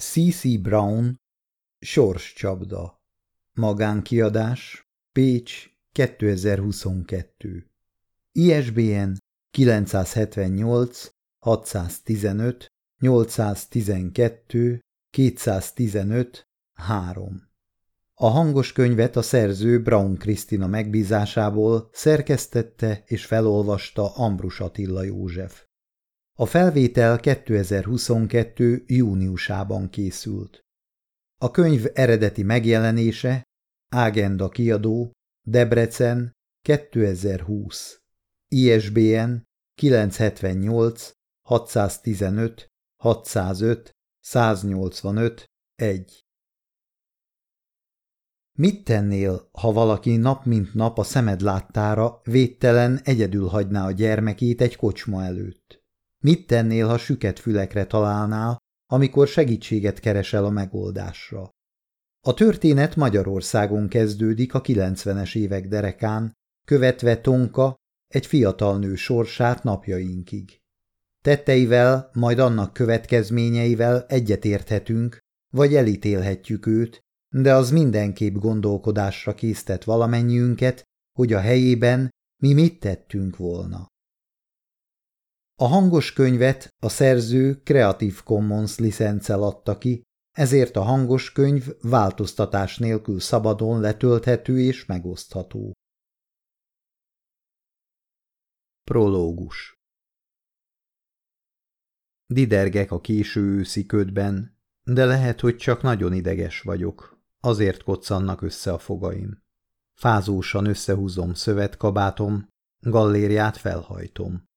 C.C. Brown, Sorscsapda, Magánkiadás, Pécs, 2022. ISBN 978 615 812 215 3 A hangos könyvet a szerző Brown Krisztina megbízásából szerkesztette és felolvasta Ambrus Attila József. A felvétel 2022. júniusában készült. A könyv eredeti megjelenése Ágenda kiadó Debrecen 2020 ISBN 978 615 605 185 1 Mit tennél, ha valaki nap mint nap a szemed láttára védtelen egyedül hagyná a gyermekét egy kocsma előtt? Mit tennél, ha süket fülekre találnál, amikor segítséget keresel a megoldásra? A történet Magyarországon kezdődik a 90-es évek derekán, követve Tonka, egy fiatal nő sorsát napjainkig. Tetteivel, majd annak következményeivel egyetérthetünk, vagy elítélhetjük őt, de az mindenképp gondolkodásra késztet valamennyiünket, hogy a helyében mi mit tettünk volna. A hangos könyvet a szerző Creative Commons licenccel adta ki, ezért a hangos könyv változtatás nélkül szabadon letölthető és megosztható. Prológus Didergek a késő őszi ködben, de lehet, hogy csak nagyon ideges vagyok, azért koccannak össze a fogaim. Fázósan összehúzom szövetkabátom, gallériát felhajtom.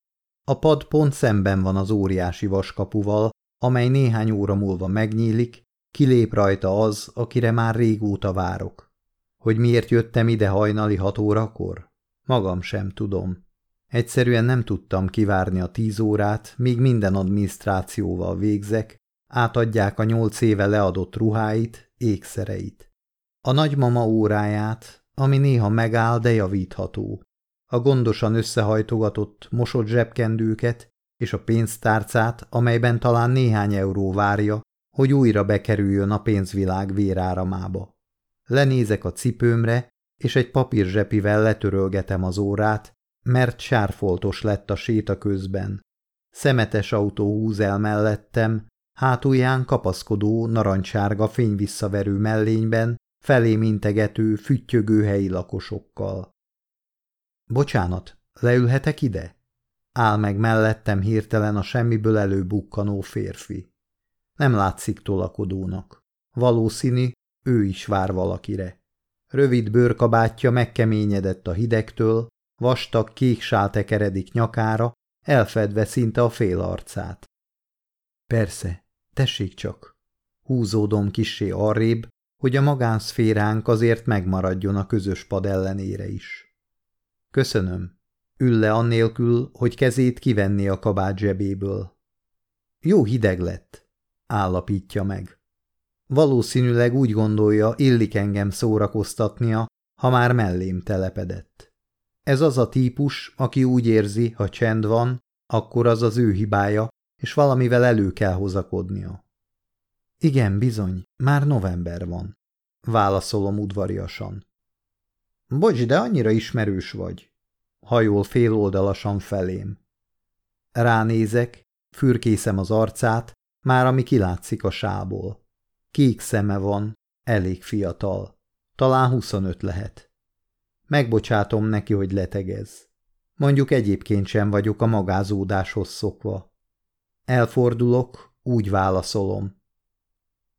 A pad pont szemben van az óriási vaskapuval, amely néhány óra múlva megnyílik, kilép rajta az, akire már régóta várok. Hogy miért jöttem ide hajnali hat órakor? Magam sem tudom. Egyszerűen nem tudtam kivárni a tíz órát, míg minden adminisztrációval végzek, átadják a nyolc éve leadott ruháit, ékszereit. A nagymama óráját, ami néha megáll, de javítható a gondosan összehajtogatott, mosott zsebkendőket és a pénztárcát, amelyben talán néhány euró várja, hogy újra bekerüljön a pénzvilág véráramába. Lenézek a cipőmre, és egy papírzsepivel letörölgetem az órát, mert sárfoltos lett a séta közben. Szemetes autó húz el mellettem, hátulján kapaszkodó, narancsárga fényvisszaverő mellényben, felé mintegető, füttyögő helyi lakosokkal. Bocsánat, leülhetek ide? Áll meg mellettem hirtelen a semmiből előbukkanó férfi. Nem látszik tolakodónak. Valószínű, ő is vár valakire. Rövid bőrkabátja megkeményedett a hidegtől, vastag kék sál tekeredik nyakára, elfedve szinte a fél arcát. Persze, tessék csak. Húzódom kissé arrébb, hogy a magánszféránk azért megmaradjon a közös pad ellenére is. Köszönöm. Ül le annélkül, hogy kezét kivenni a kabát zsebéből. Jó hideg lett, állapítja meg. Valószínűleg úgy gondolja, illik engem szórakoztatnia, ha már mellém telepedett. Ez az a típus, aki úgy érzi, ha csend van, akkor az az ő hibája, és valamivel elő kell hozakodnia. Igen, bizony, már november van. Válaszolom udvariasan. Bocs, de annyira ismerős vagy. Hajol féloldalasan felém. Ránézek, fürkészem az arcát, már ami kilátszik a sából. Kék szeme van, elég fiatal. Talán huszonöt lehet. Megbocsátom neki, hogy letegez. Mondjuk egyébként sem vagyok a magázódáshoz szokva. Elfordulok, úgy válaszolom.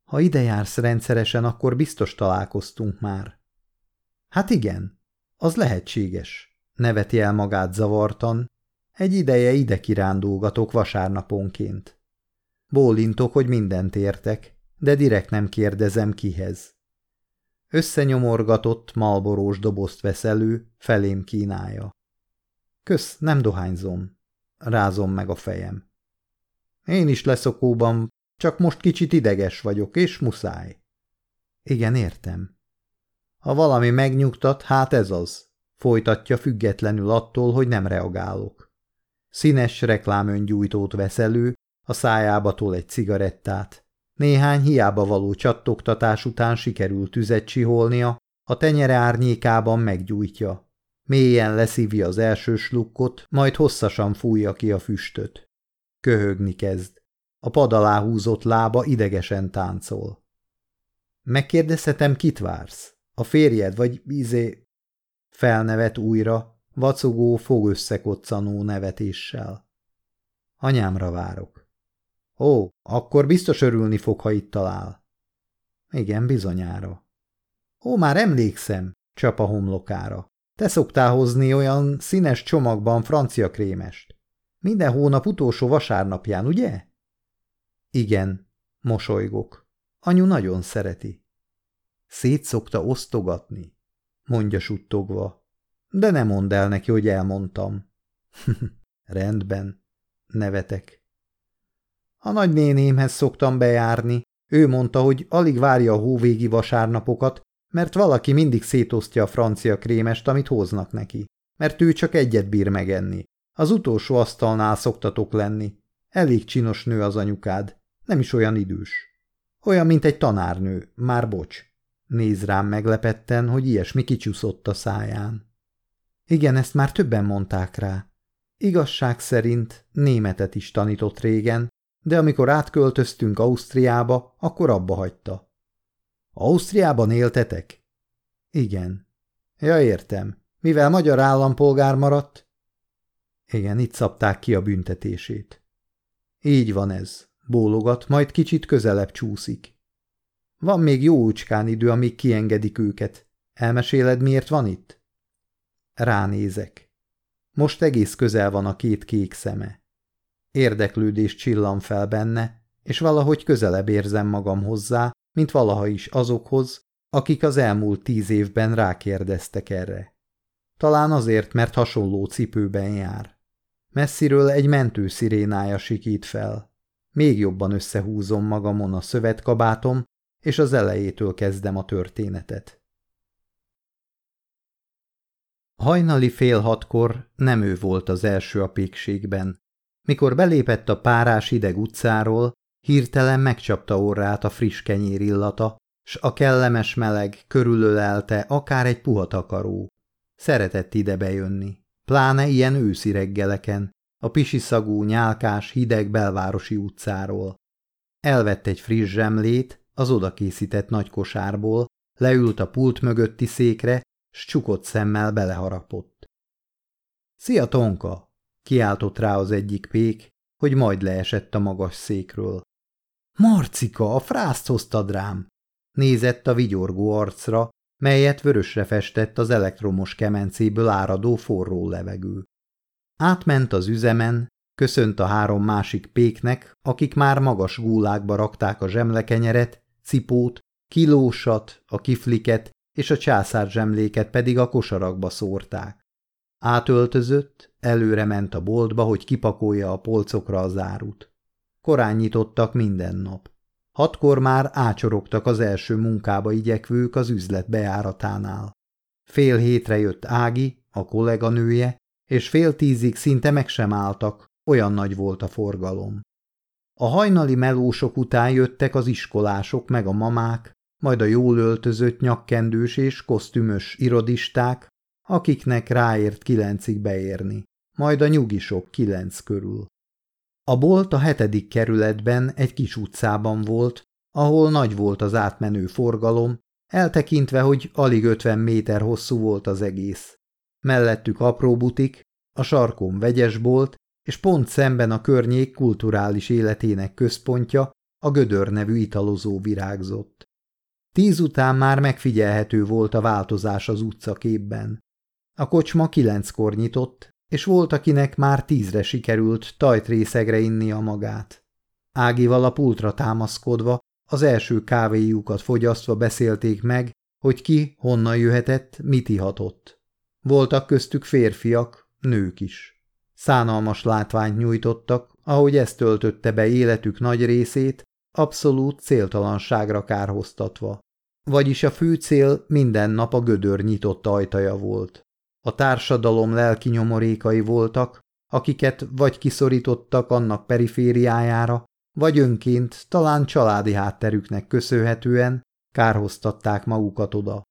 Ha ide jársz rendszeresen, akkor biztos találkoztunk már. Hát igen, az lehetséges, neveti el magát zavartan. Egy ideje ide kirándulgatok vasárnaponként. Bólintok, hogy mindent értek, de direkt nem kérdezem kihez. Összenyomorgatott, malborós dobozt vesz elő, felém kínálja. Kösz, nem dohányzom. Rázom meg a fejem. Én is leszokóban, csak most kicsit ideges vagyok, és muszáj. Igen, értem. Ha valami megnyugtat, hát ez az. Folytatja függetlenül attól, hogy nem reagálok. Színes reklámöngyújtót vesz elő, a szájába tol egy cigarettát. Néhány hiába való csattogtatás után sikerült tüzet csiholnia, a tenyere árnyékában meggyújtja. Mélyen leszívja az első slukkot, majd hosszasan fújja ki a füstöt. Köhögni kezd. A pad alá húzott lába idegesen táncol. Megkérdezhetem, kit vársz? A férjed, vagy izé... Felnevet újra, vacogó, fog nevetéssel. Anyámra várok. Ó, akkor biztos örülni fog, ha itt talál. Igen, bizonyára. Ó, már emlékszem, csap a homlokára. Te szoktál hozni olyan színes csomagban francia krémest. Minden hónap utolsó vasárnapján, ugye? Igen, mosolygok. Anyu nagyon szereti. Szét szokta osztogatni, mondja suttogva. De ne mondd el neki, hogy elmondtam. Rendben, nevetek. A nagynénémhez szoktam bejárni. Ő mondta, hogy alig várja a hóvégi vasárnapokat, mert valaki mindig szétosztja a francia krémest, amit hoznak neki. Mert ő csak egyet bír megenni. Az utolsó asztalnál szoktatok lenni. Elég csinos nő az anyukád, nem is olyan idős. Olyan, mint egy tanárnő, már bocs. Néz rám meglepetten, hogy ilyesmi kicsúszott a száján. Igen, ezt már többen mondták rá. Igazság szerint németet is tanított régen, de amikor átköltöztünk Ausztriába, akkor abba hagyta. Ausztriában éltetek? Igen. Ja, értem. Mivel magyar állampolgár maradt? Igen, itt szabták ki a büntetését. Így van ez. Bólogat, majd kicsit közelebb csúszik. Van még jó úcskán idő, amíg kiengedik őket. Elmeséled, miért van itt? Ránézek. Most egész közel van a két kék szeme. Érdeklődés csillan fel benne, és valahogy közelebb érzem magam hozzá, mint valaha is azokhoz, akik az elmúlt tíz évben rákérdeztek erre. Talán azért, mert hasonló cipőben jár. Messziről egy mentő szirénája sikít fel. Még jobban összehúzom magamon a szövetkabátom, és az elejétől kezdem a történetet. Hajnali fél hatkor nem ő volt az első a pékségben. Mikor belépett a párás ideg utcáról, hirtelen megcsapta orrát a friss kenyér illata, s a kellemes meleg körülölelte akár egy puha takaró. Szeretett ide bejönni, pláne ilyen őszi reggeleken, a pisiszagú, nyálkás, hideg belvárosi utcáról. Elvett egy friss zsemlét az odakészített nagy kosárból, leült a pult mögötti székre, s csukott szemmel beleharapott. – Szia, Tonka! – kiáltott rá az egyik pék, hogy majd leesett a magas székről. – Marcika, a frászt hoztad rám! – nézett a vigyorgó arcra, melyet vörösre festett az elektromos kemencéből áradó forró levegő. Átment az üzemen, köszönt a három másik péknek, akik már magas gúlákba rakták a zsemlekenyeret, cipót, kilósat, a kifliket és a császár zsemléket pedig a kosarakba szórták. Átöltözött, előre ment a boltba, hogy kipakolja a polcokra az árut. Korán nyitottak minden nap. Hatkor már ácsorogtak az első munkába igyekvők az üzlet bejáratánál. Fél hétre jött Ági, a kolléganője, és fél tízig szinte meg sem álltak, olyan nagy volt a forgalom. A hajnali melósok után jöttek az iskolások meg a mamák, majd a jól öltözött nyakkendős és kosztümös irodisták, akiknek ráért kilencig beérni, majd a nyugisok kilenc körül. A bolt a hetedik kerületben egy kis utcában volt, ahol nagy volt az átmenő forgalom, eltekintve, hogy alig ötven méter hosszú volt az egész. Mellettük apró butik, a sarkon vegyesbolt, és pont szemben a környék kulturális életének központja, a Gödör nevű italozó virágzott. Tíz után már megfigyelhető volt a változás az utcaképben. A kocsma kilenckor nyitott, és volt, akinek már tízre sikerült tajtrészegre inni a magát. Ágival a pultra támaszkodva, az első kávéjukat fogyasztva beszélték meg, hogy ki honnan jöhetett, mit ihatott. Voltak köztük férfiak, nők is. Szánalmas látványt nyújtottak, ahogy ezt töltötte be életük nagy részét, abszolút céltalanságra kárhoztatva. Vagyis a fő cél minden nap a gödör nyitott ajtaja volt. A társadalom lelki nyomorékai voltak, akiket vagy kiszorítottak annak perifériájára, vagy önként, talán családi hátterüknek köszönhetően kárhoztatták magukat oda.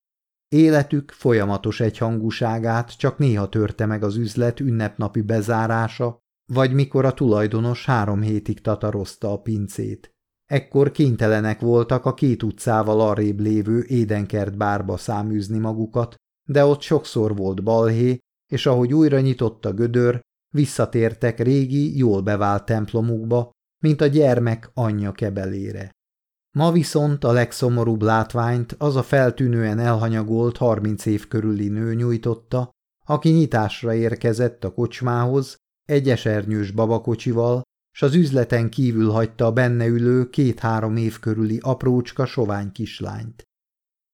Életük folyamatos egyhangúságát csak néha törte meg az üzlet ünnepnapi bezárása, vagy mikor a tulajdonos három hétig tatarozta a pincét. Ekkor kénytelenek voltak a két utcával arrébb lévő édenkert bárba száműzni magukat, de ott sokszor volt balhé, és ahogy újra nyitott a gödör, visszatértek régi, jól bevált templomukba, mint a gyermek anyja kebelére. Ma viszont a legszomorúbb látványt az a feltűnően elhanyagolt harminc év körüli nő nyújtotta, aki nyitásra érkezett a kocsmához, egy esernyős babakocsival, s az üzleten kívül hagyta a benne ülő két-három év körüli aprócska sovány kislányt.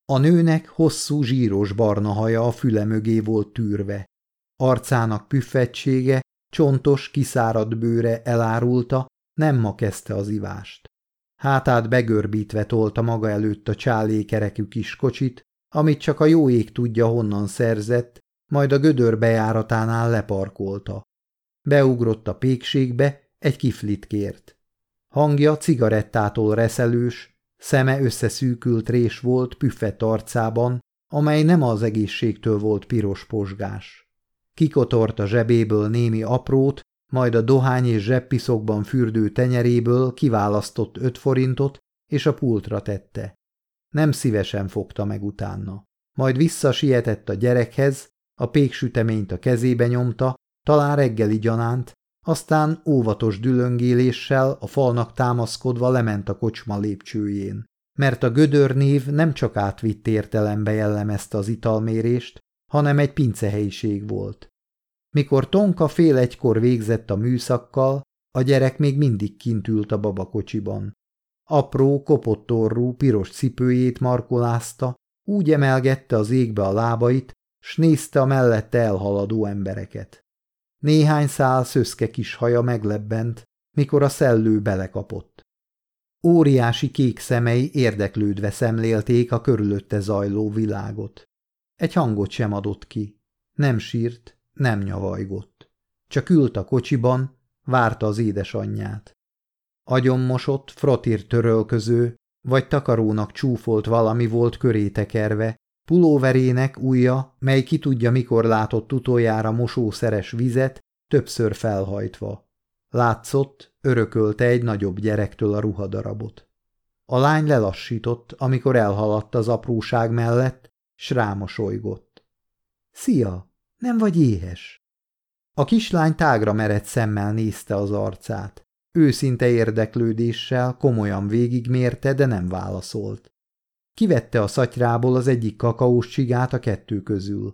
A nőnek hosszú zsíros barna haja a füle mögé volt tűrve. Arcának püffettsége, csontos, kiszáradt bőre elárulta, nem ma kezdte az ivást. Hátát begörbítve tolta maga előtt a csálékerekű kis kocsit, amit csak a jó ég tudja honnan szerzett, majd a gödör bejáratánál leparkolta. Beugrott a pékségbe, egy kiflit kért. Hangja cigarettától reszelős, szeme összeszűkült rés volt püffett arcában, amely nem az egészségtől volt piros posgás. Kikotort a zsebéből némi aprót, majd a dohány és zseppiszokban fürdő tenyeréből kiválasztott öt forintot, és a pultra tette. Nem szívesen fogta meg utána. Majd visszasietett a gyerekhez, a péksüteményt a kezébe nyomta, talán reggeli gyanánt, aztán óvatos dülöngéléssel a falnak támaszkodva lement a kocsma lépcsőjén. Mert a gödör név nem csak átvitt értelembe jellemezte az italmérést, hanem egy pincehelyiség volt. Mikor Tonka fél egykor végzett a műszakkal, a gyerek még mindig kint ült a babakocsiban. Apró, kopott orrú, piros cipőjét markolázta, úgy emelgette az égbe a lábait, s nézte a mellette elhaladó embereket. Néhány szál szöszke kis haja meglebbent, mikor a szellő belekapott. Óriási kék szemei érdeklődve szemlélték a körülötte zajló világot. Egy hangot sem adott ki. Nem sírt, nem nyavajgott. Csak ült a kocsiban, várta az édesanyját. Agyonmosott, frotír törölköző, vagy takarónak csúfolt valami volt köré tekerve, Pulóverének ujja, mely ki tudja mikor látott utoljára mosószeres vizet, többször felhajtva. Látszott, örökölte egy nagyobb gyerektől a ruhadarabot. A lány lelassított, amikor elhaladt az apróság mellett, s rámosolygott. – Szia! Nem vagy éhes? A kislány tágra merett szemmel nézte az arcát. Őszinte érdeklődéssel komolyan végigmérte, de nem válaszolt. Kivette a szatyrából az egyik kakaós csigát a kettő közül.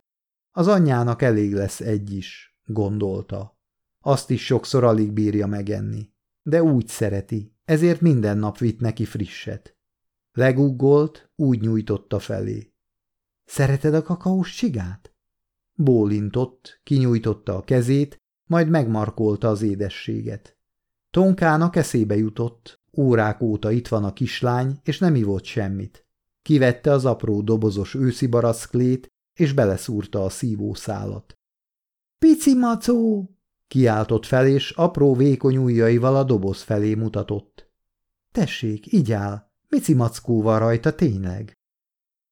Az anyjának elég lesz egy is, gondolta. Azt is sokszor alig bírja megenni. De úgy szereti, ezért minden nap vitt neki frisset. Leguggolt, úgy nyújtotta felé. Szereted a kakaós csigát? Bólintott, kinyújtotta a kezét, majd megmarkolta az édességet. Tonkának eszébe jutott, órák óta itt van a kislány, és nem ivott semmit. Kivette az apró dobozos őszi baraszklét, és beleszúrta a szívószálat. – Pici macó! – kiáltott fel, és apró vékony ujjaival a doboz felé mutatott. – Tessék, így áll, Mici mackó van rajta tényleg.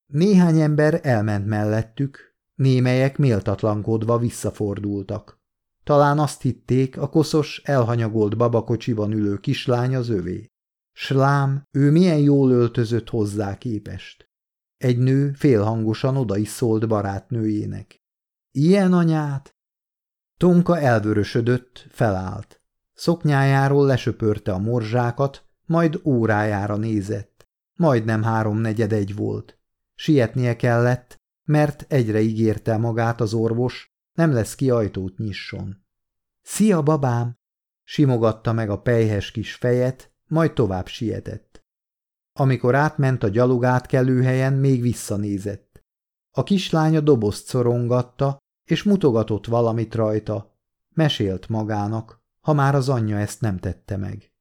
Néhány ember elment mellettük, némelyek méltatlankodva visszafordultak. Talán azt hitték, a koszos, elhanyagolt babakocsiban ülő kislány az övé. Slám, ő milyen jól öltözött hozzá képest. Egy nő félhangosan oda is szólt barátnőjének. Ilyen anyát? Tonka elvörösödött, felállt. Szoknyájáról lesöpörte a morzsákat, majd órájára nézett. Majdnem háromnegyed egy volt. Sietnie kellett, mert egyre ígérte magát az orvos, nem lesz ki ajtót nyisson. – Szia, babám! Simogatta meg a pejhes kis fejet, majd tovább sietett. Amikor átment a gyalogátkelő helyen, még visszanézett. A kislánya dobozt szorongatta, és mutogatott valamit rajta. Mesélt magának, ha már az anyja ezt nem tette meg.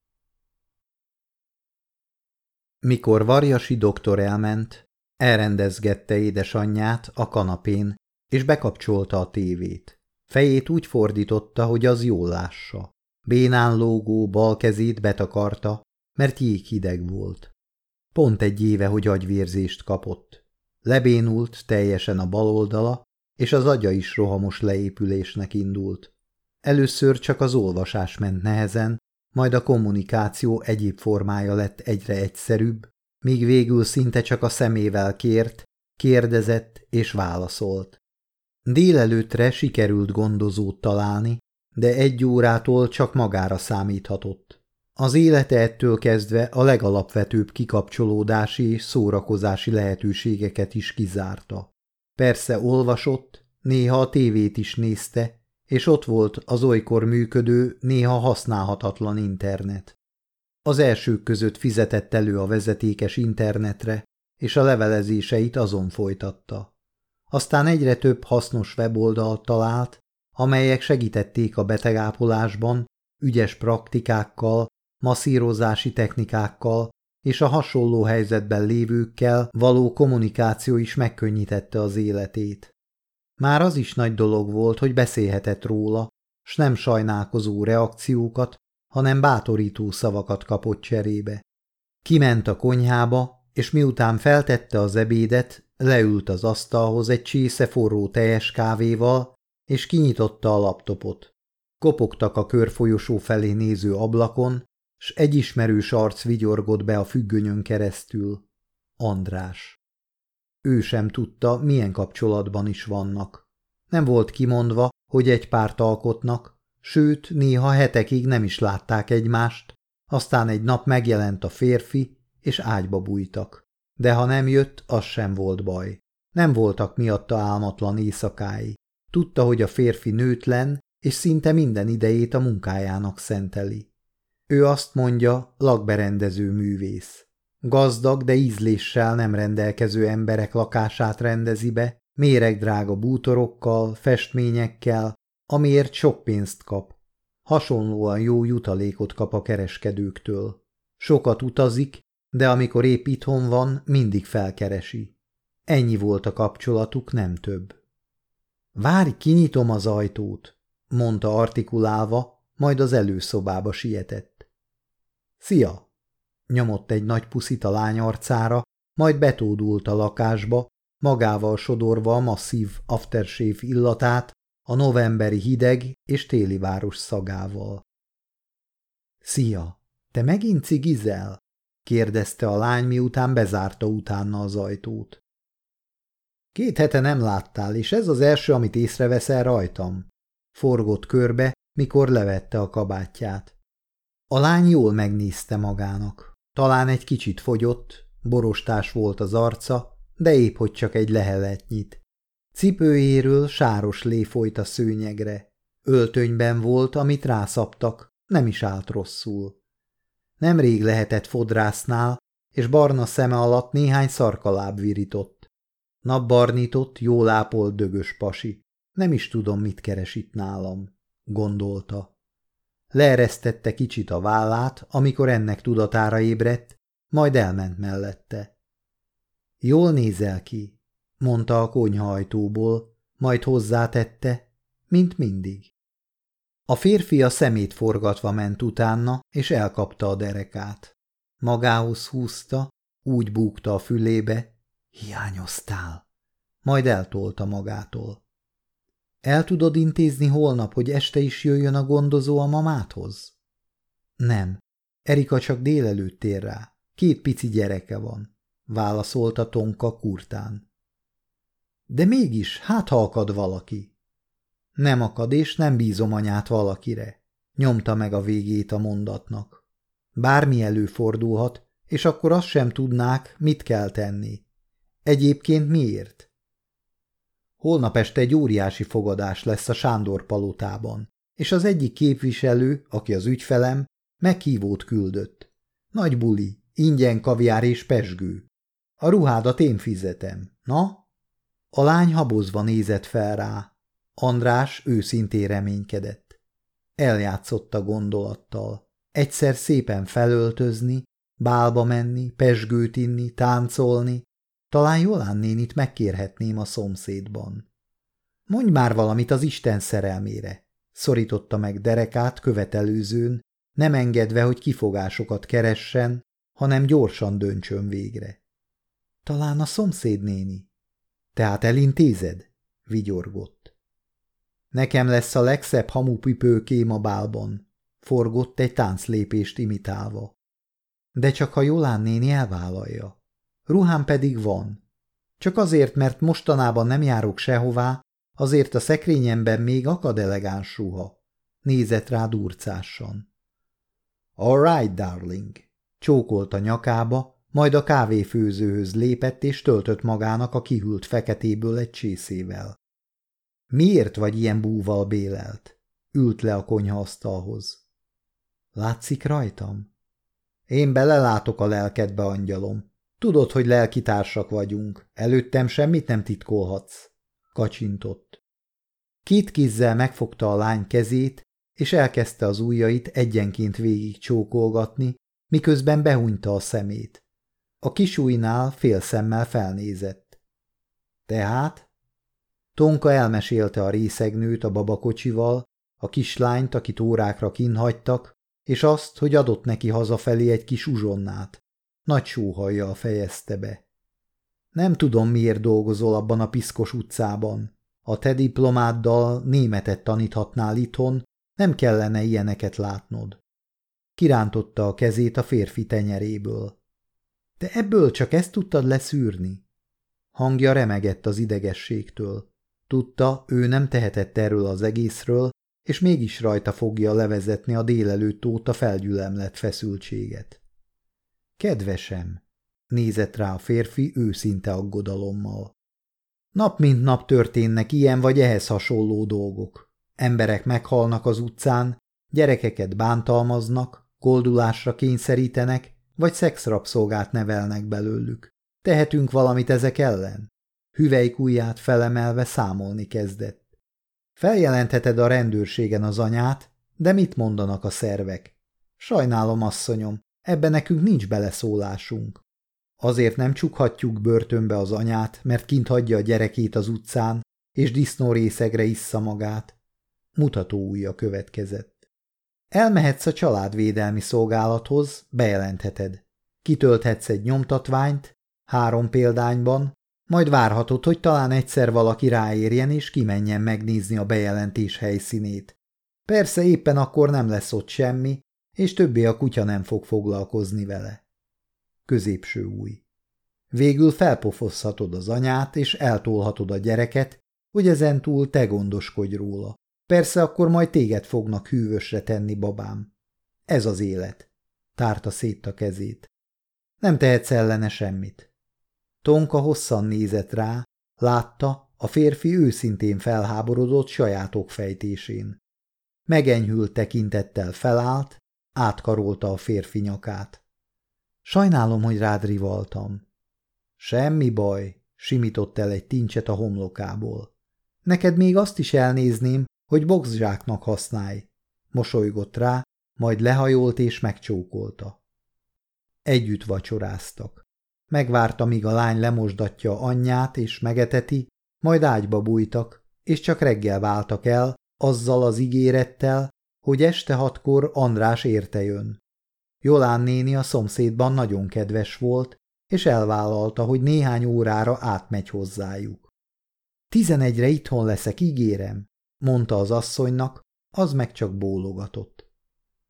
Mikor Varjasi doktor elment, elrendezgette édesanyját a kanapén, és bekapcsolta a tévét. Fejét úgy fordította, hogy az jól lássa. Bénán lógó bal kezét betakarta, mert jéghideg volt. Pont egy éve, hogy agyvérzést kapott. Lebénult teljesen a bal oldala, és az agya is rohamos leépülésnek indult. Először csak az olvasás ment nehezen, majd a kommunikáció egyéb formája lett egyre egyszerűbb, míg végül szinte csak a szemével kért, kérdezett és válaszolt. Délelőtre sikerült gondozót találni, de egy órától csak magára számíthatott. Az élete ettől kezdve a legalapvetőbb kikapcsolódási és szórakozási lehetőségeket is kizárta. Persze olvasott, néha a tévét is nézte, és ott volt az olykor működő, néha használhatatlan internet. Az elsők között fizetett elő a vezetékes internetre, és a levelezéseit azon folytatta. Aztán egyre több hasznos weboldalt talált, amelyek segítették a betegápolásban, ügyes praktikákkal, masszírozási technikákkal és a hasonló helyzetben lévőkkel való kommunikáció is megkönnyítette az életét. Már az is nagy dolog volt, hogy beszélhetett róla, s nem sajnálkozó reakciókat, hanem bátorító szavakat kapott cserébe. Kiment a konyhába, és miután feltette az ebédet, leült az asztalhoz egy csésze forró teljes kávéval, és kinyitotta a laptopot. Kopogtak a körfolyosó felé néző ablakon, s egy ismerős arc vigyorgott be a függönyön keresztül. András. Ő sem tudta, milyen kapcsolatban is vannak. Nem volt kimondva, hogy egy párt alkotnak, sőt, néha hetekig nem is látták egymást, aztán egy nap megjelent a férfi, és ágyba bújtak. De ha nem jött, az sem volt baj. Nem voltak miatta álmatlan éjszakái. Tudta, hogy a férfi nőtlen, és szinte minden idejét a munkájának szenteli. Ő azt mondja, lakberendező művész. Gazdag, de ízléssel nem rendelkező emberek lakását rendezi be, méregdrága bútorokkal, festményekkel, amiért sok pénzt kap. Hasonlóan jó jutalékot kap a kereskedőktől. Sokat utazik, de amikor épp itthon van, mindig felkeresi. Ennyi volt a kapcsolatuk, nem több. Várj, kinyitom az ajtót, mondta artikulálva, majd az előszobába sietett. Szia! Nyomott egy nagy puszit a lány arcára, majd betódult a lakásba, magával sodorva a masszív aftershave illatát, a novemberi hideg és téli város szagával. Szia! Te megint cigizel? kérdezte a lány, miután bezárta utána az ajtót. Két hete nem láttál, és ez az első, amit észreveszel rajtam. Forgott körbe, mikor levette a kabátját. A lány jól megnézte magának. Talán egy kicsit fogyott, borostás volt az arca, de épp hogy csak egy leheletnyit. Cipőjéről sáros lé folyt a szőnyegre. Öltönyben volt, amit rászaptak, nem is állt rosszul. Nemrég lehetett fodrásznál, és barna szeme alatt néhány szarkaláb virított. Napbarnított, jól ápolt dögös pasi. Nem is tudom, mit keres itt nálam, gondolta. Leeresztette kicsit a vállát, amikor ennek tudatára ébredt, majd elment mellette. Jól nézel ki, mondta a konyhajtóból, majd hozzátette, mint mindig. A férfi a szemét forgatva ment utána, és elkapta a derekát. Magához húzta, úgy búgta a fülébe, hiányoztál, majd eltolta magától. El tudod intézni holnap, hogy este is jöjjön a gondozó a mamáthoz? Nem. Erika csak délelőtt tér rá. Két pici gyereke van, válaszolta Tonka kurtán. De mégis, hát ha akad valaki. Nem akad, és nem bízom anyát valakire. Nyomta meg a végét a mondatnak. Bármi előfordulhat, és akkor azt sem tudnák, mit kell tenni. Egyébként miért? Holnap este egy óriási fogadás lesz a Sándor palotában, és az egyik képviselő, aki az ügyfelem, meghívót küldött. Nagy buli, ingyen kaviár és pesgő. A ruhádat én fizetem, na? A lány habozva nézett fel rá, András őszintén reménykedett. Eljátszott a gondolattal. Egyszer szépen felöltözni, bálba menni, pesgőt inni, táncolni. Talán Jolán nénit megkérhetném a szomszédban. Mondj már valamit az Isten szerelmére, szorította meg derekát követelőzőn, nem engedve, hogy kifogásokat keressen, hanem gyorsan döntsön végre. Talán a szomszéd néni. Tehát elintézed? vigyorgott. Nekem lesz a legszebb hamupipőkém a bálban, forgott egy tánclépést imitálva. De csak ha Jolán néni elvállalja. Ruhám pedig van. Csak azért, mert mostanában nem járok sehová, azért a szekrényemben még akad elegáns ruha. Nézett rá durcásan. All right, darling. Csókolt a nyakába, majd a kávéfőzőhöz lépett és töltött magának a kihűlt feketéből egy csészével. Miért vagy ilyen búval bélelt? Ült le a konyhaasztalhoz. Látszik rajtam? Én belelátok a lelkedbe, angyalom. Tudod, hogy lelkitársak vagyunk. Előttem semmit nem titkolhatsz. Kacsintott. Két kézzel megfogta a lány kezét, és elkezdte az ujjait egyenként végig csókolgatni, miközben behunyta a szemét. A kisújnál fél szemmel felnézett. Tehát? Tonka elmesélte a részegnőt a babakocsival, a kislányt, akit órákra kinhagytak, és azt, hogy adott neki hazafelé egy kis uzsonnát. Nagy sóhajjal fejezte be. Nem tudom, miért dolgozol abban a piszkos utcában. A te diplomáddal németet taníthatnál itthon, nem kellene ilyeneket látnod. Kirántotta a kezét a férfi tenyeréből. De ebből csak ezt tudtad leszűrni? Hangja remegett az idegességtől. Tudta, ő nem tehetett erről az egészről, és mégis rajta fogja levezetni a délelőtt óta felgyülemlett feszültséget. Kedvesem, nézett rá a férfi őszinte aggodalommal. Nap mint nap történnek ilyen vagy ehhez hasonló dolgok. Emberek meghalnak az utcán, gyerekeket bántalmaznak, koldulásra kényszerítenek, vagy szexrabszolgát nevelnek belőlük. Tehetünk valamit ezek ellen? Hüvelykujját felemelve számolni kezdett. Feljelentheted a rendőrségen az anyát, de mit mondanak a szervek? Sajnálom, asszonyom, ebben nekünk nincs beleszólásunk. Azért nem csukhatjuk börtönbe az anyát, mert kint hagyja a gyerekét az utcán, és disznórészegre issza magát. Mutató ujja következett. Elmehetsz a családvédelmi szolgálathoz, bejelentheted. Kitölthetsz egy nyomtatványt, három példányban, majd várhatod, hogy talán egyszer valaki ráérjen és kimenjen megnézni a bejelentés helyszínét. Persze éppen akkor nem lesz ott semmi, és többé a kutya nem fog foglalkozni vele. Középső új. Végül felpofozhatod az anyát, és eltolhatod a gyereket, hogy ezentúl te gondoskodj róla. Persze akkor majd téged fognak hűvösre tenni, babám. Ez az élet. Tárta szét a kezét. Nem tehetsz ellene semmit. Tonka hosszan nézett rá, látta, a férfi őszintén felháborodott saját okfejtésén. Megenyhült tekintettel felállt, átkarolta a férfi nyakát. Sajnálom, hogy rád rivaltam. Semmi baj, simított el egy tincset a homlokából. Neked még azt is elnézném, hogy boxzsáknak használj. Mosolygott rá, majd lehajolt és megcsókolta. Együtt vacsoráztak. Megvárta, míg a lány lemosdatja anyját és megeteti, majd ágyba bújtak, és csak reggel váltak el, azzal az ígérettel, hogy este hatkor András érte jön. Jolán néni a szomszédban nagyon kedves volt, és elvállalta, hogy néhány órára átmegy hozzájuk. Tizenegyre itthon leszek, ígérem, mondta az asszonynak, az meg csak bólogatott.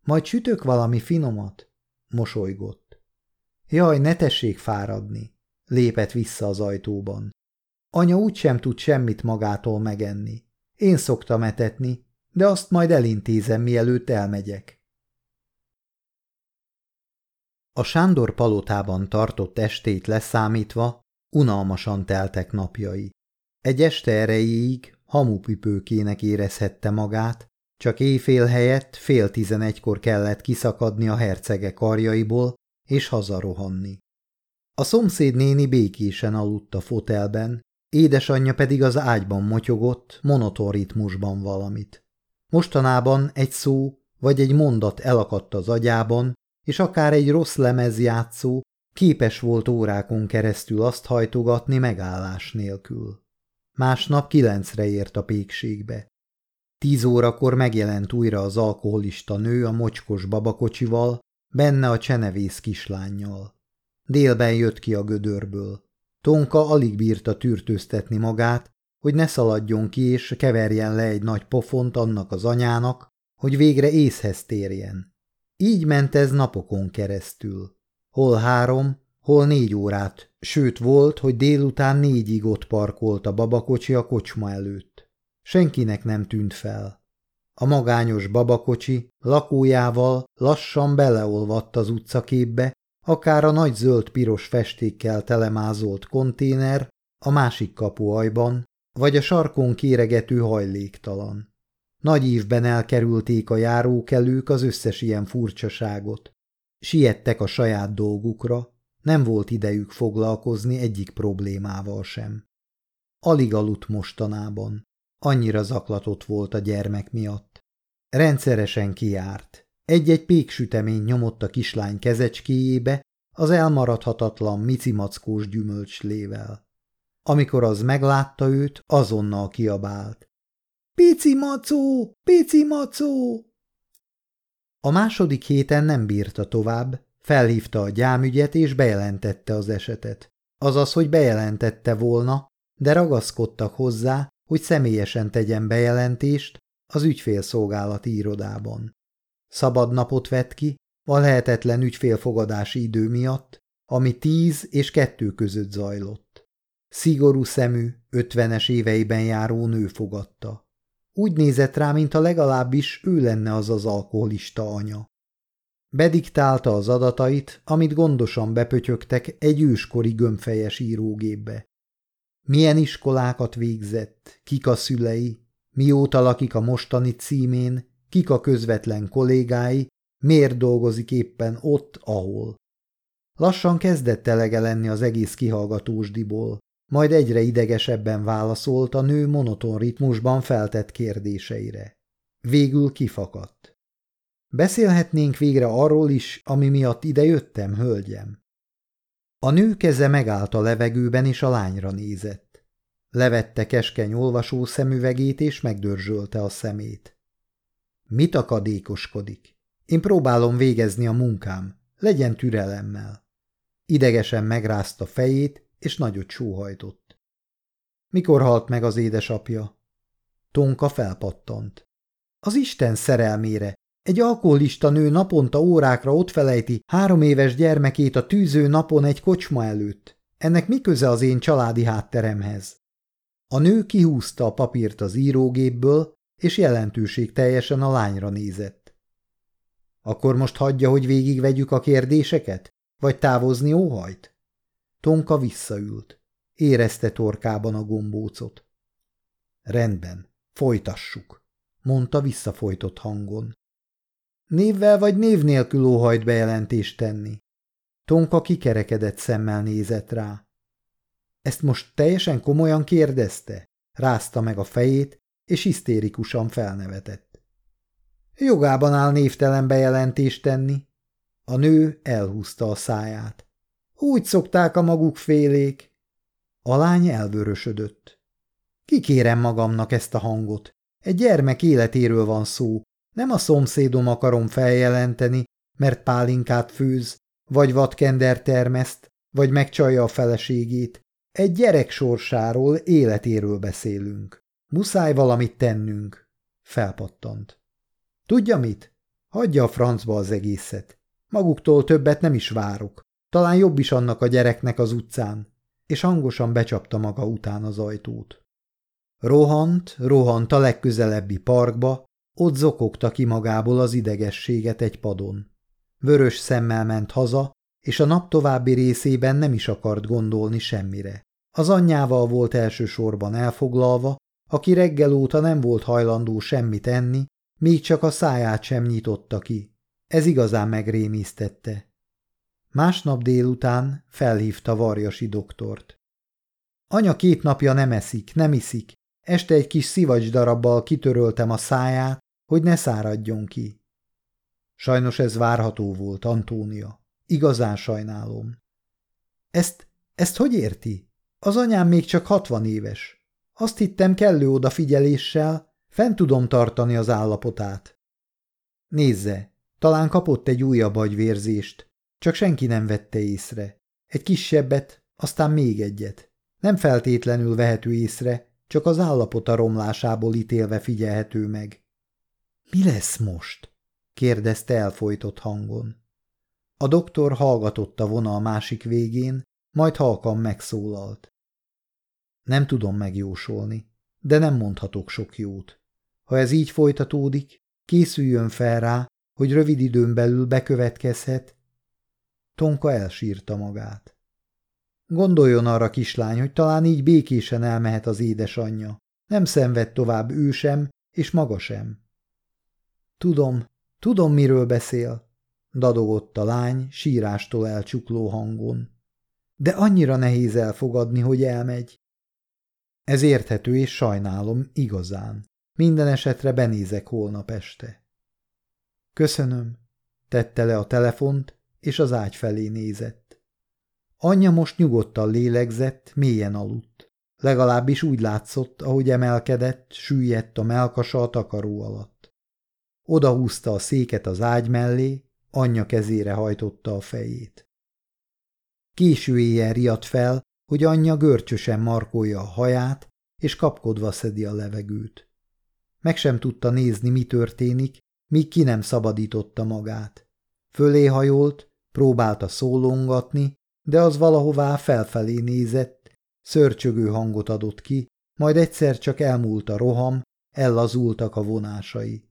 Majd sütök valami finomat? Mosolygott. Jaj, ne tessék fáradni, lépett vissza az ajtóban. Anya úgysem tud semmit magától megenni. Én szoktam etetni, de azt majd elintézem, mielőtt elmegyek. A Sándor palotában tartott estét leszámítva, unalmasan teltek napjai. Egy este erejéig hamupipőkének érezhette magát, csak éjfél helyett fél tizenegykor kellett kiszakadni a hercege karjaiból, és hazarohanni. A szomszéd néni békésen aludt a fotelben, édesanyja pedig az ágyban motyogott, monoton ritmusban valamit. Mostanában egy szó vagy egy mondat elakadt az agyában, és akár egy rossz lemezjátszó képes volt órákon keresztül azt hajtogatni megállás nélkül. Másnap kilencre ért a pékségbe. Tíz órakor megjelent újra az alkoholista nő a mocskos babakocsival, benne a csenevész kislányjal. Délben jött ki a gödörből. Tonka alig bírta tűrtőztetni magát, hogy ne szaladjon ki és keverjen le egy nagy pofont annak az anyának, hogy végre észhez térjen. Így ment ez napokon keresztül. Hol három, hol négy órát, sőt volt, hogy délután négyig ott parkolt a babakocsi a kocsma előtt. Senkinek nem tűnt fel. A magányos babakocsi lakójával lassan beleolvadt az utcaképbe, akár a nagy zöld-piros festékkel telemázolt konténer a másik kapuajban, vagy a sarkon kéregető hajléktalan. Nagy évben elkerülték a járókelők az összes ilyen furcsaságot. Siettek a saját dolgukra, nem volt idejük foglalkozni egyik problémával sem. Alig aludt mostanában. Annyira zaklatott volt a gyermek miatt. Rendszeresen kiárt. Egy-egy péksütemény nyomott a kislány kezecskéjébe az elmaradhatatlan micimackós gyümölcslével. Amikor az meglátta őt, azonnal kiabált. Pici macó! Pici macó! A második héten nem bírta tovább, felhívta a gyámügyet és bejelentette az esetet. Azaz, hogy bejelentette volna, de ragaszkodtak hozzá, hogy személyesen tegyen bejelentést az ügyfélszolgálati irodában. Szabad napot vett ki, a lehetetlen ügyfélfogadási idő miatt, ami tíz és kettő között zajlott. Szigorú szemű, ötvenes éveiben járó nő fogadta. Úgy nézett rá, mintha legalábbis ő lenne az az alkoholista anya. Bediktálta az adatait, amit gondosan bepötyögtek egy őskori gömbfejes írógépbe. Milyen iskolákat végzett, kik a szülei, mióta lakik a mostani címén, kik a közvetlen kollégái, miért dolgozik éppen ott, ahol. Lassan kezdett elege lenni az egész kihallgatósdiból, majd egyre idegesebben válaszolt a nő monoton ritmusban feltett kérdéseire. Végül kifakadt. Beszélhetnénk végre arról is, ami miatt ide jöttem, hölgyem. A nő keze megállt a levegőben, és a lányra nézett. Levette keskeny olvasó szemüvegét, és megdörzsölte a szemét. Mit akadékoskodik? Én próbálom végezni a munkám. Legyen türelemmel. Idegesen megrázta fejét, és nagyot sóhajtott. Mikor halt meg az édesapja? Tonka felpattant. Az Isten szerelmére, egy alkoholista nő naponta órákra ott felejti három éves gyermekét a tűző napon egy kocsma előtt. Ennek mi köze az én családi hátteremhez? A nő kihúzta a papírt az írógépből, és jelentőség teljesen a lányra nézett. Akkor most hagyja, hogy végigvegyük a kérdéseket? Vagy távozni óhajt? Tonka visszaült. Érezte torkában a gombócot. Rendben, folytassuk, mondta visszafolytott hangon. Névvel vagy név nélkül óhajt bejelentést tenni. Tonka kikerekedett szemmel nézett rá. Ezt most teljesen komolyan kérdezte? Rázta meg a fejét, és hisztérikusan felnevetett. Jogában áll névtelen bejelentést tenni. A nő elhúzta a száját. Úgy szokták a maguk félék. A lány elvörösödött. Kikérem magamnak ezt a hangot. Egy gyermek életéről van szó. Nem a szomszédom akarom feljelenteni, mert pálinkát főz, vagy vadkender termeszt, vagy megcsalja a feleségét. Egy gyerek sorsáról, életéről beszélünk. Muszáj valamit tennünk. Felpattant. Tudja mit? Hagyja a francba az egészet. Maguktól többet nem is várok. Talán jobb is annak a gyereknek az utcán, és hangosan becsapta maga után az ajtót. Rohant, rohant a legközelebbi parkba, ott zokogta ki magából az idegességet egy padon. Vörös szemmel ment haza, és a nap további részében nem is akart gondolni semmire. Az anyjával volt elsősorban elfoglalva, aki reggel óta nem volt hajlandó semmit enni, még csak a száját sem nyitotta ki. Ez igazán megrémisztette. Másnap délután felhívta Varjasi doktort. Anya két napja nem eszik, nem iszik. Este egy kis szivacs darabbal kitöröltem a száját, hogy ne száradjon ki. Sajnos ez várható volt, Antónia. Igazán sajnálom. Ezt, ezt hogy érti? Az anyám még csak hatvan éves. Azt hittem kellő odafigyeléssel, Fent tudom tartani az állapotát. Nézze, talán kapott egy újabb agyvérzést, csak senki nem vette észre. Egy kisebbet, aztán még egyet. Nem feltétlenül vehető észre, csak az állapota romlásából ítélve figyelhető meg. Mi lesz most? kérdezte elfolytott hangon. A doktor hallgatott a vonal másik végén, majd halkan megszólalt. Nem tudom megjósolni, de nem mondhatok sok jót. Ha ez így folytatódik, készüljön fel rá, hogy rövid időn belül bekövetkezhet. Tonka elsírta magát. Gondoljon arra, kislány, hogy talán így békésen elmehet az édesanyja. Nem szenved tovább ő sem, és maga sem. Tudom, tudom, miről beszél, dadogott a lány sírástól elcsukló hangon. De annyira nehéz elfogadni, hogy elmegy. Ez érthető, és sajnálom, igazán. Minden esetre benézek holnap este. Köszönöm, tette le a telefont, és az ágy felé nézett. Anyja most nyugodtan lélegzett, mélyen aludt. Legalábbis úgy látszott, ahogy emelkedett, süllyedt a melkasa a takaró alatt. Odahúzta a széket az ágy mellé, anyja kezére hajtotta a fejét. Késő éjjel riadt fel, hogy anyja görcsösen markolja a haját, és kapkodva szedi a levegőt. Meg sem tudta nézni, mi történik, míg ki nem szabadította magát. Fölé hajolt, próbálta szólongatni, de az valahová felfelé nézett, szörcsögő hangot adott ki, majd egyszer csak elmúlt a roham, ellazultak a vonásai.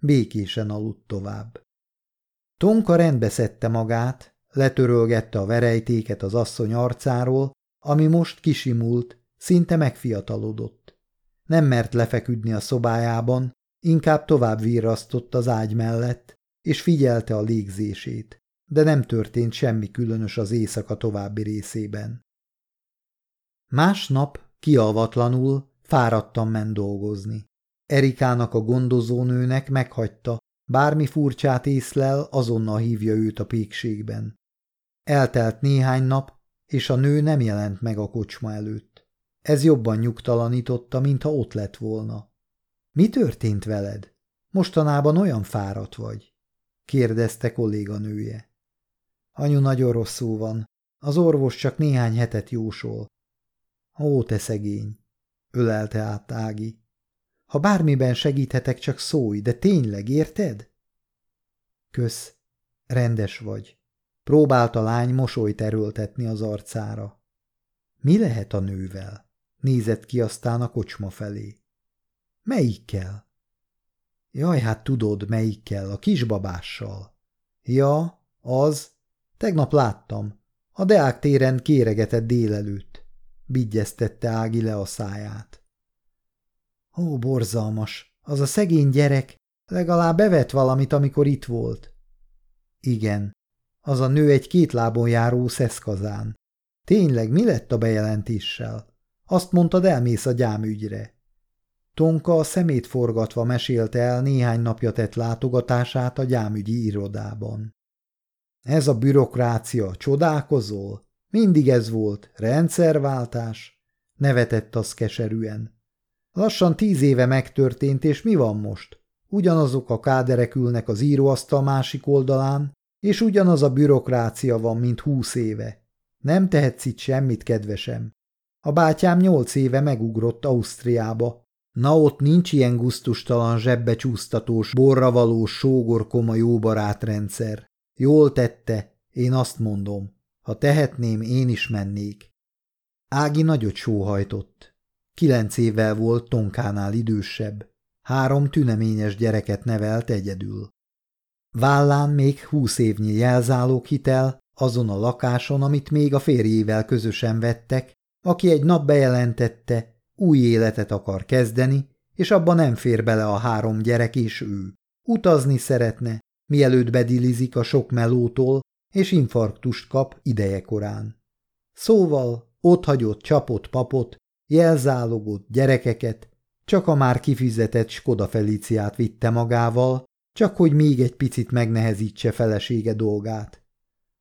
Békésen aludt tovább. Tonka rendbe szedte magát, letörölgette a verejtéket az asszony arcáról, ami most kisimult, szinte megfiatalodott. Nem mert lefeküdni a szobájában, inkább tovább virrasztott az ágy mellett, és figyelte a légzését, de nem történt semmi különös az éjszaka további részében. Másnap, kialvatlanul, fáradtan ment dolgozni. Erikának a gondozónőnek meghagyta, bármi furcsát észlel, azonnal hívja őt a pékségben. Eltelt néhány nap, és a nő nem jelent meg a kocsma előtt. Ez jobban nyugtalanította, mintha ott lett volna. Mi történt veled? Mostanában olyan fáradt vagy? kérdezte kolléganője. Anyu nagyon rosszul van. Az orvos csak néhány hetet jósol. Ó, te szegény! ölelte át Ági. Ha bármiben segíthetek, csak szólj, de tényleg, érted? Kösz, rendes vagy. Próbált a lány mosolyt erőltetni az arcára. Mi lehet a nővel? Nézett ki aztán a kocsma felé. Melyikkel? Jaj, hát tudod, melyikkel, a kisbabással. Ja, az. Tegnap láttam. A Deák téren kéregetett délelőtt. Bigyeztette Ági le a száját. Ó, borzalmas, az a szegény gyerek legalább bevet valamit, amikor itt volt. Igen, az a nő egy két lábon járó szeszkazán. Tényleg, mi lett a bejelentéssel? Azt mondtad, elmész a gyámügyre. Tonka a szemét forgatva mesélte el néhány napja tett látogatását a gyámügyi irodában. Ez a bürokrácia, csodálkozol? Mindig ez volt, rendszerváltás, nevetett az keserűen. Lassan tíz éve megtörtént, és mi van most? Ugyanazok a káderek ülnek az íróasztal másik oldalán, és ugyanaz a bürokrácia van, mint húsz éve. Nem tehetsz itt semmit, kedvesem. A bátyám nyolc éve megugrott Ausztriába. Na ott nincs ilyen guztustalan zsebbe csúsztatós, borravalós, sógorkoma jóbarátrendszer. Jól tette, én azt mondom. Ha tehetném, én is mennék. Ági nagyot sóhajtott. Kilenc évvel volt Tonkánál idősebb. Három tüneményes gyereket nevelt egyedül. Vállán még húsz évnyi jelzálókhitel, azon a lakáson, amit még a férjével közösen vettek, aki egy nap bejelentette, új életet akar kezdeni, és abba nem fér bele a három gyerek és ő. Utazni szeretne, mielőtt bedilizik a sok melótól, és infarktust kap idejekorán. Szóval ott hagyott csapott papot, jelzálogott gyerekeket, csak a már kifizetett Skoda Feliciát vitte magával, csak hogy még egy picit megnehezítse felesége dolgát.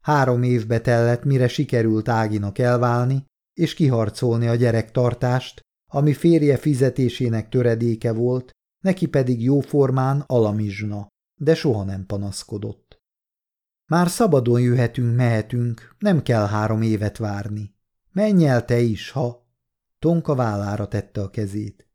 Három évbe tellett, mire sikerült Áginak elválni, és kiharcolni a gyerektartást, ami férje fizetésének töredéke volt, neki pedig jóformán alamizsna, de soha nem panaszkodott. Már szabadon jöhetünk, mehetünk, nem kell három évet várni. Menj el te is, ha... Tonka vállára tette a kezét.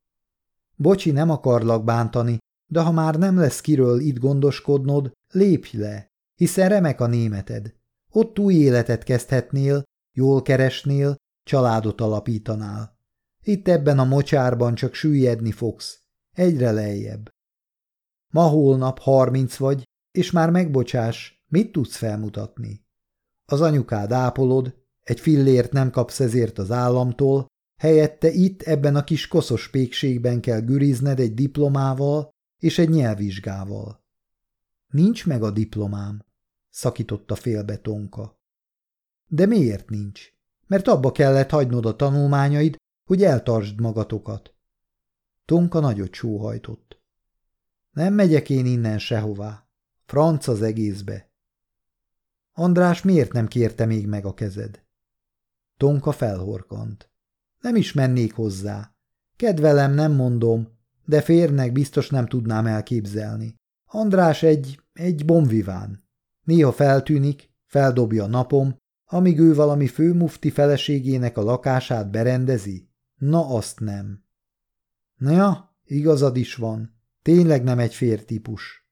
Bocsi, nem akarlak bántani, de ha már nem lesz kiről itt gondoskodnod, lépj le, hiszen remek a németed. Ott új életet kezdhetnél, jól keresnél, családot alapítanál. Itt ebben a mocsárban csak süllyedni fogsz, egyre lejjebb. Ma holnap harminc vagy, és már megbocsás, mit tudsz felmutatni? Az anyukád ápolod, egy fillért nem kapsz ezért az államtól, helyette itt ebben a kis koszos pékségben kell gürizned egy diplomával és egy nyelvvizsgával. Nincs meg a diplomám, szakította félbe Tonka. De miért nincs? Mert abba kellett hagynod a tanulmányaid, hogy eltartsd magatokat. Tonka nagyot sóhajtott. Nem megyek én innen sehová. Franc az egészbe. András miért nem kérte még meg a kezed? Tonka felhorkant. Nem is mennék hozzá. Kedvelem, nem mondom, de férnek biztos nem tudnám elképzelni. András egy, egy bomviván. Néha feltűnik, feldobja a napom, amíg ő valami főmufti feleségének a lakását berendezi? Na azt nem. Ja, igazad is van. Tényleg nem egy fértípus.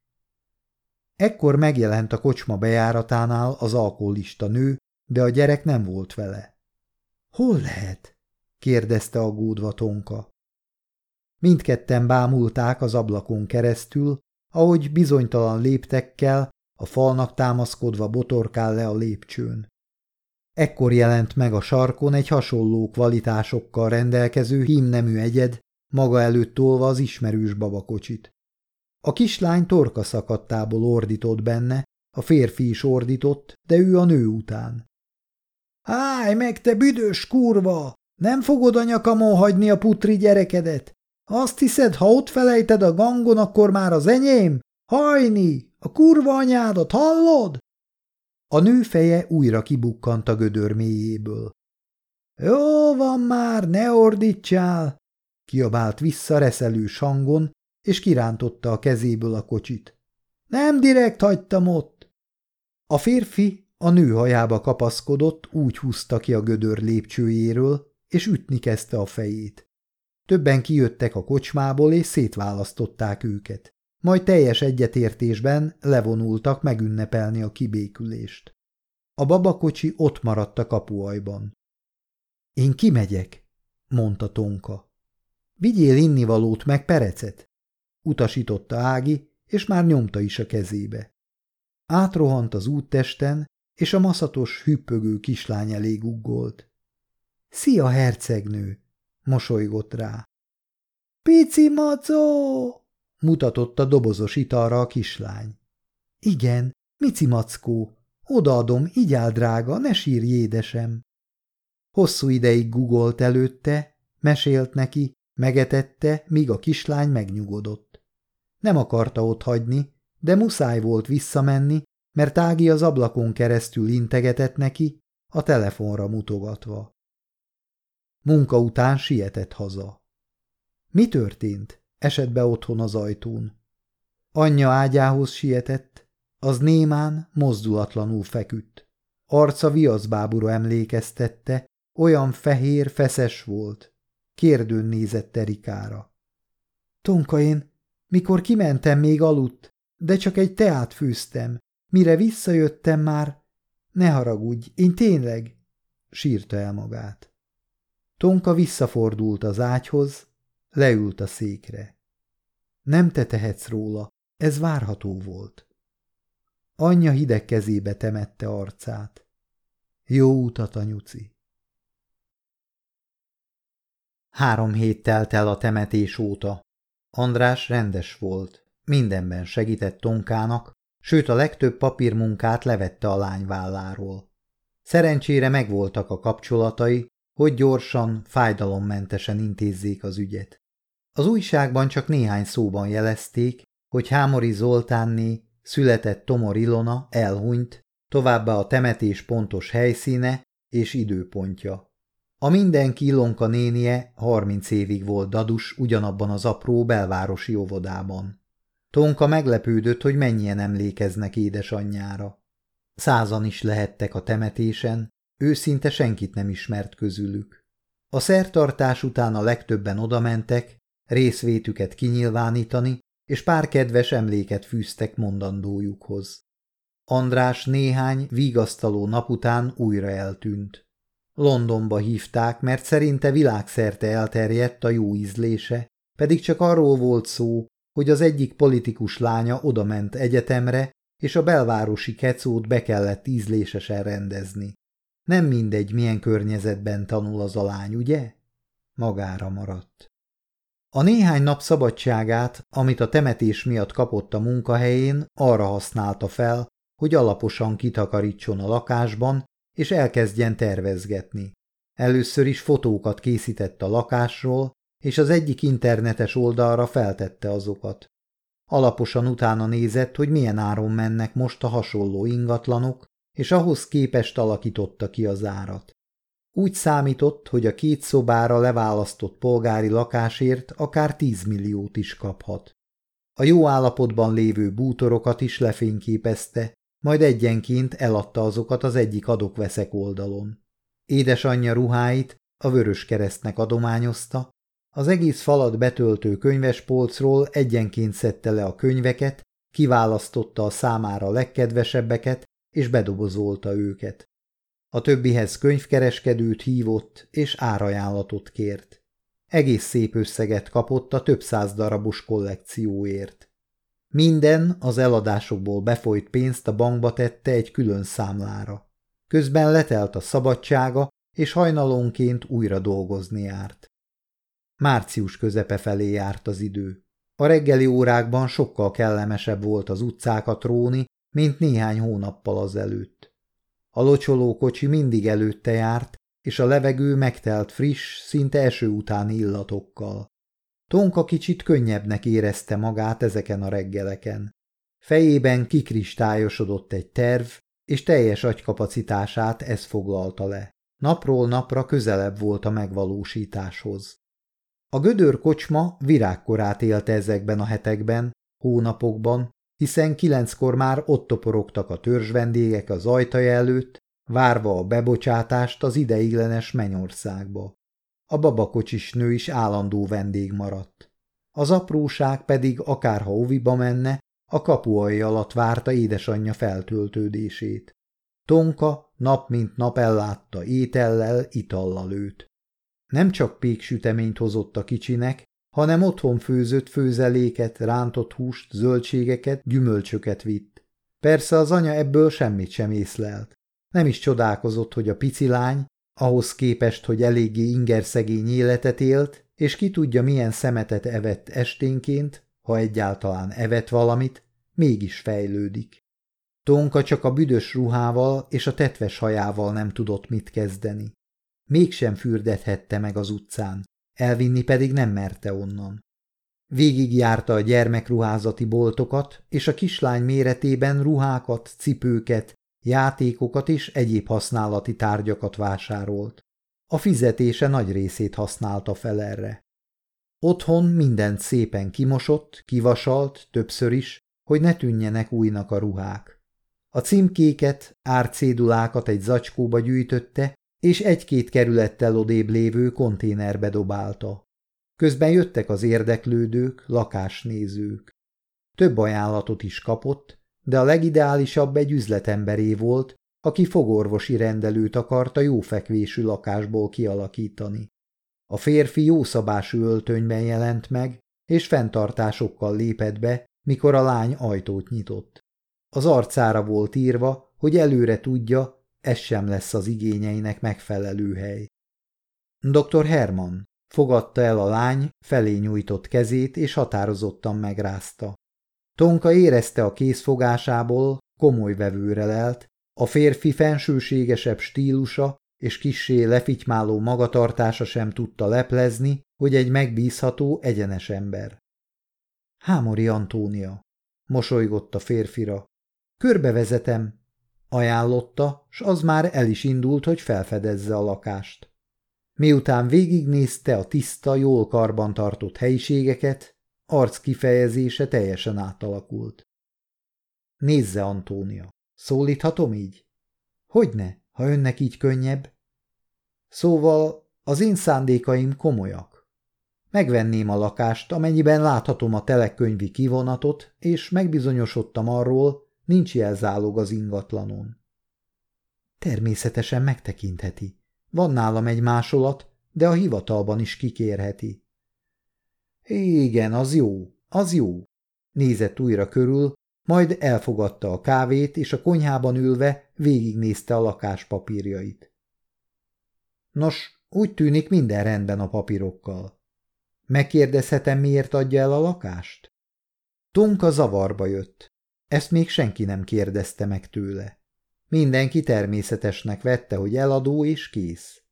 Ekkor megjelent a kocsma bejáratánál az alkoholista nő, de a gyerek nem volt vele. Hol lehet? Kérdezte aggódva Tonka. Mindketten bámulták az ablakon keresztül, ahogy bizonytalan léptekkel, a falnak támaszkodva botorkál le a lépcsőn. Ekkor jelent meg a sarkon egy hasonló kvalitásokkal rendelkező hímnemű egyed, maga előtt tolva az ismerős babakocsit. A kislány torka szakadtából ordított benne, a férfi is ordított, de ő a nő után. – Állj meg, te büdös kurva! Nem fogod a nyakamon hagyni a putri gyerekedet? Azt hiszed, ha ott felejted a gangon, akkor már az enyém? Hajni! A kurva anyádat, hallod? A nő feje újra kibukkant a gödör mélyéből. Jó van már, ne ordítsál! Kiabált vissza reszelős hangon, és kirántotta a kezéből a kocsit. Nem direkt hagytam ott. A férfi a nő hajába kapaszkodott, úgy húzta ki a gödör lépcsőjéről, és ütni kezdte a fejét. Többen kijöttek a kocsmából, és szétválasztották őket. Majd teljes egyetértésben levonultak megünnepelni a kibékülést. A babakocsi ott maradt a kapuajban. Én kimegyek, mondta Tonka. Vigyél innivalót meg perecet, utasította Ági, és már nyomta is a kezébe. Átrohant az úttesten, és a maszatos, hüppögő kislány elé guggolt. Szia, hercegnő! mosolygott rá. Pici macó! mutatott a dobozos italra a kislány. Igen, Mici mackó, odaadom, így áll drága, ne sírj, édesem. Hosszú ideig gugolt előtte, mesélt neki, megetette, míg a kislány megnyugodott. Nem akarta ott hagyni, de muszáj volt visszamenni, mert Ági az ablakon keresztül integetett neki, a telefonra mutogatva. Munka után sietett haza. Mi történt? Esett be otthon az ajtón. Anyja ágyához sietett, az némán, mozdulatlanul feküdt. Arca viaszbábura emlékeztette, olyan fehér, feszes volt. Kérdőn nézett Erikára. Tonka, én, mikor kimentem, még aludt, de csak egy teát főztem. Mire visszajöttem már, ne haragudj, én tényleg, sírta el magát. Tonka visszafordult az ágyhoz, leült a székre. Nem te tehetsz róla, ez várható volt. Anyja hideg kezébe temette arcát. Jó utat, anyuci! Három hét telt el a temetés óta. András rendes volt, mindenben segített Tonkának, sőt a legtöbb papírmunkát levette a lány válláról. Szerencsére megvoltak a kapcsolatai, hogy gyorsan, fájdalommentesen intézzék az ügyet. Az újságban csak néhány szóban jelezték, hogy Hámori Zoltánné született Tomor Ilona elhunyt, továbbá a temetés pontos helyszíne és időpontja. A mindenki Ilonka nénie harminc évig volt dadus ugyanabban az apró belvárosi óvodában. Tonka meglepődött, hogy mennyien emlékeznek édesanyjára. Százan is lehettek a temetésen, ő szinte senkit nem ismert közülük. A szertartás után a legtöbben odamentek, részvétüket kinyilvánítani, és pár kedves emléket fűztek mondandójukhoz. András néhány vigasztaló nap után újra eltűnt. Londonba hívták, mert szerinte világszerte elterjedt a jó ízlése, pedig csak arról volt szó, hogy az egyik politikus lánya odament egyetemre, és a belvárosi kecót be kellett ízlésesen rendezni. Nem mindegy, milyen környezetben tanul az a lány, ugye? Magára maradt. A néhány nap szabadságát, amit a temetés miatt kapott a munkahelyén, arra használta fel, hogy alaposan kitakarítson a lakásban, és elkezdjen tervezgetni. Először is fotókat készített a lakásról, és az egyik internetes oldalra feltette azokat. Alaposan utána nézett, hogy milyen áron mennek most a hasonló ingatlanok, és ahhoz képest alakította ki az árat. Úgy számított, hogy a két szobára leválasztott polgári lakásért akár tíz milliót is kaphat. A jó állapotban lévő bútorokat is lefényképezte, majd egyenként eladta azokat az egyik adokveszek oldalon. Édesanyja ruháit a Vörös Keresztnek adományozta, az egész falat betöltő könyvespolcról egyenként szedte le a könyveket, kiválasztotta a számára legkedvesebbeket, és bedobozolta őket. A többihez könyvkereskedőt hívott, és árajánlatot kért. Egész szép összeget kapott a több száz darabos kollekcióért. Minden az eladásokból befolyt pénzt a bankba tette egy külön számlára. Közben letelt a szabadsága, és hajnalonként újra dolgozni járt. Március közepe felé járt az idő. A reggeli órákban sokkal kellemesebb volt az utcákat róni, mint néhány hónappal azelőtt. A locsoló kocsi mindig előtte járt, és a levegő megtelt friss, szinte eső utáni illatokkal. Tonka kicsit könnyebbnek érezte magát ezeken a reggeleken. Fejében kikristályosodott egy terv, és teljes agykapacitását ez foglalta le. Napról napra közelebb volt a megvalósításhoz. A gödör kocsma virágkorát élte ezekben a hetekben, hónapokban, hiszen kilenckor már ott toporogtak a törzs vendégek az ajtaja előtt, várva a bebocsátást az ideiglenes mennyországba. A babakocsis nő is állandó vendég maradt. Az apróság pedig akárha oviba menne, a kapuai alatt várta édesanyja feltöltődését. Tonka nap mint nap ellátta étellel, itallal őt. Nem csak péksüteményt hozott a kicsinek, hanem otthon főzött főzeléket, rántott húst, zöldségeket, gyümölcsöket vitt. Persze az anya ebből semmit sem észlelt. Nem is csodálkozott, hogy a pici lány, ahhoz képest, hogy eléggé ingerszegény életet élt, és ki tudja milyen szemetet evett esténként, ha egyáltalán evett valamit, mégis fejlődik. Tonka csak a büdös ruhával és a tetves hajával nem tudott mit kezdeni. Mégsem fürdethette meg az utcán, elvinni pedig nem merte onnan. Végig járta a gyermekruházati boltokat, és a kislány méretében ruhákat, cipőket, játékokat és egyéb használati tárgyakat vásárolt. A fizetése nagy részét használta fel erre. Otthon mindent szépen kimosott, kivasalt, többször is, hogy ne tűnjenek újnak a ruhák. A címkéket, árcédulákat egy zacskóba gyűjtötte, és egy-két kerülettel odébb lévő konténerbe dobálta. Közben jöttek az érdeklődők, lakásnézők. Több ajánlatot is kapott, de a legideálisabb egy üzletemberé volt, aki fogorvosi rendelőt akarta jófekvésű lakásból kialakítani. A férfi jószabású öltönyben jelent meg, és fenntartásokkal lépett be, mikor a lány ajtót nyitott. Az arcára volt írva, hogy előre tudja, ez sem lesz az igényeinek megfelelő hely. Dr. Herman fogadta el a lány felé nyújtott kezét, és határozottan megrázta. Tonka érezte a készfogásából, komoly vevőre lelt, a férfi fensőségesebb stílusa és kissé lefitymáló magatartása sem tudta leplezni, hogy egy megbízható, egyenes ember. Hámori Antónia, mosolygott a férfira. Körbevezetem, ajánlotta, s az már el is indult, hogy felfedezze a lakást. Miután végignézte a tiszta, jól karban tartott helyiségeket, arc kifejezése teljesen átalakult. Nézze, Antónia, szólíthatom így? Hogyne, ha önnek így könnyebb? Szóval az én szándékaim komolyak. Megvenném a lakást, amennyiben láthatom a telekönyvi kivonatot, és megbizonyosodtam arról, nincs jelzálog az ingatlanon. Természetesen megtekintheti. Van nálam egy másolat, de a hivatalban is kikérheti. Igen, az jó, az jó. Nézett újra körül, majd elfogadta a kávét, és a konyhában ülve végignézte a lakás papírjait. Nos, úgy tűnik minden rendben a papírokkal. Megkérdezhetem, miért adja el a lakást? Tonka zavarba jött. Ezt még senki nem kérdezte meg tőle. Mindenki természetesnek vette, hogy eladó és kész.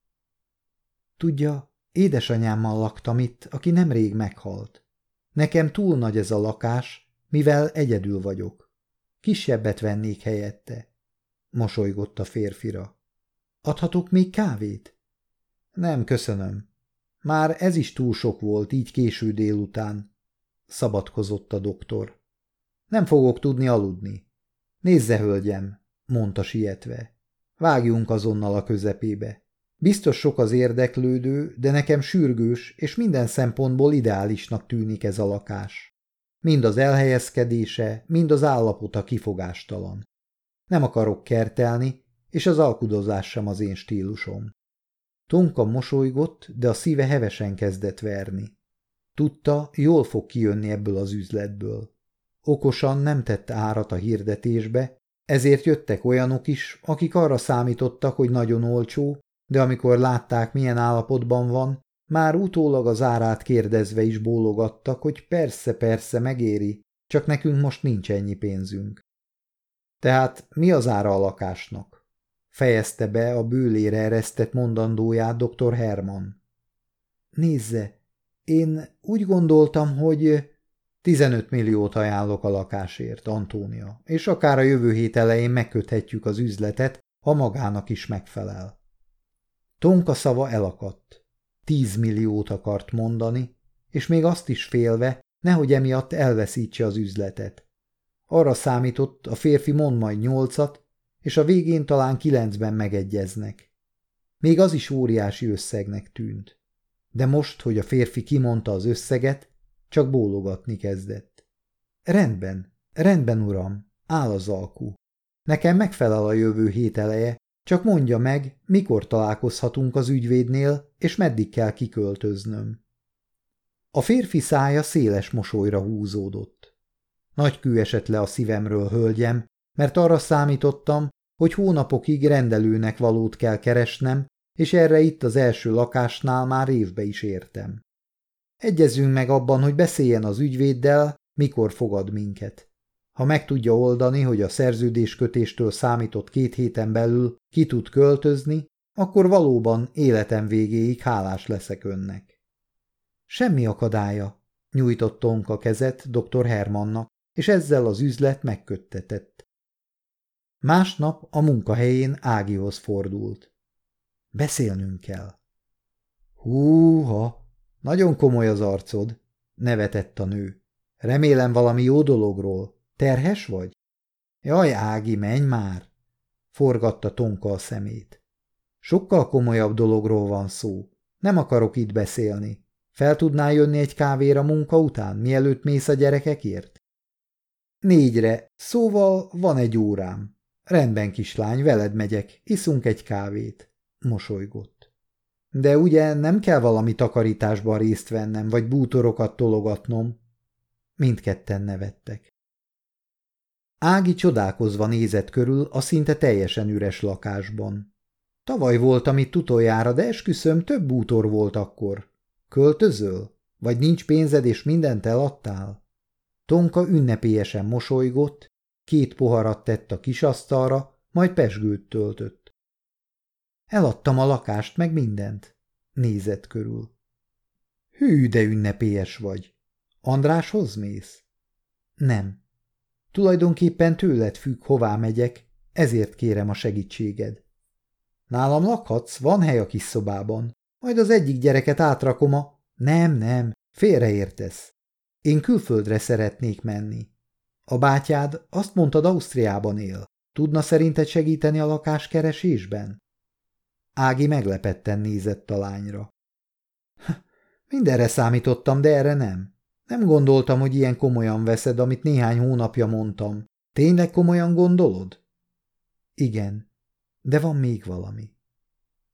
Tudja, édesanyámmal laktam itt, aki nemrég meghalt. Nekem túl nagy ez a lakás, mivel egyedül vagyok. Kisebbet vennék helyette. Mosolygott a férfira. Adhatok még kávét? Nem, köszönöm. Már ez is túl sok volt, így késő délután. Szabadkozott a doktor. Nem fogok tudni aludni. Nézze, hölgyem, mondta sietve. Vágjunk azonnal a közepébe. Biztos sok az érdeklődő, de nekem sürgős, és minden szempontból ideálisnak tűnik ez a lakás. Mind az elhelyezkedése, mind az állapota kifogástalan. Nem akarok kertelni, és az alkudozás sem az én stílusom. Tonka mosolygott, de a szíve hevesen kezdett verni. Tudta, jól fog kijönni ebből az üzletből. Okosan nem tette árat a hirdetésbe, ezért jöttek olyanok is, akik arra számítottak, hogy nagyon olcsó, de amikor látták, milyen állapotban van, már utólag az árát kérdezve is bólogattak, hogy persze-persze megéri, csak nekünk most nincs ennyi pénzünk. Tehát mi az ára a lakásnak? Fejezte be a bőlére eresztett mondandóját dr. Herman. Nézze, én úgy gondoltam, hogy 15 milliót ajánlok a lakásért, Antónia, és akár a jövő hét elején megköthetjük az üzletet, ha magának is megfelel. Tonka szava elakadt. Tíz milliót akart mondani, és még azt is félve, nehogy emiatt elveszítse az üzletet. Arra számított, a férfi mond majd nyolcat, és a végén talán kilencben megegyeznek. Még az is óriási összegnek tűnt. De most, hogy a férfi kimondta az összeget, csak bólogatni kezdett. Rendben, rendben, uram, áll az alkú. Nekem megfelel a jövő hét eleje, csak mondja meg, mikor találkozhatunk az ügyvédnél, és meddig kell kiköltöznöm. A férfi szája széles mosolyra húzódott. Nagy kő esett le a szívemről, hölgyem, mert arra számítottam, hogy hónapokig rendelőnek valót kell keresnem, és erre itt az első lakásnál már évbe is értem. Egyezünk meg abban, hogy beszéljen az ügyvéddel, mikor fogad minket. Ha meg tudja oldani, hogy a szerződéskötéstől számított két héten belül ki tud költözni, akkor valóban életem végéig hálás leszek önnek. Semmi akadálya, nyújtott Tonka kezet dr. Hermannak, és ezzel az üzlet megköttetett. Másnap a munkahelyén Ágihoz fordult. Beszélnünk kell. Húha, nagyon komoly az arcod, nevetett a nő. Remélem valami jó dologról. Terhes vagy? Jaj, Ági, menj már! Forgatta Tonka a szemét. Sokkal komolyabb dologról van szó. Nem akarok itt beszélni. Fel tudnál jönni egy kávéra munka után, mielőtt mész a gyerekekért? Négyre, szóval van egy órám. Rendben, kislány, veled megyek, iszunk egy kávét. Mosolygott. De ugye nem kell valami takarításban részt vennem, vagy bútorokat tologatnom? Mindketten nevettek. Ági csodálkozva nézett körül a szinte teljesen üres lakásban. Tavaly voltam itt utoljára, de esküszöm, több bútor volt akkor. Költözöl? Vagy nincs pénzed és mindent eladtál? Tonka ünnepélyesen mosolygott, két poharat tett a kisasztalra, majd pesgőt töltött. Eladtam a lakást, meg mindent. Nézett körül. Hű, de ünnepélyes vagy. Andráshoz mész? Nem. Tulajdonképpen tőled függ, hová megyek, ezért kérem a segítséged. Nálam lakhatsz, van hely a kis szobában. Majd az egyik gyereket átrakom a... Nem, nem, félreértesz. Én külföldre szeretnék menni. A bátyád azt mondtad Ausztriában él. Tudna szerinted segíteni a lakáskeresésben? Ági meglepetten nézett a lányra. Mindenre számítottam, de erre nem. Nem gondoltam, hogy ilyen komolyan veszed, amit néhány hónapja mondtam. Tényleg komolyan gondolod? Igen, de van még valami.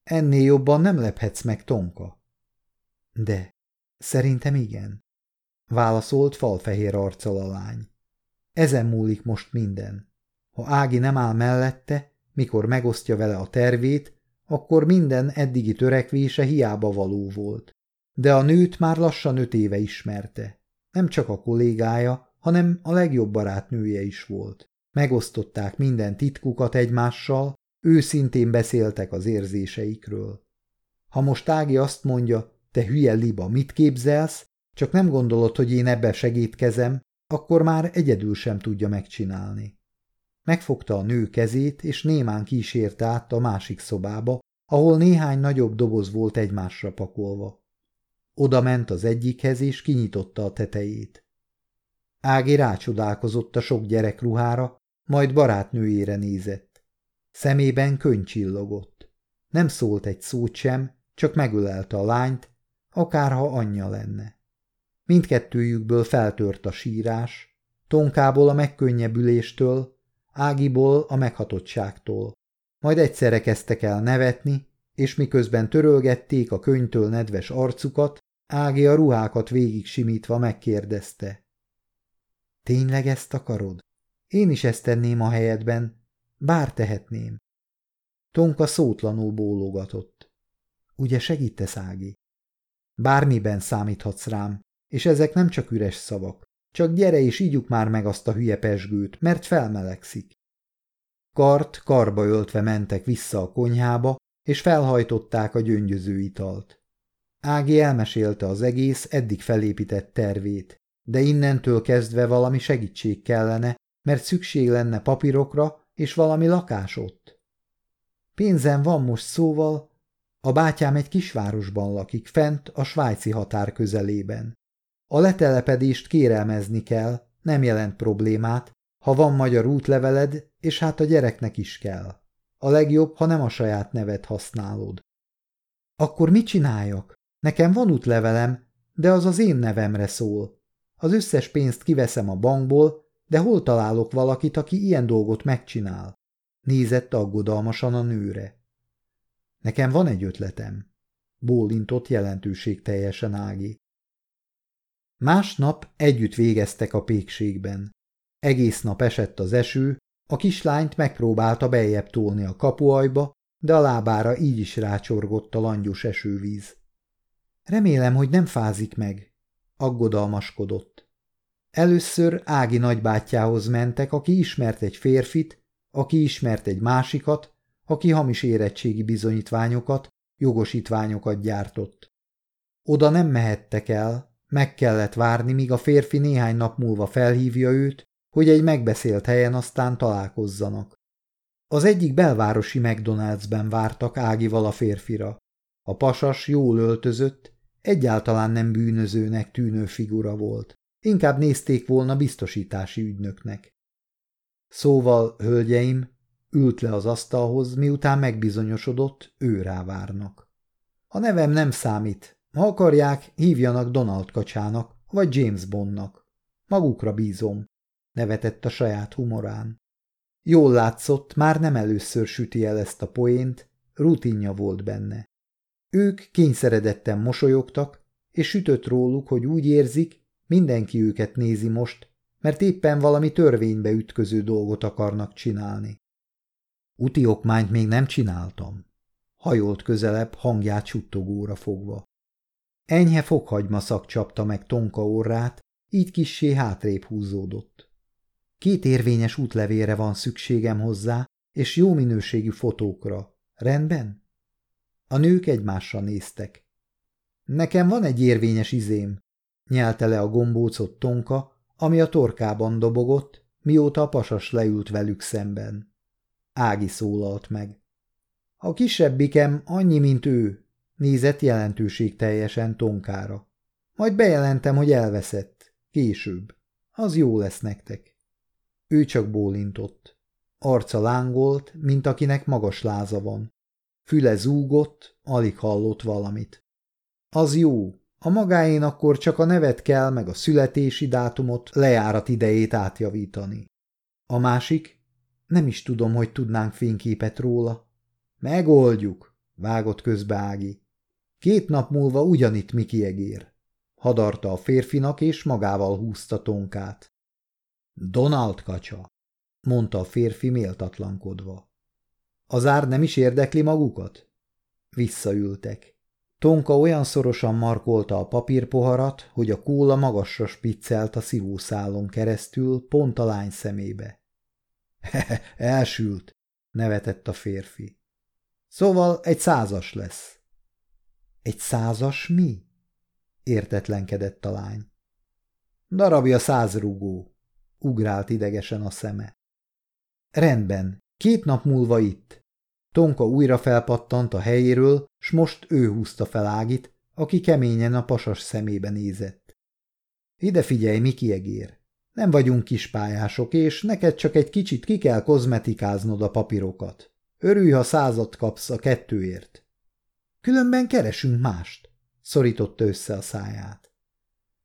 Ennél jobban nem lephetsz meg, Tonka. De, szerintem igen. Válaszolt falfehér arccal a lány. Ezen múlik most minden. Ha Ági nem áll mellette, mikor megosztja vele a tervét, akkor minden eddigi törekvése hiába való volt. De a nőt már lassan öt éve ismerte. Nem csak a kollégája, hanem a legjobb barátnője is volt. Megosztották minden titkukat egymással, őszintén beszéltek az érzéseikről. Ha most Ági azt mondja, te hülye liba, mit képzelsz, csak nem gondolod, hogy én ebbe segítkezem, akkor már egyedül sem tudja megcsinálni. Megfogta a nő kezét, és némán kísérte át a másik szobába, ahol néhány nagyobb doboz volt egymásra pakolva. Oda ment az egyikhez, és kinyitotta a tetejét. Ági rácsodálkozott a sok gyerek ruhára, majd barátnőjére nézett. Szemében könyv csillogott. Nem szólt egy szót sem, csak megölelte a lányt, akárha anyja lenne. Mindkettőjükből feltört a sírás, Tonkából a megkönnyebbüléstől, Ágiból a meghatottságtól. Majd egyszerre kezdtek el nevetni, és miközben törölgették a könyvtől nedves arcukat, Ági a ruhákat végig simítva megkérdezte. Tényleg ezt akarod? Én is ezt tenném a helyedben, bár tehetném. Tonka szótlanul bólogatott. Ugye segítesz, Ági? Bármiben számíthatsz rám, és ezek nem csak üres szavak. Csak gyere és ígyuk már meg azt a hülye pesgőt, mert felmelegszik. Kart karba öltve mentek vissza a konyhába, és felhajtották a gyöngyöző italt. Ági elmesélte az egész eddig felépített tervét, de innentől kezdve valami segítség kellene, mert szükség lenne papírokra és valami lakás ott. Pénzem van most szóval, a bátyám egy kisvárosban lakik, fent a svájci határ közelében. A letelepedést kérelmezni kell, nem jelent problémát, ha van magyar útleveled, és hát a gyereknek is kell. A legjobb, ha nem a saját nevet használod. Akkor mit csináljak? Nekem van útlevelem, de az az én nevemre szól. Az összes pénzt kiveszem a bankból, de hol találok valakit, aki ilyen dolgot megcsinál? Nézett aggodalmasan a nőre. Nekem van egy ötletem. Bólintott jelentőség teljesen Ági. Másnap együtt végeztek a pékségben. Egész nap esett az eső, a kislányt megpróbálta beljebb tolni a kapuajba, de a lábára így is rácsorgott a langyos esővíz. Remélem, hogy nem fázik meg, aggodalmaskodott. Először Ági nagybátyjához mentek, aki ismert egy férfit, aki ismert egy másikat, aki hamis érettségi bizonyítványokat, jogosítványokat gyártott. Oda nem mehettek el, meg kellett várni, míg a férfi néhány nap múlva felhívja őt, hogy egy megbeszélt helyen aztán találkozzanak. Az egyik belvárosi McDonald'sben vártak Ágival a férfira. A pasas jól öltözött, egyáltalán nem bűnözőnek tűnő figura volt. Inkább nézték volna biztosítási ügynöknek. Szóval, hölgyeim, ült le az asztalhoz, miután megbizonyosodott, ő várnak. A nevem nem számít. Ha akarják, hívjanak Donald kacsának, vagy James Bondnak. Magukra bízom, nevetett a saját humorán. Jól látszott, már nem először süti el ezt a poént, rutinja volt benne. Ők kényszeredetten mosolyogtak, és sütött róluk, hogy úgy érzik, mindenki őket nézi most, mert éppen valami törvénybe ütköző dolgot akarnak csinálni. Uti okmányt még nem csináltam. Hajolt közelebb, hangját suttogóra fogva. Enyhe fokhagyma csapta meg Tonka orrát, így kissé hátrébb húzódott. Két érvényes útlevére van szükségem hozzá, és jó minőségű fotókra. Rendben? A nők egymásra néztek. Nekem van egy érvényes izém, nyelte le a gombócot Tonka, ami a torkában dobogott, mióta a pasas leült velük szemben. Ági szólalt meg. A kisebbikem annyi, mint ő. Nézett jelentőség teljesen Tonkára. Majd bejelentem, hogy elveszett. Később. Az jó lesz nektek. Ő csak bólintott. Arca lángolt, mint akinek magas láza van. Füle zúgott, alig hallott valamit. Az jó. A magáén akkor csak a nevet kell, meg a születési dátumot, lejárat idejét átjavítani. A másik? Nem is tudom, hogy tudnánk fényképet róla. Megoldjuk, vágott közbe Ági. Két nap múlva ugyanitt Miki egér. Hadarta a férfinak, és magával húzta tonkát. Donald kacsa, mondta a férfi méltatlankodva. Az ár nem is érdekli magukat? Visszaültek. Tonka olyan szorosan markolta a papírpoharat, hogy a kóla magasra spiccelt a szívószálon keresztül, pont a lány szemébe. Elsült, nevetett a férfi. Szóval egy százas lesz. Egy százas mi? értetlenkedett a lány. Darabja százrugó, ugrált idegesen a szeme. Rendben, két nap múlva itt. Tonka újra felpattant a helyéről, s most ő húzta fel Ágit, aki keményen a pasas szemébe nézett. Ide figyelj, Miki egér! Nem vagyunk kispályások, és neked csak egy kicsit ki kell kozmetikáznod a papírokat. Örülj, ha százat kapsz a kettőért. Különben keresünk mást, szorította össze a száját.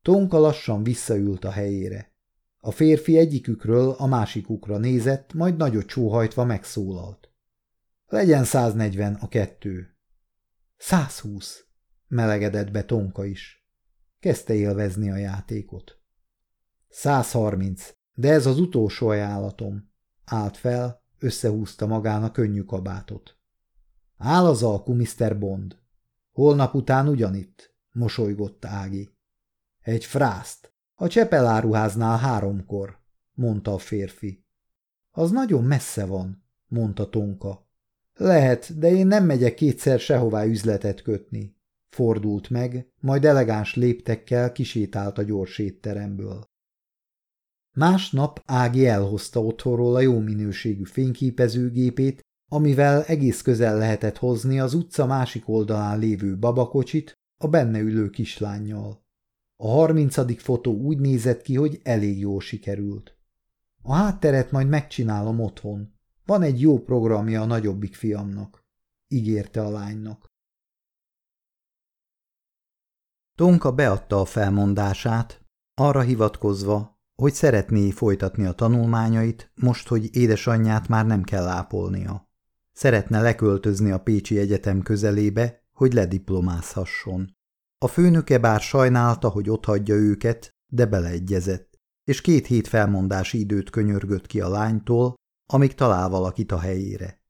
Tonka lassan visszaült a helyére. A férfi egyikükről a másikukra nézett, majd nagyot csóhajtva megszólalt. Legyen 140 a kettő. 120, melegedett be Tonka is. Kezdte élvezni a játékot. 130, de ez az utolsó ajánlatom. Állt fel, összehúzta magán a könnyű kabátot. Áll az alku, Mr. Bond. Holnap után ugyanitt, mosolygott Ági. Egy frászt, a csepeláruháznál háromkor, mondta a férfi. Az nagyon messze van, mondta Tonka. Lehet, de én nem megyek kétszer sehová üzletet kötni. Fordult meg, majd elegáns léptekkel kisétált a gyors étteremből. Másnap Ági elhozta otthonról a jó minőségű fényképezőgépét, amivel egész közel lehetett hozni az utca másik oldalán lévő babakocsit a benne ülő kislányjal. A harmincadik fotó úgy nézett ki, hogy elég jól sikerült. A hátteret majd megcsinálom otthon. Van egy jó programja a nagyobbik fiamnak, ígérte a lánynak. Tonka beadta a felmondását, arra hivatkozva, hogy szeretné folytatni a tanulmányait, most, hogy édesanyját már nem kell ápolnia. Szeretne leköltözni a Pécsi Egyetem közelébe, hogy lediplomázhasson. A főnöke bár sajnálta, hogy otthagyja őket, de beleegyezett, és két hét felmondási időt könyörgött ki a lánytól, amíg talál valakit a helyére.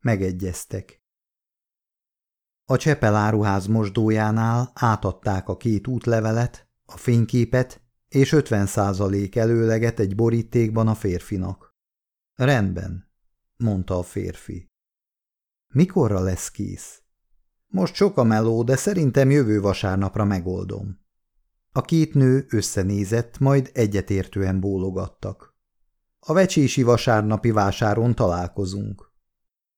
Megegyeztek. A Csepel áruház mosdójánál átadták a két útlevelet, a fényképet és 50 százalék előleget egy borítékban a férfinak. Rendben, mondta a férfi. Mikorra lesz kész? Most sok a meló, de szerintem jövő vasárnapra megoldom. A két nő összenézett, majd egyetértően bólogattak. A vecsési vasárnapi vásáron találkozunk.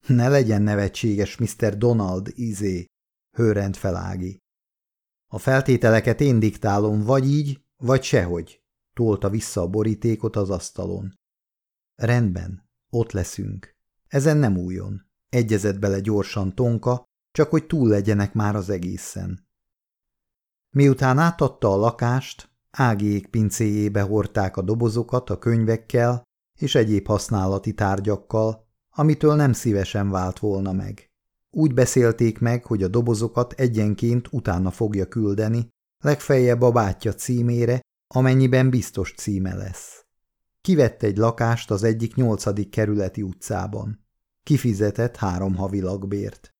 Ne legyen nevetséges, Mr. Donald, izé, hőrend felági. A feltételeket én diktálom, vagy így, vagy sehogy, tolta vissza a borítékot az asztalon. Rendben, ott leszünk. Ezen nem újon. Egyezett bele gyorsan Tonka, csak hogy túl legyenek már az egészen. Miután átadta a lakást, Ágiék pincéjébe hordták a dobozokat a könyvekkel és egyéb használati tárgyakkal, amitől nem szívesen vált volna meg. Úgy beszélték meg, hogy a dobozokat egyenként utána fogja küldeni, legfeljebb a bátyja címére, amennyiben biztos címe lesz. Kivett egy lakást az egyik nyolcadik kerületi utcában. Kifizetett három havi lakbért.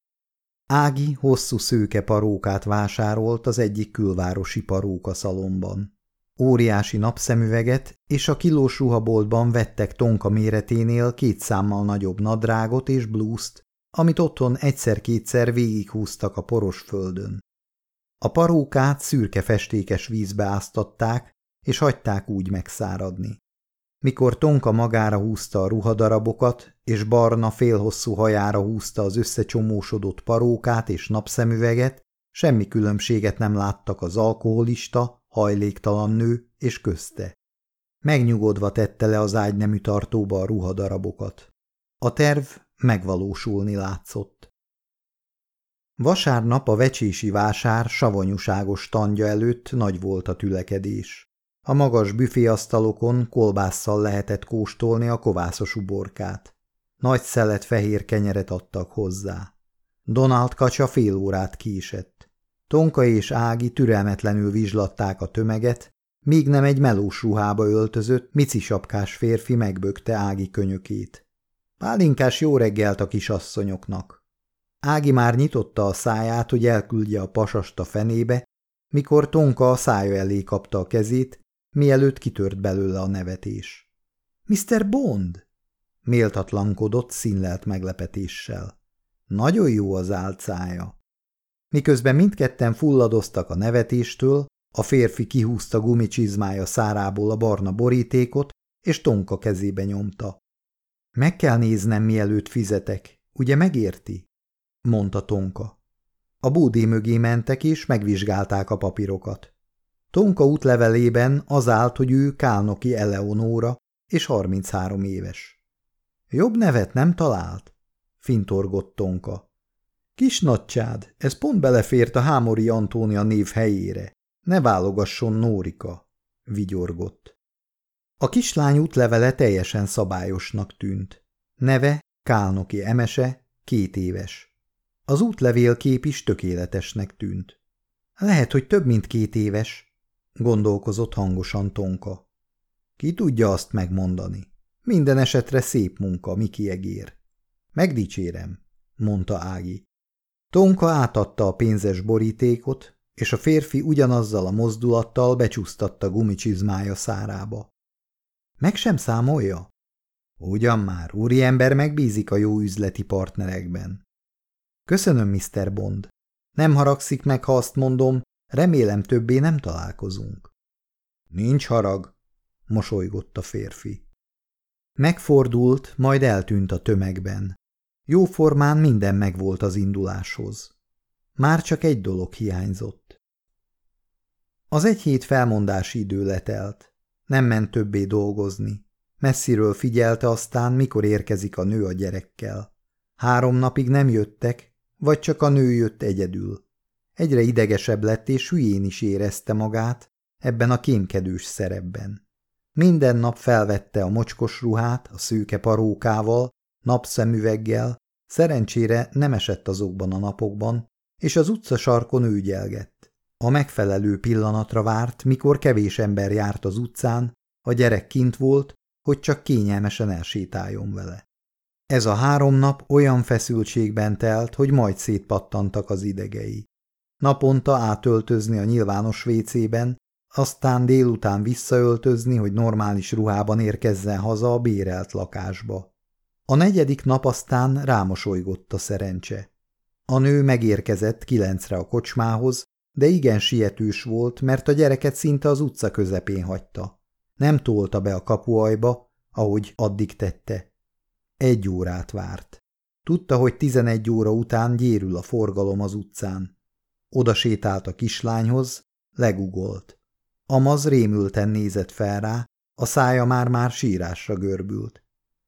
Ági hosszú szőke parókát vásárolt az egyik külvárosi paróka szalomban. Óriási napszemüveget és a kilós ruhaboltban vettek tonka méreténél két számmal nagyobb nadrágot és blúzt, amit otthon egyszer-kétszer végighúztak a poros földön. A parókát szürke festékes vízbe áztatták, és hagyták úgy megszáradni. Mikor Tonka magára húzta a ruhadarabokat, és barna félhosszú hajára húzta az összecsomósodott parókát és napszemüveget, semmi különbséget nem láttak az alkoholista, hajléktalan nő és közte. Megnyugodva tette le az ágynemű tartóba a ruhadarabokat. A terv megvalósulni látszott. Vasárnap a vecsési vásár savanyúságos tandja előtt nagy volt a tülekedés. A magas büféasztalokon kolbásszal lehetett kóstolni a kovászos uborkát. Nagy szelet fehér kenyeret adtak hozzá. Donald kacsa fél órát késett. Tonka és Ági türelmetlenül vizslatták a tömeget, míg nem egy melós ruhába öltözött, micisapkás férfi megbökte Ági könyökét. Pálinkás jó reggelt a kisasszonyoknak. Ági már nyitotta a száját, hogy elküldje a pasast a fenébe, mikor Tonka a szája elé kapta a kezét, mielőtt kitört belőle a nevetés. – Mr. Bond! – méltatlankodott színlelt meglepetéssel. Nagyon jó az álcája. Miközben mindketten fulladoztak a nevetéstől, a férfi kihúzta gumicsizmája szárából a barna borítékot, és Tonka kezébe nyomta. Meg kell néznem, mielőtt fizetek, ugye megérti? mondta Tonka. A búdé mögé mentek, és megvizsgálták a papírokat. Tonka útlevelében az állt, hogy ő Kálnoki Eleonóra, és 33 éves. Jobb nevet nem talált? fintorgott Tonka. Kis nagycsád, ez pont belefért a Hámori Antónia név helyére. Ne válogasson Nórika, vigyorgott. A kislány útlevele teljesen szabályosnak tűnt. Neve Kálnoki Emese, két éves. Az útlevél kép is tökéletesnek tűnt. Lehet, hogy több mint két éves, gondolkozott hangosan Tonka. Ki tudja azt megmondani? Minden esetre szép munka, Miki egér. Megdicsérem, mondta Ági. Tonka átadta a pénzes borítékot, és a férfi ugyanazzal a mozdulattal becsúsztatta gumicsizmája szárába. Meg sem számolja? Ugyan már, úriember megbízik a jó üzleti partnerekben. Köszönöm, Mr. Bond. Nem haragszik meg, ha azt mondom, remélem többé nem találkozunk. Nincs harag, mosolygott a férfi. Megfordult, majd eltűnt a tömegben. Jóformán minden megvolt az induláshoz. Már csak egy dolog hiányzott. Az egy hét felmondási idő letelt. Nem ment többé dolgozni. Messziről figyelte aztán, mikor érkezik a nő a gyerekkel. Három napig nem jöttek, vagy csak a nő jött egyedül. Egyre idegesebb lett, és hülyén is érezte magát ebben a kémkedős szerepben. Minden nap felvette a mocskos ruhát, a szőke parókával, napszemüveggel, szerencsére nem esett azokban a napokban, és az utca sarkon ügyelgett. A megfelelő pillanatra várt, mikor kevés ember járt az utcán, a gyerek kint volt, hogy csak kényelmesen elsétáljon vele. Ez a három nap olyan feszültségben telt, hogy majd szétpattantak az idegei. Naponta átöltözni a nyilvános vécében, aztán délután visszaöltözni, hogy normális ruhában érkezzen haza a bérelt lakásba. A negyedik nap aztán rámosolygott a szerencse. A nő megérkezett kilencre a kocsmához, de igen sietős volt, mert a gyereket szinte az utca közepén hagyta. Nem tolta be a kapuajba, ahogy addig tette. Egy órát várt. Tudta, hogy tizenegy óra után gyérül a forgalom az utcán. Oda sétált a kislányhoz, legugolt. Amaz rémülten nézett fel rá, a szája már-már sírásra görbült.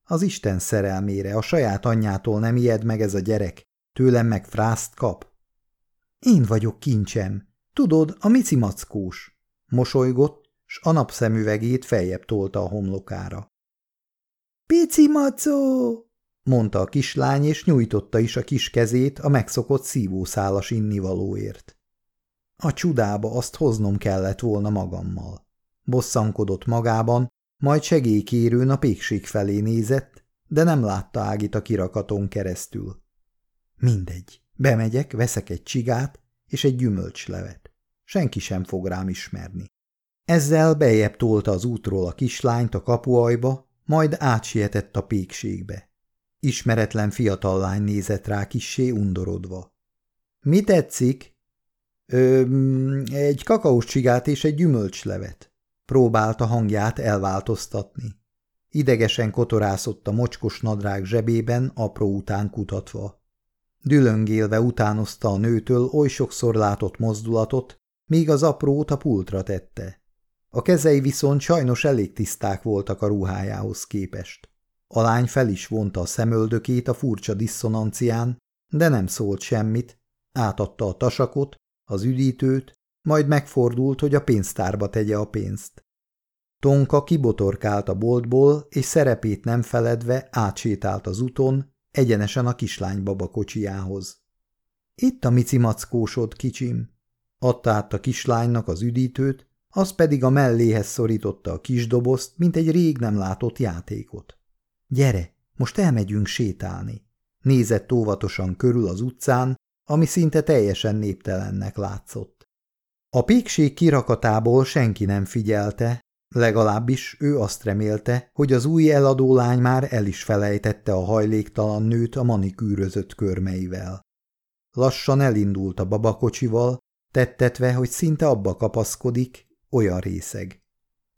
Az Isten szerelmére, a saját anyjától nem ijed meg ez a gyerek, tőlem meg frászt kap. Én vagyok kincsem. Tudod, a Mici mackós. Mosolygott, s a napszemüvegét feljebb tolta a homlokára. Pici macó! Mondta a kislány, és nyújtotta is a kis kezét a megszokott szívószálas innivalóért. A csudába azt hoznom kellett volna magammal. Bosszankodott magában, majd segélykérőn a pékség felé nézett, de nem látta Ágit a kirakaton keresztül. Mindegy. Bemegyek, veszek egy csigát és egy gyümölcslevet. Senki sem fog rám ismerni. Ezzel bejebb tolta az útról a kislányt a kapuajba, majd átsietett a pékségbe. Ismeretlen fiatal lány nézett rá kissé undorodva. – Mi tetszik? Egy kakaós csigát és egy gyümölcslevet. Próbálta hangját elváltoztatni. idegesen kotorászott a mocskos nadrág zsebében, apró után kutatva. Dülöngélve utánozta a nőtől oly sokszor látott mozdulatot, míg az aprót a pultra tette. A kezei viszont sajnos elég tiszták voltak a ruhájához képest. A lány fel is vonta a szemöldökét a furcsa diszonancián, de nem szólt semmit, átadta a tasakot, az üdítőt, majd megfordult, hogy a pénztárba tegye a pénzt. Tonka kibotorkált a boltból, és szerepét nem feledve átsétált az úton, egyenesen a kislány babakocsijához. Itt a mici mackósod, kicsim. Adta át a kislánynak az üdítőt, az pedig a melléhez szorította a kis dobozt, mint egy rég nem látott játékot. Gyere, most elmegyünk sétálni. Nézett óvatosan körül az utcán, ami szinte teljesen néptelennek látszott. A pékség kirakatából senki nem figyelte, legalábbis ő azt remélte, hogy az új eladó lány már el is felejtette a hajléktalan nőt a manikűrözött körmeivel. Lassan elindult a babakocsival, tettetve, hogy szinte abba kapaszkodik, olyan részeg.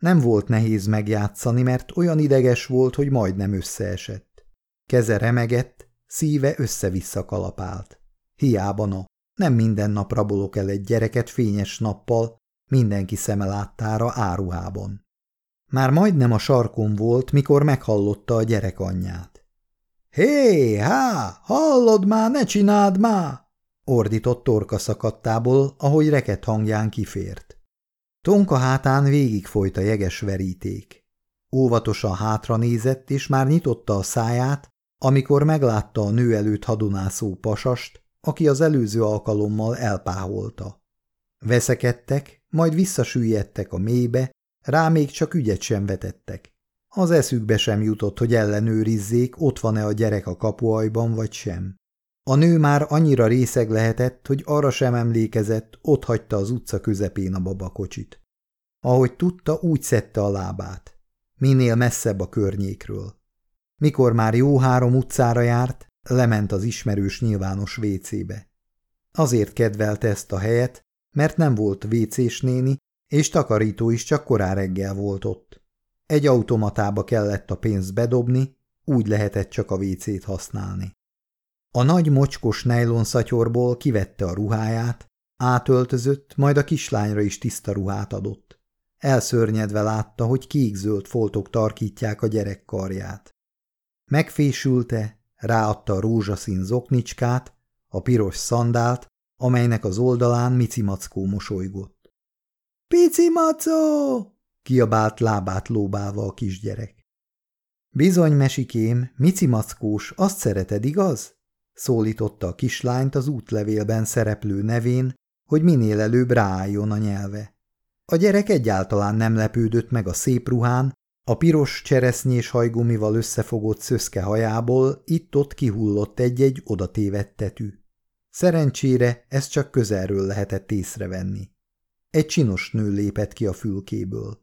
Nem volt nehéz megjátszani, mert olyan ideges volt, hogy majdnem összeesett. Keze remegett, szíve össze-vissza kalapált. Hiába na, nem minden nap rabolok el egy gyereket fényes nappal, mindenki szeme láttára áruhában. Már majdnem a sarkon volt, mikor meghallotta a gyerek anyját. – Hé, há, hallod már, ne csináld már! – ordított torka szakadtából, ahogy reket hangján kifért. Tonka hátán végigfolyt a jeges veríték. Óvatosan hátra nézett, és már nyitotta a száját, amikor meglátta a nő előtt hadonászó pasast, aki az előző alkalommal elpáholta. Veszekedtek, majd visszasüllyedtek a mélybe, rá még csak ügyet sem vetettek. Az eszükbe sem jutott, hogy ellenőrizzék, ott van-e a gyerek a kapuajban vagy sem. A nő már annyira részeg lehetett, hogy arra sem emlékezett, ott hagyta az utca közepén a babakocsit. Ahogy tudta, úgy szedte a lábát. Minél messzebb a környékről. Mikor már jó három utcára járt, lement az ismerős nyilvános vécébe. Azért kedvelte ezt a helyet, mert nem volt vécés néni, és takarító is csak korán reggel volt ott. Egy automatába kellett a pénzt bedobni, úgy lehetett csak a vécét használni. A nagy mocskos nejlonszatyorból kivette a ruháját, átöltözött, majd a kislányra is tiszta ruhát adott. Elszörnyedve látta, hogy kék-zöld foltok tarkítják a gyerek karját. Megfésülte, ráadta a rózsaszín zoknicskát, a piros szandált, amelynek az oldalán Mici Mackó mosolygott. – Pici Macó! – kiabált lábát lóbálva a kisgyerek. – Bizony, mesikém, Mici Mackós, azt szereted, igaz? – szólította a kislányt az útlevélben szereplő nevén, hogy minél előbb ráálljon a nyelve. A gyerek egyáltalán nem lepődött meg a szép ruhán, a piros cseresznyés hajgumival összefogott szöszke hajából itt-ott kihullott egy-egy odatévedt tetű. Szerencsére ezt csak közelről lehetett észrevenni. Egy csinos nő lépett ki a fülkéből.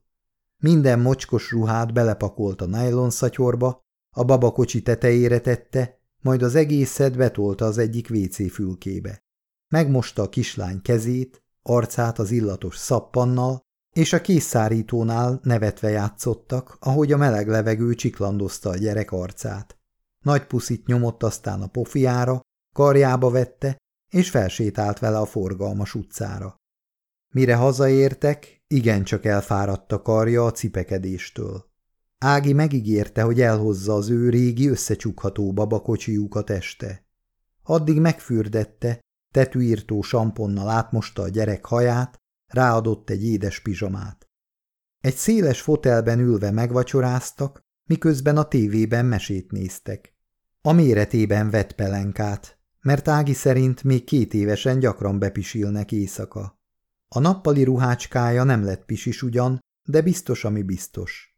Minden mocskos ruhát belepakolt a nylon szatyorba, a babakocsi tetejére tette, majd az egészet betolta az egyik WC fülkébe. Megmosta a kislány kezét, arcát az illatos szappannal, és a készszárítónál nevetve játszottak, ahogy a meleg levegő csiklandozta a gyerek arcát. Nagy puszit nyomott aztán a pofiára, karjába vette, és felsétált vele a forgalmas utcára. Mire hazaértek, igencsak elfáradt a karja a cipekedéstől. Ági megígérte, hogy elhozza az ő régi összecsukható babakocsijukat este. Addig megfürdette, tetűírtó samponnal átmosta a gyerek haját, ráadott egy édes pizsamát. Egy széles fotelben ülve megvacsoráztak, miközben a tévében mesét néztek. A méretében vett pelenkát, mert Ági szerint még két évesen gyakran bepisilnek éjszaka. A nappali ruhácskája nem lett pisis ugyan, de biztos, ami biztos.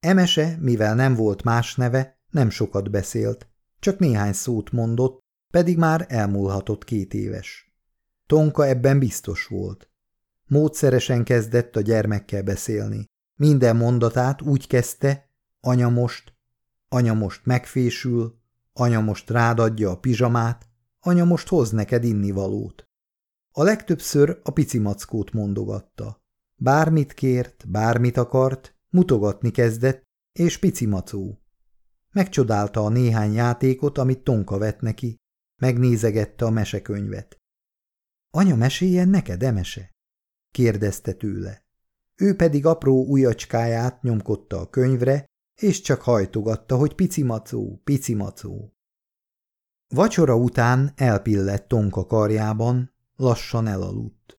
Emese, mivel nem volt más neve, nem sokat beszélt, csak néhány szót mondott, pedig már elmúlhatott két éves. Tonka ebben biztos volt. Módszeresen kezdett a gyermekkel beszélni. Minden mondatát úgy kezdte, anya most, anya most megfésül, anya most rádadja a pizsamát, anya most hoz neked innivalót. A legtöbbször a pici mondogatta. Bármit kért, bármit akart, mutogatni kezdett, és pici macó. Megcsodálta a néhány játékot, amit Tonka vett neki, megnézegette a mesekönyvet. Anya meséljen neked, emese? kérdezte tőle. Ő pedig apró ujjacskáját nyomkodta a könyvre, és csak hajtogatta, hogy pici macó, pici macó. Vacsora után elpillett Tonka karjában, lassan elaludt.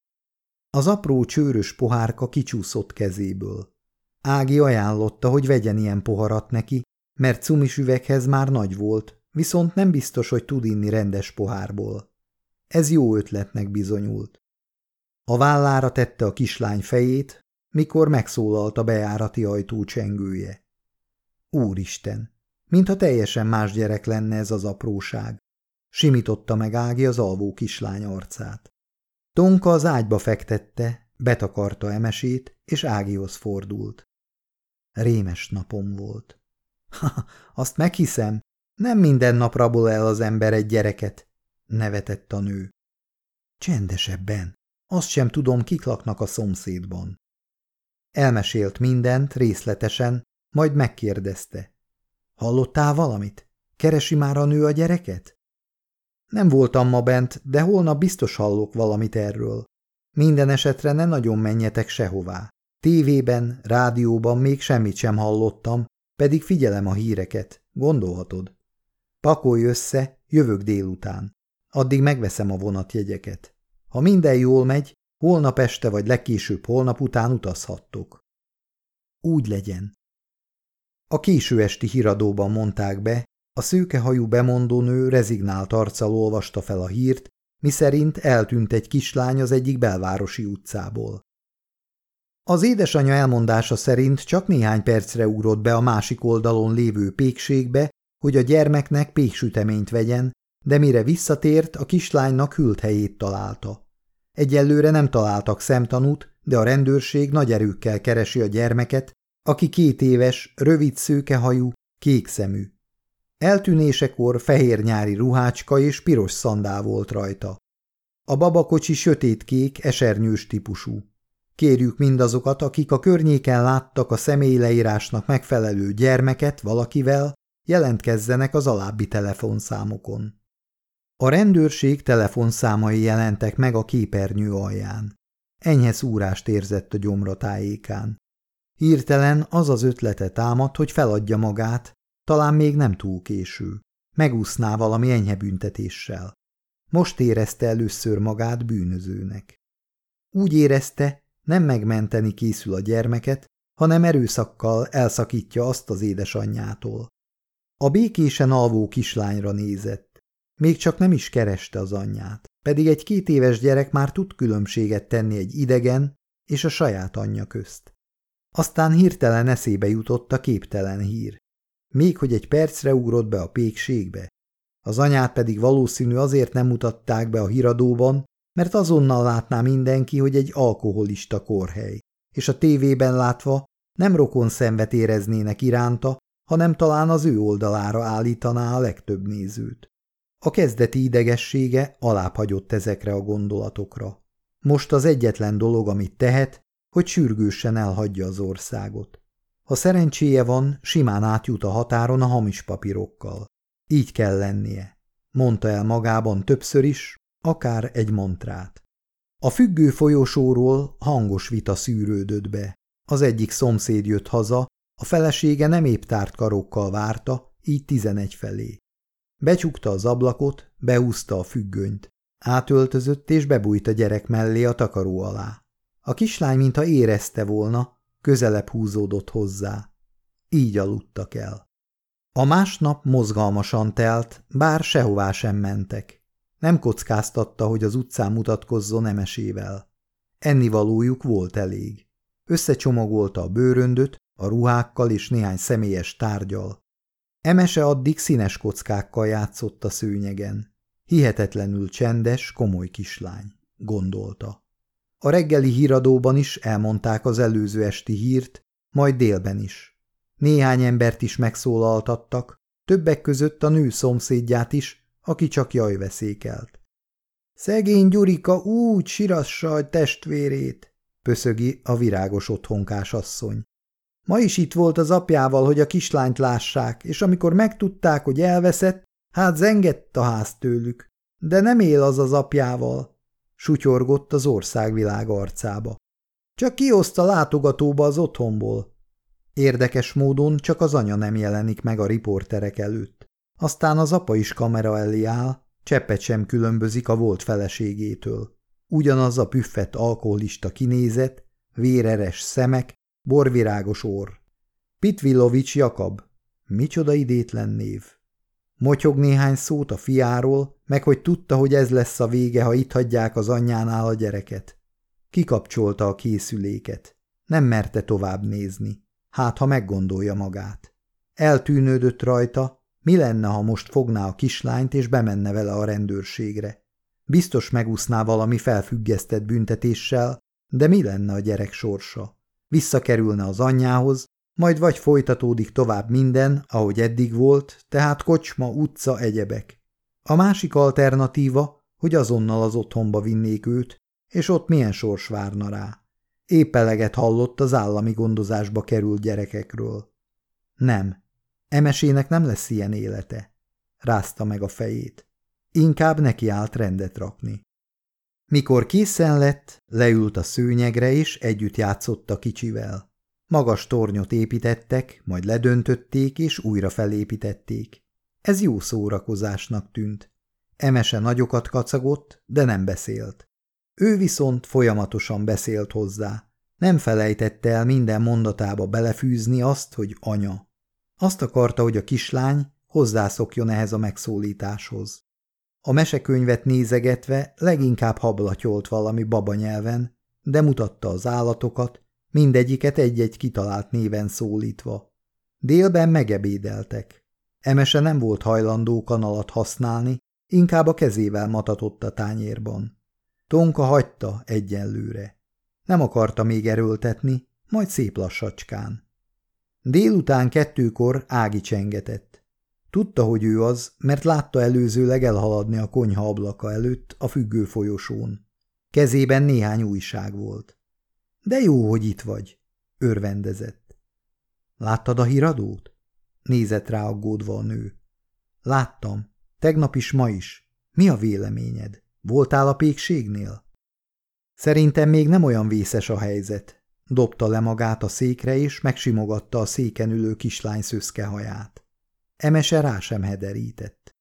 Az apró csőrös pohárka kicsúszott kezéből. Ági ajánlotta, hogy vegyen ilyen poharat neki, mert cumis üveghez már nagy volt, viszont nem biztos, hogy tud inni rendes pohárból. Ez jó ötletnek bizonyult. A vállára tette a kislány fejét, mikor megszólalt a bejárati ajtó csengője. Úristen, mintha teljesen más gyerek lenne ez az apróság. Simította meg Ági az alvó kislány arcát. Tonka az ágyba fektette, betakarta emesét, és Ágihoz fordult. Rémes napom volt. Ha, azt meghiszem, nem minden nap rabol el az ember egy gyereket, nevetett a nő. Csendesebben, azt sem tudom, kik laknak a szomszédban. Elmesélt mindent részletesen, majd megkérdezte. Hallottál valamit? Keresi már a nő a gyereket? Nem voltam ma bent, de holnap biztos hallok valamit erről. Minden esetre ne nagyon menjetek sehová. Tévében, rádióban még semmit sem hallottam, pedig figyelem a híreket, gondolhatod. Pakolj össze, jövök délután. Addig megveszem a vonatjegyeket. Ha minden jól megy, holnap este vagy legkésőbb holnap után utazhattok. Úgy legyen. A késő esti híradóban mondták be, a szőkehajú bemondónő rezignált arccal olvasta fel a hírt, miszerint eltűnt egy kislány az egyik belvárosi utcából. Az édesanyja elmondása szerint csak néhány percre ugrott be a másik oldalon lévő pékségbe, hogy a gyermeknek péksüteményt vegyen, de mire visszatért, a kislánynak hűlt helyét találta. Egyelőre nem találtak szemtanút, de a rendőrség nagy erőkkel keresi a gyermeket, aki két éves, rövid szőkehajú, kékszemű. Eltűnésekor fehér nyári ruhácska és piros szandál volt rajta. A babakocsi sötétkék, esernyős típusú. Kérjük mindazokat, akik a környéken láttak a személyleírásnak megfelelő gyermeket valakivel, jelentkezzenek az alábbi telefonszámokon. A rendőrség telefonszámai jelentek meg a képernyő alján. Enyhe szúrást érzett a gyomra tájékán. Hirtelen az az ötlete támad, hogy feladja magát, talán még nem túl késő. Megúszná valami enyhe büntetéssel. Most érezte először magát bűnözőnek. Úgy érezte, nem megmenteni készül a gyermeket, hanem erőszakkal elszakítja azt az édesanyjától. A békésen alvó kislányra nézett. Még csak nem is kereste az anyját, pedig egy két éves gyerek már tud különbséget tenni egy idegen és a saját anyja közt. Aztán hirtelen eszébe jutott a képtelen hír. Még hogy egy percre ugrott be a pékségbe. Az anyát pedig valószínű azért nem mutatták be a híradóban, mert azonnal látná mindenki, hogy egy alkoholista korhely, és a tévében látva nem rokon szenvet éreznének iránta, hanem talán az ő oldalára állítaná a legtöbb nézőt. A kezdeti idegessége alábbhagyott ezekre a gondolatokra. Most az egyetlen dolog, amit tehet, hogy sürgősen elhagyja az országot. Ha szerencséje van, simán átjut a határon a hamis papírokkal. Így kell lennie, mondta el magában többször is, akár egy mantrát. A függő folyosóról hangos vita szűrődött be. Az egyik szomszéd jött haza, a felesége nem épp tárt karokkal várta, így tizenegy felé. Becsukta az ablakot, behúzta a függönyt. Átöltözött és bebújt a gyerek mellé a takaró alá. A kislány, mintha érezte volna, közelebb húzódott hozzá. Így aludtak el. A másnap mozgalmasan telt, bár sehová sem mentek. Nem kockáztatta, hogy az utcán mutatkozzon emesével. Ennivalójuk volt elég. Összecsomagolta a bőröndöt, a ruhákkal és néhány személyes tárgyal. Emese addig színes kockákkal játszott a szőnyegen. Hihetetlenül csendes, komoly kislány, gondolta. A reggeli híradóban is elmondták az előző esti hírt, majd délben is. Néhány embert is megszólaltattak, többek között a nő szomszédját is, aki csak jaj veszékelt. Szegény Gyurika úgy sirassa a testvérét, pöszögi a virágos otthonkás asszony. Ma is itt volt az apjával, hogy a kislányt lássák, és amikor megtudták, hogy elveszett, hát zengett a ház tőlük. De nem él az az apjával, sutyorgott az országvilág arcába. Csak kioszta látogatóba az otthonból. Érdekes módon csak az anya nem jelenik meg a riporterek előtt. Aztán az apa is kamera elé áll, cseppet sem különbözik a volt feleségétől. Ugyanaz a püffet alkoholista kinézet, véreres szemek, borvirágos orr. Pitvillovics Jakab. Micsoda idétlen név. Motyog néhány szót a fiáról, meg hogy tudta, hogy ez lesz a vége, ha itt hagyják az anyjánál a gyereket. Kikapcsolta a készüléket. Nem merte tovább nézni. Hát, ha meggondolja magát. Eltűnődött rajta, mi lenne, ha most fogná a kislányt és bemenne vele a rendőrségre. Biztos megúszná valami felfüggesztett büntetéssel, de mi lenne a gyerek sorsa? Visszakerülne az anyjához, majd vagy folytatódik tovább minden, ahogy eddig volt, tehát kocsma, utca, egyebek. A másik alternatíva, hogy azonnal az otthonba vinnék őt, és ott milyen sors várna rá. Épp eleget hallott az állami gondozásba került gyerekekről. Nem, emesének nem lesz ilyen élete. Rázta meg a fejét. Inkább neki állt rendet rakni. Mikor készen lett, leült a szőnyegre és együtt játszott a kicsivel. Magas tornyot építettek, majd ledöntötték és újra felépítették. Ez jó szórakozásnak tűnt. Emese nagyokat kacagott, de nem beszélt. Ő viszont folyamatosan beszélt hozzá. Nem felejtette el minden mondatába belefűzni azt, hogy anya. Azt akarta, hogy a kislány hozzászokjon ehhez a megszólításhoz. A mesekönyvet nézegetve leginkább hablatyolt valami babanyelven, de mutatta az állatokat, mindegyiket egy-egy kitalált néven szólítva. Délben megebédeltek. Emese nem volt hajlandó kanalat használni, inkább a kezével matatott a tányérban. Tonka hagyta egyenlőre. Nem akarta még erőltetni, majd szép lassacskán. Délután kettőkor Ági csengetett. Tudta, hogy ő az, mert látta előzőleg elhaladni a konyha ablaka előtt a függő folyosón. Kezében néhány újság volt. De jó, hogy itt vagy, örvendezett. Láttad a híradót? Nézett rá aggódva a nő. Láttam, tegnap is, ma is. Mi a véleményed? Voltál a pékségnél? Szerintem még nem olyan vészes a helyzet. Dobta le magát a székre, és megsimogatta a széken ülő kislány szöszke haját. Emese rá sem hederített.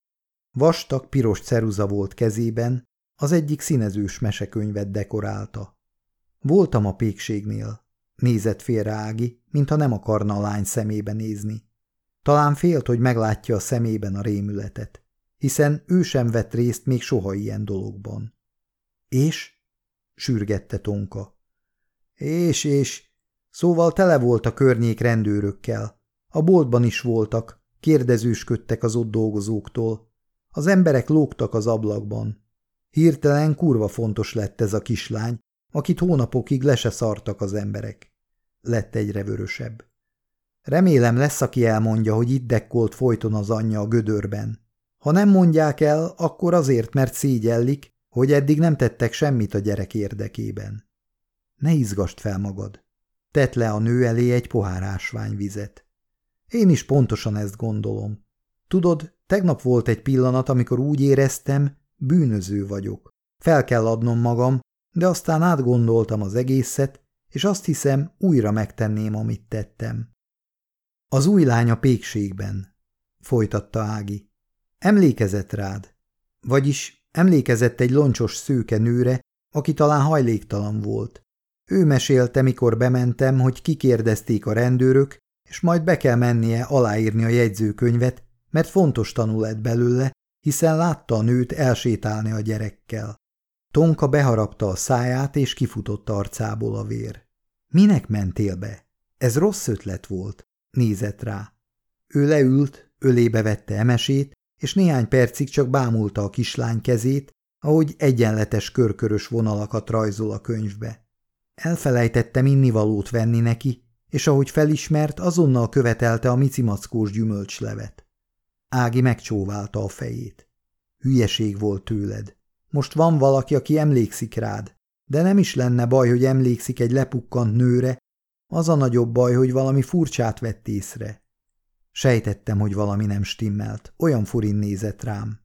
Vastag, piros ceruza volt kezében, az egyik színezős mesekönyvet dekorálta. Voltam a pékségnél. Nézett félre Ági, mintha nem akarna a lány szemébe nézni. Talán félt, hogy meglátja a szemében a rémületet, hiszen ő sem vett részt még soha ilyen dologban. És? sürgette Tonka. És, és, szóval tele volt a környék rendőrökkel. A boltban is voltak, kérdezősködtek az ott dolgozóktól. Az emberek lógtak az ablakban. Hirtelen kurva fontos lett ez a kislány, akit hónapokig le se szartak az emberek. Lett egyre vörösebb. Remélem lesz, aki elmondja, hogy itt dekkolt folyton az anyja a gödörben. Ha nem mondják el, akkor azért, mert szégyellik, hogy eddig nem tettek semmit a gyerek érdekében. Ne izgast fel magad. Tett le a nő elé egy pohár ásványvizet. Én is pontosan ezt gondolom. Tudod, tegnap volt egy pillanat, amikor úgy éreztem, bűnöző vagyok. Fel kell adnom magam, de aztán átgondoltam az egészet, és azt hiszem, újra megtenném, amit tettem. Az új lány a pékségben, folytatta Ági. Emlékezett rád. Vagyis emlékezett egy loncsos szőke nőre, aki talán hajléktalan volt. Ő mesélte, mikor bementem, hogy kikérdezték a rendőrök, és majd be kell mennie aláírni a jegyzőkönyvet, mert fontos tanulat belőle, hiszen látta a nőt elsétálni a gyerekkel. Tonka beharapta a száját, és kifutott arcából a vér. Minek mentél be? Ez rossz ötlet volt. Nézett rá. Ő leült, ölébe vette emesét, és néhány percig csak bámulta a kislány kezét, ahogy egyenletes körkörös vonalakat rajzol a könyvbe. Elfelejtettem innivalót venni neki, és ahogy felismert, azonnal követelte a micimackós gyümölcslevet. Ági megcsóválta a fejét. Hülyeség volt tőled. Most van valaki, aki emlékszik rád, de nem is lenne baj, hogy emlékszik egy lepukkant nőre, Az a nagyobb baj, hogy valami furcsát vett észre. Sejtettem, hogy valami nem stimmelt. Olyan furin nézett rám.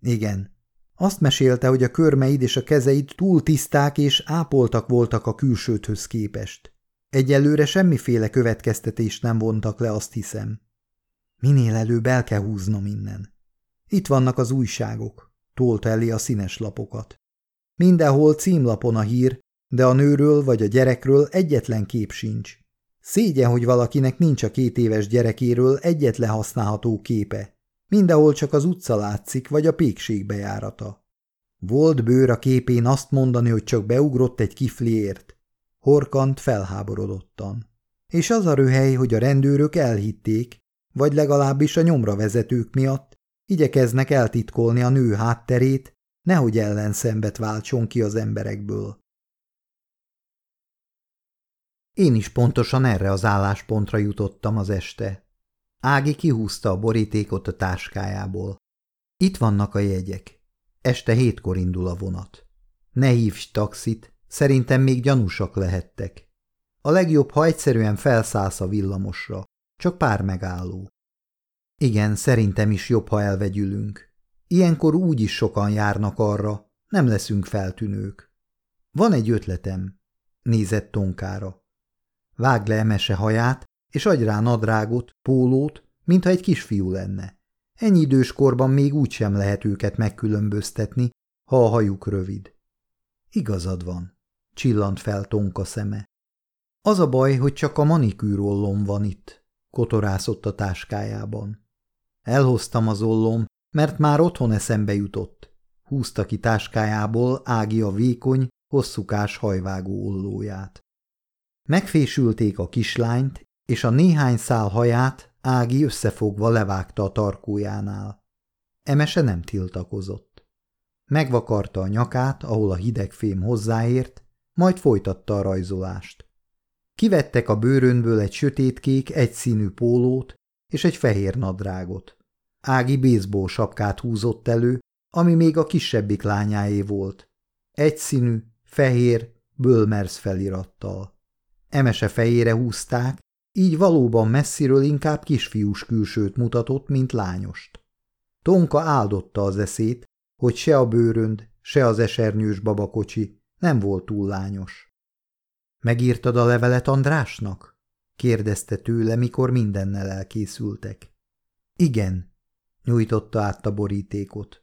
Igen. Azt mesélte, hogy a körmeid és a kezeid túl tiszták és ápoltak voltak a külsődhöz képest. Egyelőre semmiféle következtetést nem vontak le, azt hiszem. Minél előbb el kell húznom innen. Itt vannak az újságok. Tolta elé a színes lapokat. Mindenhol címlapon a hír, de a nőről vagy a gyerekről egyetlen kép sincs. Szégyen, hogy valakinek nincs a két éves gyerekéről egyetlen használható képe. Mindenhol csak az utca látszik, vagy a pékség bejárata. Volt bőr a képén azt mondani, hogy csak beugrott egy kifliért. Horkant felháborodottan. És az a röhely, hogy a rendőrök elhitték, vagy legalábbis a nyomra vezetők miatt igyekeznek eltitkolni a nő hátterét, nehogy ellenszembet váltson ki az emberekből. Én is pontosan erre az álláspontra jutottam az este. Ági kihúzta a borítékot a táskájából. Itt vannak a jegyek. Este hétkor indul a vonat. Ne hívj taxit, szerintem még gyanúsak lehettek. A legjobb, ha egyszerűen felszállsz a villamosra. Csak pár megálló. Igen, szerintem is jobb, ha elvegyülünk. Ilyenkor úgy is sokan járnak arra, nem leszünk feltűnők. Van egy ötletem, nézett Tonkára. Vág le emese haját, és adj rá nadrágot, pólót, mintha egy kisfiú lenne. Ennyi idős korban még úgysem lehet őket megkülönböztetni, ha a hajuk rövid. Igazad van, csillant fel Tonka szeme. Az a baj, hogy csak a manikűrollom van itt, kotorászott a táskájában. Elhoztam az ollom, mert már otthon eszembe jutott. Húzta ki táskájából Ági a vékony, hosszúkás hajvágó ollóját. Megfésülték a kislányt, és a néhány szál haját Ági összefogva levágta a tarkójánál. Emese nem tiltakozott. Megvakarta a nyakát, ahol a hideg fém hozzáért, majd folytatta a rajzolást. Kivettek a bőrönből egy sötétkék, egyszínű pólót és egy fehér nadrágot. Ági baseball sapkát húzott elő, ami még a kisebbik lányáé volt. Egyszínű, fehér, Bölmers felirattal. Emese fejére húzták, így valóban messziről inkább kisfiús külsőt mutatott, mint lányost. Tonka áldotta az eszét, hogy se a bőrönd, se az esernyős babakocsi nem volt túl lányos. Megírtad a levelet Andrásnak? kérdezte tőle, mikor mindennel elkészültek. Igen, nyújtotta át a borítékot.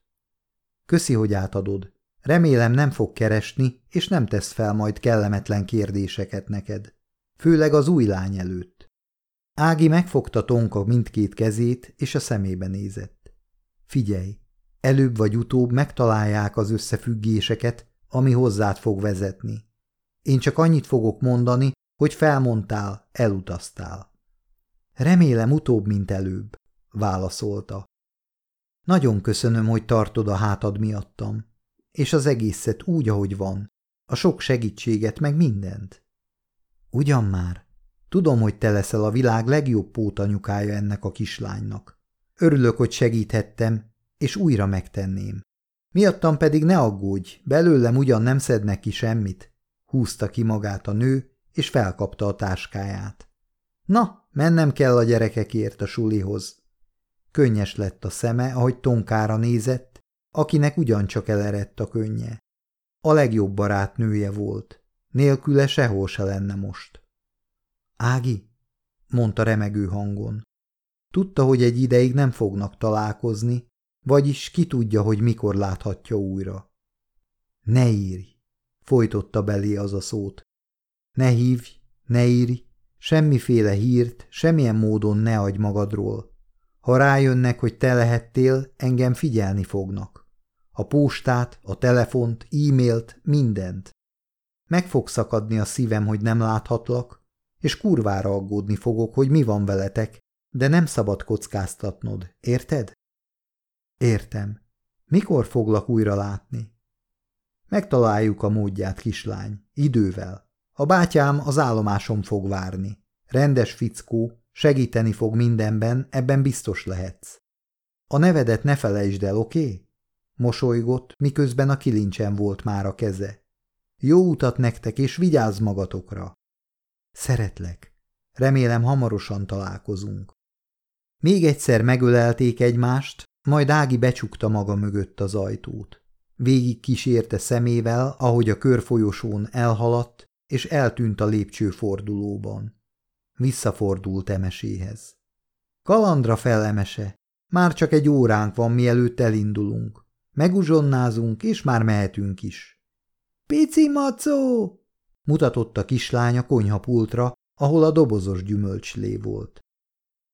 Köszi, hogy átadod. Remélem nem fog keresni, és nem tesz fel majd kellemetlen kérdéseket neked. Főleg az új lány előtt. Ági megfogta Tonka mindkét kezét, és a szemébe nézett. Figyelj, előbb vagy utóbb megtalálják az összefüggéseket, ami hozzád fog vezetni. Én csak annyit fogok mondani, hogy felmondtál, elutaztál. Remélem utóbb, mint előbb, válaszolta. Nagyon köszönöm, hogy tartod a hátad miattam, és az egészet úgy, ahogy van, a sok segítséget, meg mindent. Ugyan már, tudom, hogy te leszel a világ legjobb pótanyukája ennek a kislánynak. Örülök, hogy segíthettem, és újra megtenném. Miattam pedig ne aggódj, belőlem ugyan nem szednek ki semmit. Húzta ki magát a nő, és felkapta a táskáját. Na, mennem kell a gyerekekért a sulihoz. Könnyes lett a szeme, ahogy Tonkára nézett, akinek ugyancsak elerett a könnye. A legjobb barátnője volt. Nélküle sehol se lenne most. Ági, mondta remegő hangon. Tudta, hogy egy ideig nem fognak találkozni, vagyis ki tudja, hogy mikor láthatja újra. Ne írj, folytotta belé az a szót. Ne hívj, ne írj, semmiféle hírt, semmilyen módon ne adj magadról. Ha rájönnek, hogy te lehettél, engem figyelni fognak. A postát, a telefont, e-mailt, mindent. Meg fog szakadni a szívem, hogy nem láthatlak, és kurvára aggódni fogok, hogy mi van veletek, de nem szabad kockáztatnod, érted? Értem. Mikor foglak újra látni? Megtaláljuk a módját, kislány, idővel. A bátyám az állomásom fog várni. Rendes fickó, segíteni fog mindenben, ebben biztos lehetsz. A nevedet ne felejtsd el, oké? Okay? Mosolygott, miközben a kilincsen volt már a keze. Jó utat nektek, és vigyázz magatokra! Szeretlek. Remélem hamarosan találkozunk. Még egyszer megölelték egymást, majd Ági becsukta maga mögött az ajtót. Végig kísérte szemével, ahogy a körfolyosón elhaladt, és eltűnt a lépcsőfordulóban. Visszafordult emeséhez. Kalandra felemese, már csak egy óránk van, mielőtt elindulunk. Meguzsonnázunk, és már mehetünk is. Pici macó! Mutatott a kislány a konyhapultra, ahol a dobozos gyümölcslé volt.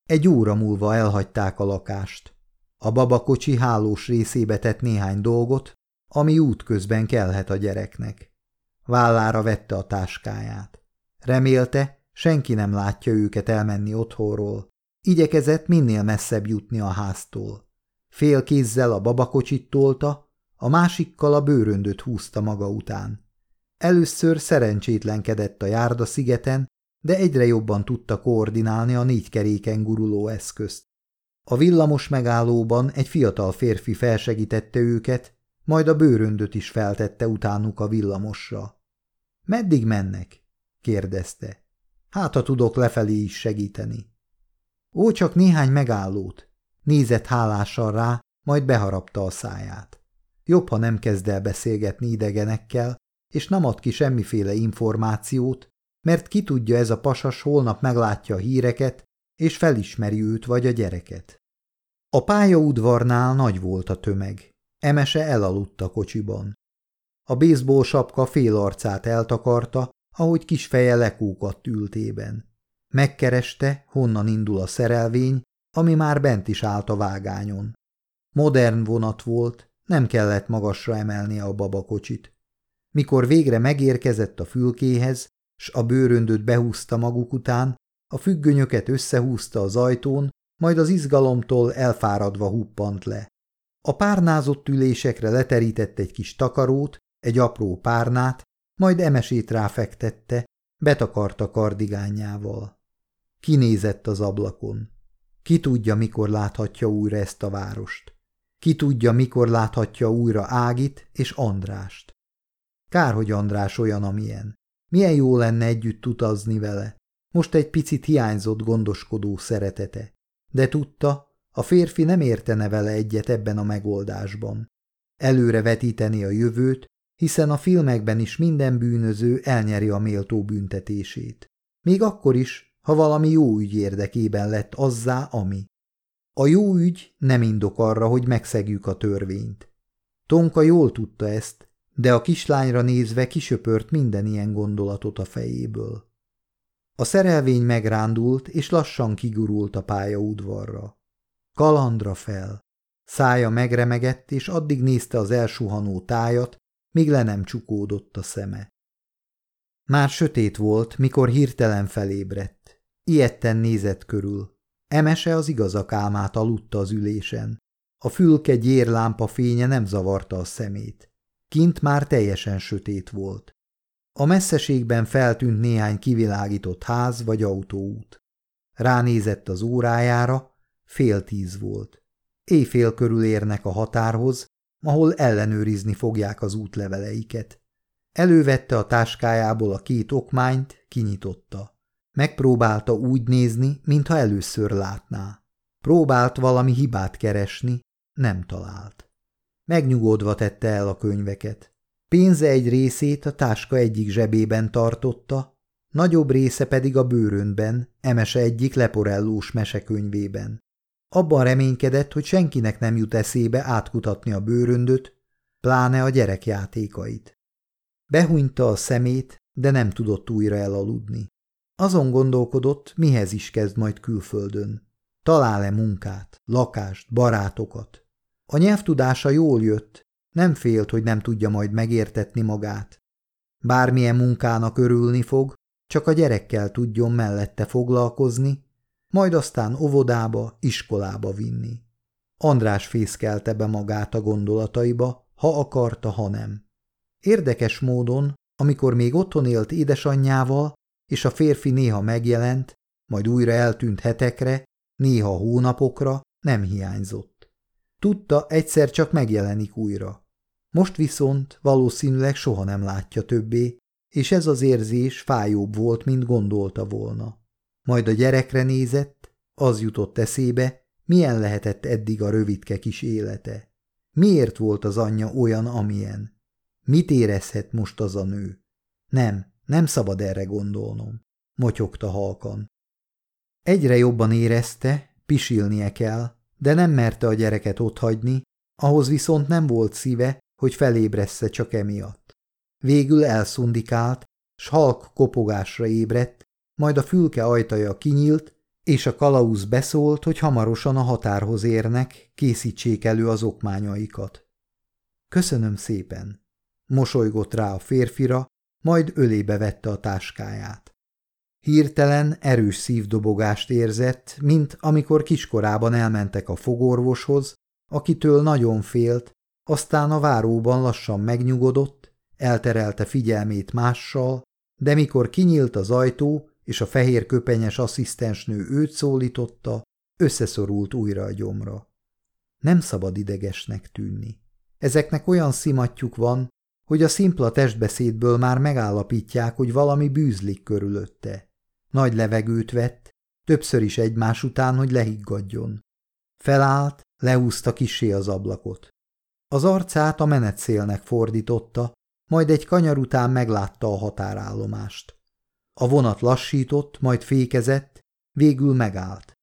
Egy óra múlva elhagyták a lakást. A babakocsi hálós részébe tett néhány dolgot, ami útközben kellhet a gyereknek. Vállára vette a táskáját. Remélte, senki nem látja őket elmenni otthonról. Igyekezett minél messzebb jutni a háztól. Fél kézzel a babakocsit tolta, a másikkal a bőröndöt húzta maga után. Először szerencsétlenkedett a járda szigeten, de egyre jobban tudta koordinálni a négy keréken guruló eszközt. A villamos megállóban egy fiatal férfi felsegítette őket, majd a bőröndöt is feltette utánuk a villamosra. – Meddig mennek? – kérdezte. – Hát, ha tudok lefelé is segíteni. Ó, csak néhány megállót. Nézett hálással rá, majd beharapta a száját. Jobb, ha nem kezd el beszélgetni idegenekkel, és nem ad ki semmiféle információt, mert ki tudja ez a pasas holnap meglátja a híreket, és felismeri őt vagy a gyereket. A pályaudvarnál nagy volt a tömeg. Emese elaludt a kocsiban. A baseball sapka fél arcát eltakarta, ahogy kis feje lekúkadt ültében. Megkereste, honnan indul a szerelvény, ami már bent is állt a vágányon. Modern vonat volt, nem kellett magasra emelnie a babakocsit. Mikor végre megérkezett a fülkéhez, s a bőröndöt behúzta maguk után, a függönyöket összehúzta az ajtón, majd az izgalomtól elfáradva huppant le. A párnázott ülésekre leterített egy kis takarót, egy apró párnát, majd emesét ráfektette, betakarta kardigányával. Kinézett az ablakon. Ki tudja, mikor láthatja újra ezt a várost. Ki tudja, mikor láthatja újra Ágit és Andrást. Kár, hogy András olyan, amilyen. Milyen jó lenne együtt utazni vele. Most egy picit hiányzott gondoskodó szeretete. De tudta, a férfi nem értene vele egyet ebben a megoldásban. Előre vetíteni a jövőt, hiszen a filmekben is minden bűnöző elnyeri a méltó büntetését. Még akkor is, ha valami jó ügy érdekében lett azzá, ami. A jó ügy nem indok arra, hogy megszegjük a törvényt. Tonka jól tudta ezt, de a kislányra nézve kisöpört minden ilyen gondolatot a fejéből. A szerelvény megrándult, és lassan kigurult a pályaudvarra. Kalandra fel. Szája megremegett, és addig nézte az elsuhanó tájat, míg le nem csukódott a szeme. Már sötét volt, mikor hirtelen felébredt. Ilyetten nézett körül. Emese az igazak álmát aludta az ülésen. A fülke gyérlámpa fénye nem zavarta a szemét. Kint már teljesen sötét volt. A messzeségben feltűnt néhány kivilágított ház vagy autóút. Ránézett az órájára, fél tíz volt. Éjfél körül érnek a határhoz, ahol ellenőrizni fogják az útleveleiket. Elővette a táskájából a két okmányt, kinyitotta. Megpróbálta úgy nézni, mintha először látná. Próbált valami hibát keresni, nem talált. Megnyugodva tette el a könyveket. Pénze egy részét a táska egyik zsebében tartotta, nagyobb része pedig a bőrönben, emese egyik leporellós mesekönyvében. Abban reménykedett, hogy senkinek nem jut eszébe átkutatni a bőröndöt, pláne a gyerekjátékait. Behunyta a szemét, de nem tudott újra elaludni. Azon gondolkodott, mihez is kezd majd külföldön. Talál-e munkát, lakást, barátokat. A nyelvtudása jól jött, nem félt, hogy nem tudja majd megértetni magát. Bármilyen munkának örülni fog, csak a gyerekkel tudjon mellette foglalkozni, majd aztán óvodába, iskolába vinni. András fészkelte be magát a gondolataiba, ha akarta, ha nem. Érdekes módon, amikor még otthon élt édesanyjával, és a férfi néha megjelent, majd újra eltűnt hetekre, néha hónapokra, nem hiányzott. Tudta, egyszer csak megjelenik újra. Most viszont valószínűleg soha nem látja többé, és ez az érzés fájóbb volt, mint gondolta volna. Majd a gyerekre nézett, az jutott eszébe, milyen lehetett eddig a rövidke kis élete. Miért volt az anyja olyan, amilyen? Mit érezhet most az a nő? Nem, nem szabad erre gondolnom, motyogta halkan. Egyre jobban érezte, pisilnie kell, de nem merte a gyereket otthagyni, ahhoz viszont nem volt szíve, hogy felébressze csak emiatt. Végül elszundikált, s halk kopogásra ébredt, majd a fülke ajtaja kinyílt, és a kalauz beszólt, hogy hamarosan a határhoz érnek, készítsék elő az okmányaikat. Köszönöm szépen. Mosolygott rá a férfira, majd ölébe vette a táskáját. Hirtelen erős szívdobogást érzett, mint amikor kiskorában elmentek a fogorvoshoz, akitől nagyon félt, aztán a váróban lassan megnyugodott, elterelte figyelmét mással, de mikor kinyílt az ajtó, és a fehér köpenyes asszisztensnő őt szólította, összeszorult újra a gyomra. Nem szabad idegesnek tűnni. Ezeknek olyan szimatjuk van, hogy a szimpla testbeszédből már megállapítják, hogy valami bűzlik körülötte. Nagy levegőt vett, többször is egymás után, hogy lehiggadjon. Felállt, lehúzta kisé az ablakot. Az arcát a menetszélnek fordította, majd egy kanyar után meglátta a határállomást. A vonat lassított, majd fékezett, végül megállt.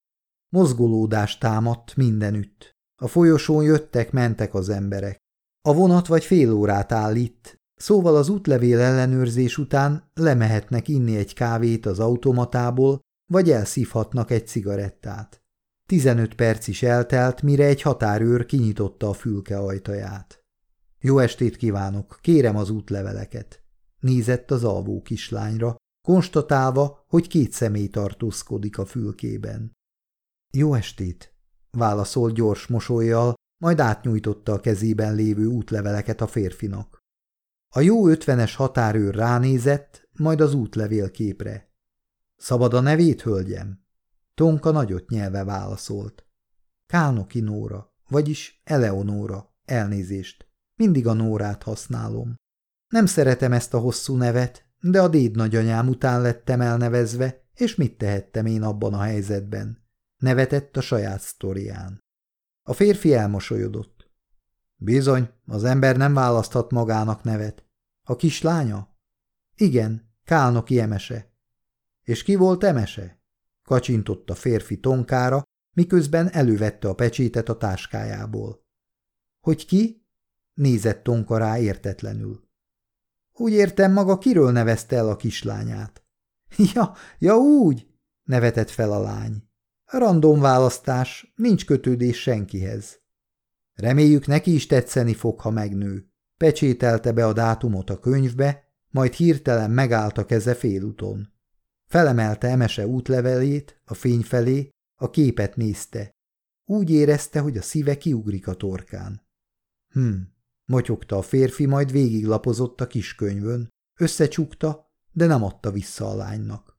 Mozgolódást támadt mindenütt. A folyosón jöttek-mentek az emberek. A vonat vagy fél órát áll itt, szóval az útlevél ellenőrzés után lemehetnek inni egy kávét az automatából, vagy elszívhatnak egy cigarettát. Tizenöt perc is eltelt, mire egy határőr kinyitotta a fülke ajtaját. Jó estét kívánok, kérem az útleveleket. Nézett az alvó kislányra, konstatálva, hogy két személy tartózkodik a fülkében. Jó estét, válaszolt gyors mosolyjal, majd átnyújtotta a kezében lévő útleveleket a férfinak. A jó ötvenes határőr ránézett, majd az útlevél képre. Szabad a nevét, hölgyem? Tonka nagyot nyelve válaszolt. Kálnoki Nóra, vagyis Eleonóra, elnézést. Mindig a Nórát használom. Nem szeretem ezt a hosszú nevet, de a déd nagyanyám után lettem elnevezve, és mit tehettem én abban a helyzetben? Nevetett a saját sztorián. A férfi elmosolyodott. Bizony, az ember nem választhat magának nevet. A kislánya? Igen, Kálnoki emese. És ki volt emese? Kacsintott a férfi tonkára, miközben elővette a pecsétet a táskájából. Hogy ki? Nézett Tonka rá értetlenül. Úgy értem, maga kiről nevezte el a kislányát? Ja, ja úgy, nevetett fel a lány. Random választás, nincs kötődés senkihez. Reméljük neki is tetszeni fog, ha megnő. Pecsételte be a dátumot a könyvbe, majd hirtelen megállt a keze félúton. Felemelte emese útlevelét a fény felé, a képet nézte. Úgy érezte, hogy a szíve kiugrik a torkán. Hm, motyogta a férfi, majd végiglapozott a kiskönyvön, összecsukta, de nem adta vissza a lánynak.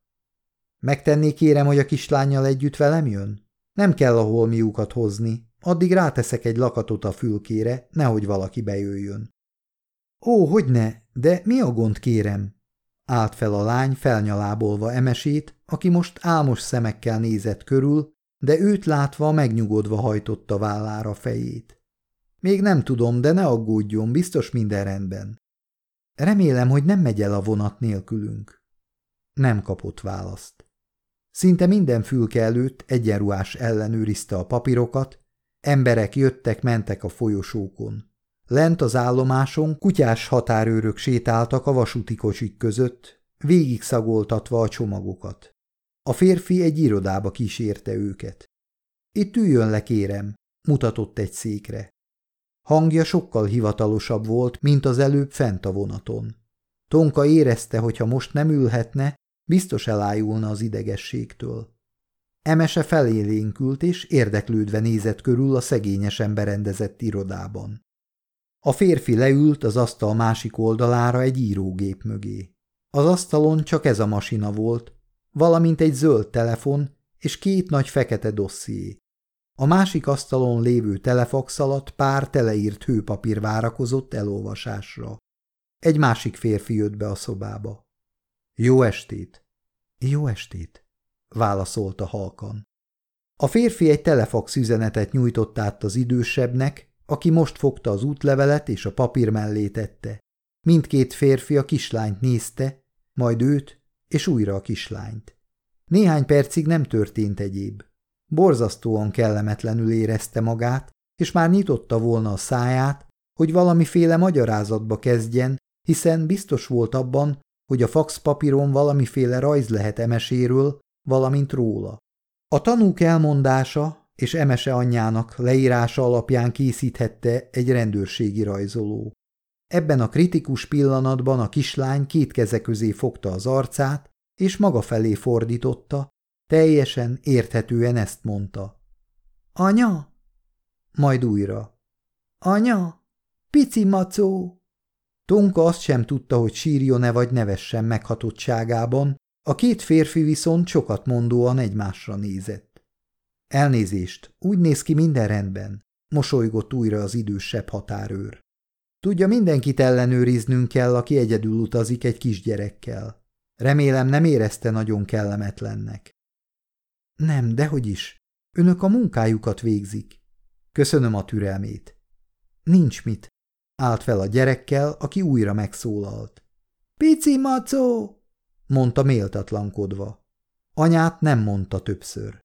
Megtenné kérem, hogy a kislányjal együtt velem jön? Nem kell a holmiukat hozni, addig ráteszek egy lakatot a fülkére, nehogy valaki bejöjjön. Ó, hogy ne, de mi a gond, kérem? Állt fel a lány felnyalábolva emesét, aki most álmos szemekkel nézett körül, de őt látva megnyugodva hajtotta vállára fejét. Még nem tudom, de ne aggódjon, biztos minden rendben. Remélem, hogy nem megy el a vonat nélkülünk. Nem kapott választ. Szinte minden fülke előtt egyenruhás ellenőrizte a papírokat, emberek jöttek-mentek a folyosókon. Lent az állomáson kutyás határőrök sétáltak a vasúti kocsik között, végig szagoltatva a csomagokat. A férfi egy irodába kísérte őket. Itt üljön le, kérem, mutatott egy székre. Hangja sokkal hivatalosabb volt, mint az előbb fent a vonaton. Tonka érezte, hogy ha most nem ülhetne, Biztos elájulna az idegességtől. Emese felélénkült és érdeklődve nézett körül a szegényesen berendezett irodában. A férfi leült az asztal másik oldalára egy írógép mögé. Az asztalon csak ez a masina volt, valamint egy zöld telefon és két nagy fekete dosszié. A másik asztalon lévő telefax alatt pár teleírt hőpapír várakozott elolvasásra. Egy másik férfi jött be a szobába. Jó estét! Jó estét! Válaszolta halkan. A férfi egy telefax üzenetet nyújtott át az idősebbnek, aki most fogta az útlevelet és a papír mellé tette. Mindkét férfi a kislányt nézte, majd őt, és újra a kislányt. Néhány percig nem történt egyéb. Borzasztóan kellemetlenül érezte magát, és már nyitotta volna a száját, hogy valamiféle magyarázatba kezdjen, hiszen biztos volt abban, hogy a faxpapíron valamiféle rajz lehet emeséről, valamint róla. A tanúk elmondása és emese anyjának leírása alapján készíthette egy rendőrségi rajzoló. Ebben a kritikus pillanatban a kislány két keze közé fogta az arcát, és maga felé fordította, teljesen érthetően ezt mondta. Anya? Majd újra. Anya? Pici macó! Tonka azt sem tudta, hogy sírjon-e vagy nevessen meghatottságában, a két férfi viszont sokat mondóan egymásra nézett. Elnézést, úgy néz ki minden rendben, mosolygott újra az idősebb határőr. Tudja, mindenkit ellenőriznünk kell, aki egyedül utazik egy kisgyerekkel. Remélem nem érezte nagyon kellemetlennek. Nem, dehogy is. Önök a munkájukat végzik. Köszönöm a türelmét. Nincs mit. Állt fel a gyerekkel, aki újra megszólalt. Pici macó! Mondta méltatlankodva. Anyát nem mondta többször.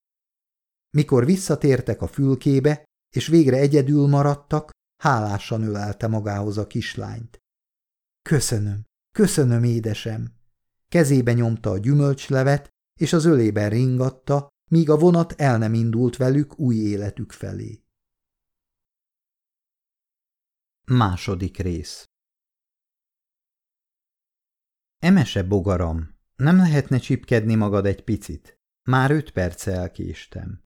Mikor visszatértek a fülkébe, és végre egyedül maradtak, hálásan ölelte magához a kislányt. Köszönöm, köszönöm, édesem! Kezébe nyomta a gyümölcslevet, és az ölében ringatta, míg a vonat el nem indult velük új életük felé. Második rész Emese bogaram, nem lehetne csipkedni magad egy picit? Már öt perce elkéstem.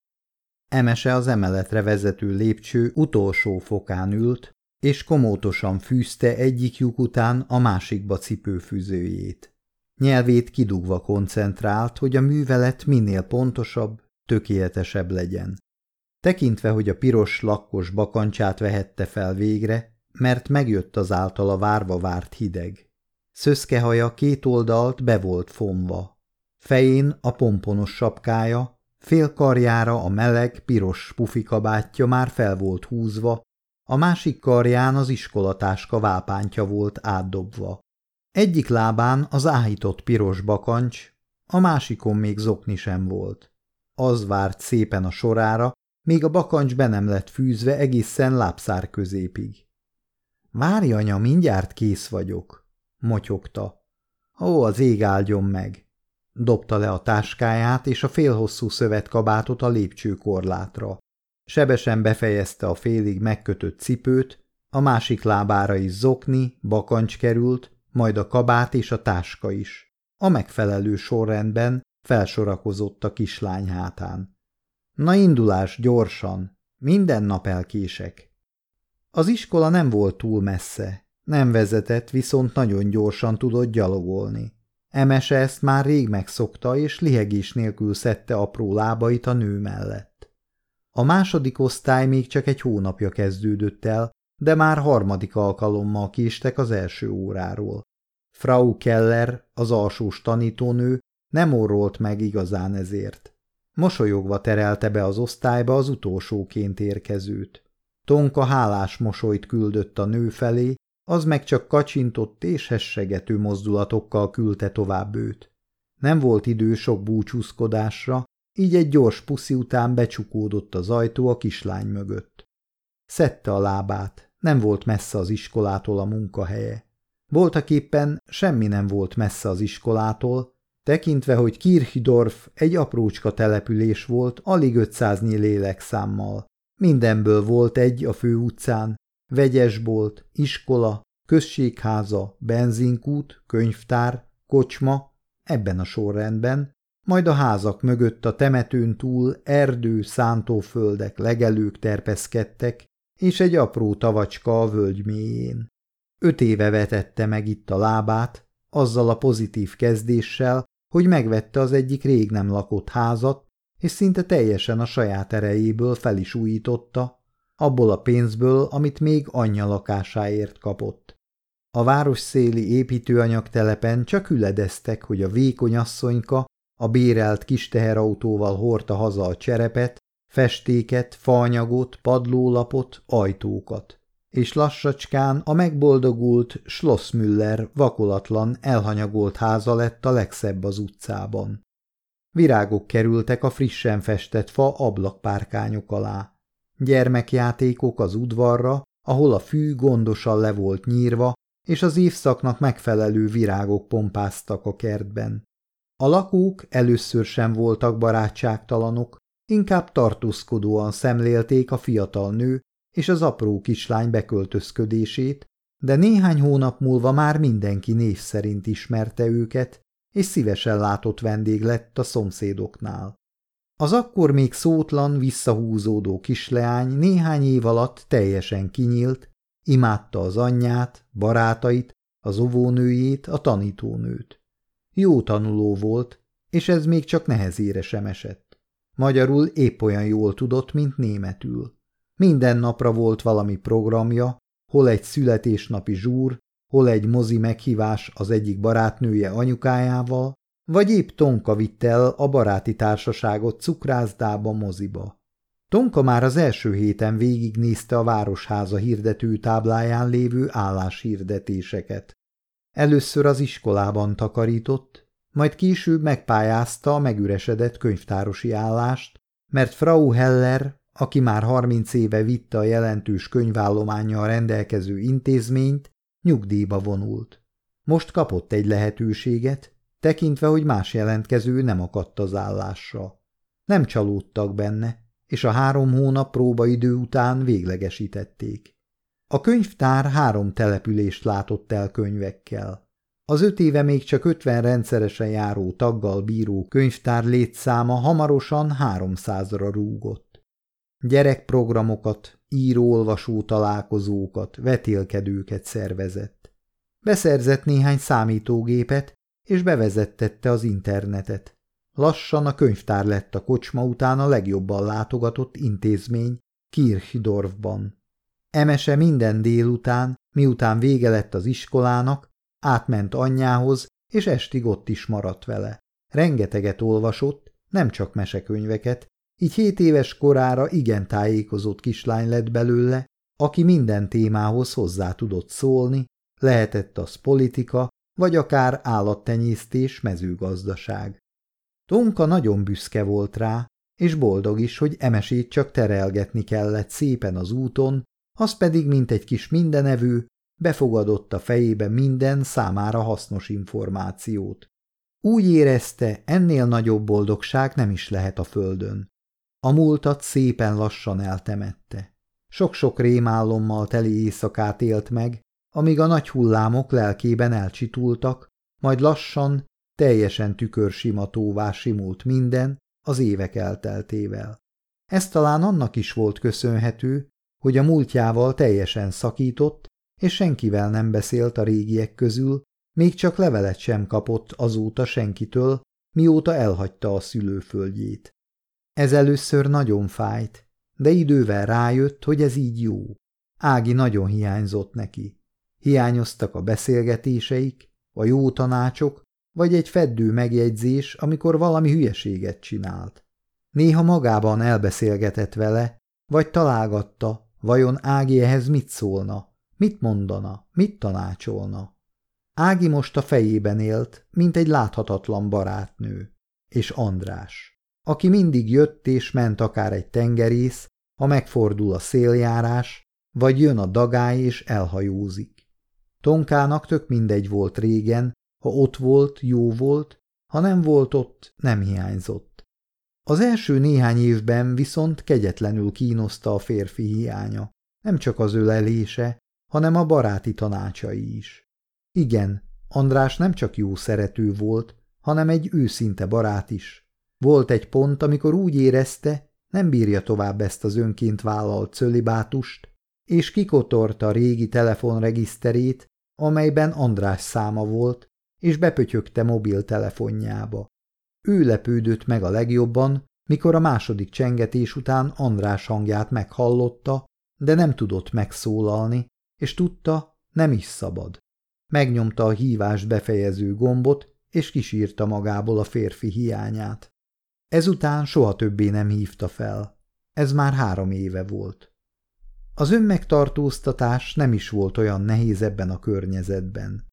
Emese az emeletre vezető lépcső utolsó fokán ült, és komótosan fűzte egyik lyuk után a másikba cipőfűzőjét. Nyelvét kidugva koncentrált, hogy a művelet minél pontosabb, tökéletesebb legyen. Tekintve, hogy a piros lakkos bakancsát vehette fel végre, mert megjött az általa várva várt hideg. Szöszke haja két oldalt be volt fomva. Fején a pomponos sapkája, fél karjára a meleg, piros pufikabátja már fel volt húzva, a másik karján az iskolatáska vápántja volt átdobva. Egyik lábán az áhított piros bakancs, a másikon még zokni sem volt. Az várt szépen a sorára, még a bakancs be nem lett fűzve egészen lábszár középig. Várj, anya, mindjárt kész vagyok motyogta. Ó, az ég áldjon meg! Dobta le a táskáját és a félhosszú szövetkabátot a lépcsőkorlátra. Sebesen befejezte a félig megkötött cipőt, a másik lábára is zokni, bakancs került, majd a kabát és a táska is. A megfelelő sorrendben felsorakozott a kislány hátán. Na indulás, gyorsan! Minden nap elkések. Az iskola nem volt túl messze, nem vezetett, viszont nagyon gyorsan tudott gyalogolni. Emese ezt már rég megszokta, és lihegés nélkül szedte apró lábait a nő mellett. A második osztály még csak egy hónapja kezdődött el, de már harmadik alkalommal késtek az első óráról. Frau Keller, az alsós tanítónő, nem orrolt meg igazán ezért. Mosolyogva terelte be az osztályba az utolsóként érkezőt. Tonka hálás mosolyt küldött a nő felé, az meg csak kacsintott és hessegető mozdulatokkal küldte tovább őt. Nem volt idő sok búcsúzkodásra, így egy gyors puszi után becsukódott az ajtó a kislány mögött. Szedte a lábát, nem volt messze az iskolától a munkahelye. Voltak éppen semmi nem volt messze az iskolától, tekintve, hogy Kirchdorf egy aprócska település volt alig 500 lélekszámmal. Mindenből volt egy a fő utcán, vegyesbolt, iskola, községháza, benzinkút, könyvtár, kocsma, ebben a sorrendben, majd a házak mögött a temetőn túl erdő, szántóföldek, legelők terpeszkedtek, és egy apró tavacska a völgy mélyén. Öt éve vetette meg itt a lábát, azzal a pozitív kezdéssel, hogy megvette az egyik rég nem lakott házat, és szinte teljesen a saját erejéből fel is újította, abból a pénzből, amit még anyja lakásáért kapott. A városszéli építőanyagtelepen csak üledeztek, hogy a vékony asszonyka a bérelt kis teherautóval hordta haza a cserepet, festéket, faanyagot, padlólapot, ajtókat. És lassacskán a megboldogult Schlossmüller vakolatlan, elhanyagolt háza lett a legszebb az utcában. Virágok kerültek a frissen festett fa ablakpárkányok alá. Gyermekjátékok az udvarra, ahol a fű gondosan le volt nyírva, és az évszaknak megfelelő virágok pompáztak a kertben. A lakók először sem voltak barátságtalanok, inkább tartózkodóan szemlélték a fiatal nő és az apró kislány beköltözködését, de néhány hónap múlva már mindenki név szerint ismerte őket, és szívesen látott vendég lett a szomszédoknál. Az akkor még szótlan, visszahúzódó kisleány néhány év alatt teljesen kinyílt, imádta az anyját, barátait, az óvónőjét, a tanítónőt. Jó tanuló volt, és ez még csak nehezére sem esett. Magyarul épp olyan jól tudott, mint németül. Minden napra volt valami programja, hol egy születésnapi zsúr, hol egy mozi meghívás az egyik barátnője anyukájával, vagy épp Tonka vitt el a baráti társaságot cukrászdába moziba. Tonka már az első héten végignézte a városháza hirdető tábláján lévő álláshirdetéseket. Először az iskolában takarított, majd később megpályázta a megüresedett könyvtárosi állást, mert Frau Heller, aki már harminc éve vitte a jelentős könyvállományjal rendelkező intézményt, nyugdíjba vonult. Most kapott egy lehetőséget, tekintve, hogy más jelentkező nem akadt az állásra. Nem csalódtak benne, és a három hónap próbaidő után véglegesítették. A könyvtár három települést látott el könyvekkel. Az öt éve még csak ötven rendszeresen járó taggal bíró könyvtár létszáma hamarosan háromszázra rúgott. Gyerekprogramokat, író-olvasó találkozókat, vetélkedőket szervezett. Beszerzett néhány számítógépet, és bevezettette az internetet. Lassan a könyvtár lett a kocsma után a legjobban látogatott intézmény Kirchdorfban. Emese minden délután, miután vége lett az iskolának, átment anyjához, és estig ott is maradt vele. Rengeteget olvasott, nem csak mesekönyveket, így hét éves korára igen tájékozott kislány lett belőle, aki minden témához hozzá tudott szólni, lehetett az politika, vagy akár állattenyésztés, mezőgazdaság. Tonka nagyon büszke volt rá, és boldog is, hogy emesét csak terelgetni kellett szépen az úton, az pedig, mint egy kis mindenevő, befogadott a fejébe minden számára hasznos információt. Úgy érezte, ennél nagyobb boldogság nem is lehet a földön. A múltat szépen lassan eltemette. Sok-sok rémálommal teli éjszakát élt meg, amíg a nagy hullámok lelkében elcsitultak, majd lassan, teljesen tükörsimatóvá simult minden az évek elteltével. Ez talán annak is volt köszönhető, hogy a múltjával teljesen szakított, és senkivel nem beszélt a régiek közül, még csak levelet sem kapott azóta senkitől, mióta elhagyta a szülőföldjét. Ez először nagyon fájt, de idővel rájött, hogy ez így jó. Ági nagyon hiányzott neki. Hiányoztak a beszélgetéseik, a jó tanácsok, vagy egy feddő megjegyzés, amikor valami hülyeséget csinált. Néha magában elbeszélgetett vele, vagy találgatta, vajon Ági ehhez mit szólna, mit mondana, mit tanácsolna. Ági most a fejében élt, mint egy láthatatlan barátnő, és András, aki mindig jött és ment akár egy tengerész, ha megfordul a széljárás, vagy jön a dagály és elhajózik. Tonkának tök mindegy volt régen, ha ott volt, jó volt, ha nem volt ott, nem hiányzott. Az első néhány évben viszont kegyetlenül kínoszta a férfi hiánya, nem csak az ölelése, hanem a baráti tanácsai is. Igen, András nem csak jó szerető volt, hanem egy őszinte barát is. Volt egy pont, amikor úgy érezte, nem bírja tovább ezt az önként vállalt cölibátust, és kikotorta a régi telefonregiszterét, amelyben András száma volt, és bepötyögte mobiltelefonjába. Ő lepődött meg a legjobban, mikor a második csengetés után András hangját meghallotta, de nem tudott megszólalni, és tudta, nem is szabad. megnyomta a hívást befejező gombot, és kisírta magából a férfi hiányát. Ezután soha többé nem hívta fel. Ez már három éve volt. Az önmegtartóztatás nem is volt olyan nehéz ebben a környezetben.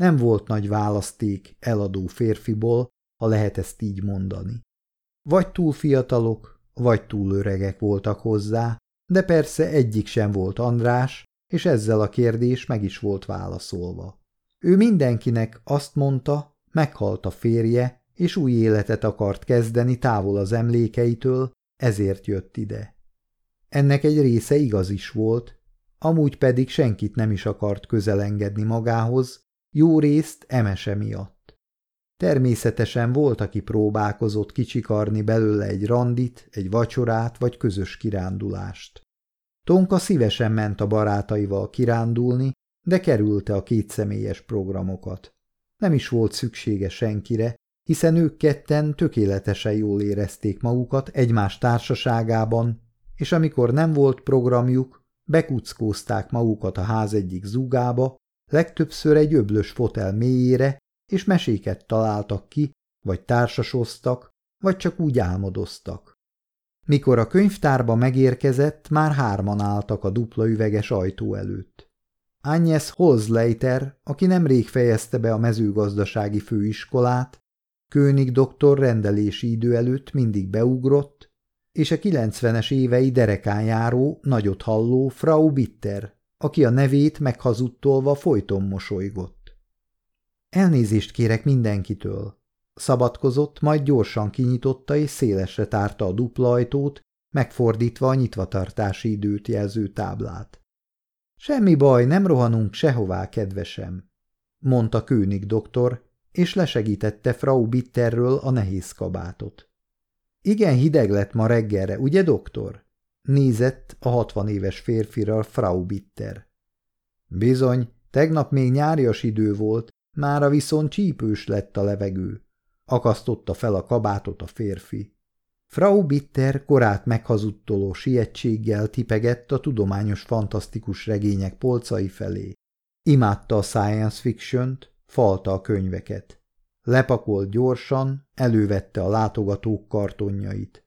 Nem volt nagy választék eladó férfiból, ha lehet ezt így mondani. Vagy túl fiatalok, vagy túl öregek voltak hozzá, de persze egyik sem volt András, és ezzel a kérdés meg is volt válaszolva. Ő mindenkinek azt mondta, meghalt a férje, és új életet akart kezdeni távol az emlékeitől, ezért jött ide. Ennek egy része igaz is volt, amúgy pedig senkit nem is akart közelengedni magához, jó részt emese miatt. Természetesen volt, aki próbálkozott kicsikarni belőle egy randit, egy vacsorát vagy közös kirándulást. Tonka szívesen ment a barátaival kirándulni, de kerülte a kétszemélyes programokat. Nem is volt szüksége senkire, hiszen ők ketten tökéletesen jól érezték magukat egymás társaságában, és amikor nem volt programjuk, bekuckózták magukat a ház egyik zugába, legtöbbször egy öblös fotel mélyére, és meséket találtak ki, vagy társasoztak, vagy csak úgy álmodoztak. Mikor a könyvtárba megérkezett, már hárman álltak a dupla üveges ajtó előtt. Agnes Holzleiter, aki nemrég fejezte be a mezőgazdasági főiskolát, König doktor rendelési idő előtt mindig beugrott, és a kilencvenes évei derekán járó, nagyot halló Frau Bitter, aki a nevét meghazudtolva folyton mosolygott. Elnézést kérek mindenkitől. Szabadkozott, majd gyorsan kinyitotta és szélesre tárta a dupla ajtót, megfordítva a nyitvatartási időt jelző táblát. Semmi baj, nem rohanunk sehová, kedvesem, mondta König doktor, és lesegítette Frau Bitterről a nehéz kabátot. Igen hideg lett ma reggelre, ugye, doktor? Nézett a hatvan éves férfira Frau Bitter. Bizony, tegnap még nyárias idő volt, mára viszont csípős lett a levegő. Akasztotta fel a kabátot a férfi. Frau Bitter korát meghazudtoló sietséggel tipegett a tudományos fantasztikus regények polcai felé. Imádta a science fiction-t, falta a könyveket. Lepakolt gyorsan, elővette a látogatók kartonjait.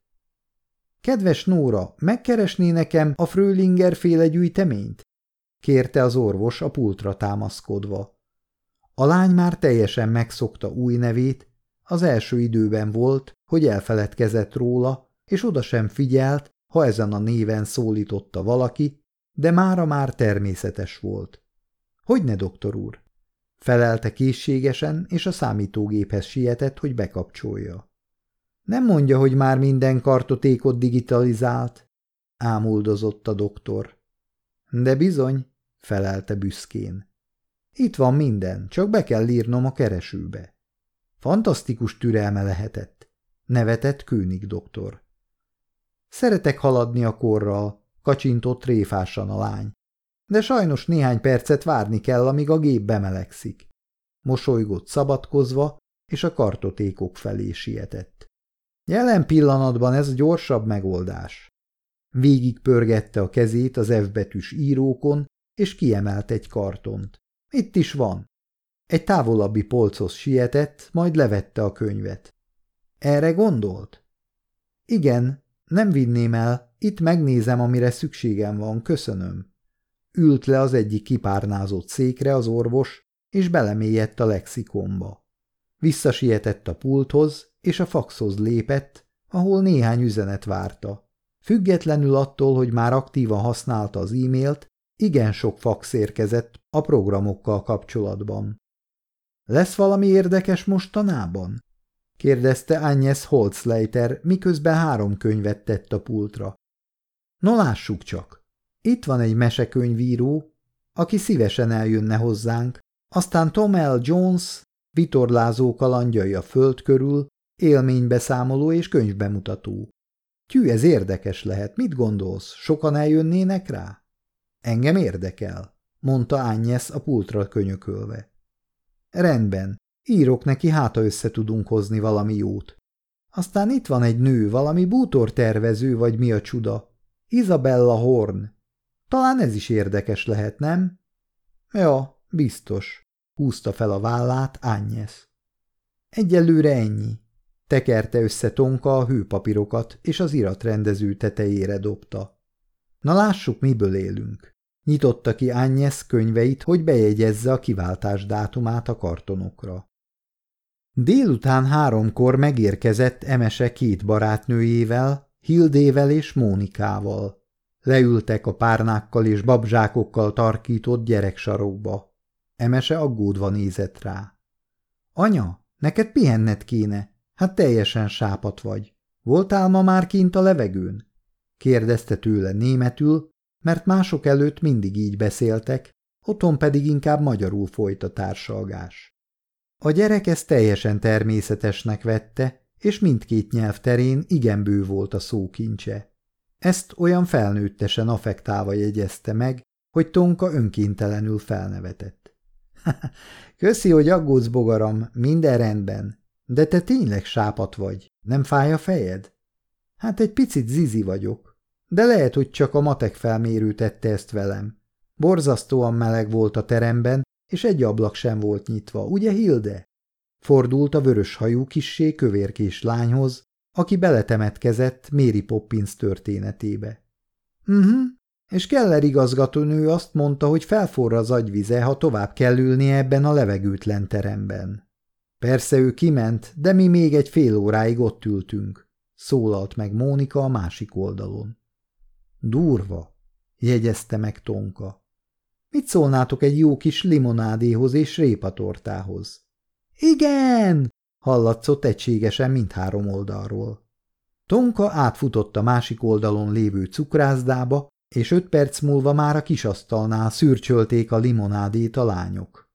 Kedves Nóra, megkeresné nekem a Frölinger féle gyűjteményt? kérte az orvos a pultra támaszkodva. A lány már teljesen megszokta új nevét, az első időben volt, hogy elfeledkezett róla, és oda sem figyelt, ha ezen a néven szólította valaki, de mára már természetes volt. Hogyne, doktor úr? Felelte készségesen, és a számítógéphez sietett, hogy bekapcsolja. Nem mondja, hogy már minden kartotékot digitalizált, ámuldozott a doktor. De bizony, felelte büszkén. Itt van minden, csak be kell írnom a keresőbe. Fantasztikus türelme lehetett, nevetett König doktor. Szeretek haladni a korral, kacsintott tréfásan a lány. De sajnos néhány percet várni kell, amíg a gép bemelegszik. Mosolygott szabadkozva, és a kartotékok felé sietett. Jelen pillanatban ez a gyorsabb megoldás. Végig pörgette a kezét az F betűs írókon, és kiemelt egy kartont. Itt is van. Egy távolabbi polchoz sietett, majd levette a könyvet. Erre gondolt? Igen, nem vinném el, itt megnézem, amire szükségem van, köszönöm. Ült le az egyik kipárnázott székre az orvos, és belemélyedt a lexikomba. Visszasietett a pulthoz, és a faxhoz lépett, ahol néhány üzenet várta. Függetlenül attól, hogy már aktívan használta az e-mailt, igen sok fax érkezett a programokkal kapcsolatban. Lesz valami érdekes mostanában? kérdezte Agnes Holzleiter, miközben három könyvet tett a pultra. No lássuk csak. Itt van egy mesekönyvíró, aki szívesen eljönne hozzánk, aztán Tom L. Jones, vitorlázó kalandjai a föld körül, élménybeszámoló és könyvbemutató. Tyű, ez érdekes lehet, mit gondolsz, sokan eljönnének rá? Engem érdekel, mondta Ányesz a pultra könyökölve. Rendben, írok neki, hát ha össze tudunk hozni valami jót. Aztán itt van egy nő, valami bútortervező, vagy mi a csuda. Isabella Horn. Talán ez is érdekes lehet, nem? Ja, biztos. húzta fel a vállát Ányesz. Egyelőre ennyi. Tekerte össze Tonka a hőpapírokat, és az iratrendező tetejére dobta. Na lássuk, miből élünk. Nyitotta ki Ányesz könyveit, hogy bejegyezze a kiváltás dátumát a kartonokra. Délután háromkor megérkezett Emese két barátnőjével, Hildével és Mónikával. Leültek a párnákkal és babzsákokkal tarkított gyereksarokba. Emese aggódva nézett rá. Anya, neked pihenned kéne, hát teljesen sápat vagy. Voltál ma már kint a levegőn? kérdezte tőle németül, mert mások előtt mindig így beszéltek, otthon pedig inkább magyarul folyt a társalgás. A gyerek ezt teljesen természetesnek vette, és mindkét nyelv terén igen bő volt a szókincse. Ezt olyan felnőttesen affektálva jegyezte meg, hogy Tonka önkéntelenül felnevetett. – Köszi, hogy aggódsz, bogaram, minden rendben. De te tényleg sápat vagy, nem fáj a fejed? Hát egy picit zizi vagyok, de lehet, hogy csak a matek felmérő tette ezt velem. Borzasztóan meleg volt a teremben, és egy ablak sem volt nyitva, ugye Hilde? Fordult a vörös hajú kissé kövérkés lányhoz, aki beletemetkezett Mary Poppins történetébe. Mhm, uh -huh. és Keller igazgatónő azt mondta, hogy felforra az agyvize, ha tovább kell ülni ebben a levegőtlen teremben. Persze ő kiment, de mi még egy fél óráig ott ültünk, szólalt meg Mónika a másik oldalon. Durva, jegyezte meg Tonka. Mit szólnátok egy jó kis limonádéhoz és répatortához? Igen! Hallatszott egységesen mindhárom oldalról. Tonka átfutott a másik oldalon lévő cukrászdába, és öt perc múlva már a kisasztalnál szürcsölték a limonádét a lányok.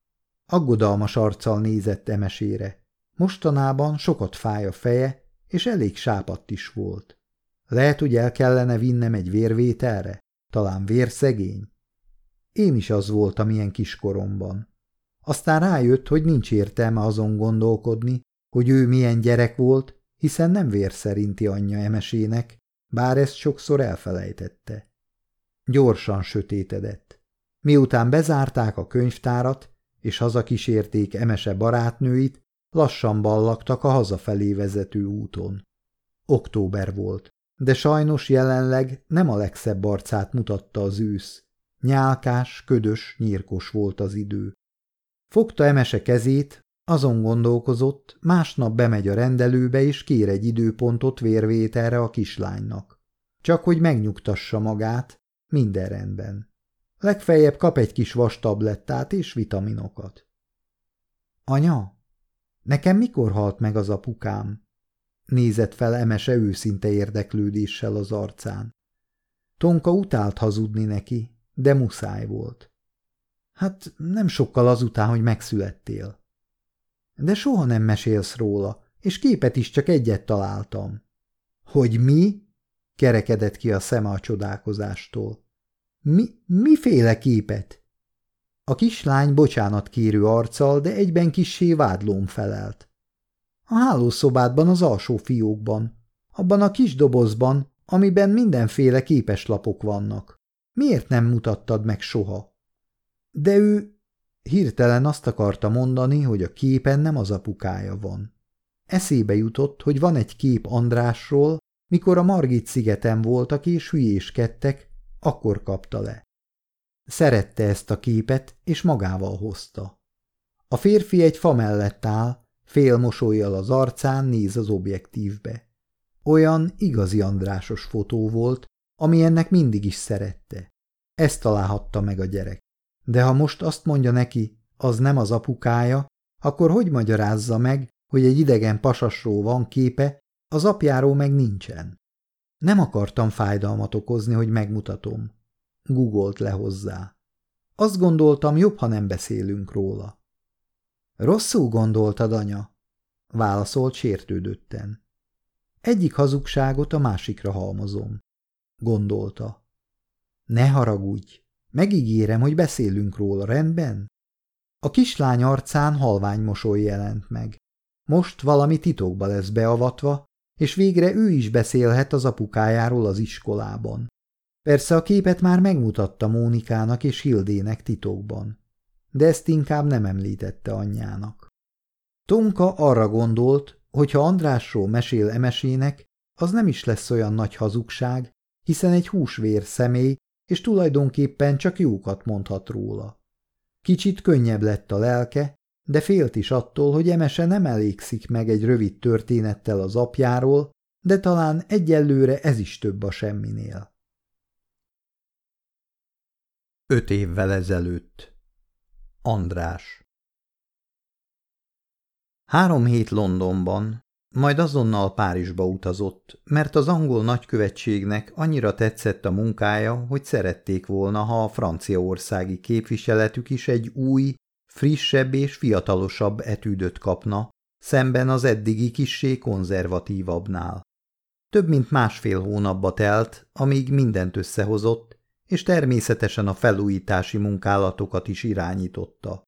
Aggodalmas arccal nézett emesére. Mostanában sokat fáj a feje, és elég sápadt is volt. Lehet, hogy el kellene vinnem egy vérvételre? Talán vérszegény? Én is az voltam ilyen kiskoromban. Aztán rájött, hogy nincs értelme azon gondolkodni, hogy ő milyen gyerek volt, hiszen nem vér szerinti anyja emesének, bár ezt sokszor elfelejtette. Gyorsan sötétedett. Miután bezárták a könyvtárat, és hazakísérték emese barátnőit, lassan ballagtak a hazafelé vezető úton. Október volt, de sajnos jelenleg nem a legszebb arcát mutatta az ősz. Nyálkás, ködös, nyírkos volt az idő. Fogta Emese kezét, azon gondolkozott, másnap bemegy a rendelőbe és kér egy időpontot vérvételre a kislánynak. Csak hogy megnyugtassa magát, minden rendben. Legfeljebb kap egy kis vastablettát és vitaminokat. Anya, nekem mikor halt meg az apukám? Nézett fel Emese őszinte érdeklődéssel az arcán. Tonka utált hazudni neki, de muszáj volt. Hát nem sokkal azután, hogy megszülettél. De soha nem mesélsz róla, és képet is csak egyet találtam. Hogy mi? kerekedett ki a szeme a csodálkozástól. Mi, miféle képet? A kislány bocsánat kérő arccal, de egyben kissé vádlón felelt. A hálószobádban az alsó fiókban, abban a kis dobozban, amiben mindenféle képeslapok vannak. Miért nem mutattad meg soha? De ő hirtelen azt akarta mondani, hogy a képen nem az apukája van. Eszébe jutott, hogy van egy kép Andrásról, mikor a Margit szigeten voltak és hülyéskedtek, akkor kapta le. Szerette ezt a képet, és magával hozta. A férfi egy fa mellett áll, fél az arcán néz az objektívbe. Olyan igazi Andrásos fotó volt, ami ennek mindig is szerette. Ezt találhatta meg a gyerek. De ha most azt mondja neki, az nem az apukája, akkor hogy magyarázza meg, hogy egy idegen pasasról van képe, az apjáról meg nincsen? Nem akartam fájdalmat okozni, hogy megmutatom. Gugolt le hozzá. Azt gondoltam, jobb, ha nem beszélünk róla. Rosszul gondoltad, anya? Válaszolt sértődötten. Egyik hazugságot a másikra halmozom. Gondolta. Ne haragudj, megígérem, hogy beszélünk róla, rendben? A kislány arcán halvány mosoly jelent meg. Most valami titokba lesz beavatva, és végre ő is beszélhet az apukájáról az iskolában. Persze a képet már megmutatta Mónikának és Hildének titokban. de ezt inkább nem említette anyjának. Tonka arra gondolt, hogy ha Andrásról mesél emesének, az nem is lesz olyan nagy hazugság, hiszen egy húsvér személy, és tulajdonképpen csak jókat mondhat róla. Kicsit könnyebb lett a lelke, de félt is attól, hogy Emese nem elégszik meg egy rövid történettel az apjáról, de talán egyelőre ez is több a semminél. Öt évvel ezelőtt András Három hét Londonban, majd azonnal Párizsba utazott, mert az angol nagykövetségnek annyira tetszett a munkája, hogy szerették volna, ha a franciaországi képviseletük is egy új, frissebb és fiatalosabb etűdöt kapna, szemben az eddigi kissé konzervatívabbnál. Több mint másfél hónapba telt, amíg mindent összehozott, és természetesen a felújítási munkálatokat is irányította.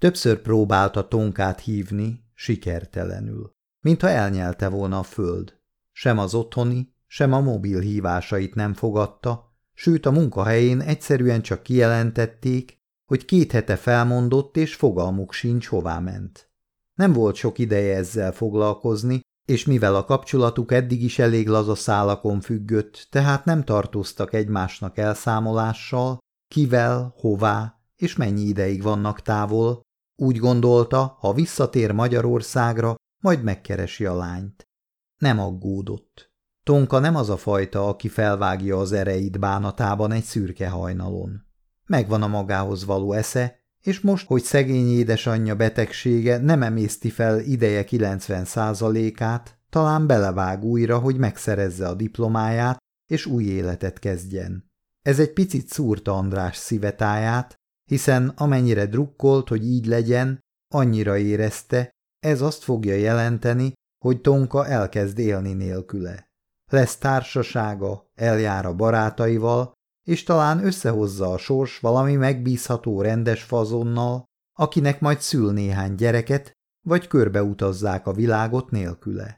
Többször próbálta Tonkát hívni, sikertelenül. Mintha elnyelte volna a föld. Sem az otthoni, sem a mobil hívásait nem fogadta, sőt a munkahelyén egyszerűen csak kijelentették, hogy két hete felmondott, és fogalmuk sincs, hová ment. Nem volt sok ideje ezzel foglalkozni, és mivel a kapcsolatuk eddig is elég laza szálakon függött, tehát nem tartoztak egymásnak elszámolással, kivel, hová és mennyi ideig vannak távol, úgy gondolta, ha visszatér Magyarországra, majd megkeresi a lányt. Nem aggódott. Tonka nem az a fajta, aki felvágja az ereit bánatában egy szürke hajnalon. Megvan a magához való esze, és most, hogy szegény édesanyja betegsége nem emészti fel ideje 90 százalékát, talán belevág újra, hogy megszerezze a diplomáját, és új életet kezdjen. Ez egy picit szúrta András szívetáját, hiszen amennyire drukkolt, hogy így legyen, annyira érezte, ez azt fogja jelenteni, hogy Tonka elkezd élni nélküle. Lesz társasága, eljár a barátaival, és talán összehozza a sors valami megbízható rendes fazonnal, akinek majd szül néhány gyereket, vagy körbeutazzák a világot nélküle.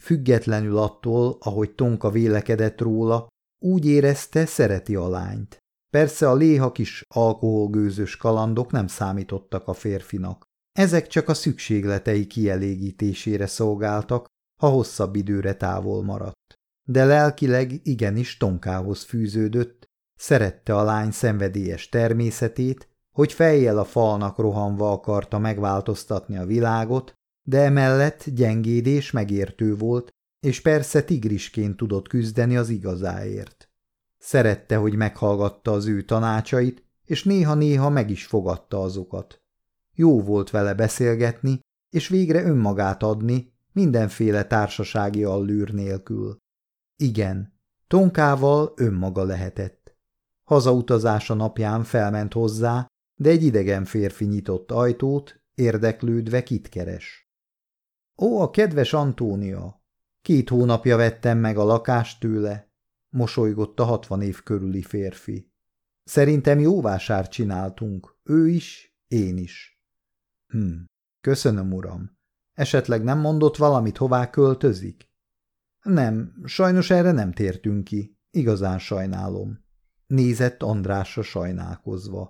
Függetlenül attól, ahogy Tonka vélekedett róla, úgy érezte, szereti a lányt. Persze a léha kis alkoholgőzös kalandok nem számítottak a férfinak. Ezek csak a szükségletei kielégítésére szolgáltak, ha hosszabb időre távol maradt. De lelkileg igenis Tonkához fűződött, szerette a lány szenvedélyes természetét, hogy fejjel a falnak rohanva akarta megváltoztatni a világot, de emellett gyengéd és megértő volt, és persze tigrisként tudott küzdeni az igazáért. Szerette, hogy meghallgatta az ő tanácsait, és néha-néha meg is fogadta azokat. Jó volt vele beszélgetni, és végre önmagát adni, mindenféle társasági allűr nélkül. Igen, Tonkával önmaga lehetett. Hazautazása napján felment hozzá, de egy idegen férfi nyitott ajtót, érdeklődve kit keres. Ó, a kedves Antónia! Két hónapja vettem meg a lakást tőle, mosolygott a hatvan év körüli férfi. Szerintem jó vásárt csináltunk, ő is, én is. Hm, köszönöm, uram. Esetleg nem mondott valamit, hová költözik? Nem, sajnos erre nem tértünk ki. Igazán sajnálom. Nézett Andrásra sajnálkozva.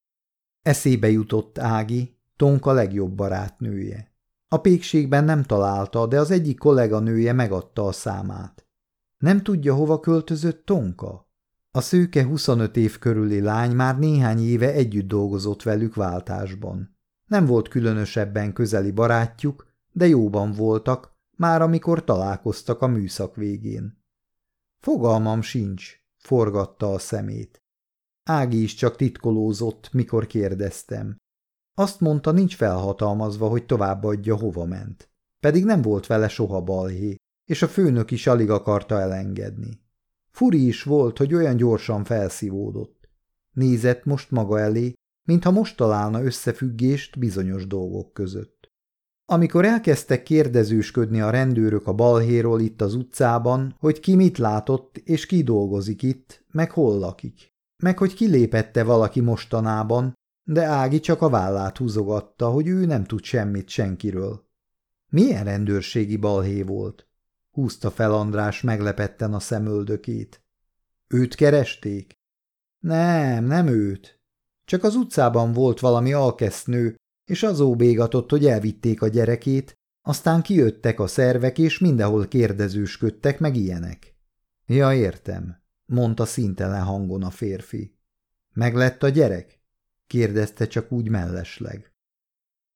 Eszébe jutott Ági, Tonka legjobb barátnője. A pékségben nem találta, de az egyik kolléganője megadta a számát. Nem tudja, hova költözött Tonka? A szőke 25 év körüli lány már néhány éve együtt dolgozott velük váltásban. Nem volt különösebben közeli barátjuk, de jóban voltak, már amikor találkoztak a műszak végén. Fogalmam sincs, forgatta a szemét. Ági is csak titkolózott, mikor kérdeztem. Azt mondta, nincs felhatalmazva, hogy továbbadja, hova ment. Pedig nem volt vele soha balhé, és a főnök is alig akarta elengedni. Furi is volt, hogy olyan gyorsan felszívódott. Nézett most maga elé, mintha most találna összefüggést bizonyos dolgok között. Amikor elkezdtek kérdezősködni a rendőrök a balhéról itt az utcában, hogy ki mit látott és ki dolgozik itt, meg hol lakik, meg hogy kilépette valaki mostanában, de Ági csak a vállát húzogatta, hogy ő nem tud semmit senkiről. Milyen rendőrségi balhé volt? Húzta fel András meglepetten a szemöldökét. Őt keresték? Nem, nem őt. Csak az utcában volt valami alkesznő, és az óbégatott, hogy elvitték a gyerekét, aztán kijöttek a szervek, és mindenhol kérdezősködtek, meg ilyenek. Ja, értem, mondta szintelen hangon a férfi. Meg lett a gyerek? kérdezte csak úgy mellesleg.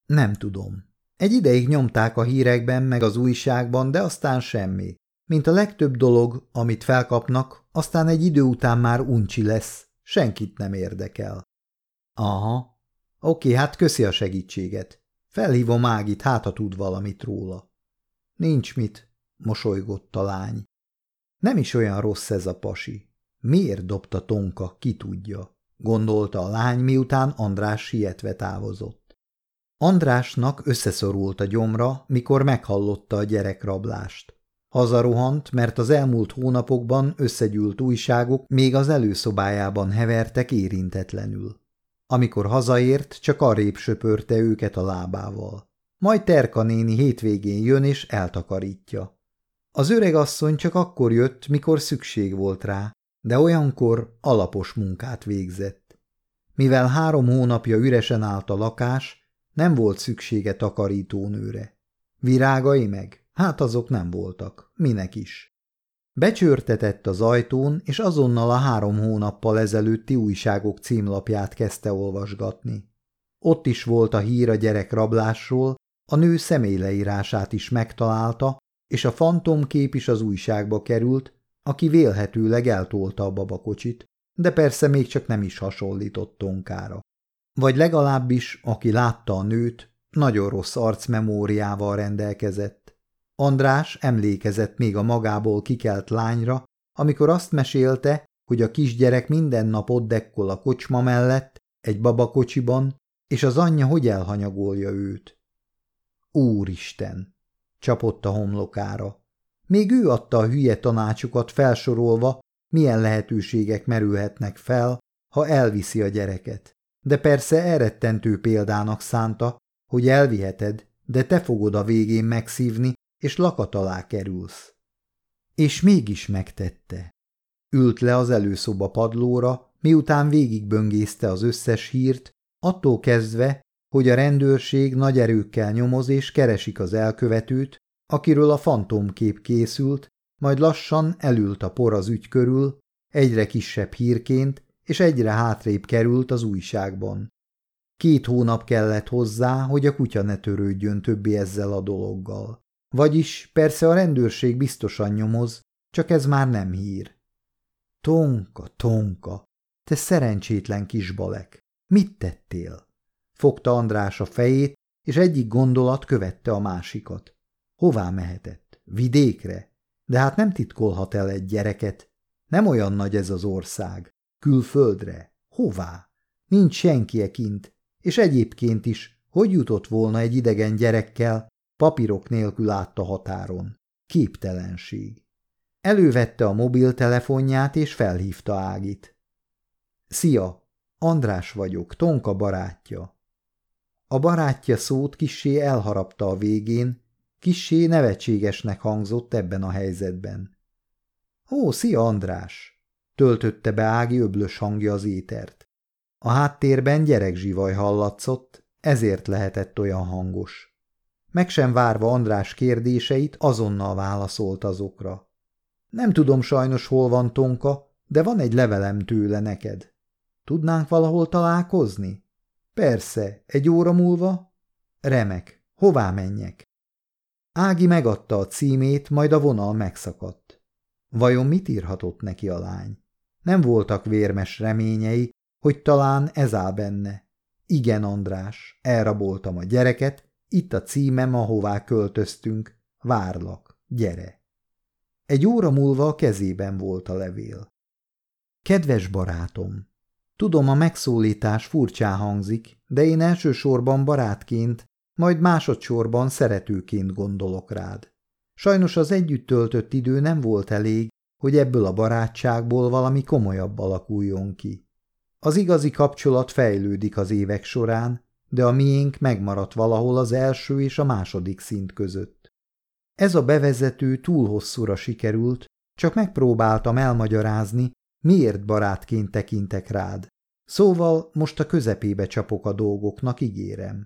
Nem tudom. Egy ideig nyomták a hírekben, meg az újságban, de aztán semmi. Mint a legtöbb dolog, amit felkapnak, aztán egy idő után már uncsi lesz, senkit nem érdekel. Aha. Oké, hát köszi a segítséget. Felhívom Ágit, hát ha tud valamit róla. Nincs mit, mosolygott a lány. Nem is olyan rossz ez a pasi. Miért dobta Tonka, ki tudja, gondolta a lány, miután András sietve távozott. Andrásnak összeszorult a gyomra, mikor meghallotta a gyerekrablást. Hazarohant, mert az elmúlt hónapokban összegyűlt újságok még az előszobájában hevertek érintetlenül. Amikor hazaért, csak arrébb söpörte őket a lábával. Majd Terka néni hétvégén jön és eltakarítja. Az öreg asszony csak akkor jött, mikor szükség volt rá, de olyankor alapos munkát végzett. Mivel három hónapja üresen állt a lakás, nem volt szüksége takarítónőre. Virágai meg? Hát azok nem voltak. Minek is. Becsörtetett az ajtón, és azonnal a három hónappal ezelőtti újságok címlapját kezdte olvasgatni. Ott is volt a hír a gyerek rablásról, a nő személyleírását is megtalálta, és a fantomkép is az újságba került, aki vélhetőleg eltolta a babakocsit, de persze még csak nem is hasonlított Tonkára. Vagy legalábbis, aki látta a nőt, nagyon rossz arcmemóriával rendelkezett. András emlékezett még a magából kikelt lányra, amikor azt mesélte, hogy a kisgyerek minden nap ott dekkol a kocsma mellett, egy babakocsiban, és az anyja hogy elhanyagolja őt. Úristen! csapott a homlokára. Még ő adta a hülye tanácsokat felsorolva, milyen lehetőségek merülhetnek fel, ha elviszi a gyereket. De persze elrettentő példának szánta, hogy elviheted, de te fogod a végén megszívni, és lakat alá kerülsz. És mégis megtette. Ült le az előszoba padlóra, miután végigböngészte az összes hírt, attól kezdve, hogy a rendőrség nagy erőkkel nyomoz és keresik az elkövetőt, akiről a fantomkép készült, majd lassan elült a por az ügy körül, egyre kisebb hírként, és egyre hátrébb került az újságban. Két hónap kellett hozzá, hogy a kutya ne törődjön többé ezzel a dologgal. Vagyis persze a rendőrség biztosan nyomoz, csak ez már nem hír. Tonka, Tonka, te szerencsétlen kis balek, mit tettél? Fogta András a fejét, és egyik gondolat követte a másikat. Hová mehetett? Vidékre? De hát nem titkolhat el egy gyereket. Nem olyan nagy ez az ország. Külföldre? Hová? Nincs senki kint. És egyébként is, hogy jutott volna egy idegen gyerekkel, papírok nélkül át a határon? Képtelenség. Elővette a mobiltelefonját és felhívta Ágit. Szia, András vagyok, Tonka barátja. A barátja szót kissé elharapta a végén, Kissé nevetségesnek hangzott ebben a helyzetben. Ó, szia, András! töltötte be Ági öblös hangja az étert. A háttérben gyerekzsivaj hallatszott, ezért lehetett olyan hangos. Meg sem várva András kérdéseit, azonnal válaszolt azokra. Nem tudom sajnos, hol van Tonka, de van egy levelem tőle neked. Tudnánk valahol találkozni? Persze, egy óra múlva? Remek, hová menjek? Ági megadta a címét, majd a vonal megszakadt. Vajon mit írhatott neki a lány? Nem voltak vérmes reményei, hogy talán ez áll benne. Igen, András, elraboltam a gyereket, itt a címem, ahová költöztünk. Várlak, gyere. Egy óra múlva a kezében volt a levél. Kedves barátom, tudom, a megszólítás furcsán hangzik, de én elsősorban barátként majd másodszorban szeretőként gondolok rád. Sajnos az együtt töltött idő nem volt elég, hogy ebből a barátságból valami komolyabb alakuljon ki. Az igazi kapcsolat fejlődik az évek során, de a miénk megmaradt valahol az első és a második szint között. Ez a bevezető túl hosszúra sikerült, csak megpróbáltam elmagyarázni, miért barátként tekintek rád. Szóval most a közepébe csapok a dolgoknak, ígérem.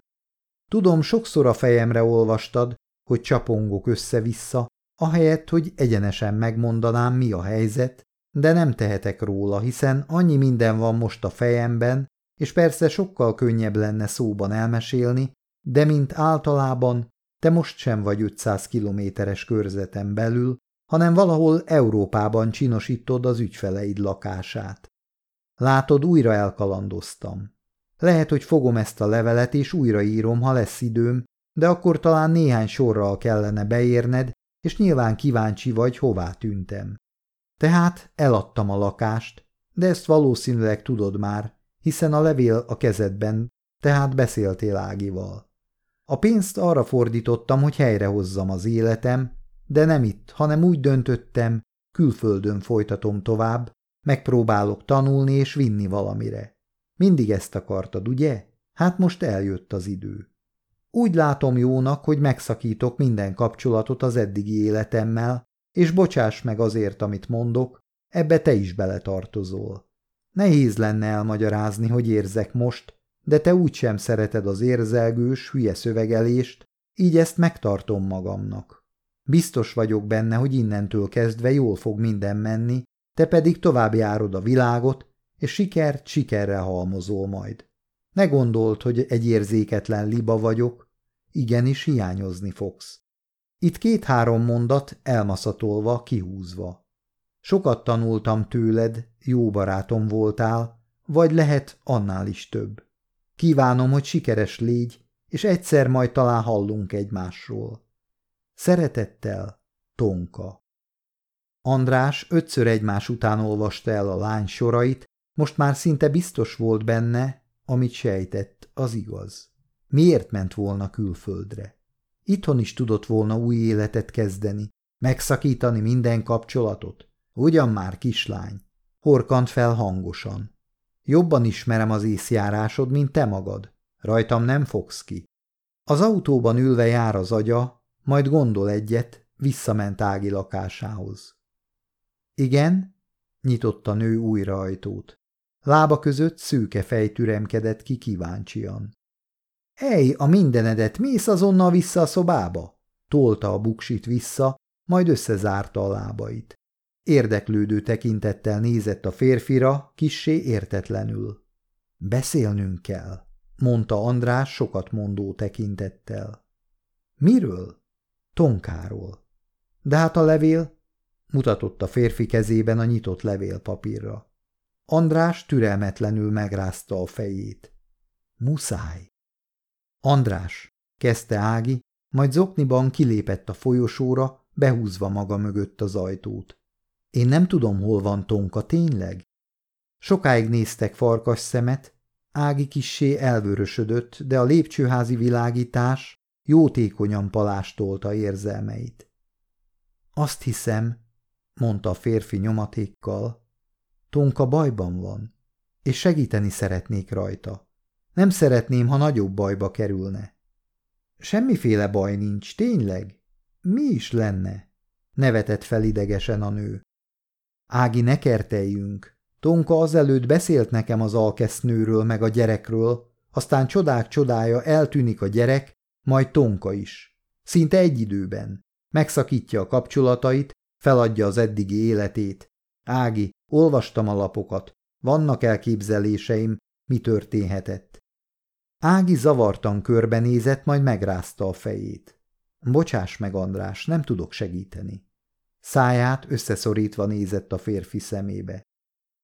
Tudom, sokszor a fejemre olvastad, hogy csapongok össze-vissza, ahelyett, hogy egyenesen megmondanám, mi a helyzet, de nem tehetek róla, hiszen annyi minden van most a fejemben, és persze sokkal könnyebb lenne szóban elmesélni, de mint általában, te most sem vagy 500 kilométeres körzeten belül, hanem valahol Európában csinosítod az ügyfeleid lakását. Látod, újra elkalandoztam. Lehet, hogy fogom ezt a levelet, és újraírom, ha lesz időm, de akkor talán néhány sorral kellene beérned, és nyilván kíváncsi vagy, hová tűntem. Tehát eladtam a lakást, de ezt valószínűleg tudod már, hiszen a levél a kezedben, tehát beszéltél Ágival. A pénzt arra fordítottam, hogy helyrehozzam az életem, de nem itt, hanem úgy döntöttem, külföldön folytatom tovább, megpróbálok tanulni és vinni valamire. Mindig ezt akartad, ugye? Hát most eljött az idő. Úgy látom jónak, hogy megszakítok minden kapcsolatot az eddigi életemmel, és bocsáss meg azért, amit mondok, ebbe te is beletartozol. Nehéz lenne elmagyarázni, hogy érzek most, de te úgysem szereted az érzelgős, hülye szövegelést, így ezt megtartom magamnak. Biztos vagyok benne, hogy innentől kezdve jól fog minden menni, te pedig tovább járod a világot, és sikert sikerre halmozol majd. Ne gondold, hogy egy érzéketlen liba vagyok, igenis hiányozni fogsz. Itt két-három mondat elmaszatolva, kihúzva. Sokat tanultam tőled, jó barátom voltál, vagy lehet annál is több. Kívánom, hogy sikeres légy, és egyszer majd talán hallunk egymásról. Szeretettel, Tonka. András ötször egymás után olvasta el a lány sorait, most már szinte biztos volt benne, amit sejtett, az igaz. Miért ment volna külföldre? Itthon is tudott volna új életet kezdeni, megszakítani minden kapcsolatot. Ugyan már, kislány. Horkant fel hangosan. Jobban ismerem az észjárásod, mint te magad. Rajtam nem fogsz ki. Az autóban ülve jár az agya, majd gondol egyet, visszament Ági lakásához. Igen? Nyitotta nő újra ajtót. Lába között szőke fej türemkedett ki kíváncsian. Ej, a mindenedet, mész azonnal vissza a szobába? Tolta a buksit vissza, majd összezárta a lábait. Érdeklődő tekintettel nézett a férfira, kissé értetlenül. Beszélnünk kell, mondta András sokat mondó tekintettel. Miről? Tonkáról. De hát a levél? Mutatott a férfi kezében a nyitott levélpapírra. András türelmetlenül megrázta a fejét. Muszáj. András, kezdte Ági, majd zokniban kilépett a folyosóra, behúzva maga mögött az ajtót. Én nem tudom, hol van Tonka, tényleg? Sokáig néztek farkas szemet, Ági kissé elvörösödött, de a lépcsőházi világítás jótékonyan palástolta érzelmeit. Azt hiszem, mondta a férfi nyomatékkal, Tonka bajban van, és segíteni szeretnék rajta. Nem szeretném, ha nagyobb bajba kerülne. Semmiféle baj nincs, tényleg? Mi is lenne? Nevetett fel idegesen a nő. Ági, ne kerteljünk. Tonka azelőtt beszélt nekem az alkesznőről meg a gyerekről, aztán csodák csodája eltűnik a gyerek, majd Tonka is. Szinte egy időben. Megszakítja a kapcsolatait, feladja az eddigi életét. Ági, olvastam a lapokat. Vannak elképzeléseim, mi történhetett. Ági zavartan körbenézett, majd megrázta a fejét. Bocsáss meg, András, nem tudok segíteni. Száját összeszorítva nézett a férfi szemébe.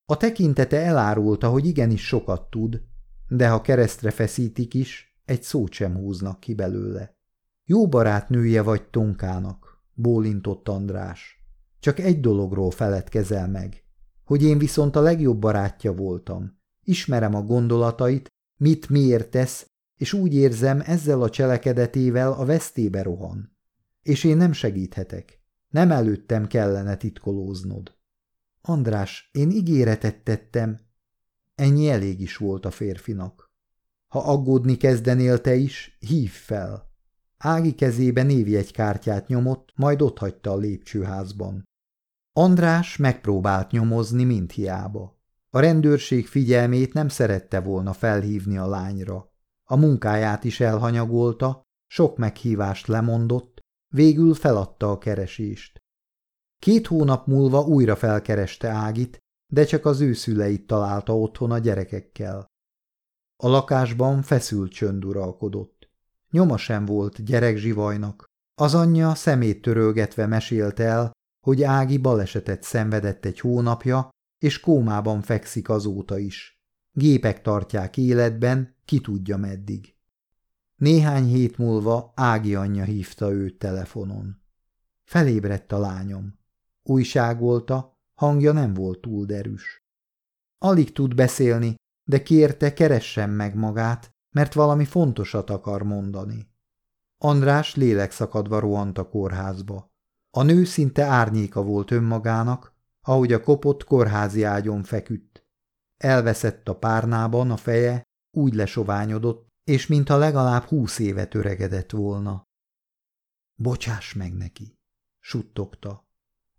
A tekintete elárulta, hogy igenis sokat tud, de ha keresztre feszítik is, egy szót sem húznak ki belőle. Jó barátnője vagy Tonkának, bólintott András. Csak egy dologról feledkezel meg, hogy én viszont a legjobb barátja voltam. Ismerem a gondolatait, mit miért tesz, és úgy érzem, ezzel a cselekedetével a vesztébe rohan. És én nem segíthetek. Nem előttem kellene titkolóznod. András, én ígéretet tettem. Ennyi elég is volt a férfinak. Ha aggódni kezdenél te is, hív fel. Ági kezébe kártyát nyomott, majd otthagyta a lépcsőházban. András megpróbált nyomozni, mint hiába. A rendőrség figyelmét nem szerette volna felhívni a lányra. A munkáját is elhanyagolta, sok meghívást lemondott, végül feladta a keresést. Két hónap múlva újra felkereste Ágit, de csak az ő szüleit találta otthon a gyerekekkel. A lakásban feszült csönd uralkodott. Nyoma sem volt gyerekzsivajnak. Az anyja szemét törölgetve mesélte el, hogy Ági balesetet szenvedett egy hónapja, és kómában fekszik azóta is. Gépek tartják életben, ki tudja meddig. Néhány hét múlva Ági anyja hívta őt telefonon. Felébredt a lányom. Újságolta, hangja nem volt túl derűs. Alig tud beszélni, de kérte, keressen meg magát, mert valami fontosat akar mondani. András lélekszakadva rohant a kórházba. A nő szinte árnyéka volt önmagának, ahogy a kopott kórházi ágyon feküdt. Elveszett a párnában a feje, úgy lesoványodott, és mintha legalább húsz évet öregedett volna. Bocsáss meg neki, suttogta.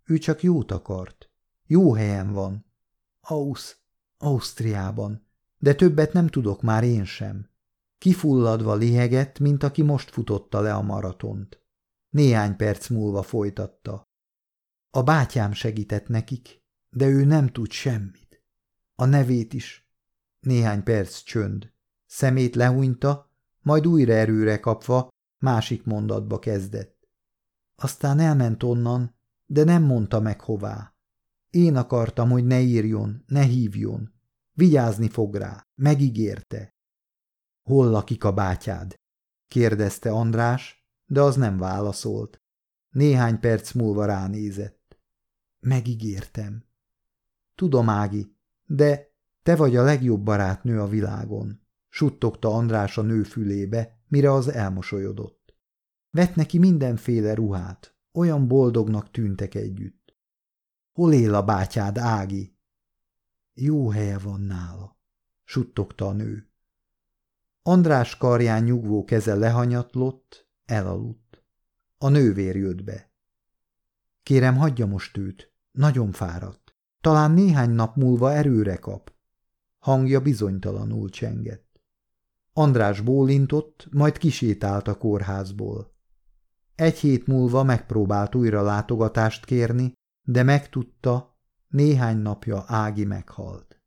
Ő csak jót akart. Jó helyen van. Ausz, Ausztriában. De többet nem tudok már én sem. Kifulladva lihegett, mint aki most futotta le a maratont. Néhány perc múlva folytatta. A bátyám segített nekik, de ő nem tud semmit. A nevét is. Néhány perc csönd. Szemét lehúnyta, majd újra erőre kapva másik mondatba kezdett. Aztán elment onnan, de nem mondta meg hová. Én akartam, hogy ne írjon, ne hívjon. Vigyázni fog rá, megígérte. Hol lakik a bátyád? kérdezte András, de az nem válaszolt. Néhány perc múlva ránézett. Megígértem. Tudom, Ági, de te vagy a legjobb barátnő a világon suttogta András a nő fülébe, mire az elmosolyodott. Vett neki mindenféle ruhát, olyan boldognak tűntek együtt. Hol él a bátyád, Ági? Jó helye van nála, suttogta a nő. András karján nyugvó keze lehanyatlott, elaludt. A nővér jött be. Kérem, hagyja most őt, nagyon fáradt. Talán néhány nap múlva erőre kap. Hangja bizonytalanul csengett. András bólintott, majd kisétált a kórházból. Egy hét múlva megpróbált újra látogatást kérni, de megtudta, néhány napja Ági meghalt.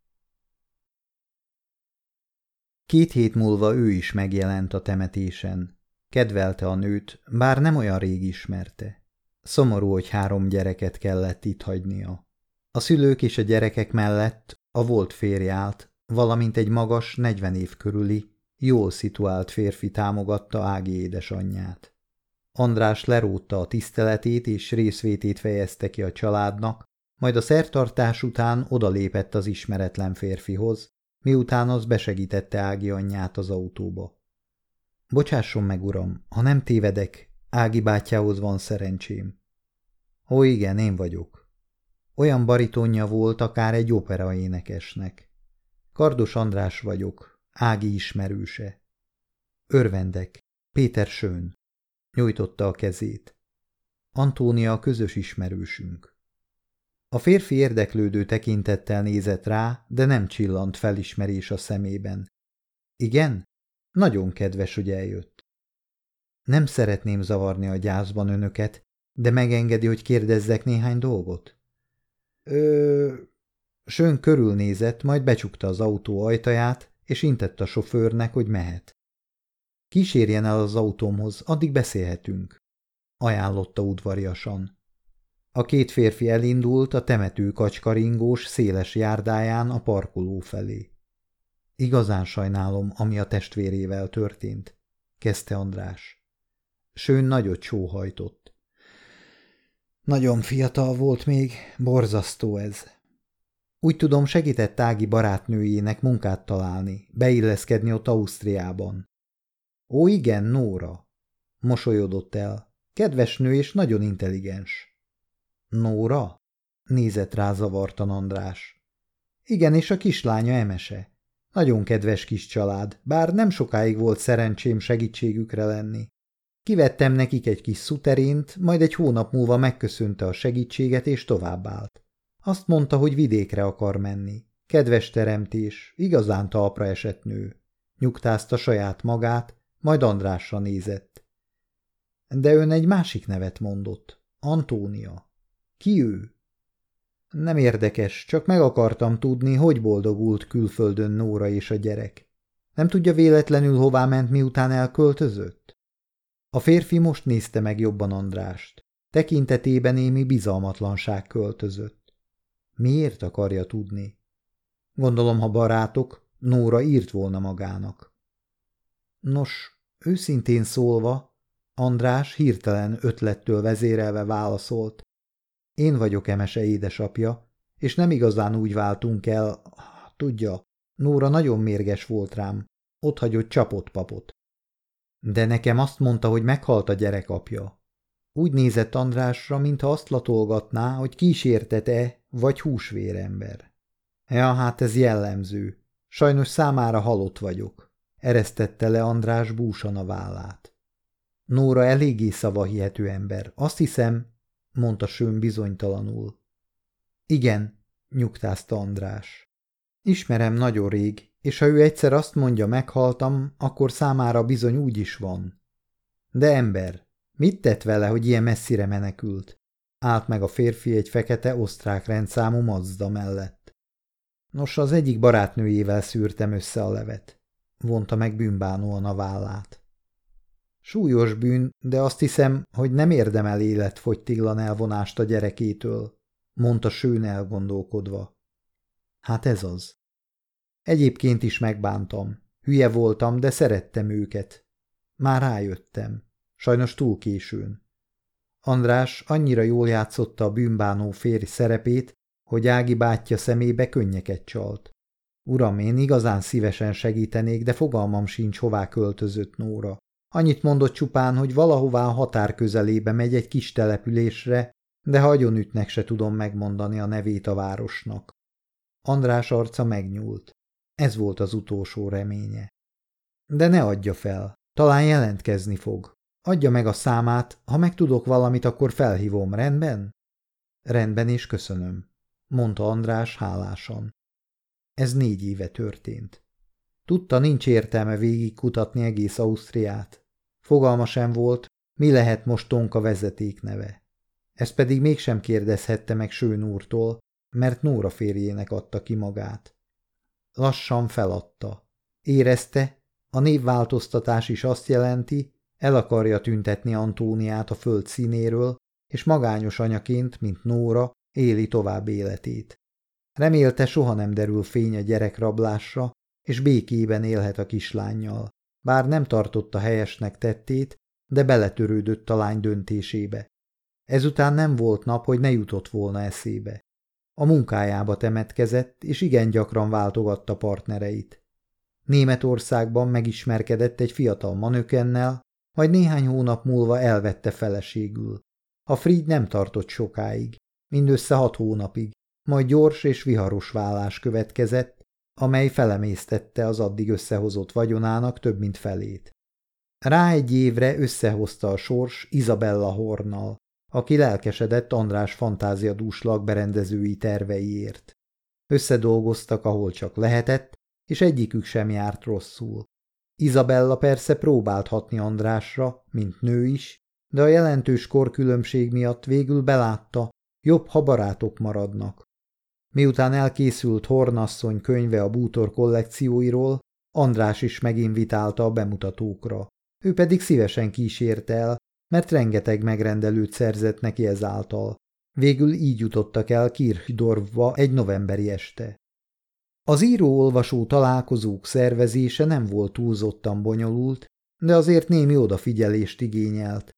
Két hét múlva ő is megjelent a temetésen. Kedvelte a nőt, bár nem olyan rég ismerte. Szomorú, hogy három gyereket kellett itt hagynia. A szülők és a gyerekek mellett a volt férj állt, valamint egy magas, negyven év körüli, jól szituált férfi támogatta Ági édesanyját. András lerótta a tiszteletét és részvétét fejezte ki a családnak, majd a szertartás után odalépett az ismeretlen férfihoz, miután az besegítette Ági anyját az autóba. Bocsásson meg, uram, ha nem tévedek, Ági bátyához van szerencsém. Ó, igen, én vagyok. Olyan baritonja volt akár egy opera énekesnek. Kardos András vagyok, Ági ismerőse. Örvendek, Péter Sőn. Nyújtotta a kezét. Antónia a közös ismerősünk. A férfi érdeklődő tekintettel nézett rá, de nem csillant felismerés a szemében. Igen? Nagyon kedves, hogy eljött. Nem szeretném zavarni a gyászban önöket, de megengedi, hogy kérdezzek néhány dolgot? Ö... Sön körülnézett, majd becsukta az autó ajtaját, és intett a sofőrnek, hogy mehet. Kísérjen el az autómhoz, addig beszélhetünk, ajánlotta udvariasan. A két férfi elindult a temető kacskaringós, széles járdáján a parkoló felé. Igazán sajnálom, ami a testvérével történt, kezdte András. Sőn nagyot sóhajtott. Nagyon fiatal volt még, borzasztó ez. Úgy tudom, segített Ági barátnőjének munkát találni, beilleszkedni ott Ausztriában. Ó, igen, Nóra. Mosolyodott el. Kedves nő és nagyon intelligens. Nóra? Nézett rá zavartan András. Igen, és a kislánya Emese. Nagyon kedves kis család, bár nem sokáig volt szerencsém segítségükre lenni. Kivettem nekik egy kis szuterént, majd egy hónap múlva megköszönte a segítséget és továbbállt. Azt mondta, hogy vidékre akar menni. Kedves teremtés, igazán talpra esett nő. Nyugtázta saját magát, majd Andrásra nézett. De ön egy másik nevet mondott. Antónia. Ki ő? Nem érdekes, csak meg akartam tudni, hogy boldogult külföldön Nóra és a gyerek. Nem tudja véletlenül, hová ment, miután elköltözött? A férfi most nézte meg jobban Andrást. Tekintetében némi bizalmatlanság költözött. Miért akarja tudni? Gondolom, ha barátok, Nóra írt volna magának. Nos, őszintén szólva, András hirtelen ötlettől vezérelve válaszolt. Én vagyok Emese édesapja, és nem igazán úgy váltunk el, tudja, Nóra nagyon mérges volt rám, ott hagyott csapott papot. De nekem azt mondta, hogy meghalt a gyerek apja. Úgy nézett Andrásra, mintha azt latolgatná, hogy kísértete vagy húsvérember. Ja, hát ez jellemző. Sajnos számára halott vagyok. Eresztette le András búsan a vállát. Nóra eléggé szavahihető ember. Azt hiszem, mondta Sőn bizonytalanul. Igen, nyugtázta András. Ismerem nagyon rég, és ha ő egyszer azt mondja, meghaltam, akkor számára bizony úgy is van. De ember, mit tett vele, hogy ilyen messzire menekült? Állt meg a férfi egy fekete osztrák rendszámú Mazda mellett. Nos, az egyik barátnőjével szűrtem össze a levet. Vonta meg bűnbánóan a vállát. Súlyos bűn, de azt hiszem, hogy nem érdemel életfogytiglan elvonást a gyerekétől, mondta Sőn elgondolkodva. Hát ez az. Egyébként is megbántam. Hülye voltam, de szerettem őket. Már rájöttem. Sajnos túl későn. András annyira jól játszotta a bűnbánó férj szerepét, hogy Ági bátyja szemébe könnyeket csalt. Uram, én igazán szívesen segítenék, de fogalmam sincs, hová költözött Nóra. Annyit mondott csupán, hogy valahová a határ közelébe megy egy kis településre, de hagyonütnek se tudom megmondani a nevét a városnak. András arca megnyúlt. Ez volt az utolsó reménye. De ne adja fel, talán jelentkezni fog. Adja meg a számát, ha megtudok valamit, akkor felhívom, rendben? Rendben és köszönöm, mondta András hálásan. Ez négy éve történt. Tudta, nincs értelme végigkutatni egész Ausztriát. Fogalma sem volt, mi lehet most Tonka vezeték neve. Ezt pedig mégsem kérdezhette meg Sőn úrtól, mert Nóra férjének adta ki magát. Lassan feladta. Érezte, a névváltoztatás is azt jelenti, el akarja tüntetni Antóniát a föld színéről, és magányos anyaként, mint Nóra, éli tovább életét. Remélte, soha nem derül fény a gyerekrablásra, és békében élhet a kislányjal. Bár nem tartotta helyesnek tettét, de beletörődött a lány döntésébe. Ezután nem volt nap, hogy ne jutott volna eszébe. A munkájába temetkezett, és igen gyakran váltogatta partnereit. Németországban megismerkedett egy fiatal manökennel, majd néhány hónap múlva elvette feleségül. A Fried nem tartott sokáig, mindössze hat hónapig, majd gyors és viharos vállás következett, amely felemésztette az addig összehozott vagyonának több mint felét. Rá egy évre összehozta a sors Isabella Hornal, aki lelkesedett András fantáziadús lakberendezői terveiért. Összedolgoztak, ahol csak lehetett, és egyikük sem járt rosszul. Izabella persze próbált hatni Andrásra, mint nő is, de a jelentős korkülönbség miatt végül belátta, jobb, ha barátok maradnak. Miután elkészült Hornasszony könyve a bútor kollekcióiról, András is meginvitálta a bemutatókra. Ő pedig szívesen kísérte el, mert rengeteg megrendelőt szerzett neki ezáltal. Végül így jutottak el Kirchdorfba egy novemberi este. Az író-olvasó találkozók szervezése nem volt túlzottan bonyolult, de azért némi odafigyelést igényelt.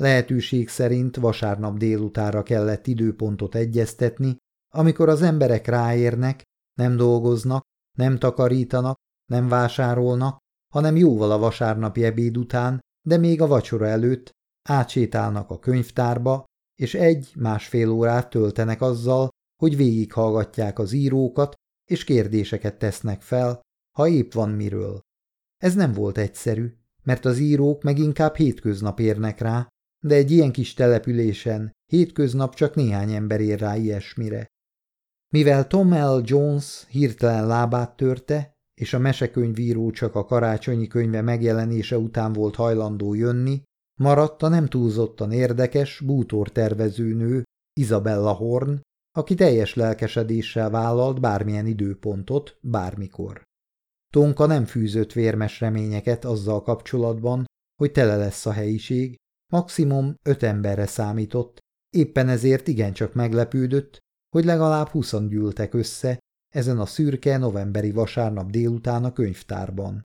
Lehetőség szerint vasárnap délutára kellett időpontot egyeztetni, amikor az emberek ráérnek, nem dolgoznak, nem takarítanak, nem vásárolnak, hanem jóval a vasárnapi ebéd után, de még a vacsora előtt átsétálnak a könyvtárba, és egy-másfél órát töltenek azzal, hogy végighallgatják az írókat, és kérdéseket tesznek fel, ha épp van miről. Ez nem volt egyszerű, mert az írók meg inkább hétköznap érnek rá, de egy ilyen kis településen hétköznap csak néhány ember ér rá ilyesmire. Mivel Tom L. Jones hirtelen lábát törte, és a mesekönyvíró csak a karácsonyi könyve megjelenése után volt hajlandó jönni, maradt a nem túlzottan érdekes bútortervező nő Isabella Horn, aki teljes lelkesedéssel vállalt bármilyen időpontot, bármikor. Tonka nem fűzött vérmes reményeket azzal kapcsolatban, hogy tele lesz a helyiség, maximum öt emberre számított, éppen ezért igencsak meglepődött, hogy legalább huszan gyűltek össze ezen a szürke novemberi vasárnap délután a könyvtárban.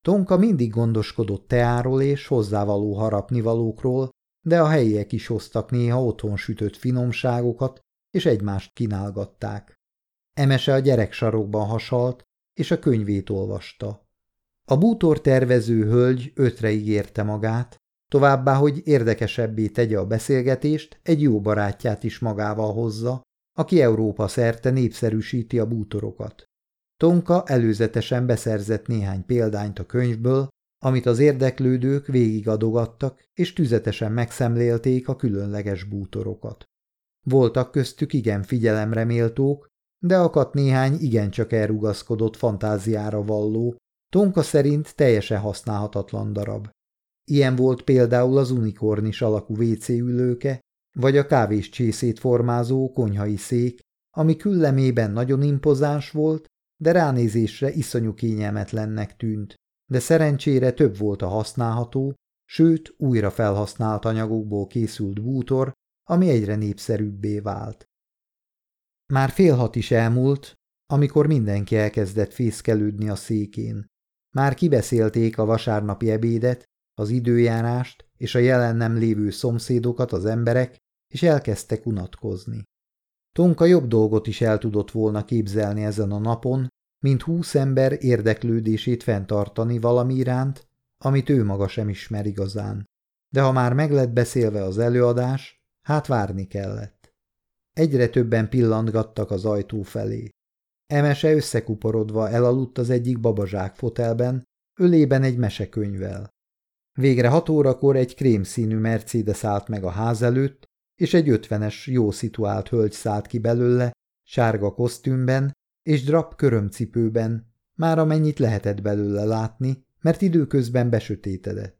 Tonka mindig gondoskodott teáról és hozzávaló harapnivalókról, de a helyiek is hoztak néha otthon sütött finomságokat, és egymást kínálgatták. Emese a gyereksarokban hasalt, és a könyvét olvasta. A bútor tervező hölgy ötre ígérte magát, továbbá, hogy érdekesebbé tegye a beszélgetést, egy jó barátját is magával hozza, aki Európa szerte népszerűsíti a bútorokat. Tonka előzetesen beszerzett néhány példányt a könyvből, amit az érdeklődők végigadogattak, és tüzetesen megszemlélték a különleges bútorokat. Voltak köztük igen figyelemre méltók, de akadt néhány igencsak elrugaszkodott fantáziára valló, Tonka szerint teljesen használhatatlan darab. Ilyen volt például az unikornis alakú WC ülőke, vagy a kávés csészét formázó konyhai szék, ami küllemében nagyon impozáns volt, de ránézésre iszonyú kényelmetlennek tűnt, de szerencsére több volt a használható, sőt újra felhasznált anyagokból készült bútor, ami egyre népszerűbbé vált. Már fél hat is elmúlt, amikor mindenki elkezdett fészkelődni a székén. Már kibeszélték a vasárnapi ebédet, az időjárást és a jelen nem lévő szomszédokat az emberek, és elkezdtek unatkozni. Tonka jobb dolgot is el tudott volna képzelni ezen a napon, mint húsz ember érdeklődését fenntartani valami iránt, amit ő maga sem ismer igazán. De ha már meg lett beszélve az előadás, hát várni kellett. Egyre többen pillantgattak az ajtó felé. Emese összekuporodva elaludt az egyik babazsák fotelben, ölében egy mesekönyvvel. Végre hat órakor egy krémszínű Mercedes állt meg a ház előtt, és egy ötvenes, jó szituált hölgy szállt ki belőle, sárga kosztümben és drap körömcipőben, már amennyit lehetett belőle látni, mert időközben besötétedett.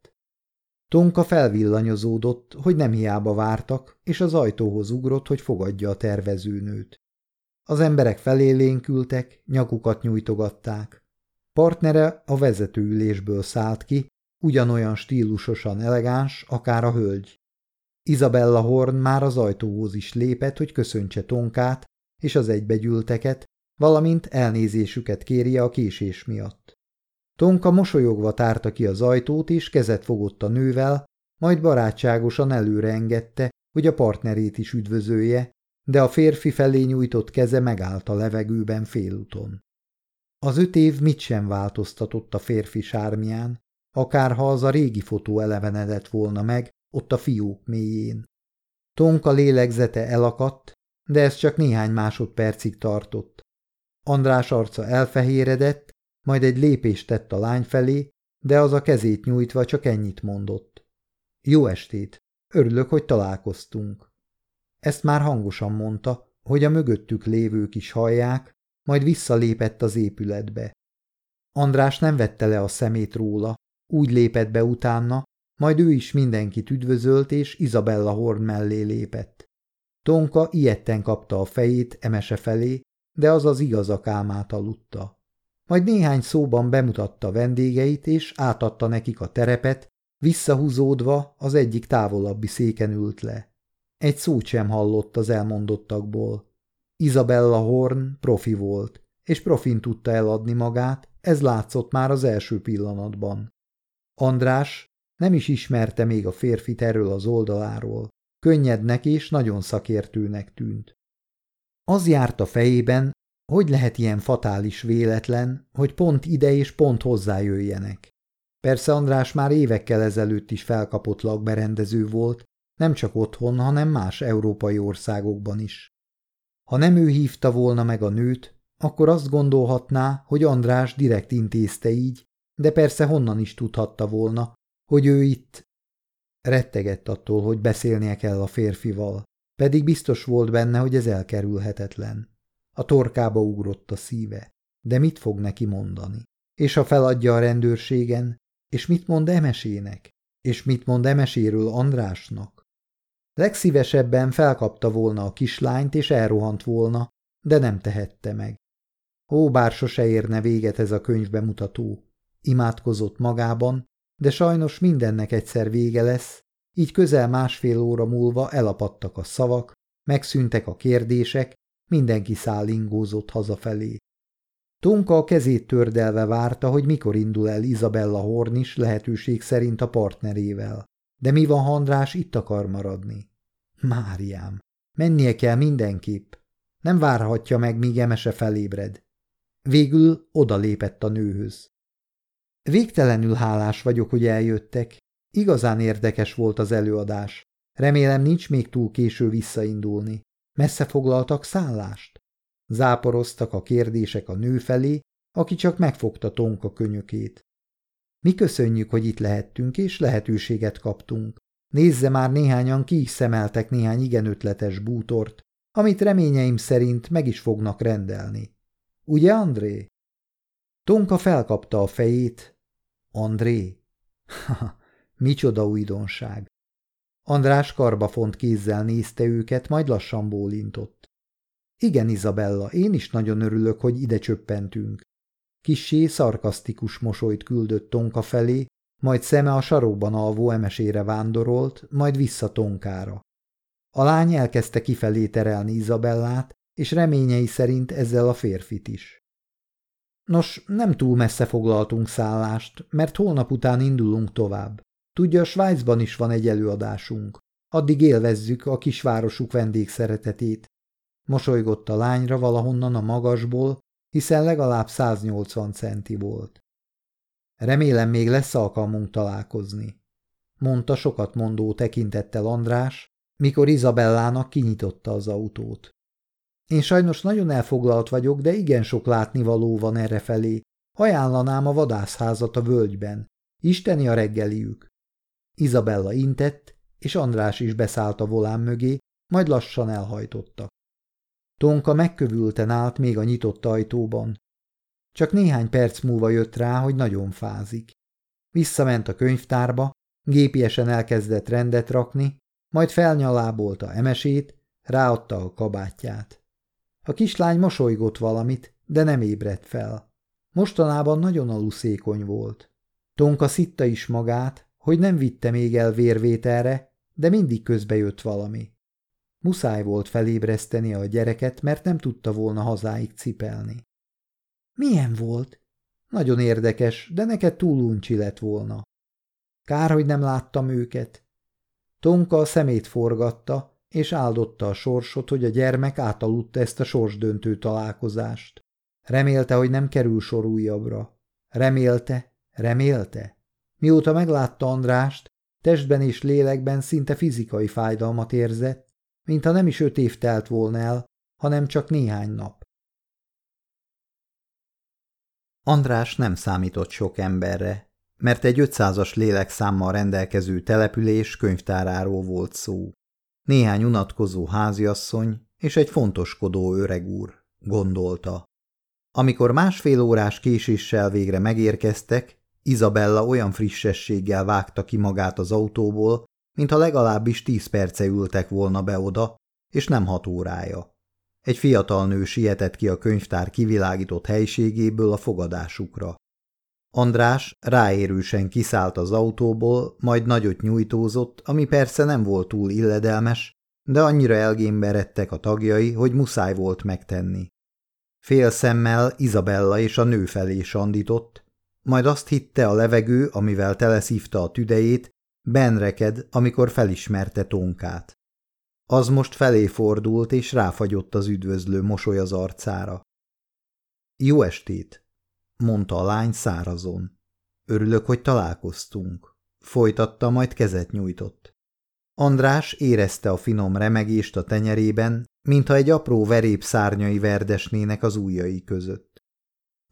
Tonka felvillanyozódott, hogy nem hiába vártak, és az ajtóhoz ugrott, hogy fogadja a tervezőnőt. Az emberek felélénkültek, nyakukat nyújtogatták. Partnere a vezetőülésből szállt ki, ugyanolyan stílusosan elegáns, akár a hölgy. Isabella Horn már az ajtóhoz is lépett, hogy köszöntse Tonkát és az egybegyűlteket, valamint elnézésüket kérje a késés miatt. Tonka mosolyogva tárta ki az ajtót, és kezet fogott a nővel, majd barátságosan előre engedte, hogy a partnerét is üdvözölje, de a férfi felé nyújtott keze megállt a levegőben félúton. Az öt év mit sem változtatott a férfi sármián, akárha az a régi fotó elevenedett volna meg, ott a fiók mélyén. Tonka lélegzete elakadt, de ez csak néhány másodpercig tartott. András arca elfehéredett, majd egy lépést tett a lány felé, de az a kezét nyújtva csak ennyit mondott. Jó estét! Örülök, hogy találkoztunk. Ezt már hangosan mondta, hogy a mögöttük lévők is hallják, majd visszalépett az épületbe. András nem vette le a szemét róla, úgy lépett be utána, majd ő is mindenkit üdvözölt, és Izabella Horn mellé lépett. Tonka ilyetten kapta a fejét emese felé, de az az igazak aludta. Majd néhány szóban bemutatta vendégeit, és átadta nekik a terepet, visszahúzódva az egyik távolabbi széken ült le. Egy szót sem hallott az elmondottakból. Isabella Horn profi volt, és profin tudta eladni magát, ez látszott már az első pillanatban. András nem is ismerte még a férfit erről az oldaláról. Könnyednek és nagyon szakértőnek tűnt. Az járt a fejében, hogy lehet ilyen fatális véletlen, hogy pont ide és pont hozzájöjjenek. Persze András már évekkel ezelőtt is felkapott lakberendező volt, nem csak otthon, hanem más európai országokban is. Ha nem ő hívta volna meg a nőt, akkor azt gondolhatná, hogy András direkt intézte így, de persze honnan is tudhatta volna, hogy ő itt. Rettegett attól, hogy beszélnie kell a férfival, pedig biztos volt benne, hogy ez elkerülhetetlen. A torkába ugrott a szíve. De mit fog neki mondani? És ha feladja a rendőrségen? És mit mond Emesének? És mit mond Emeséről Andrásnak? Legszívesebben felkapta volna a kislányt, és elrohant volna, de nem tehette meg. Ó, bár sose érne véget ez a könyvbemutató. Imádkozott magában, de sajnos mindennek egyszer vége lesz, így közel másfél óra múlva elapadtak a szavak, megszűntek a kérdések, mindenki szállingózott hazafelé. Tonka a kezét tördelve várta, hogy mikor indul el Izabella Hornis lehetőség szerint a partnerével. De mi van, ha itt akar maradni? Máriám, mennie kell mindenképp. Nem várhatja meg, míg Emese felébred. Végül odalépett a nőhöz. Végtelenül hálás vagyok, hogy eljöttek. Igazán érdekes volt az előadás. Remélem nincs még túl késő visszaindulni. Messze foglaltak szállást? Záporoztak a kérdések a nő felé, aki csak megfogta Tonka könyökét. Mi köszönjük, hogy itt lehettünk, és lehetőséget kaptunk. Nézze már néhányan ki is szemeltek néhány igen ötletes bútort, amit reményeim szerint meg is fognak rendelni. Ugye, André? Tonka felkapta a fejét. André? Ha, micsoda újdonság. András karbafont kézzel nézte őket, majd lassan bólintott. Igen, Izabella, én is nagyon örülök, hogy ide csöppentünk. Kissé szarkasztikus mosolyt küldött Tonka felé, majd szeme a sarokban alvó emesére vándorolt, majd vissza Tonkára. A lány elkezdte kifelé terelni Izabellát, és reményei szerint ezzel a férfit is. Nos, nem túl messze foglaltunk szállást, mert holnap után indulunk tovább. Tudja, Svájcban is van egy előadásunk. Addig élvezzük a kisvárosuk vendégszeretetét. Mosolygott a lányra valahonnan a magasból, hiszen legalább 180 centi volt. Remélem még lesz alkalmunk találkozni, mondta sokat mondó tekintettel András, mikor Izabellának kinyitotta az autót. Én sajnos nagyon elfoglalt vagyok, de igen sok látnivaló van errefelé. Ajánlanám a vadászházat a völgyben. Isteni a reggeliük. Izabella intett, és András is beszállt a volán mögé, majd lassan elhajtottak. Tonka megkövülten állt még a nyitott ajtóban. Csak néhány perc múlva jött rá, hogy nagyon fázik. Visszament a könyvtárba, gépiesen elkezdett rendet rakni, majd felnyalábolta emesét, ráadta a kabátját. A kislány mosolygott valamit, de nem ébredt fel. Mostanában nagyon aluszékony volt. Tonka szitta is magát, hogy nem vitte még el vérvételre, de mindig közbe jött valami. Muszáj volt felébreszteni a gyereket, mert nem tudta volna hazáig cipelni. Milyen volt? Nagyon érdekes, de neked túl uncsi lett volna. Kár, hogy nem láttam őket. Tonka a szemét forgatta, és áldotta a sorsot, hogy a gyermek átaludta ezt a sorsdöntő találkozást. Remélte, hogy nem kerül sor újabbra. Remélte, remélte. Mióta meglátta Andrást, testben és lélekben szinte fizikai fájdalmat érzett, mintha nem is öt év telt volna el, hanem csak néhány nap. András nem számított sok emberre, mert egy 500-as lélekszámmal rendelkező település könyvtáráról volt szó. Néhány unatkozó háziasszony és egy fontoskodó öreg úr, gondolta. Amikor másfél órás késéssel végre megérkeztek, Izabella olyan frissességgel vágta ki magát az autóból, mintha legalábbis tíz perce ültek volna be oda, és nem hat órája. Egy fiatal nő sietett ki a könyvtár kivilágított helységéből a fogadásukra. András ráérősen kiszállt az autóból, majd nagyot nyújtózott, ami persze nem volt túl illedelmes, de annyira elgémberedtek a tagjai, hogy muszáj volt megtenni. Fél szemmel Izabella és a nő felé sandított, majd azt hitte a levegő, amivel teleszívta a tüdejét, benreked, amikor felismerte Tonkát. Az most felé fordult, és ráfagyott az üdvözlő mosoly az arcára. Jó estét! mondta a lány szárazon. Örülök, hogy találkoztunk. Folytatta, majd kezet nyújtott. András érezte a finom remegést a tenyerében, mintha egy apró verép szárnyai verdesnének az ujjai között.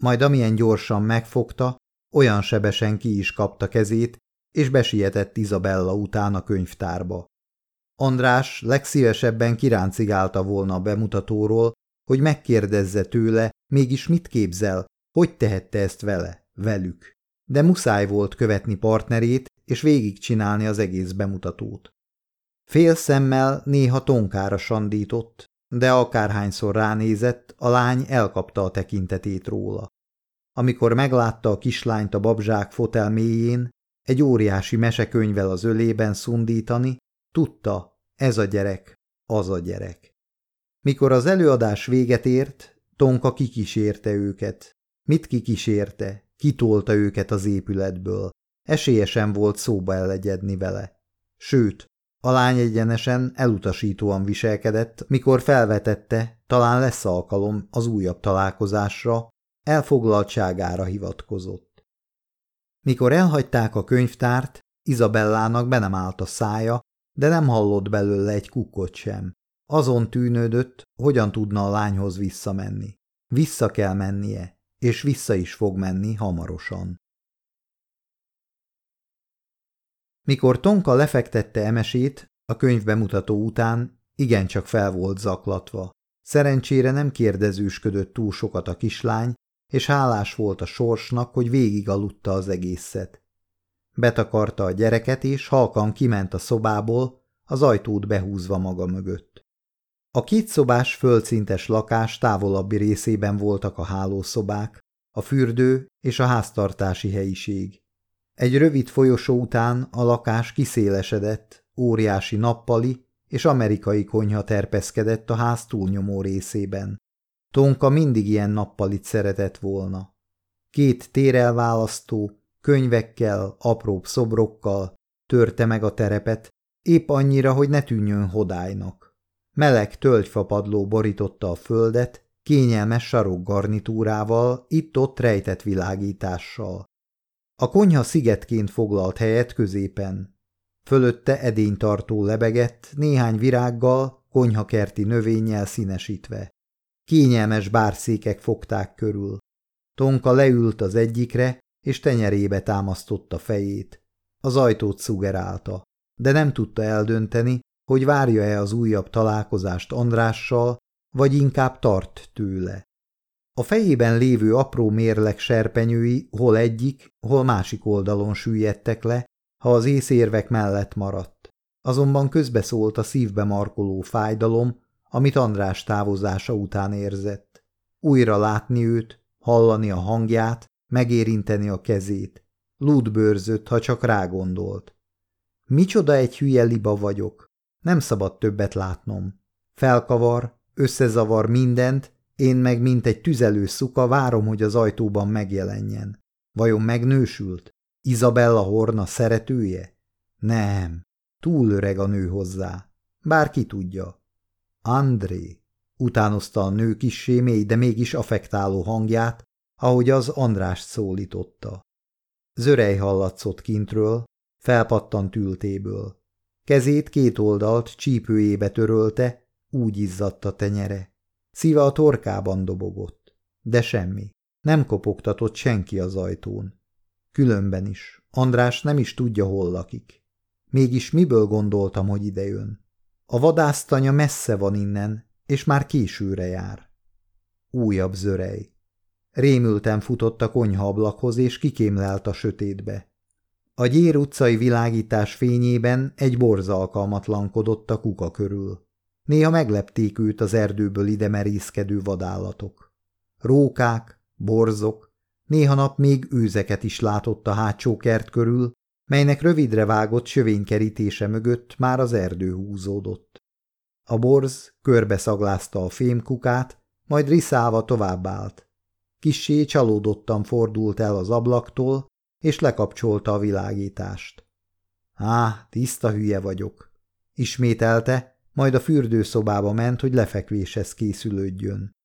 Majd amilyen gyorsan megfogta, olyan sebesen ki is kapta kezét, és besietett Izabella után a könyvtárba. András legszívesebben kiráncigálta volna a bemutatóról, hogy megkérdezze tőle, mégis mit képzel, hogy tehette ezt vele, velük. De muszáj volt követni partnerét, és végigcsinálni az egész bemutatót. Fél szemmel néha tonkára sandított, de akárhányszor ránézett, a lány elkapta a tekintetét róla. Amikor meglátta a kislányt a babzsák fotel mélyén, egy óriási mesekönyvvel az ölében szundítani, tudta, ez a gyerek, az a gyerek. Mikor az előadás véget ért, Tonka kikísérte őket. Mit kikísérte? Kitolta őket az épületből. Esélyesen volt szóba elegyedni vele. Sőt, a lány egyenesen elutasítóan viselkedett, mikor felvetette, talán lesz alkalom az újabb találkozásra, elfoglaltságára hivatkozott. Mikor elhagyták a könyvtárt, Izabellának be nem állt a szája, de nem hallott belőle egy kukkot sem. Azon tűnődött, hogyan tudna a lányhoz visszamenni. Vissza kell mennie, és vissza is fog menni hamarosan. Mikor Tonka lefektette emesét, a könyvbemutató után igencsak fel volt zaklatva. Szerencsére nem kérdezősködött túl sokat a kislány, és hálás volt a sorsnak, hogy végigaludta az egészet. Betakarta a gyereket, és halkan kiment a szobából, az ajtót behúzva maga mögött. A kétszobás földszintes lakás távolabbi részében voltak a hálószobák, a fürdő és a háztartási helyiség. Egy rövid folyosó után a lakás kiszélesedett, óriási nappali és amerikai konyha terpeszkedett a ház túlnyomó részében. Tonka mindig ilyen nappalit szeretett volna. Két térelválasztó, könyvekkel, apróbb szobrokkal törte meg a terepet, épp annyira, hogy ne tűnjön hodálynak. Meleg tölgyfapadló borította a földet, kényelmes sarokgarnitúrával, itt-ott rejtett világítással. A konyha szigetként foglalt helyet középen. Fölötte edénytartó lebegett, néhány virággal, konyhakerti növényjel színesítve. Kényelmes bárszékek fogták körül. Tonka leült az egyikre, és tenyerébe támasztotta fejét. Az ajtót szugerálta, de nem tudta eldönteni, hogy várja-e az újabb találkozást Andrással, vagy inkább tart tőle. A fejében lévő apró mérleg serpenyői hol egyik, hol másik oldalon süllyedtek le, ha az észérvek mellett maradt. Azonban közbeszólt a szívbe markoló fájdalom, amit András távozása után érzett. Újra látni őt, hallani a hangját, megérinteni a kezét. Lúdbőrzött, ha csak rágondolt. Micsoda egy hülye liba vagyok. Nem szabad többet látnom. Felkavar, összezavar mindent, én meg mint egy tüzelő szuka várom, hogy az ajtóban megjelenjen. Vajon megnősült? Izabella Horna szeretője? Nem, túl öreg a nő hozzá. Bár ki tudja. André, utánozta a nő kissé de mégis affektáló hangját, ahogy az András szólította. Zörej hallatszott kintről, felpattant ültéből. Kezét két oldalt csípőjébe törölte, úgy izzadt a tenyere. Szíve a torkában dobogott. De semmi. Nem kopogtatott senki az ajtón. Különben is. András nem is tudja, hol lakik. Mégis miből gondoltam, hogy idejön? A vadásztanya messze van innen, és már későre jár. Újabb zörej. Rémülten futott a konyhaablakhoz, és kikémlelt a sötétbe. A gyér utcai világítás fényében egy borza alkalmatlankodott a kuka körül. Néha meglepték őt az erdőből ide merészkedő vadállatok. Rókák, borzok, néha nap még őzeket is látott a hátsó kert körül, melynek rövidre vágott sövénykerítése mögött már az erdő húzódott. A borz körbe szaglázta a fémkukát, majd riszálva továbbált. Kissé csalódottan fordult el az ablaktól, és lekapcsolta a világítást. Á, tiszta hülye vagyok, ismételte, majd a fürdőszobába ment, hogy lefekvéshez készülődjön.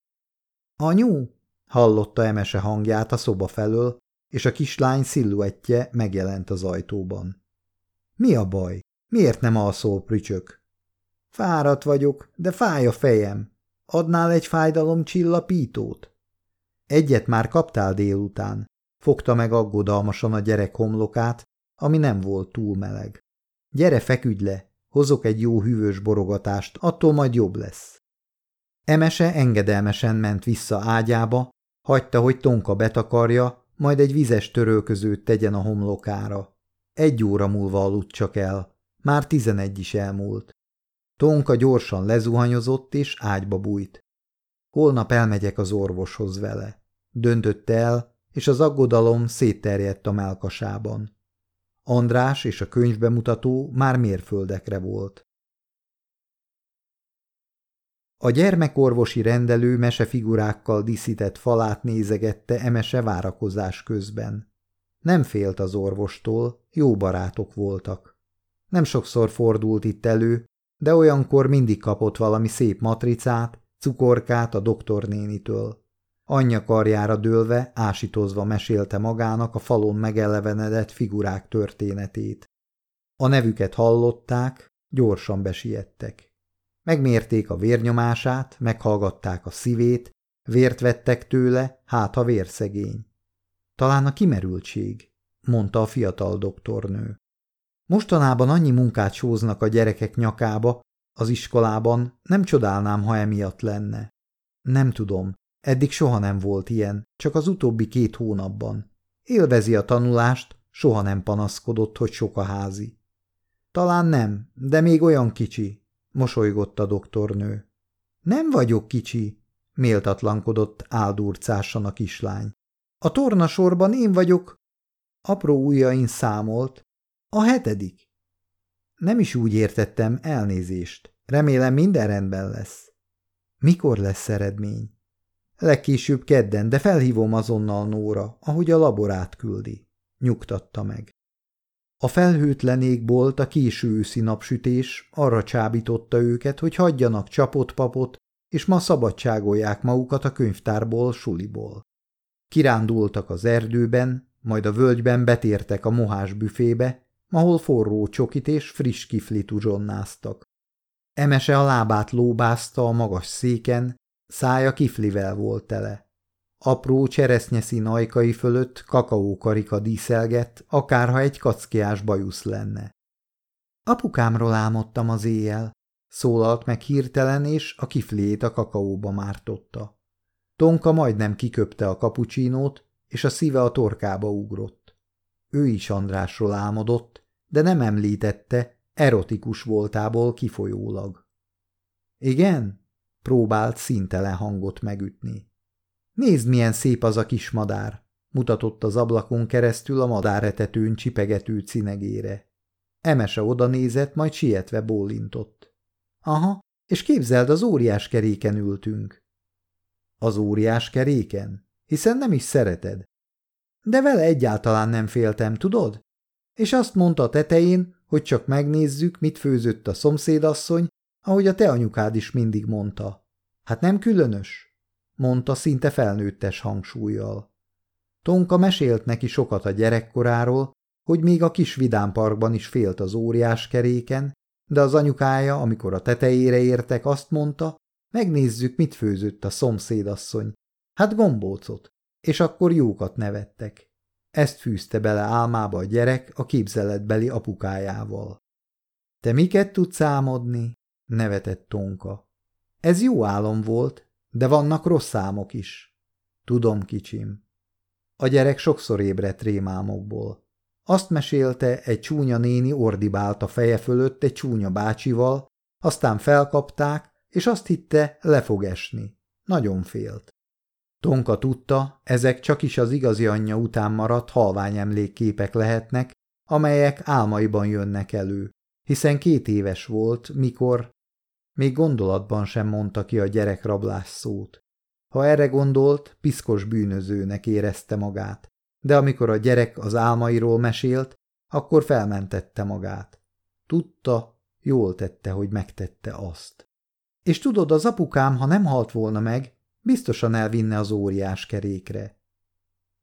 Anyu? hallotta Emese hangját a szoba felől, és a kislány szilluettje megjelent az ajtóban. Mi a baj? Miért nem alszol, prücsök? Fáradt vagyok, de fáj a fejem. Adnál egy fájdalomcsillapítót? Egyet már kaptál délután. Fogta meg aggodalmasan a gyerek homlokát, ami nem volt túl meleg. Gyere, feküdj le, hozok egy jó hűvös borogatást, attól majd jobb lesz. Emese engedelmesen ment vissza ágyába, hagyta, hogy Tonka betakarja, majd egy vizes törölközőt tegyen a homlokára. Egy óra múlva aludt csak el, már tizenegy is elmúlt. Tonka gyorsan lezuhanyozott és ágyba bújt. Holnap elmegyek az orvoshoz vele. Döntötte el, és az aggodalom szétterjedt a melkasában. András és a könyvbemutató már mérföldekre volt. A gyermekorvosi rendelő mesefigurákkal díszített falát nézegette emese várakozás közben. Nem félt az orvostól, jó barátok voltak. Nem sokszor fordult itt elő, de olyankor mindig kapott valami szép matricát, cukorkát a doktornénitől. Anyja karjára dőlve, ásítozva mesélte magának a falon megelevenedett figurák történetét. A nevüket hallották, gyorsan besiettek. Megmérték a vérnyomását, meghallgatták a szívét, vért vettek tőle, hát a vérszegény. Talán a kimerültség, mondta a fiatal doktornő. Mostanában annyi munkát sóznak a gyerekek nyakába, az iskolában, nem csodálnám, ha emiatt lenne. Nem tudom, eddig soha nem volt ilyen, csak az utóbbi két hónapban. Élvezi a tanulást, soha nem panaszkodott, hogy sok a házi. Talán nem, de még olyan kicsi, mosolygott a doktornő. Nem vagyok kicsi, méltatlankodott áldurcásan a kislány. A tornasorban én vagyok. Apró ujjain számolt. A hetedik. Nem is úgy értettem, elnézést. Remélem minden rendben lesz. Mikor lesz eredmény? Legkésőbb kedden, de felhívom azonnal Nóra, ahogy a laborát küldi. Nyugtatta meg. A felhőtlen égbolt, a késő őszi napsütés arra csábította őket, hogy hagyjanak csapott papot, és ma szabadságolják magukat a könyvtárból, suliból. Kirándultak az erdőben, majd a völgyben betértek a mohás büfébe, ahol forró csokit és friss kiflit uzsonnáztak. Emese a lábát lóbázta a magas széken, szája kiflivel volt tele. Apró cseresznyeszín ajkai fölött kakaókarika díszelgett, akárha egy kackiás bajusz lenne. Apukámról álmodtam az éjjel, szólalt meg hirtelen, és a kiflét a kakaóba mártotta. Tonka majdnem kiköpte a kapucsinót, és a szíve a torkába ugrott. Ő is Andrásról álmodott, de nem említette, erotikus voltából kifolyólag. Igen? Próbált szintelen hangot megütni. Nézd, milyen szép az a kis madár, mutatott az ablakon keresztül a madáretetőn csipegető cinegére. Emese oda nézett, majd sietve bólintott. Aha, és képzeld, az óriás keréken ültünk. Az óriás keréken? Hiszen nem is szereted. De vele egyáltalán nem féltem, tudod? És azt mondta a tetején, hogy csak megnézzük, mit főzött a szomszédasszony, ahogy a te anyukád is mindig mondta. Hát nem különös? Mondta szinte felnőttes hangsúlyjal. Tonka mesélt neki sokat a gyerekkoráról, hogy még a kis vidámparkban is félt az óriás keréken, de az anyukája, amikor a tetejére értek, azt mondta, megnézzük, mit főzött a szomszédasszony. Hát gombócot, és akkor jókat nevettek. Ezt fűzte bele álmába a gyerek a képzeletbeli apukájával. Te miket tudsz álmodni? nevetett Tonka. Ez jó álom volt, de vannak rossz számok is. Tudom, kicsim. A gyerek sokszor ébredt rémálmokból. Azt mesélte, egy csúnya néni ordibált a feje fölött egy csúnya bácsival, aztán felkapták, és azt hitte, le fog esni. Nagyon félt. Tonka tudta, ezek csak is az igazi anyja után maradt halvány emlékképek lehetnek, amelyek álmaiban jönnek elő, hiszen két éves volt, mikor még gondolatban sem mondta ki a gyerek rablás szót. Ha erre gondolt, piszkos bűnözőnek érezte magát, de amikor a gyerek az álmairól mesélt, akkor felmentette magát. Tudta, jól tette, hogy megtette azt. És tudod, az apukám, ha nem halt volna meg, biztosan elvinne az óriás kerékre.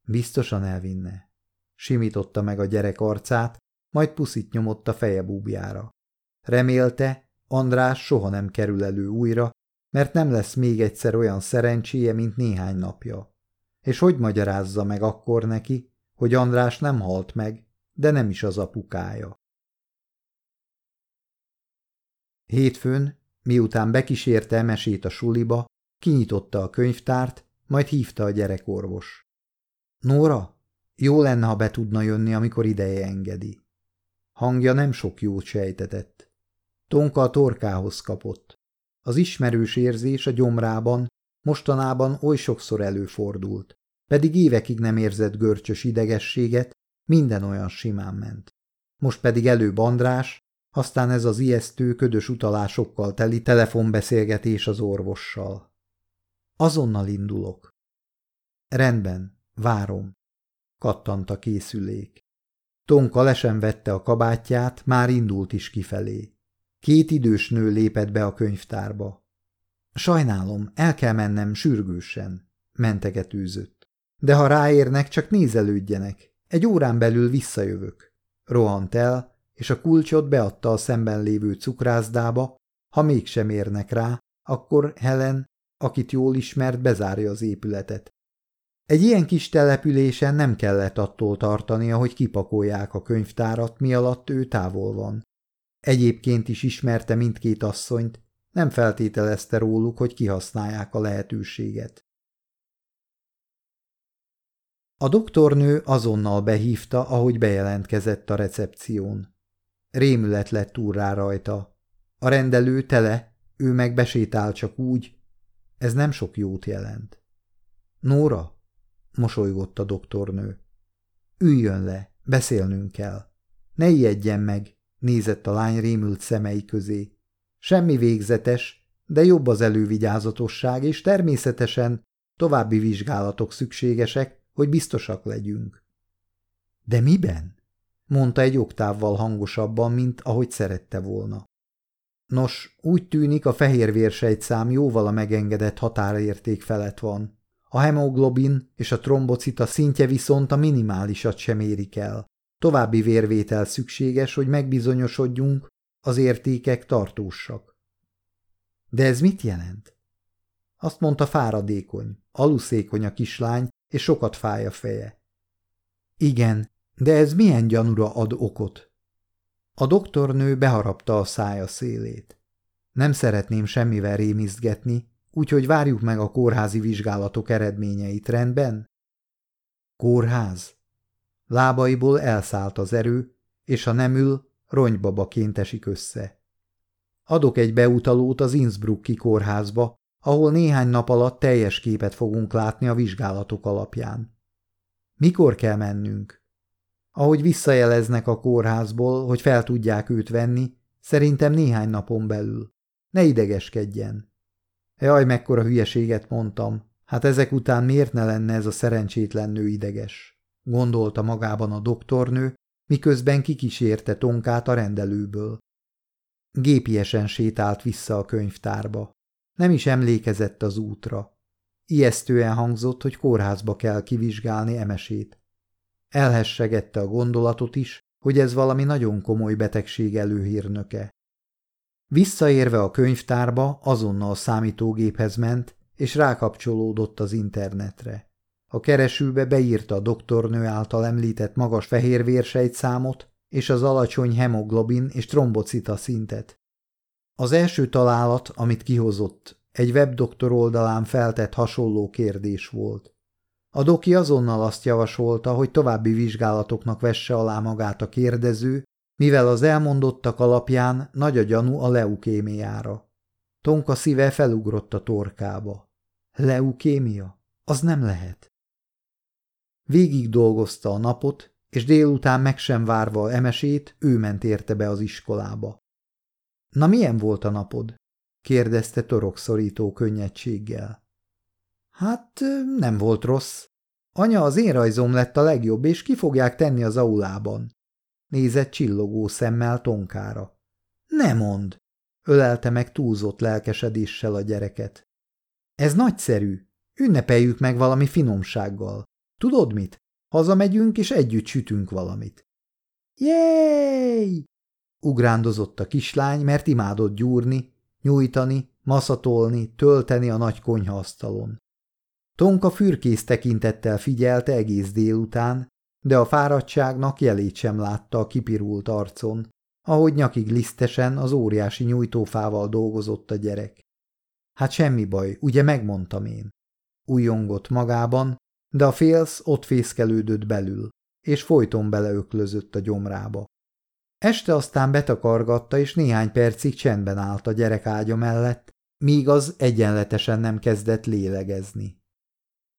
Biztosan elvinne. Simította meg a gyerek arcát, majd puszit nyomott a feje búbjára. Remélte, András soha nem kerül elő újra, mert nem lesz még egyszer olyan szerencséje, mint néhány napja. És hogy magyarázza meg akkor neki, hogy András nem halt meg, de nem is az apukája. Hétfőn, miután bekísérte emesét a suliba, kinyitotta a könyvtárt, majd hívta a gyerekorvos. Nóra, jó lenne, ha be tudna jönni, amikor ideje engedi. Hangja nem sok jót sejtetett. Tonka a torkához kapott. Az ismerős érzés a gyomrában mostanában oly sokszor előfordult, pedig évekig nem érzett görcsös idegességet, minden olyan simán ment. Most pedig előbb András, aztán ez az ijesztő, ködös utalásokkal teli telefonbeszélgetés az orvossal. Azonnal indulok. Rendben, várom. Kattant a készülék. Tonka lesen vette a kabátját, már indult is kifelé. Két idős nő lépett be a könyvtárba. Sajnálom, el kell mennem sürgősen, mentegetőzött. De ha ráérnek, csak nézelődjenek. Egy órán belül visszajövök. Rohant el, és a kulcsot beadta a szemben lévő cukrászdába, ha mégsem érnek rá, akkor Helen, akit jól ismert, bezárja az épületet. Egy ilyen kis településen nem kellett attól tartania, hogy kipakolják a könyvtárat, mi alatt ő távol van. Egyébként is ismerte mindkét asszonyt, nem feltételezte róluk, hogy kihasználják a lehetőséget. A doktornő azonnal behívta, ahogy bejelentkezett a recepción. Rémület lett úrrá rajta. A rendelő tele, ő meg besétál csak úgy. Ez nem sok jót jelent. Nóra, mosolygott a doktornő. Üljön le, beszélnünk kell. Ne ijedjen meg, nézett a lány rémült szemei közé. Semmi végzetes, de jobb az elővigyázatosság, és természetesen további vizsgálatok szükségesek, hogy biztosak legyünk. De miben? mondta egy oktávval hangosabban, mint ahogy szerette volna. Nos, úgy tűnik a fehérvérsejtszám jóval a megengedett határérték felett van. A hemoglobin és a trombocita szintje viszont a minimálisat sem érik el. További vérvétel szükséges, hogy megbizonyosodjunk, az értékek tartósak. De ez mit jelent? Azt mondta fáradékony, aluszékony a kislány, és sokat fáj a feje. Igen, de ez milyen gyanúra ad okot? A doktornő beharapta a szája szélét. Nem szeretném semmivel rémizgetni, úgyhogy várjuk meg a kórházi vizsgálatok eredményeit, rendben? Kórház? Lábaiból elszállt az erő, és ha nem ül, ronybabaként esik össze. Adok egy beutalót az Innsbrucki kórházba, ahol néhány nap alatt teljes képet fogunk látni a vizsgálatok alapján. Mikor kell mennünk? Ahogy visszajeleznek a kórházból, hogy fel tudják őt venni, szerintem néhány napon belül. Ne idegeskedjen. Jaj, mekkora hülyeséget mondtam. Hát ezek után miért ne lenne ez a szerencsétlen nő ideges? Gondolta magában a doktornő, miközben kikísérte Tonkát a rendelőből. Gépiesen sétált vissza a könyvtárba. Nem is emlékezett az útra. Ijesztően hangzott, hogy kórházba kell kivizsgálni emesét. Elhessegette a gondolatot is, hogy ez valami nagyon komoly betegség előhírnöke. Visszaérve a könyvtárba, azonnal számítógéphez ment, és rákapcsolódott az internetre. A keresőbe beírta a doktornő által említett magas fehérvérsejtszámot és az alacsony hemoglobin és trombocita szintet. Az első találat, amit kihozott, egy webdoktor oldalán feltett hasonló kérdés volt. A doki azonnal azt javasolta, hogy további vizsgálatoknak vesse alá magát a kérdező, mivel az elmondottak alapján nagy a gyanú a leukémiára. Tonka szíve felugrott a torkába. Leukémia? Az nem lehet. Végig dolgozta a napot, és délután meg sem várva a emesét, ő ment érte be az iskolába. – Na milyen volt a napod? – kérdezte torokszorító könnyedséggel. – Hát nem volt rossz. Anya, az én rajzom lett a legjobb, és ki fogják tenni az aulában. Nézett csillogó szemmel Tonkára. – Ne mond! – ölelte meg túlzott lelkesedéssel a gyereket. – Ez nagyszerű. Ünnepeljük meg valami finomsággal. Tudod mit? Hazamegyünk, és együtt sütünk valamit. Jéj! Ugrándozott a kislány, mert imádott gyúrni, nyújtani, maszatolni, tölteni a nagy konyhaasztalon. Tonka fürkész tekintettel figyelte egész délután, de a fáradtságnak jelét sem látta a kipirult arcon, ahogy nyakig lisztesen az óriási nyújtófával dolgozott a gyerek. Hát semmi baj, ugye megmondtam én. Újongott magában, de a félsz ott fészkelődött belül, és folyton beleöklözött a gyomrába. Este aztán betakargatta, és néhány percig csendben állt a gyerek ágya mellett, míg az egyenletesen nem kezdett lélegezni.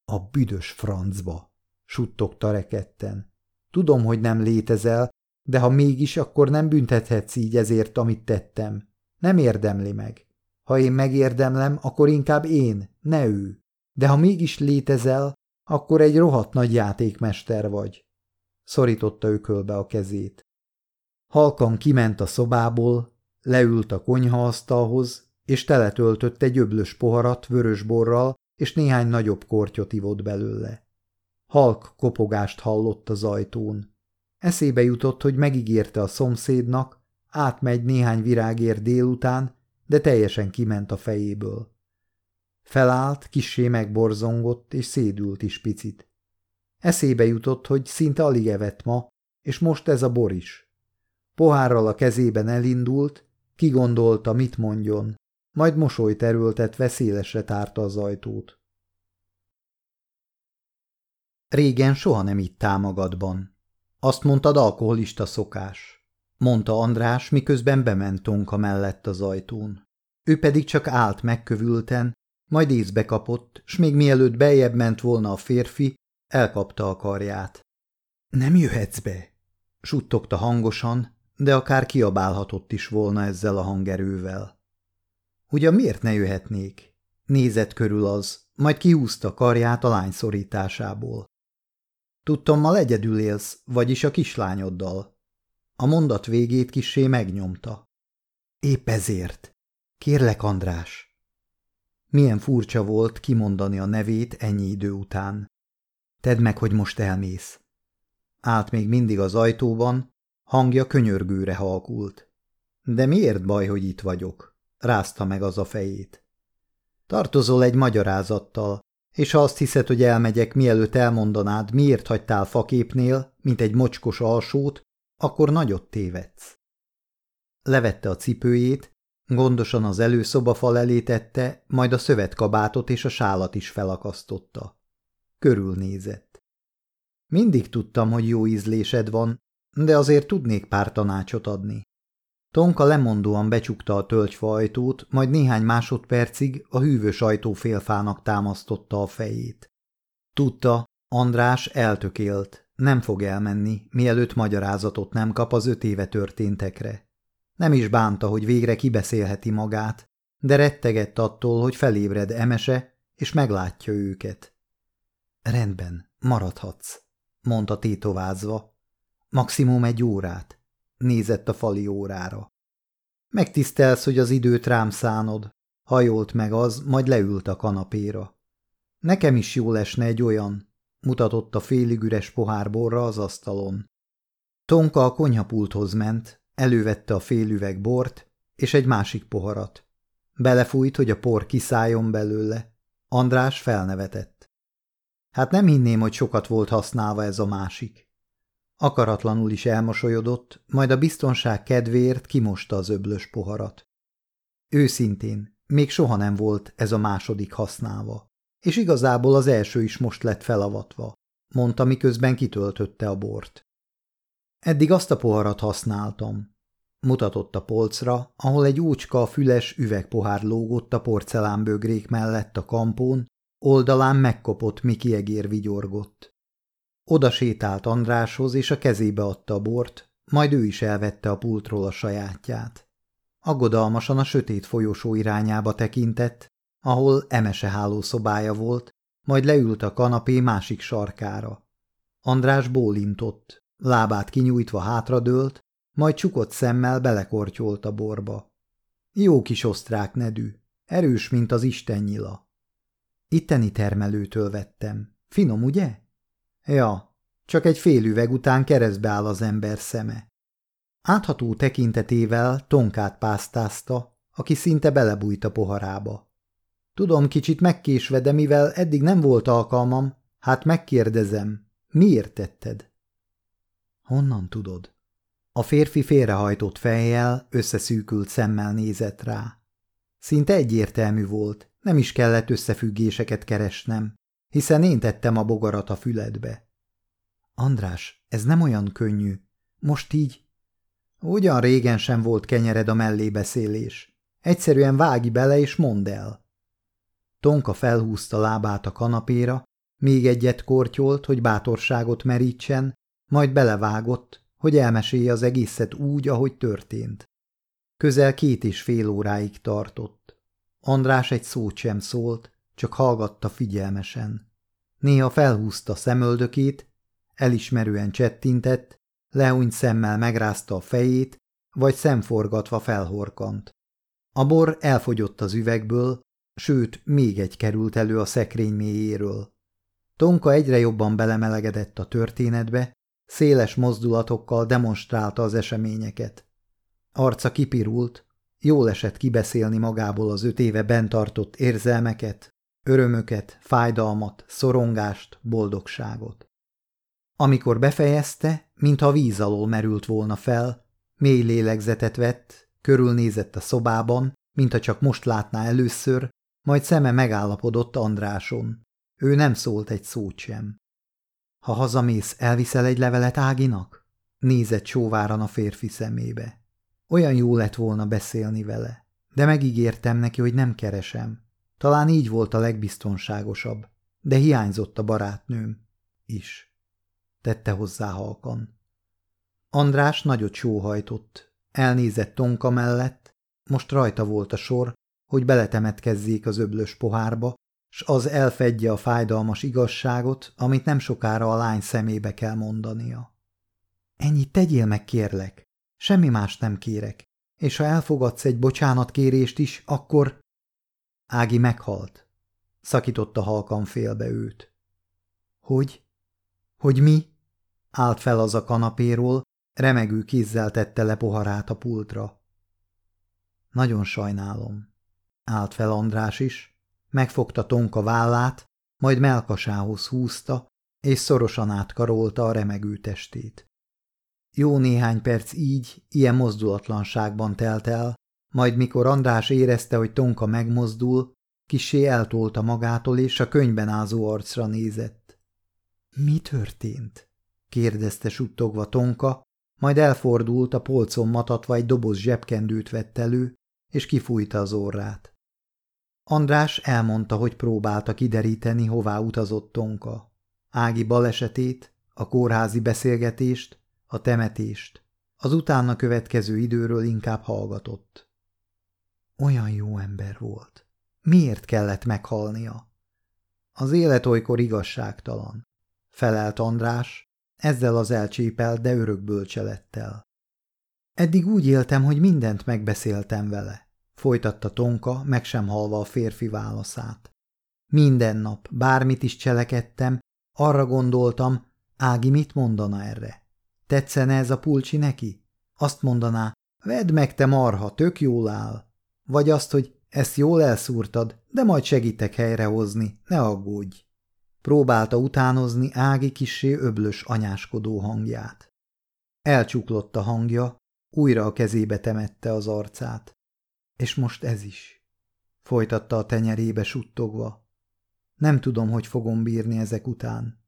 A büdös francba, suttogta reketten. Tudom, hogy nem létezel, de ha mégis, akkor nem büntethetsz így ezért, amit tettem. Nem érdemli meg. Ha én megérdemlem, akkor inkább én, ne ő. De ha mégis létezel, akkor egy rohadt nagy játékmester vagy. Szorította ökölbe a kezét. Halkan kiment a szobából, leült a konyhaasztalhoz, és teletöltött egy öblös poharat vörös borral, és néhány nagyobb kortyot ivott belőle. Halk kopogást hallott az ajtón. Eszébe jutott, hogy megígérte a szomszédnak, átmegy néhány virágér délután, de teljesen kiment a fejéből. Felállt, kissé megborzongott, és szédült is picit. Eszébe jutott, hogy szinte alig evett ma, és most ez a bor is. Pohárral a kezében elindult, kigondolta, mit mondjon, majd mosolyt erőltetve szélesre tárta az ajtót. Régen soha nem ittál magadban. Azt mondtad, alkoholista szokás, mondta András, miközben bement Tonka mellett az ajtón. Ő pedig csak állt megkövülten, majd észbe kapott, s még mielőtt beljebb ment volna a férfi, elkapta a karját. Nem jöhetsz be, suttogta hangosan, de akár kiabálhatott is volna ezzel a hangerővel. Ugyan miért ne jöhetnék? Nézett körül az, majd kihúzta karját a lány szorításából. Tudtommal egyedül élsz, vagyis a kislányoddal. A mondat végét kissé megnyomta. Épp ezért. Kérlek, András. Milyen furcsa volt kimondani a nevét ennyi idő után. Tedd meg, hogy most elmész. Állt még mindig az ajtóban, hangja könyörgőre halkult. De miért baj, hogy itt vagyok? Rázta meg az a fejét. Tartozol egy magyarázattal, és ha azt hiszed, hogy elmegyek, mielőtt elmondanád, miért hagytál faképnél, mint egy mocskos alsót, akkor nagyot tévedsz. Levette a cipőjét, gondosan az előszoba fal elé tette, majd a szövetkabátot és a sálat is felakasztotta. Körülnézett. Mindig tudtam, hogy jó ízlésed van, de azért tudnék pár tanácsot adni. Tonka lemondóan becsukta a tölgyfa ajtót, majd néhány másodpercig a hűvös ajtó félfának támasztotta a fejét. Tudta, András eltökélt, nem fog elmenni, mielőtt magyarázatot nem kap az öt éve történtekre. Nem is bánta, hogy végre kibeszélheti magát, de rettegett attól, hogy felébred Emese, és meglátja őket. Rendben, maradhatsz, mondta tétovázva. Maximum egy órát. Nézett a fali órára. Megtisztelsz, hogy az időt rám szánod. Hajolt meg az, majd leült a kanapéra. Nekem is jól esne egy olyan, mutatott a félig üres pohár borra az asztalon. Tonka a konyhapulthoz ment, elővette a félüveg bort és egy másik poharat. Belefújt, hogy a por kiszálljon belőle. András felnevetett. Hát nem hinném, hogy sokat volt használva ez a másik. Akaratlanul is elmosolyodott, majd a biztonság kedvéért kimosta az öblös poharat. Őszintén, még soha nem volt ez a második használva, és igazából az első is most lett felavatva, mondta, miközben kitöltötte a bort. Eddig azt a poharat használtam. Mutatott a polcra, ahol egy úcska, füles üvegpohár lógott a porcelánbögrék mellett a kampón, oldalán megkopott Miki egér vigyorgott. Oda sétált Andráshoz, és a kezébe adta a bort, majd ő is elvette a pultról a sajátját. Aggodalmasan a sötét folyosó irányába tekintett, ahol emese hálószobája volt, majd leült a kanapé másik sarkára. András bólintott, lábát kinyújtva hátradőlt, majd csukott szemmel belekortyolt a borba. Jó kis osztrák nedű, erős, mint az istennyila. Itteni termelőtől vettem. Finom, ugye? Ja, csak egy fél üveg után keresztbe áll az ember szeme. Átható tekintetével Tonkát pásztázta, aki szinte belebújt a poharába. Tudom, kicsit megkésve, de mivel eddig nem volt alkalmam, hát megkérdezem, miért tetted? Honnan tudod? A férfi félrehajtott fejjel, összeszűkült szemmel nézett rá. Szinte egyértelmű volt, Nem is kellett összefüggéseket keresnem, hiszen én tettem a bogarat a füledbe. András, ez nem olyan könnyű. Most így... Ugyan régen sem volt kenyered a mellébeszélés. Egyszerűen vági bele és mondd el. Tonka felhúzta lábát a kanapéra, még egyet kortyolt, hogy bátorságot merítsen, majd belevágott, hogy elmesélje az egészet úgy, ahogy történt. Közel két és fél óráig tartott. András egy szót sem szólt, csak hallgatta figyelmesen. Néha felhúzta szemöldökét, elismerően csettintett, lehúnyt szemmel megrázta a fejét, vagy szemforgatva felhorkant. A bor elfogyott az üvegből, sőt, még egy került elő a szekrény mélyéről. Tonka egyre jobban belemelegedett a történetbe, széles mozdulatokkal demonstrálta az eseményeket. Arca kipirult, jól esett kibeszélni magából az öt éve bentartott érzelmeket, örömöket, fájdalmat, szorongást, boldogságot. Amikor befejezte, mintha víz alól merült volna fel, mély lélegzetet vett, körülnézett a szobában, mintha csak most látná először, majd szeme megállapodott Andráson. Ő nem szólt egy szót sem. Ha hazamész, elviszel egy levelet Áginak? Nézett sóváran a férfi szemébe. Olyan jó lett volna beszélni vele, de megígértem neki, hogy nem keresem. Talán így volt a legbiztonságosabb, de hiányzott a barátnőm is. Tette hozzá halkan. András nagyot sóhajtott, elnézett Tonka mellett, most rajta volt a sor, hogy beletemetkezzék az öblös pohárba, s az elfedje a fájdalmas igazságot, amit nem sokára a lány szemébe kell mondania. Ennyit tegyél meg, kérlek. Semmi más nem kérek. És ha elfogadsz egy bocsánatkérést is, akkor... Ági meghalt. Szakította halkan félbe őt. Hogy? Hogy mi? Állt fel az a kanapéról, remegő kézzel tette le poharát a pultra. Nagyon sajnálom. Állt fel András is, Megfogta Tonka vállát, majd melkasához húzta, és szorosan átkarolta a remegő testét. Jó néhány perc így, ilyen mozdulatlanságban telt el, majd mikor András érezte, hogy Tonka megmozdul, kisé eltolta magától, és a könyben ázó arcra nézett. – Mi történt? – kérdezte suttogva Tonka, majd elfordult, a polcon matatva egy doboz zsebkendőt vett elő, és kifújta az orrát. András elmondta, hogy próbálta kideríteni, hová utazott Tonka. Ági balesetét, a kórházi beszélgetést, a temetést. Az utána következő időről inkább hallgatott. Olyan jó ember volt. Miért kellett meghalnia? Az élet olykor igazságtalan. Felelt András, ezzel az elcsépelt, de örök bölcselettel. Eddig úgy éltem, hogy mindent megbeszéltem vele folytatta Tonka, meg sem halva a férfi válaszát. Minden nap, bármit is cselekedtem, arra gondoltam, Ági mit mondana erre? Tetszene ez a pulcsi neki? Azt mondaná, vedd meg te marha, tök jól áll. Vagy azt, hogy ezt jól elszúrtad, de majd segítek helyrehozni, ne aggódj. Próbálta utánozni Ági kissé öblös anyáskodó hangját. Elcsuklott a hangja, újra a kezébe temette az arcát. És most ez is. Folytatta a tenyerébe suttogva. Nem tudom, hogy fogom bírni ezek után.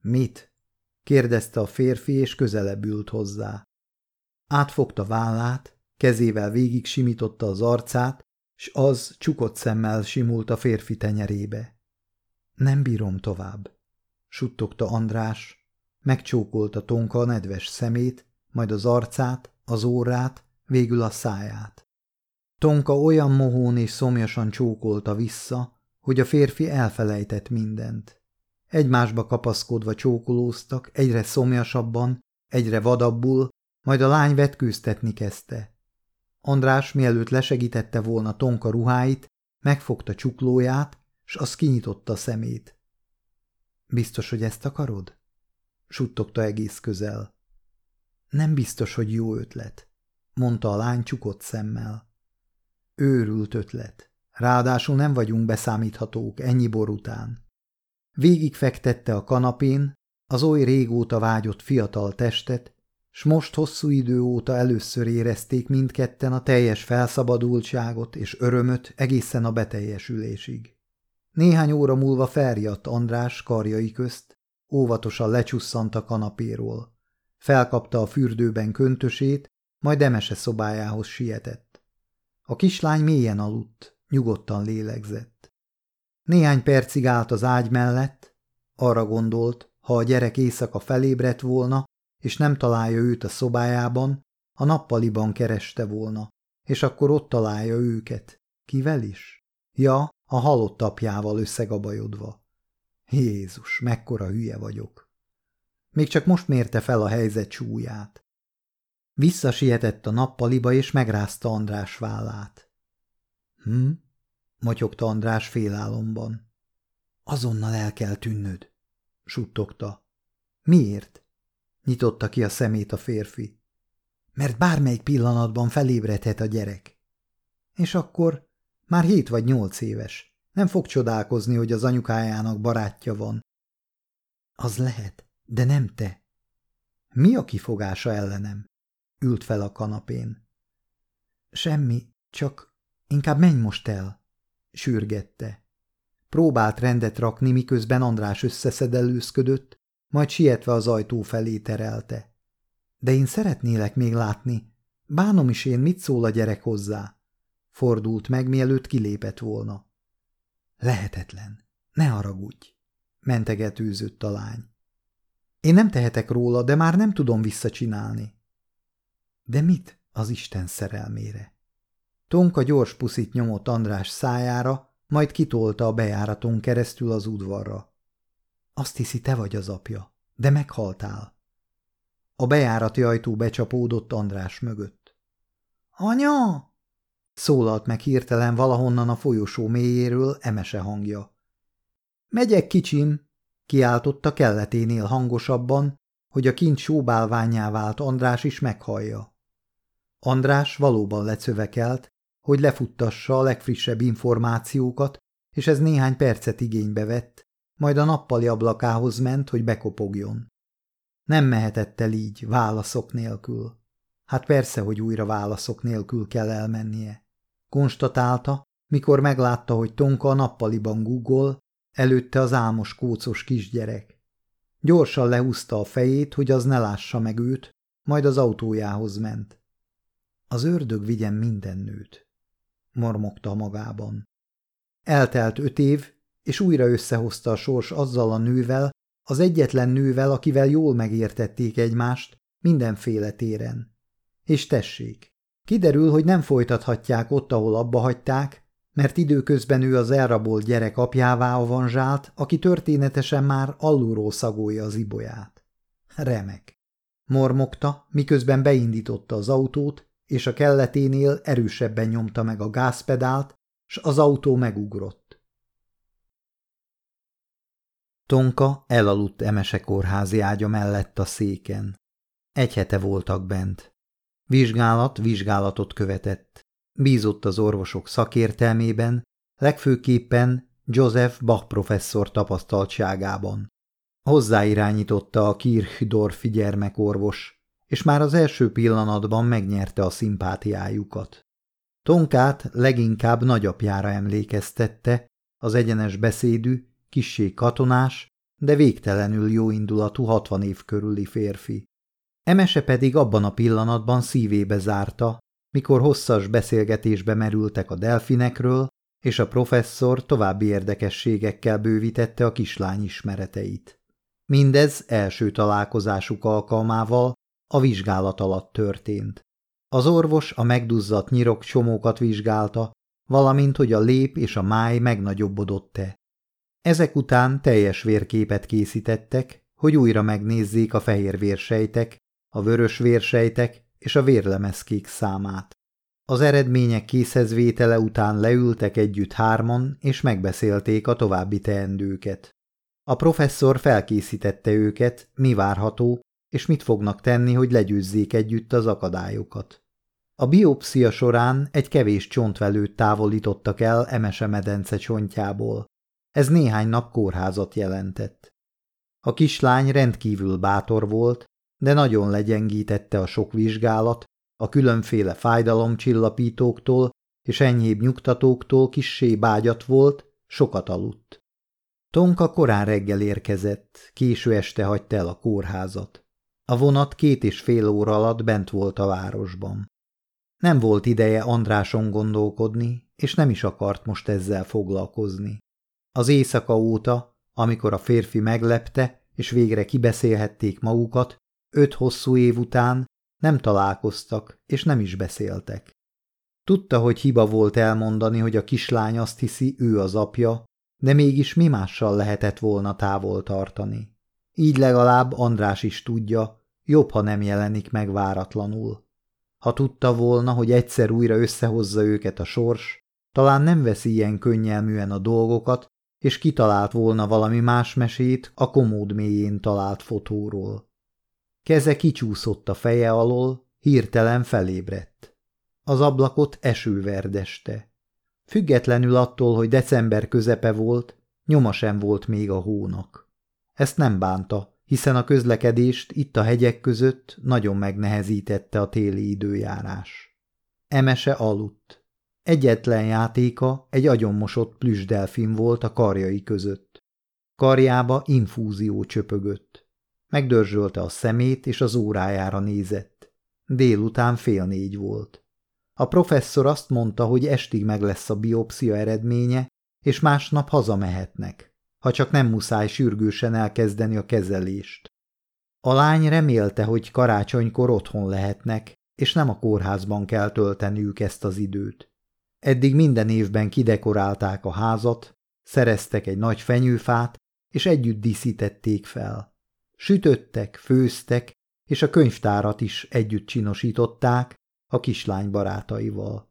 Mit? kérdezte a férfi, és közelebb ült hozzá. Átfogta vállát, kezével végig simította az arcát, s az csukott szemmel simult a férfi tenyerébe. Nem bírom tovább, suttogta András, megcsókolta Tonka a nedves szemét, majd az arcát, az órát, végül a száját. Tonka olyan mohón és szomjasan csókolta vissza, hogy a férfi elfelejtett mindent. Egymásba kapaszkodva csókolóztak, egyre szomjasabban, egyre vadabbul, majd a lány vetkőztetni kezdte. András mielőtt lesegítette volna Tonka ruháit, megfogta csuklóját, s az kinyitotta a szemét. Biztos, hogy ezt akarod? Suttogta egész közel. Nem biztos, hogy jó ötlet, mondta a lány csukott szemmel. Őrült ötlet. Ráadásul nem vagyunk beszámíthatók ennyi bor után. Végig fektette a kanapén az oly régóta vágyott fiatal testet, s most hosszú idő óta először érezték mindketten a teljes felszabadultságot és örömöt egészen a beteljesülésig. Néhány óra múlva felriadt András karjai közt, óvatosan lecsusszant a kanapéról. Felkapta a fürdőben köntösét, majd Emese szobájához sietett. A kislány mélyen aludt, nyugodtan lélegzett. Néhány percig állt az ágy mellett, arra gondolt, ha a gyerek éjszaka felébredt volna, és nem találja őt a szobájában, a nappaliban kereste volna, és akkor ott találja őket. Kivel is? Ja, a halott apjával összegabajodva. Jézus, mekkora hülye vagyok. Még csak most mérte fel a helyzet súlyát. Visszasietett a nappaliba, és megrázta András vállát. Hm? motyogta András félálomban. Azonnal el kell tűnnöd, suttogta. Miért? Nyitotta ki a szemét a férfi. Mert bármelyik pillanatban felébredhet a gyerek. És akkor már hét vagy nyolc éves. Nem fog csodálkozni, hogy az anyukájának barátja van. Az lehet, de nem te. Mi a kifogása ellenem? Ült fel a kanapén. Semmi, csak inkább menj most el, sürgette. Próbált rendet rakni, miközben András összeszedelőzködött, majd sietve az ajtó felé terelte. De én szeretnélek még látni. Bánom is én, mit szól a gyerek hozzá. Fordult meg, mielőtt kilépett volna. Lehetetlen. Ne haragudj. Mentegetőzött a lány. Én nem tehetek róla, de már nem tudom visszacsinálni. De mit az Isten szerelmére? Tonka gyors puszit nyomott András szájára, majd kitolta a bejáraton keresztül az udvarra. Azt hiszi, te vagy az apja, de meghaltál. A bejárati ajtó becsapódott András mögött. Anya! Szólalt meg hirtelen valahonnan a folyosó mélyéről emese hangja. Megyek, kicsim! kiáltotta kelleténél hangosabban, hogy a kint sóbálványá vált András is meghallja. András valóban lecövekelt, hogy lefuttassa a legfrissebb információkat, és ez néhány percet igénybe vett, majd a nappali ablakához ment, hogy bekopogjon. Nem mehetett el így, válaszok nélkül. Hát persze, hogy újra válaszok nélkül kell elmennie. Konstatálta, mikor meglátta, hogy Tonka a nappaliban guggol, előtte az álmos kócos kisgyerek. Gyorsan lehúzta a fejét, hogy az ne lássa meg őt, majd az autójához ment. Az ördög vigyen minden nőt, mormogta magában. Eltelt öt év, és újra összehozta a sors azzal a nővel, az egyetlen nővel, akivel jól megértették egymást, mindenféle téren. És tessék, kiderül, hogy nem folytathatják ott, ahol abba hagyták, mert időközben ő az elrabolt gyerek apjává avanzsált, aki történetesen már alulról szagolja az ibolyát. Remek. Mormogta, miközben beindította az autót, és a kelleténél erősebben nyomta meg a gázpedált, s az autó megugrott. Tonka elaludt Emese kórházi ágya mellett a széken. Egy hete voltak bent. Vizsgálat vizsgálatot követett. Bízott az orvosok szakértelmében, legfőképpen Joseph Bach professzor tapasztaltságában. Hozzáirányította a Kirchdorfi gyermekorvos, és már az első pillanatban megnyerte a szimpátiájukat. Tonkát leginkább nagyapjára emlékeztette, az egyenes beszédű, kissé katonás, de végtelenül jóindulatú hatvan év körüli férfi. Emese pedig abban a pillanatban szívébe zárta, mikor hosszas beszélgetésbe merültek a delfinekről, és a professzor további érdekességekkel bővítette a kislány ismereteit. Mindez első találkozásuk alkalmával a vizsgálat alatt történt. Az orvos a megduzzadt nyirok csomókat vizsgálta, valamint hogy a lép és a máj megnagyobbodott-e. Ezek után teljes vérképet készítettek, hogy újra megnézzék a fehér vérsejtek, a vörös vérsejtek és a vérlemezkék számát. Az eredmények készhezvétele után leültek együtt hárman, és megbeszélték a további teendőket. A professzor felkészítette őket, mi várható, és mit fognak tenni, hogy legyőzzék együtt az akadályokat. A biopszia során egy kevés csontvelőt távolítottak el Emese medence csontjából. Ez néhány nap kórházat jelentett. A kislány rendkívül bátor volt, de nagyon legyengítette a sok vizsgálat, a különféle fájdalomcsillapítóktól és enyhébb nyugtatóktól kissé bágyat volt, sokat aludt. Tonka korán reggel érkezett, késő este hagyta el a kórházat. A vonat két és fél óra alatt bent volt a városban. Nem volt ideje Andráson gondolkodni, és nem is akart most ezzel foglalkozni. Az éjszaka óta, amikor a férfi meglepte, és végre kibeszélhették magukat, öt hosszú év után nem találkoztak, és nem is beszéltek. Tudta, hogy hiba volt elmondani, hogy a kislány azt hiszi, ő az apja, de mégis mi mással lehetett volna távol tartani. Így legalább András is tudja, jobb, ha nem jelenik meg váratlanul. Ha tudta volna, hogy egyszer újra összehozza őket a sors, talán nem veszi ilyen könnyelműen a dolgokat, és kitalált volna valami más mesét a komód mélyén talált fotóról. Keze kicsúszott a feje alól, hirtelen felébredt. Az ablakot eső verdeste. Függetlenül attól, hogy december közepe volt, nyoma sem volt még a hónak. Ezt nem bánta, hiszen a közlekedést itt a hegyek között nagyon megnehezítette a téli időjárás. Emese aludt. Egyetlen játéka egy agyonmosott plüsdelfin volt a karjai között. Karjába infúzió csöpögött. Megdörzsölte a szemét, és az órájára nézett. Délután fél négy volt. A professzor azt mondta, hogy estig meg lesz a biopszia eredménye, és másnap hazamehetnek, ha csak nem muszáj sürgősen elkezdeni a kezelést. A lány remélte, hogy karácsonykor otthon lehetnek, és nem a kórházban kell tölteniük ezt az időt. Eddig minden évben kidekorálták a házat, szereztek egy nagy fenyőfát, és együtt díszítették fel. Sütöttek, főztek, és a könyvtárat is együtt csinosították a kislány barátaival.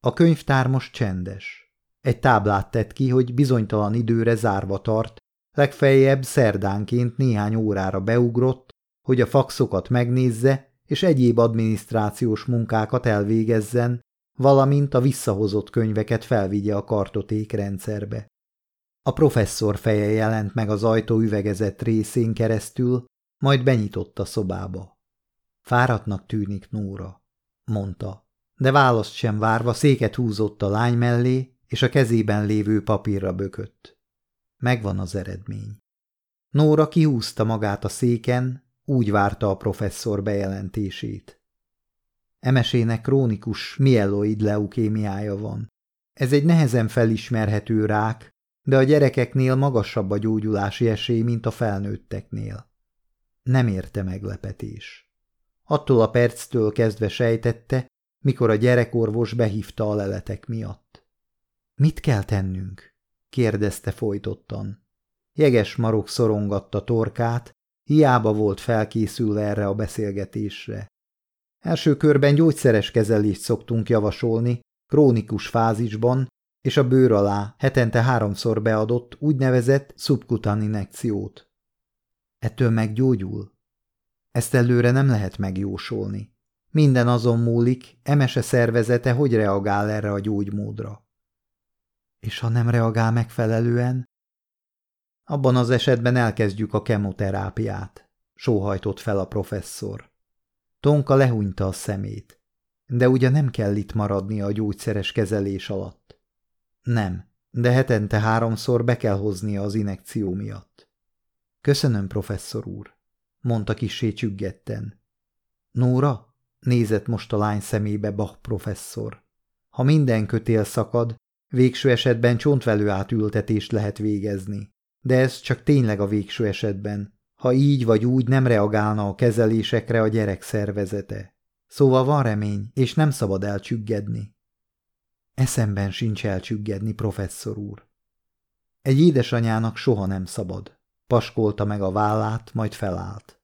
A könyvtár most csendes. Egy táblát tett ki, hogy bizonytalan időre zárva tart, legfeljebb szerdánként néhány órára beugrott, hogy a faxokat megnézze és egyéb adminisztrációs munkákat elvégezzen, valamint a visszahozott könyveket felvigye a kartoték rendszerbe. A professzor feje jelent meg az ajtó üvegezett részén keresztül, majd benyitott a szobába. Fáradtnak tűnik Nóra, mondta, de választ sem várva széket húzott a lány mellé, és a kezében lévő papírra bökött. Megvan az eredmény. Nóra kihúzta magát a széken, úgy várta a professzor bejelentését. Emesének krónikus mieloid leukémiája van. Ez egy nehezen felismerhető rák, de a gyerekeknél magasabb a gyógyulási esély, mint a felnőtteknél. Nem érte meglepetés. Attól a perctől kezdve sejtette, mikor a gyerekorvos behívta a leletek miatt. Mit kell tennünk? kérdezte folytottan. Jeges marok szorongatta torkát, hiába volt felkészülve erre a beszélgetésre. Első körben gyógyszeres kezelést szoktunk javasolni, krónikus fázisban, és a bőr alá hetente háromszor beadott úgynevezett szubkutan inekciót. Ettől meggyógyul? Ezt előre nem lehet megjósolni. Minden azon múlik, emese szervezete hogy reagál erre a gyógymódra. És ha nem reagál megfelelően? Abban az esetben elkezdjük a kemoterápiát, sóhajtott fel a professzor. Tonka lehúnyta a szemét. De ugye nem kell itt maradnia a gyógyszeres kezelés alatt. Nem, de hetente háromszor be kell hoznia az inekció miatt. Köszönöm, professzor úr, mondta kissé csüggetten. Nóra? Nézett most a lány szemébe Bach professzor. Ha minden kötél szakad, végső esetben csontvelő átültetést lehet végezni. De ez csak tényleg a végső esetben, ha így vagy úgy nem reagálna a kezelésekre a gyerek szervezete. Szóval van remény, és nem szabad elcsüggedni. Eszemben sincs elcsüggedni, professzor úr. Egy édesanyának soha nem szabad. Paskolta meg a vállát, majd felállt.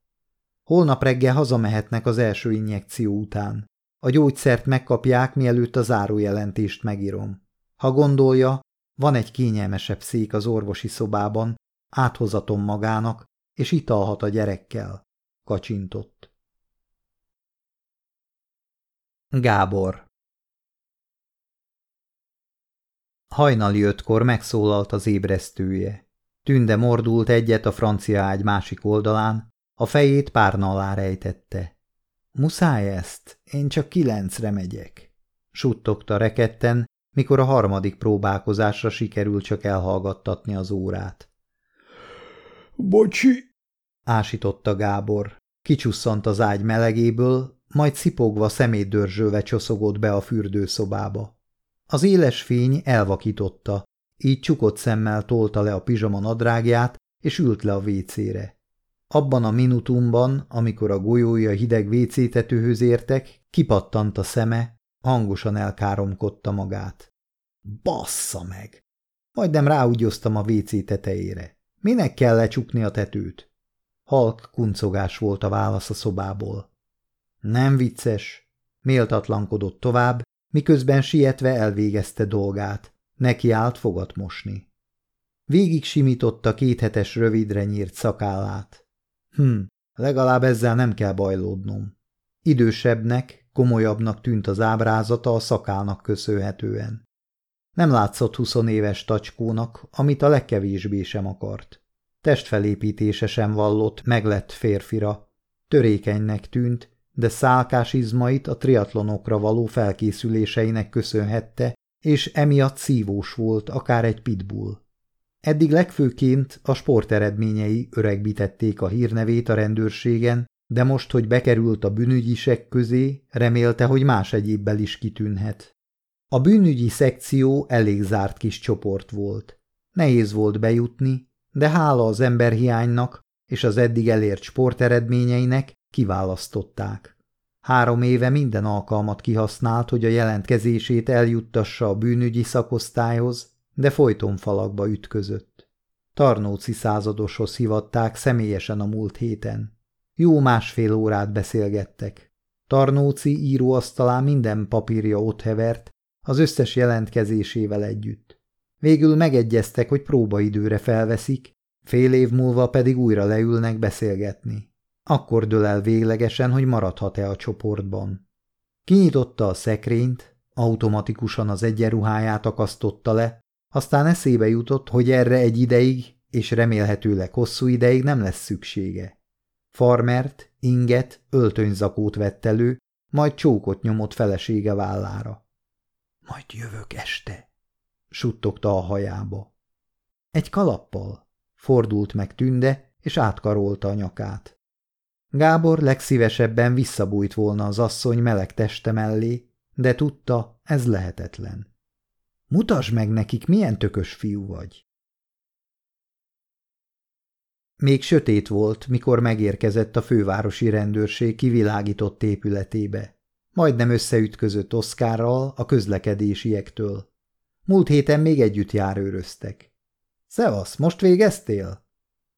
Holnap reggel hazamehetnek az első injekció után. A gyógyszert megkapják, mielőtt a zárójelentést megírom. Ha gondolja, van egy kényelmesebb szék az orvosi szobában, áthozatom magának, és italhat a gyerekkel. Kacsintott. Gábor Hajnali ötkor megszólalt az ébresztője. Tünde mordult egyet a francia ágy másik oldalán, A fejét párna alá rejtette. Muszáj ezt, én csak kilencre megyek, suttogta reketten, mikor a harmadik próbálkozásra sikerült csak elhallgattatni az órát. Bocsi, ásította Gábor. Kicsusszant az ágy melegéből, majd szipogva szemétdörzsölve csoszogott be a fürdőszobába. Az éles fény elvakította, így csukott szemmel tolta le a pizsama nadrágját, és ült le a vécére. Abban a minutumban, amikor a golyója hideg vécétetőhöz értek, kipattant a szeme, hangosan elkáromkodta magát. Bassza meg! Majdnem ráugyoztam a vécé tetejére. Minek kell lecsukni a tetőt? Halk kuncogás volt a válasz a szobából. Nem vicces, méltatlankodott tovább, miközben sietve elvégezte dolgát. Neki állt fogat mosni. Végig simította kéthetes rövidre nyírt szakállát. Hm, legalább ezzel nem kell bajlódnom. Idősebbnek, komolyabbnak tűnt az ábrázata a szakálnak köszönhetően. Nem látszott huszonéves tacskónak, amit a legkevésbé sem akart. Testfelépítése sem vallott meglett férfira. Törékenynek tűnt, de szálkás izmait a triatlonokra való felkészüléseinek köszönhette, és emiatt szívós volt akár egy pitbull. Eddig legfőként a sporteredményei öregbítették a hírnevét a rendőrségen, de most, hogy bekerült a bűnügyisek közé, remélte, hogy más egyébbel is kitűnhet. A bűnügyi szekció elég zárt kis csoport volt. Nehéz volt bejutni, de hála az emberhiánynak és az eddig elért sporteredményeinek kiválasztották. Három éve minden alkalmat kihasznált, hogy a jelentkezését eljuttassa a bűnügyi szakosztályhoz, de folyton falakba ütközött. Tarnóci századoshoz hivatták személyesen a múlt héten. Jó másfél órát beszélgettek. Tarnóci íróasztalán minden papírja ott hevert, az összes jelentkezésével együtt. Végül megegyeztek, hogy próbaidőre felveszik, fél év múlva pedig újra leülnek beszélgetni. Akkor dől el véglegesen, hogy maradhat-e a csoportban. Kinyitotta a szekrényt, automatikusan az egyenruháját akasztotta le, aztán eszébe jutott, hogy erre egy ideig, és remélhetőleg hosszú ideig nem lesz szüksége. Farmert, inget, öltönyzakót vett elő, majd csókot nyomott felesége vállára. – Majd jövök este – suttogta a hajába. Egy kalappal fordult meg Tünde, és átkarolta a nyakát. Gábor legszívesebben visszabújt volna az asszony meleg teste mellé, de tudta, ez lehetetlen. Mutasd meg nekik, milyen tökös fiú vagy. Még sötét volt, mikor megérkezett a fővárosi rendőrség kivilágított épületébe. Majdnem összeütközött Oszkárral a közlekedésiektől. Múlt héten még együtt járőröztek. – Szevasz, most végeztél?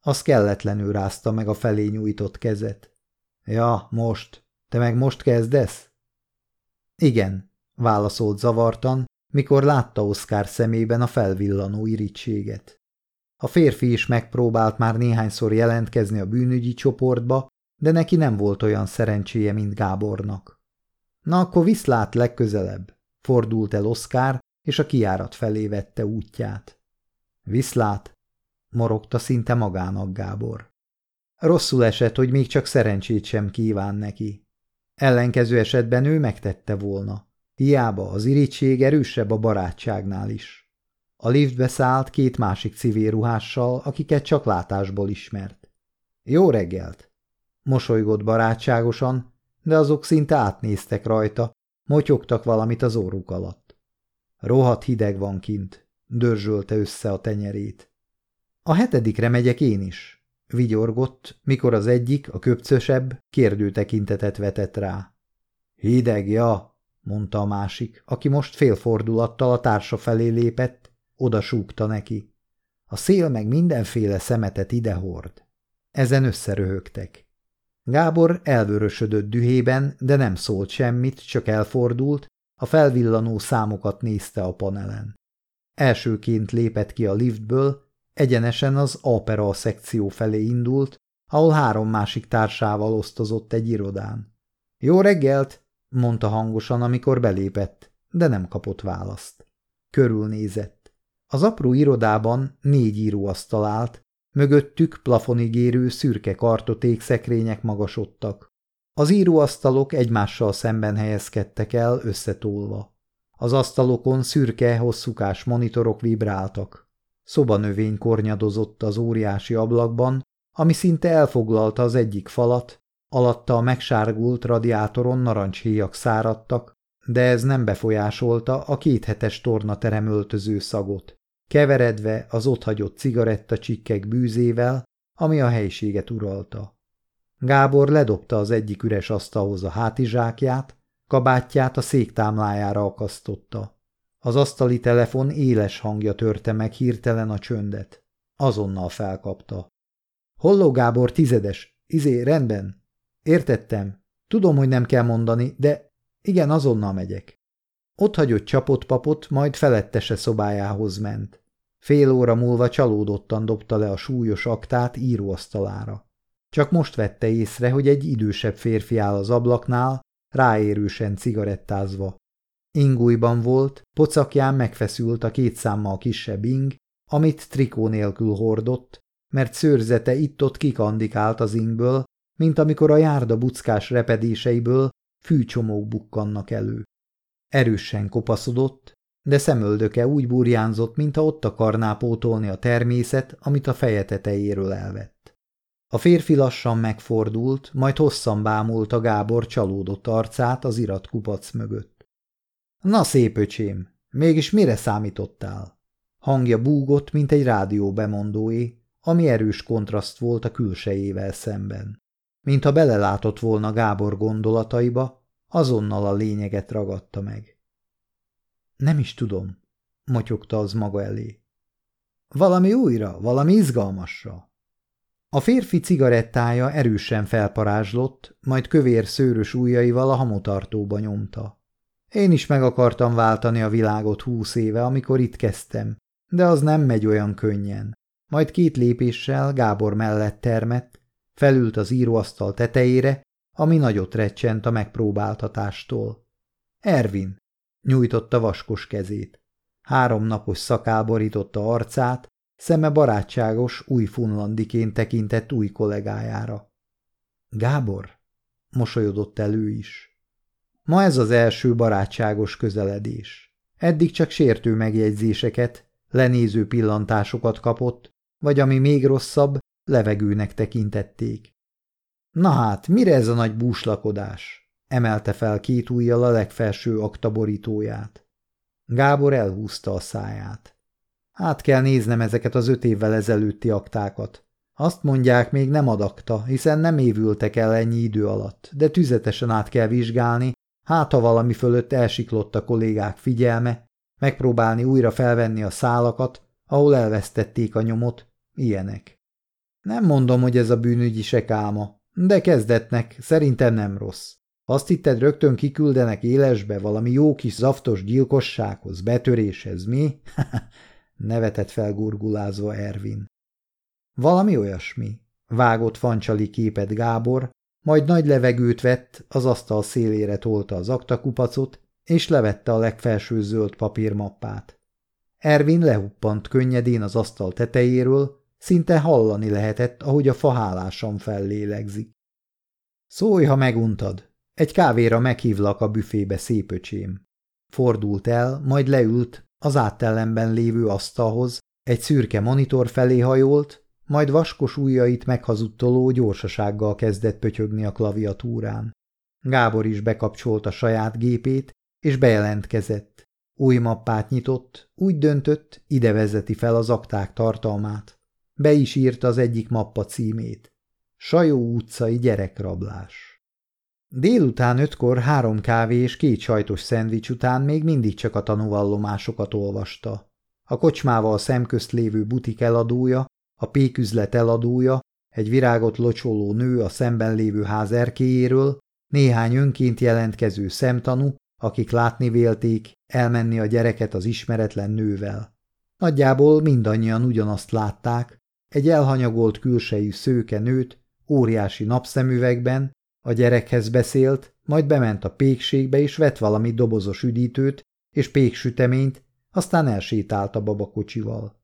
Az kelletlenül rázta meg a felé nyújtott kezet. – Ja, most. Te meg most kezdesz? – Igen, válaszolt zavartan, mikor látta Oszkár szemében a felvillanó irítséget. A férfi is megpróbált már néhányszor jelentkezni a bűnügyi csoportba, de neki nem volt olyan szerencséje, mint Gábornak. Na akkor viszlát legközelebb, fordult el Oszkár, és a kiárat felé vette útját. Viszlát, morogta szinte magának Gábor. Rosszul esett, hogy még csak szerencsét sem kíván neki. Ellenkező esetben ő megtette volna. Hiába az irítség erősebb a barátságnál is. A liftbe szállt két másik civil ruhással, akiket csak látásból ismert. Jó reggelt! Mosolygott barátságosan, de azok szinte átnéztek rajta, motyogtak valamit az óruk alatt. Rohadt hideg van kint, dörzsölte össze a tenyerét. A hetedikre megyek én is, vigyorgott, mikor az egyik, a köpcösebb, kérdő tekintetet vetett rá. Hideg, ja, mondta a másik, aki most félfordulattal a társa felé lépett, oda súgta neki. A szél meg mindenféle szemetet ide hord. Ezen összeröhögtek. Gábor elvörösödött dühében, de nem szólt semmit, csak elfordult, a felvillanó számokat nézte a panelen. Elsőként lépett ki a liftből, egyenesen az opera szekció felé indult, ahol három másik társával osztozott egy irodán. – Jó reggelt! mondta hangosan, amikor belépett, de nem kapott választ. Körülnézett. Az apró irodában négy íróasztal állt, Mögöttük plafonig érő szürke kartoték szekrények magasodtak. Az íróasztalok egymással szemben helyezkedtek el, összetolva. Az asztalokon szürke, hosszúkás monitorok vibráltak. Szobanövény kornyadozott az óriási ablakban, ami szinte elfoglalta az egyik falat, alatta a megsárgult radiátoron narancshéjak száradtak, de ez nem befolyásolta a kéthetes tornaterem öltöző szagot, keveredve az otthagyott csikkek bűzével, ami a helyiséget uralta. Gábor ledobta az egyik üres asztalhoz a hátizsákját, kabátját a széktámlájára akasztotta. Az asztali telefon éles hangja törte meg hirtelen a csöndet. Azonnal felkapta. Holló Gábor tizedes, izé, rendben. Értettem. Tudom, hogy nem kell mondani, de igen, azonnal megyek. Ott hagyott csapott papot, majd felettese szobájához ment. Fél óra múlva csalódottan dobta le a súlyos aktát íróasztalára. Csak most vette észre, hogy egy idősebb férfi áll az ablaknál, ráérősen cigarettázva. Ingújban volt, pocakján megfeszült a két számmal kisebb ing, amit trikó nélkül hordott, mert szőrzete itt-ott kikandikált az ingből, mint amikor a járda buckás repedéseiből fűcsomók bukkannak elő. Erősen kopaszodott, de szemöldöke úgy burjánzott, mintha ott akarná pótolni a természet, amit a feje tetejéről elvett. A férfi lassan megfordult, majd hosszan bámulta Gábor csalódott arcát az iratkupac mögött. Na szép öcsém, mégis mire számítottál? Hangja búgott, mint egy rádió bemondóé, ami erős kontraszt volt a külsejével szemben. Mintha belelátott volna Gábor gondolataiba, azonnal a lényeget ragadta meg. Nem is tudom, motyogta az maga elé. Valami újra, valami izgalmasra. A férfi cigarettája erősen felparázslott, majd kövér szőrös ujjaival a hamutartóba nyomta. Én is meg akartam váltani a világot húsz éve, amikor itt kezdtem, de az nem megy olyan könnyen. Majd két lépéssel Gábor mellett termett, felült az íróasztal tetejére, ami nagyot recsent a megpróbáltatástól. Ervin nyújtotta vaskos kezét. Három napos szakál borította arcát, szeme barátságos, új funlandiként tekintett új kollégájára. Gábor? mosolyodott elő is. Ma ez az első barátságos közeledés. Eddig csak sértő megjegyzéseket, lenéző pillantásokat kapott, vagy ami még rosszabb, levegőnek tekintették. Na hát, mire ez a nagy búslakodás? Emelte fel két ujjal a legfelső aktaborítóját. Gábor elhúzta a száját. Hát kell néznem ezeket az öt évvel ezelőtti aktákat. Azt mondják, még nem adakta, hiszen nem évültek el ennyi idő alatt, de tüzetesen át kell vizsgálni, hát ha valami fölött elsiklott a kollégák figyelme, megpróbálni újra felvenni a szálakat, ahol elvesztették a nyomot, ilyenek. Nem mondom, hogy ez a bűnügyi se káma, de kezdetnek szerintem nem rossz. Azt hitted rögtön kiküldenek élesbe valami jó kis zaftos gyilkossághoz, betöréshez, mi? nevetett fel gurgulázva Ervin. Valami olyasmi. Vágott fancsali képet Gábor, majd nagy levegőt vett, az asztal szélére tolta az aktakupacot, és levette a legfelső zöld papírmappát. Ervin lehuppant könnyedén az asztal tetejéről, Szinte hallani lehetett, ahogy a fahálásan fellélegzik. Szólj, ha meguntad. Egy kávéra meghívlak a büfébe, szépöcsém. Fordult el, majd leült az áttellenben lévő asztalhoz, egy szürke monitor felé hajolt, majd vaskos ujjait meghazudtoló gyorsasággal kezdett pötyögni a klaviatúrán. Gábor is bekapcsolta saját gépét, és bejelentkezett. Új mappát nyitott, úgy döntött, ide vezeti fel az akták tartalmát. Be is írta az egyik mappa címét. Sajó utcai gyerekrablás. Délután ötkor három kávé és két sajtos szendvics után még mindig csak a tanúvallomásokat olvasta. A kocsmával szemközt lévő butik eladója, a péküzlet eladója, egy virágot locsoló nő a szemben lévő ház erkéjéről, néhány önként jelentkező szemtanú, akik látni vélték, elmenni a gyereket az ismeretlen nővel. Nagyjából mindannyian ugyanazt látták, egy elhanyagolt külsejű szőke nőt, óriási napszemüvegben, a gyerekhez beszélt, majd bement a pékségbe és vett valami dobozos üdítőt és péksüteményt, aztán elsétált a babakocsival.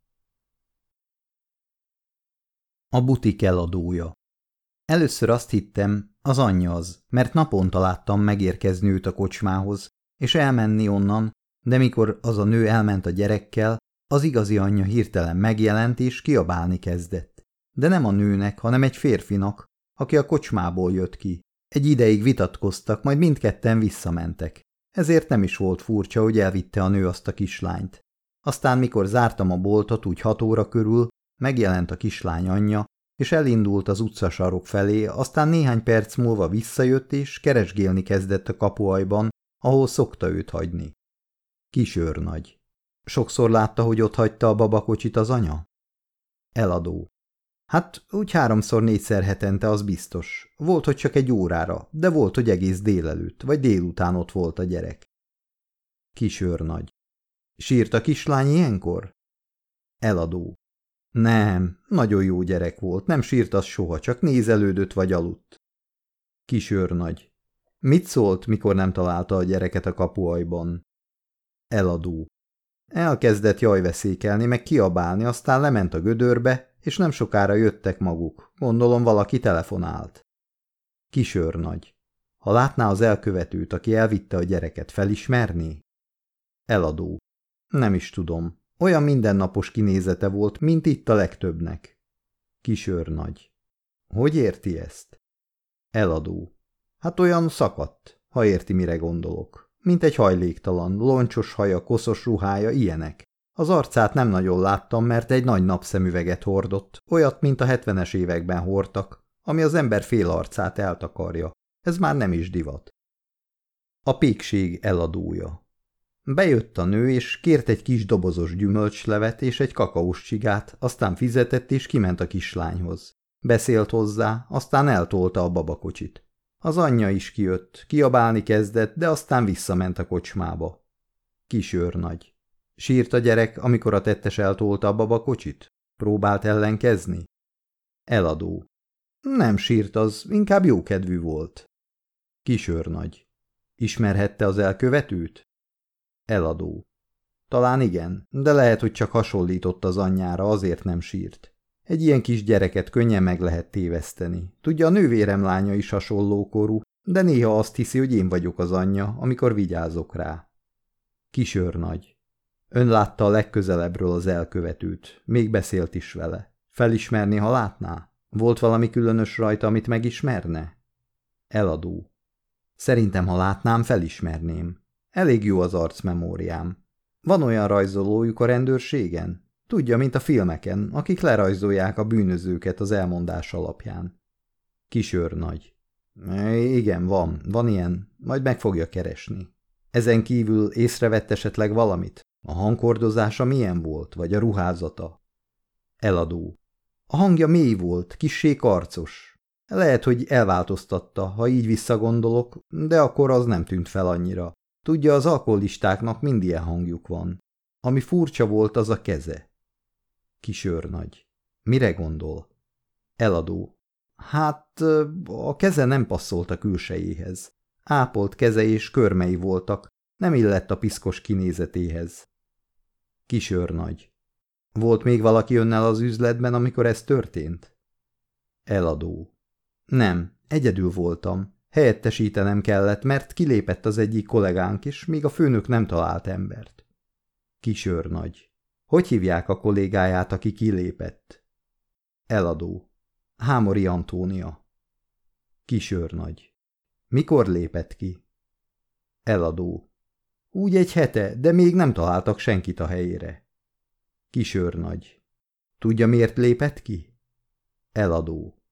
A butik eladója. Először azt hittem, az anyja az, mert naponta láttam megérkezni őt a kocsmához, és elmenni onnan, de mikor az a nő elment a gyerekkel, az igazi anyja hirtelen megjelent és kiabálni kezdett. De nem a nőnek, hanem egy férfinak, aki a kocsmából jött ki. Egy ideig vitatkoztak, majd mindketten visszamentek. Ezért nem is volt furcsa, hogy elvitte a nő azt a kislányt. Aztán, mikor zártam a boltot úgy hat óra körül, megjelent a kislány anyja, és elindult az utcasarok felé, aztán néhány perc múlva visszajött, és keresgélni kezdett a kapuajban, ahol szokta őt hagyni. Kisőrnagy. Sokszor látta, hogy ott hagyta a babakocsit az anya? Eladó. Hát úgy háromszor-négyszer hetente, az biztos. Volt, hogy csak egy órára, de volt, hogy egész délelőtt, vagy délután ott volt a gyerek. Kisőrnagy. Sírt a kislány ilyenkor? Eladó. Nem, nagyon jó gyerek volt, nem sírt az soha, csak nézelődött vagy aludt. Kisőrnagy. Mit szólt, mikor nem találta a gyereket a kapuajban? Eladó. Elkezdett jajveszékelni, meg kiabálni, aztán lement a gödörbe, és nem sokára jöttek maguk. Gondolom valaki telefonált. Kisőrnagy. Ha látná az elkövetőt, aki elvitte a gyereket, felismerné? Eladó. Nem is tudom. Olyan mindennapos kinézete volt, mint itt a legtöbbnek. Kisőrnagy. Hogy érti ezt? Eladó. Hát olyan szakadt, ha érti, mire gondolok. Mint egy hajléktalan, loncsos haja, koszos ruhája, ilyenek. Az arcát nem nagyon láttam, mert egy nagy napszemüveget hordott, olyat, mint a hetvenes években hordtak, ami az ember fél arcát eltakarja. Ez már nem is divat. A pékség eladója Bejött a nő, és kért egy kis dobozos gyümölcslevet és egy kakaós csigát, aztán fizetett, és kiment a kislányhoz. Beszélt hozzá, aztán eltolta a babakocsit. Az anyja is kijött, kiabálni kezdett, de aztán visszament a kocsmába. Kisőrnagy. Sírt a gyerek, amikor a tettes eltolta a babakocsit? Próbált ellenkezni? Eladó. Nem sírt az, inkább jókedvű volt. Kisőrnagy. Ismerhette az elkövetőt? Eladó. Talán igen, de lehet, hogy csak hasonlított az anyjára, azért nem sírt. Egy ilyen kis gyereket könnyen meg lehet téveszteni. Tudja, a nővérem lánya is hasonlókorú, de néha azt hiszi, hogy én vagyok az anyja, amikor vigyázok rá. Kisőrnagy. Ön látta a legközelebbről az elkövetőt, még beszélt is vele. Felismerni, ha látná? Volt valami különös rajta, amit megismerne? Eladó. Szerintem, ha látnám, felismerném. Elég jó az arcmemóriám. Van olyan rajzolójuk a rendőrségen? Tudja, mint a filmeken, akik lerajzolják a bűnözőket az elmondás alapján. Kisőr nagy. Igen, van, van ilyen, majd meg fogja keresni. Ezen kívül észrevett esetleg valamit? A hangkordozása milyen volt, vagy a ruházata? Eladó. A hangja mély volt, kissé karcos. Lehet, hogy elváltoztatta, ha így visszagondolok, de akkor az nem tűnt fel annyira. Tudja, az alkoholistáknak mind ilyen hangjuk van. Ami furcsa volt, az a keze. Kisőrnagy. Mire gondol? Eladó. Hát, a keze nem passzolt a külsejéhez. Ápolt keze és körmei voltak, nem illett a piszkos kinézetéhez. Kisőrnagy. Volt még valaki önnel az üzletben, amikor ez történt? Eladó. Nem, egyedül voltam. Helyettesítenem kellett, mert kilépett az egyik kollégánk is, míg a főnök nem talált embert. Kisőrnagy. Hogy hívják a kollégáját, aki kilépett? Eladó. Hámori Antónia. Kisőrnagy. Mikor lépett ki? Eladó. Úgy egy hete, de még nem találtak senkit a helyére. Kisőrnagy. Tudja, miért lépett ki? Eladó.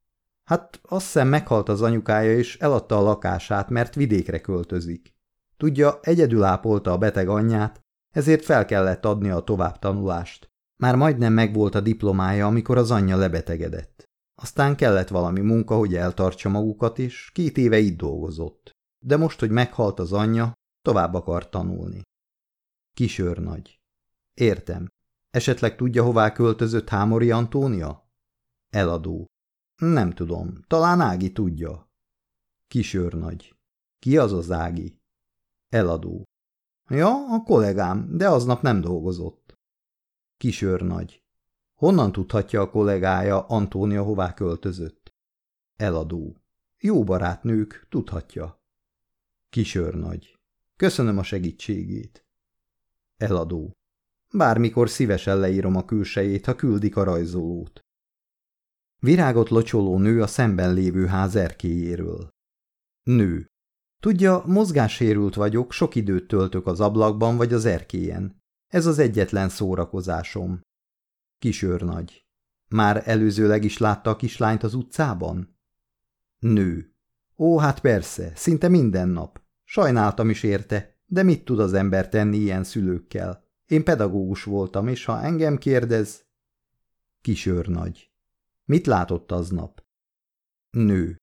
Hát azt hiszem meghalt az anyukája, és eladta a lakását, mert vidékre költözik. Tudja, egyedül ápolta a beteg anyját, ezért fel kellett adnia a továbbtanulást. Már majdnem megvolt a diplomája, amikor az anyja lebetegedett. Aztán kellett valami munka, hogy eltartsa magukat, és két éve itt dolgozott. De most, hogy meghalt az anyja, tovább akar tanulni. Kisőrnagy. Értem. Esetleg tudja, hová költözött Hámori Antónia? Eladó. Nem tudom, talán Ági tudja. Kisőrnagy. Ki az az Ági? Eladó. Ja, a kollégám, de aznap nem dolgozott. Kisőrnagy. Honnan tudhatja a kollégája Antónia hová költözött? Eladó. Jó barátnők, tudhatja. Kisőrnagy. Köszönöm a segítségét. Eladó. Bármikor szívesen leírom a külsejét, ha küldik a rajzolót. Virágot locsoló nő a szemben lévő ház erkéjéről. Nő. Tudja, mozgássérült vagyok, sok időt töltök az ablakban vagy az erkélyen. Ez az egyetlen szórakozásom. Kisőrnagy. Már előzőleg is látta a kislányt az utcában? Nő. Ó, hát persze, szinte minden nap. Sajnáltam is érte, de mit tud az ember tenni ilyen szülőkkel? Én pedagógus voltam, és ha engem kérdez... Kisőrnagy. Mit látott aznap? Nő.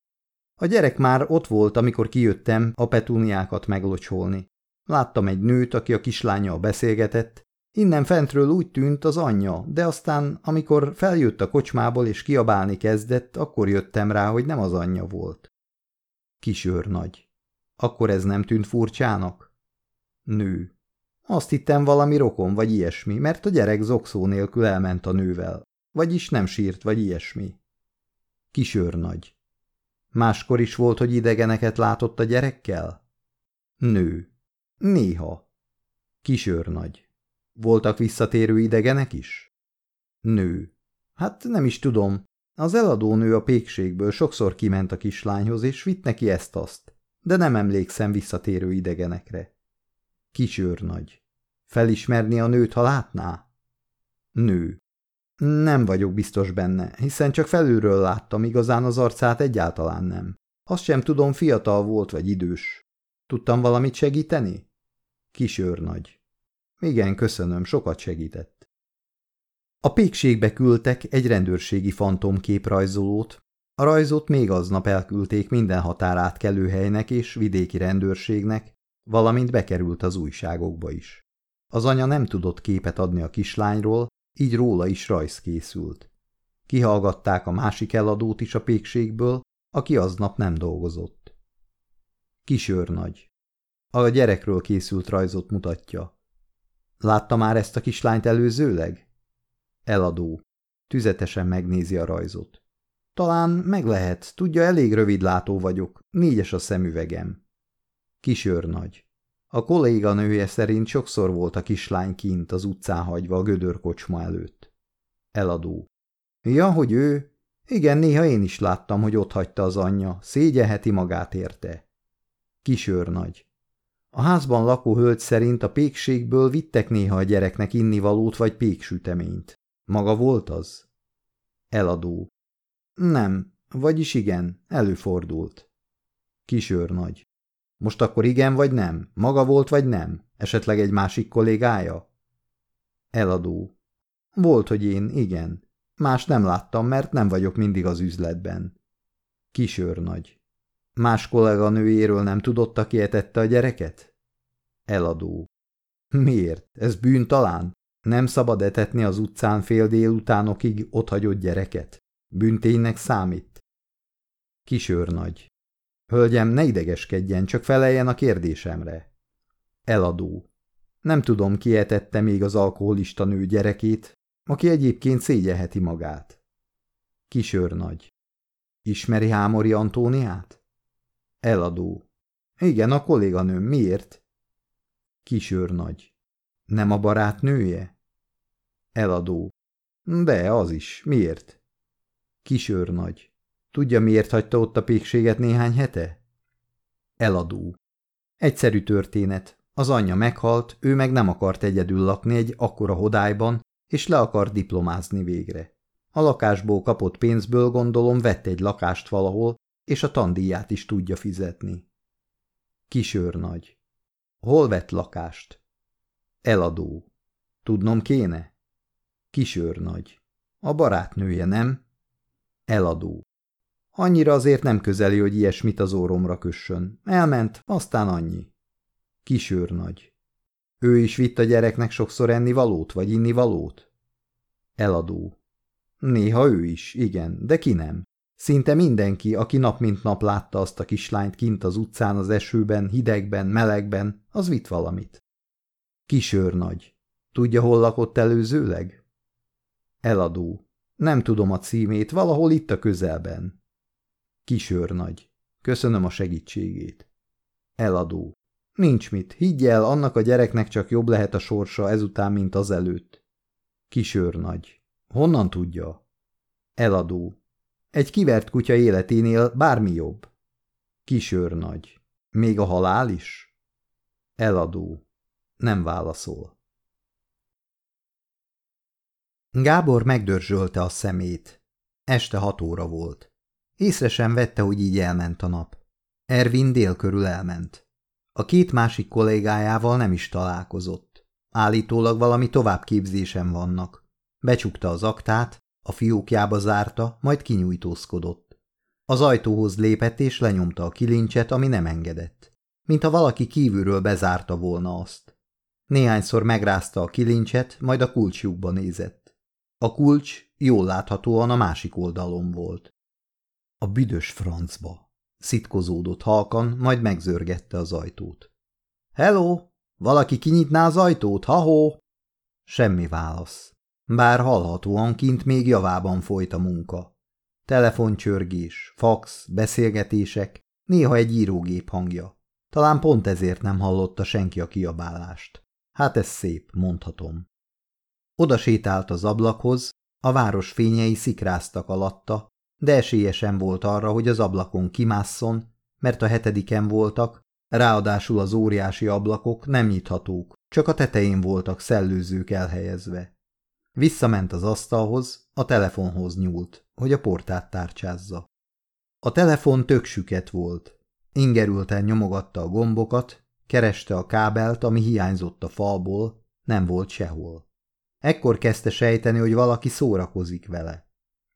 A gyerek már ott volt, amikor kijöttem a petúniákat meglocsolni. Láttam egy nőt, aki a kislánya beszélgetett. Innen fentről úgy tűnt az anyja, de aztán, amikor feljött a kocsmából és kiabálni kezdett, akkor jöttem rá, hogy nem az anyja volt. Kisőrnagy. Akkor ez nem tűnt furcsának? Nő. Azt hittem valami rokon vagy ilyesmi, mert a gyerek zokszó nélkül elment a nővel. Vagyis nem sírt vagy ilyesmi. Kisőrnagy. Máskor is volt, hogy idegeneket látott a gyerekkel? Nő. Néha. Kisőrnagy. Voltak visszatérő idegenek is? Nő. Hát nem is tudom. Az eladó nő a pékségből sokszor kiment a kislányhoz, és vitt neki ezt-azt, de nem emlékszem visszatérő idegenekre. Kisőrnagy. Felismerni a nőt, ha látná? Nő. Nem vagyok biztos benne, hiszen csak felülről láttam, igazán az arcát egyáltalán nem. Azt sem tudom, fiatal volt vagy idős. Tudtam valamit segíteni? Kisőrnagy. Igen, köszönöm, sokat segített. A pékségbe küldtek egy rendőrségi fantomképrajzolót. A rajzot még aznap elküldték minden határátkelőhelynek és vidéki rendőrségnek, valamint bekerült az újságokba is. Az anya nem tudott képet adni a kislányról, így róla is rajz készült. Kihallgatták a másik eladót is a pékségből, aki aznap nem dolgozott. Kisőrnagy. A gyerekről készült rajzot mutatja. Látta már ezt a kislányt előzőleg? Eladó. Tüzetesen megnézi a rajzot. Talán meg lehet, tudja, elég rövidlátó vagyok, négyes a szemüvegem. Kisőrnagy. A kolléganője szerint sokszor volt a kislány kint az utcán hagyva a gödörkocsma előtt. Eladó. Ja, hogy ő? Igen, néha én is láttam, hogy ott hagyta az anyja, szégyelheti magát érte. Kisőrnagy. A házban lakó hölgy szerint a pékségből vittek néha a gyereknek innivalót vagy péksüteményt. Maga volt az? Eladó. Nem, vagyis igen, előfordult. Kisőrnagy. Most akkor igen vagy nem? Maga volt vagy nem? Esetleg egy másik kollégája? Eladó. Volt, hogy én, igen. Más nem láttam, mert nem vagyok mindig az üzletben. Kisőrnagy. Más kollega nőjéről nem tudott, aki etette a gyereket? Eladó. Miért? Ez bűn talán? Nem szabad etetni az utcán fél délutánokig otthagyott gyereket? Bűnténynek számít? Kisőrnagy. Hölgyem, ne idegeskedjen, csak feleljen a kérdésemre. Eladó. Nem tudom, ki etette még az alkoholista nő gyerekét, aki egyébként szégyelheti magát. Kisőrnagy. Ismeri Hámori Antóniát? Eladó. Igen, a kolléganőm. Miért? Kisőrnagy. Nem a barátnője? Eladó. De, az is. Miért? Kisőrnagy. Tudja, miért hagyta ott a pékséget néhány hete? Eladó. Egyszerű történet. Az anyja meghalt, ő meg nem akart egyedül lakni egy akkora hodályban, és le akart diplomázni végre. A lakásból kapott pénzből gondolom vett egy lakást valahol, és a tandíját is tudja fizetni. Kisőrnagy. Hol vett lakást? Eladó. Tudnom kéne? Kisőrnagy. A barátnője, nem? Eladó. Annyira azért nem közeli, hogy ilyesmit az óromra kössön. Elment, aztán annyi. Kisőrnagy. Ő is vitt a gyereknek sokszor enni valót, vagy inni valót? Eladó. Néha ő is, igen, de ki nem. Szinte mindenki, aki nap mint nap látta azt a kislányt kint az utcán az esőben, hidegben, melegben, az vitt valamit. Kisőrnagy. Tudja, hol lakott előzőleg? Eladó. Nem tudom a címét, valahol itt a közelben. Kisőrnagy. Köszönöm a segítségét. Eladó. Nincs mit, higgy el, annak a gyereknek csak jobb lehet a sorsa ezután, mint az előtt. Kisőrnagy. Honnan tudja? Eladó. Egy kivert kutya életénél bármi jobb. Kisőrnagy. Még a halál is? Eladó. Nem válaszol. Gábor megdörzsölte a szemét. Este hat óra volt. Észre sem vette, hogy így elment a nap. Ervin dél körül elment. A két másik kollégájával nem is találkozott. Állítólag valami továbbképzésen vannak. Becsukta az aktát, a fiókjába zárta, majd kinyújtózkodott. Az ajtóhoz lépett és lenyomta a kilincset, ami nem engedett. Mintha valaki kívülről bezárta volna azt. Néhányszor megrázta a kilincset, majd a kulcsjukba nézett. A kulcs jól láthatóan a másik oldalon volt. A büdös francba. Szitkozódott halkan, majd megzörgette az ajtót. Hello! Valaki kinyitná az ajtót, ha-hó? Semmi válasz. Bár hallhatóan kint még javában folyt a munka. Telefoncsörgés, fax, beszélgetések, néha egy írógép hangja. Talán pont ezért nem hallotta senki a kiabálást. Hát ez szép, mondhatom. Oda sétált az ablakhoz, a város fényei szikráztak alatta, de esélyesen volt arra, hogy az ablakon kimásszon, mert a hetediken voltak, ráadásul az óriási ablakok nem nyithatók, csak a tetején voltak szellőzők elhelyezve. Visszament az asztalhoz, a telefonhoz nyúlt, hogy a portát tárcsázza. A telefon tök süket volt. Ingerülten nyomogatta a gombokat, kereste a kábelt, ami hiányzott a falból, nem volt sehol. Ekkor kezdte sejteni, hogy valaki szórakozik vele.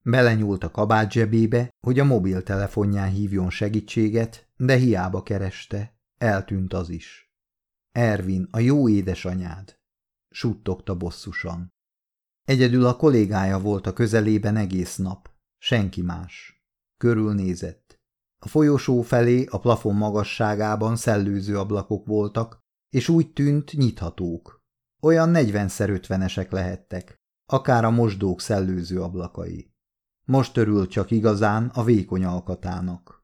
Belenyúlt a kabát zsebébe, hogy a mobiltelefonján hívjon segítséget, de hiába kereste, eltűnt az is. Ervin, a jó édesanyád, suttogta bosszusan. Egyedül a kollégája volt a közelében egész nap, senki más. Körülnézett. A folyosó felé a plafon magasságában szellőző ablakok voltak, és úgy tűnt nyithatók. Olyan negyvenszer ötvenesek lehettek, akár a mosdók szellőző ablakai. Most örült csak igazán a vékony alkatának.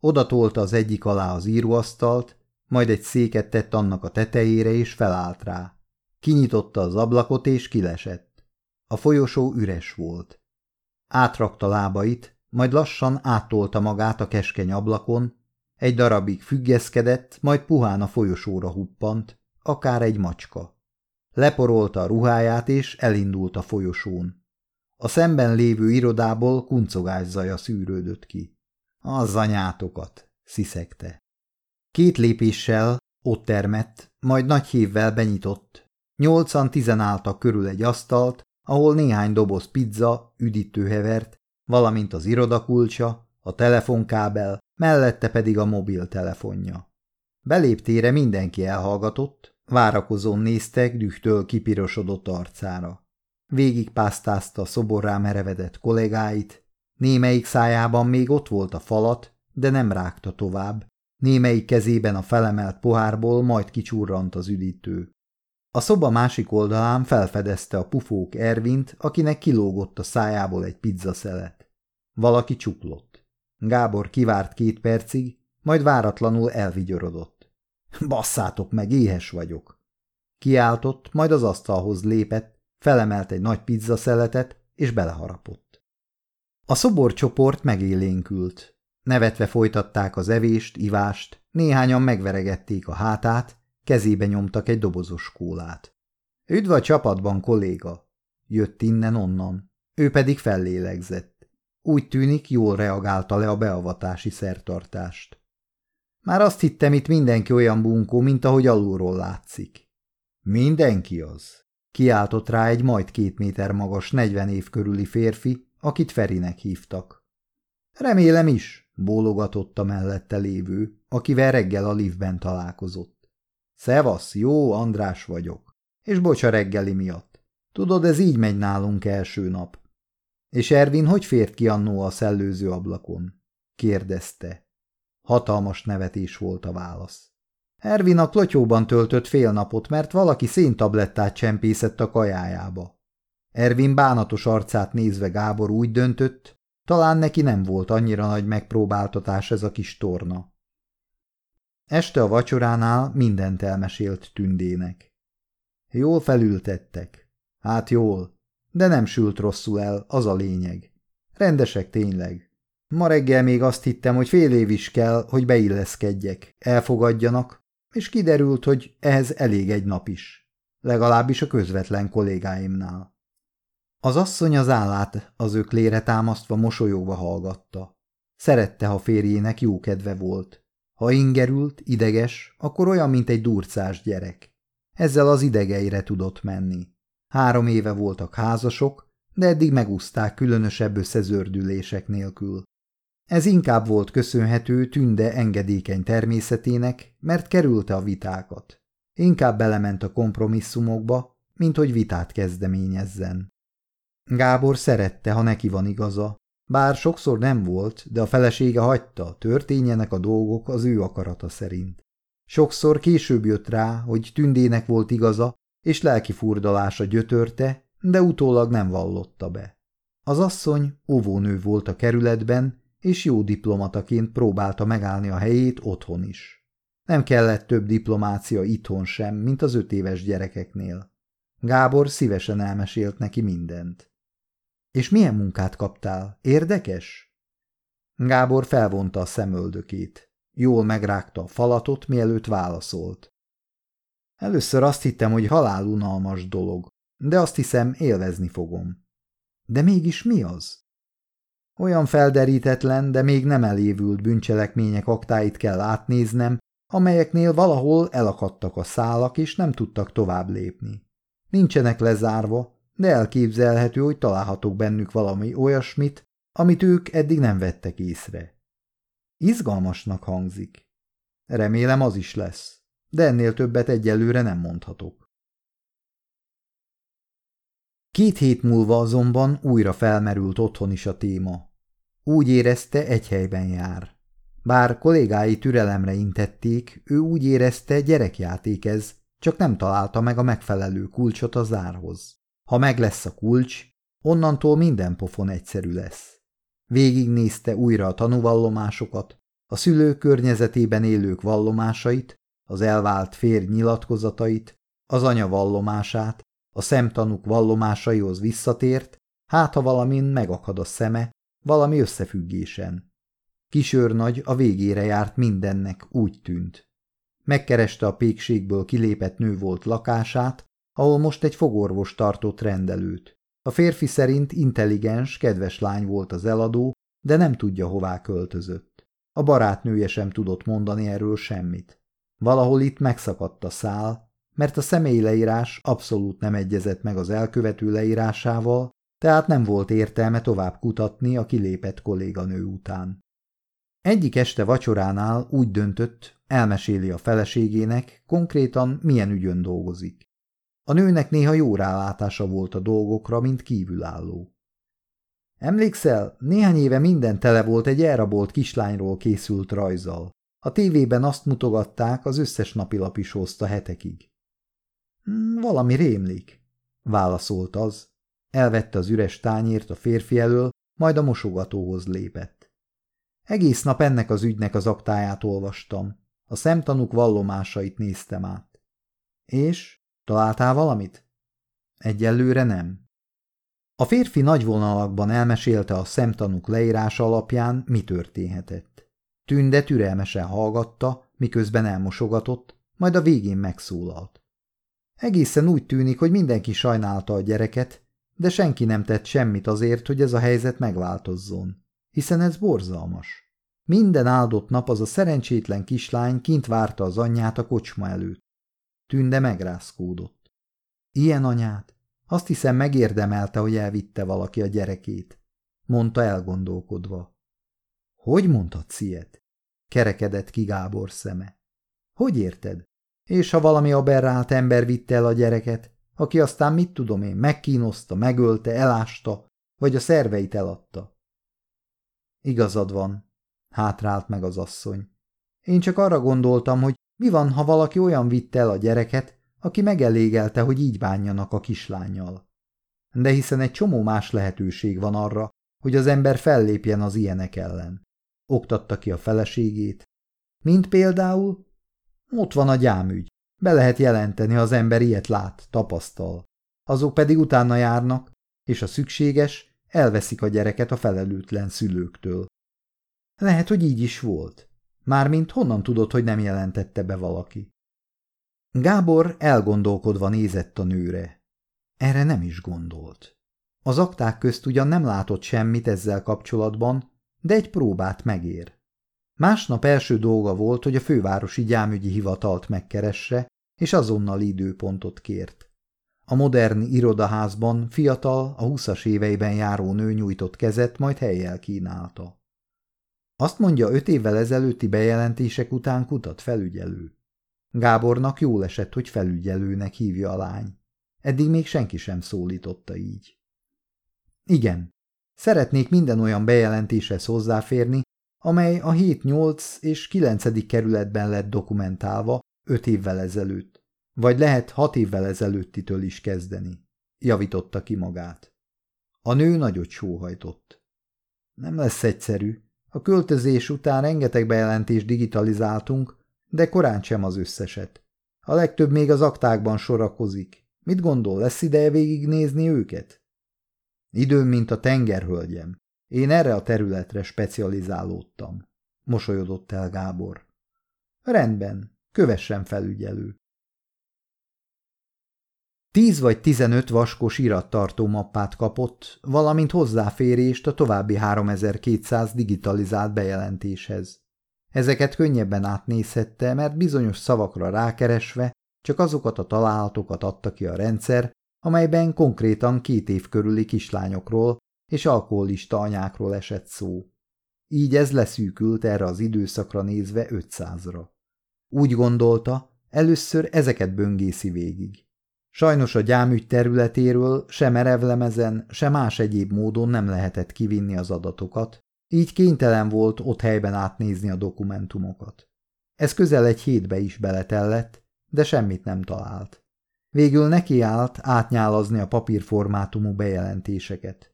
Oda tolta az egyik alá az íróasztalt, majd egy széket tett annak a tetejére és felállt rá. Kinyitotta az ablakot és kilesett. A folyosó üres volt. Átrakta lábait, majd lassan áttolta magát a keskeny ablakon, egy darabig függeszkedett, majd puhán a folyosóra huppant, akár egy macska. Leporolta a ruháját, és elindult a folyosón. A szemben lévő irodából kuncogás zaja szűrődött ki. Az anyátokat, sziszegte. Két lépéssel ott termett, majd nagy hívvel benyitott. Nyolcan tizen álltak körül egy asztalt, ahol néhány doboz pizza, üdítő hevert, valamint az irodakulcsa, a telefonkábel, mellette pedig a mobiltelefonja. Beléptére mindenki elhallgatott, várakozón néztek dühtől kipirosodott arcára. Végig pásztázta a szoborrá merevedett kollégáit, némelyik szájában még ott volt a falat, de nem rágta tovább, némelyik kezében a felemelt pohárból majd kicsúrrant az üdítő. A szoba másik oldalán felfedezte a pufók Ervint, akinek kilógott a szájából egy pizzaszelet. Valaki csuklott. Gábor kivárt két percig, majd váratlanul elvigyorodott. Basszátok meg, éhes vagyok. Kiáltott, majd az asztalhoz lépett, felemelt egy nagy pizzaszeletet, és beleharapott. A szoborcsoport megélénkült. Nevetve folytatták az evést, ivást, néhányan megveregették a hátát, Kezébe nyomtak egy dobozos kólát. Üdv a csapatban, kolléga! Jött innen-onnan. Ő pedig fellélegzett. Úgy tűnik, jól reagálta le a beavatási szertartást. Már azt hittem, itt mindenki olyan bunkó, mint ahogy alulról látszik. Mindenki az. Kiáltott rá egy majd két méter magas, negyven év körüli férfi, akit Ferinek hívtak. Remélem is, bólogatott a mellette lévő, akivel reggel a liftben találkozott. Szevasz, jó, András vagyok. És bocs a reggeli miatt. Tudod, ez így megy nálunk első nap. És Ervin hogy fért ki annó a szellőző ablakon? kérdezte. Hatalmas nevetés volt a válasz. Ervin a klotyóban töltött fél napot, mert valaki széntablettát csempészett a kajájába. Ervin bánatos arcát nézve Gábor úgy döntött, talán neki nem volt annyira nagy megpróbáltatás ez a kis torna. Este a vacsoránál mindent elmesélt Tündének. Jól felültettek. Hát jól, de nem sült rosszul el, az a lényeg. Rendesek tényleg. Ma reggel még azt hittem, hogy fél év is kell, hogy beilleszkedjek, elfogadjanak, és kiderült, hogy ehhez elég egy nap is. Legalábbis a közvetlen kollégáimnál. Az asszony az állát az öklére támasztva mosolyogva hallgatta. Szerette, ha férjének jó kedve volt. Ha ingerült, ideges, akkor olyan, mint egy durcás gyerek. Ezzel az idegeire tudott menni. Három éve voltak házasok, de eddig megúzták különösebb összezördülések nélkül. Ez inkább volt köszönhető Tünde engedékeny természetének, mert kerülte a vitákat. Inkább belement a kompromisszumokba, mint hogy vitát kezdeményezzen. Gábor szerette, ha neki van igaza, bár sokszor nem volt, de a felesége hagyta, történjenek a dolgok az ő akarata szerint. Sokszor később jött rá, hogy Tündének volt igaza, és lelki furdalása gyötörte, de utólag nem vallotta be. Az asszony óvónő volt a kerületben, és jó diplomataként próbálta megállni a helyét otthon is. Nem kellett több diplomácia itthon sem, mint az öt éves gyerekeknél. Gábor szívesen elmesélt neki mindent. És milyen munkát kaptál? Érdekes? Gábor felvonta a szemöldökét. Jól megrágta a falatot, mielőtt válaszolt. Először azt hittem, hogy halálunalmas dolog, de azt hiszem, élvezni fogom. De mégis mi az? Olyan felderítetlen, de még nem elévült bűncselekmények aktáit kell átnéznem, amelyeknél valahol elakadtak a szálak, és nem tudtak tovább lépni. Nincsenek lezárva, de elképzelhető, hogy találhatok bennük valami olyasmit, amit ők eddig nem vettek észre. Izgalmasnak hangzik. Remélem az is lesz, de ennél többet egyelőre nem mondhatok. Két hét múlva azonban újra felmerült otthon is a téma. Úgy érezte, egy helyben jár. Bár kollégái türelemre intették, ő úgy érezte, gyerekjáték ez, csak nem találta meg a megfelelő kulcsot a zárhoz. Ha meg lesz a kulcs, onnantól minden pofon egyszerű lesz. Végignézte újra a tanúvallomásokat, a szülők környezetében élők vallomásait, az elvált férj nyilatkozatait, az anya vallomását, a szemtanúk vallomásaihoz visszatért, hát ha valamin megakad a szeme, valami összefüggésen. Kisőrnagy a végére járt mindennek, úgy tűnt. Megkereste a pékségből kilépett nő volt lakását, ahol most egy fogorvos tartott rendelőt. A férfi szerint intelligens, kedves lány volt az eladó, de nem tudja, hová költözött. A barátnője sem tudott mondani erről semmit. Valahol itt megszakadt a szál, mert a személyi leírás abszolút nem egyezett meg az elkövető leírásával, tehát nem volt értelme tovább kutatni a kilépett kolléganő után. Egyik este vacsoránál úgy döntött, elmeséli a feleségének, konkrétan milyen ügyön dolgozik. A nőnek néha jó rálátása volt a dolgokra, mint kívülálló. Emlékszel, néhány éve minden tele volt egy elrabolt kislányról készült rajzal. A tévében azt mutogatták, az összes napilap is hozta hetekig. Hmm, valami rémlik, válaszolt az, Elvette az üres tányért a férfi elől, majd a mosogatóhoz lépett. Egész nap ennek az ügynek az aktáját olvastam. A szemtanúk vallomásait néztem át. És? Találtál valamit? Egyelőre nem. A férfi nagy vonalakban elmesélte a szemtanúk leírása alapján, mi történhetett. Tünde türelmesen hallgatta, miközben elmosogatott, majd a végén megszólalt. Egészen úgy tűnik, hogy mindenki sajnálta a gyereket, de senki nem tett semmit azért, hogy ez a helyzet megváltozzon, hiszen ez borzalmas. Minden áldott nap az a szerencsétlen kislány kint várta az anyját a kocsma előtt. Tünde megrázkódott. Ilyen anyát? Azt hiszem megérdemelte, hogy elvitte valaki a gyerekét, mondta elgondolkodva. Hogy mondhatsz ilyet? Kerekedett ki Gábor szeme. Hogy érted? És ha valami aberrált ember vitte el a gyereket, aki aztán mit tudom én, megkínozta, megölte, elásta, vagy a szerveit eladta. Igazad van, hátrált meg az asszony. Én csak arra gondoltam, hogy mi van, ha valaki olyan vitte el a gyereket, aki megelégelte, hogy így bánjanak a kislányjal. de hiszen egy csomó más lehetőség van arra, hogy az ember fellépjen az ilyenek ellen. Oktatta ki a feleségét. Mint például, ott van a gyámügy. Be lehet jelenteni, ha az ember ilyet lát, tapasztal. Azok pedig utána járnak, és a szükséges, elveszik a gyereket a felelőtlen szülőktől. Lehet, hogy így is volt. Mármint honnan tudod, hogy nem jelentette be valaki? Gábor elgondolkodva nézett a nőre. Erre nem is gondolt. Az akták közt ugyan nem látott semmit ezzel kapcsolatban, de egy próbát megér. Másnap első dolga volt, hogy a fővárosi gyámügyi hivatalt megkeresse, és azonnal időpontot kért. A modern irodaházban fiatal, a húszas éveiben járó nő nyújtott kezet, majd helyjel kínálta. Azt mondja, öt évvel ezelőtti bejelentések után kutat felügyelő. Gábornak jól esett, hogy felügyelőnek hívja a lány. Eddig még senki sem szólította így. Igen, szeretnék minden olyan bejelentéshez hozzáférni, amely a 7, 8 és 9. kerületben lett dokumentálva öt évvel ezelőtt, vagy lehet hat évvel ezelőttitől is kezdeni. Javította ki magát. A nő nagyot sóhajtott. Nem lesz egyszerű. A költözés után rengeteg bejelentést digitalizáltunk, de korán sem az összeset. A legtöbb még az aktákban sorakozik. Mit gondol, lesz ideje végignézni őket? Időm, mint a tengerhölgyem. Én erre a területre specializálódtam. Mosolyodott el Gábor. Rendben, kövessen felügyelő. Tíz vagy tizenöt vaskos irattartó mappát kapott, valamint hozzáférést a további 3200 digitalizált bejelentéshez. Ezeket könnyebben átnézhette, mert bizonyos szavakra rákeresve csak azokat a találatokat adta ki a rendszer, amelyben konkrétan két év körüli kislányokról és alkoholista anyákról esett szó. Így ez leszűkült erre az időszakra nézve 500-ra. Úgy gondolta, először ezeket böngészi végig. Sajnos a gyámügy területéről sem erevlemezen, sem más egyéb módon nem lehetett kivinni az adatokat, így kénytelen volt ott helyben átnézni a dokumentumokat. Ez közel egy hétbe is beletellett, de semmit nem talált. Végül nekiállt átnyálazni a papírformátumú bejelentéseket.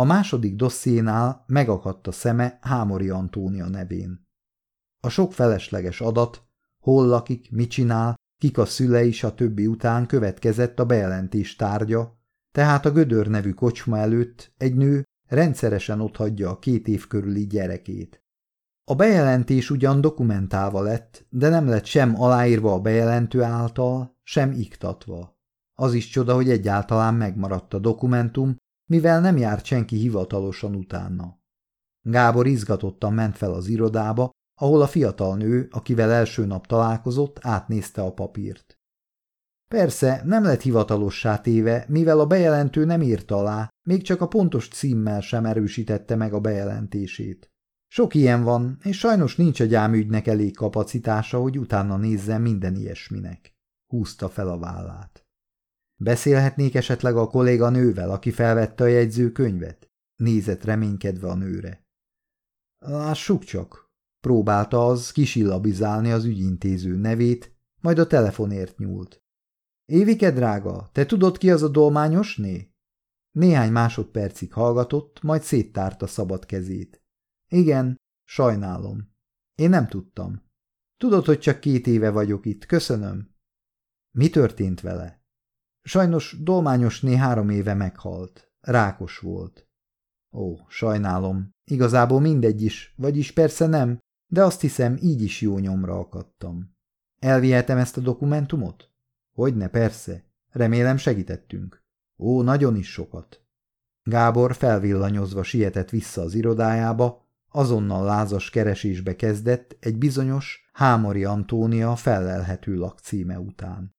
A második dossziénál megakadt a szeme Hámori Antónia nevén. A sok felesleges adat, hol lakik, mit csinál, kik a szülei, többi után következett a bejelentés tárgya, tehát a Gödör nevű kocsma előtt egy nő rendszeresen otthagyja a két év körüli gyerekét. A bejelentés ugyan dokumentálva lett, de nem lett sem aláírva a bejelentő által, sem iktatva. Az is csoda, hogy egyáltalán megmaradt a dokumentum, mivel nem járt senki hivatalosan utána. Gábor izgatottan ment fel az irodába, ahol a fiatal nő, akivel első nap találkozott, átnézte a papírt. Persze, nem lett hivatalossá téve, mivel a bejelentő nem írta alá, még csak a pontos címmel sem erősítette meg a bejelentését. Sok ilyen van, és sajnos nincs a gyámügynek elég kapacitása, hogy utána nézzen minden ilyesminek. Húzta fel a vállát. Beszélhetnék esetleg a kolléga nővel, aki felvette a jegyzőkönyvet? Nézett reménykedve a nőre. Lássuk csak. Próbálta az kisillabizálni az ügyintéző nevét, majd a telefonért nyúlt. Évike, drága, te tudod ki az a dolmányosné? Néhány másodpercig hallgatott, majd széttárta szabad kezét. Igen, sajnálom. Én nem tudtam. Tudod, hogy csak két éve vagyok itt, köszönöm. Mi történt vele? Sajnos dolmányosné három éve meghalt. Rákos volt. Ó, sajnálom. Igazából mindegy is, vagyis persze nem, de azt hiszem, így is jó nyomra akadtam. Elvihetem ezt a dokumentumot? Hogyne, persze. Remélem segítettünk. Ó, nagyon is sokat. Gábor felvillanyozva sietett vissza az irodájába, azonnal lázas keresésbe kezdett egy bizonyos Hámori Antónia fellelhető lakcíme után.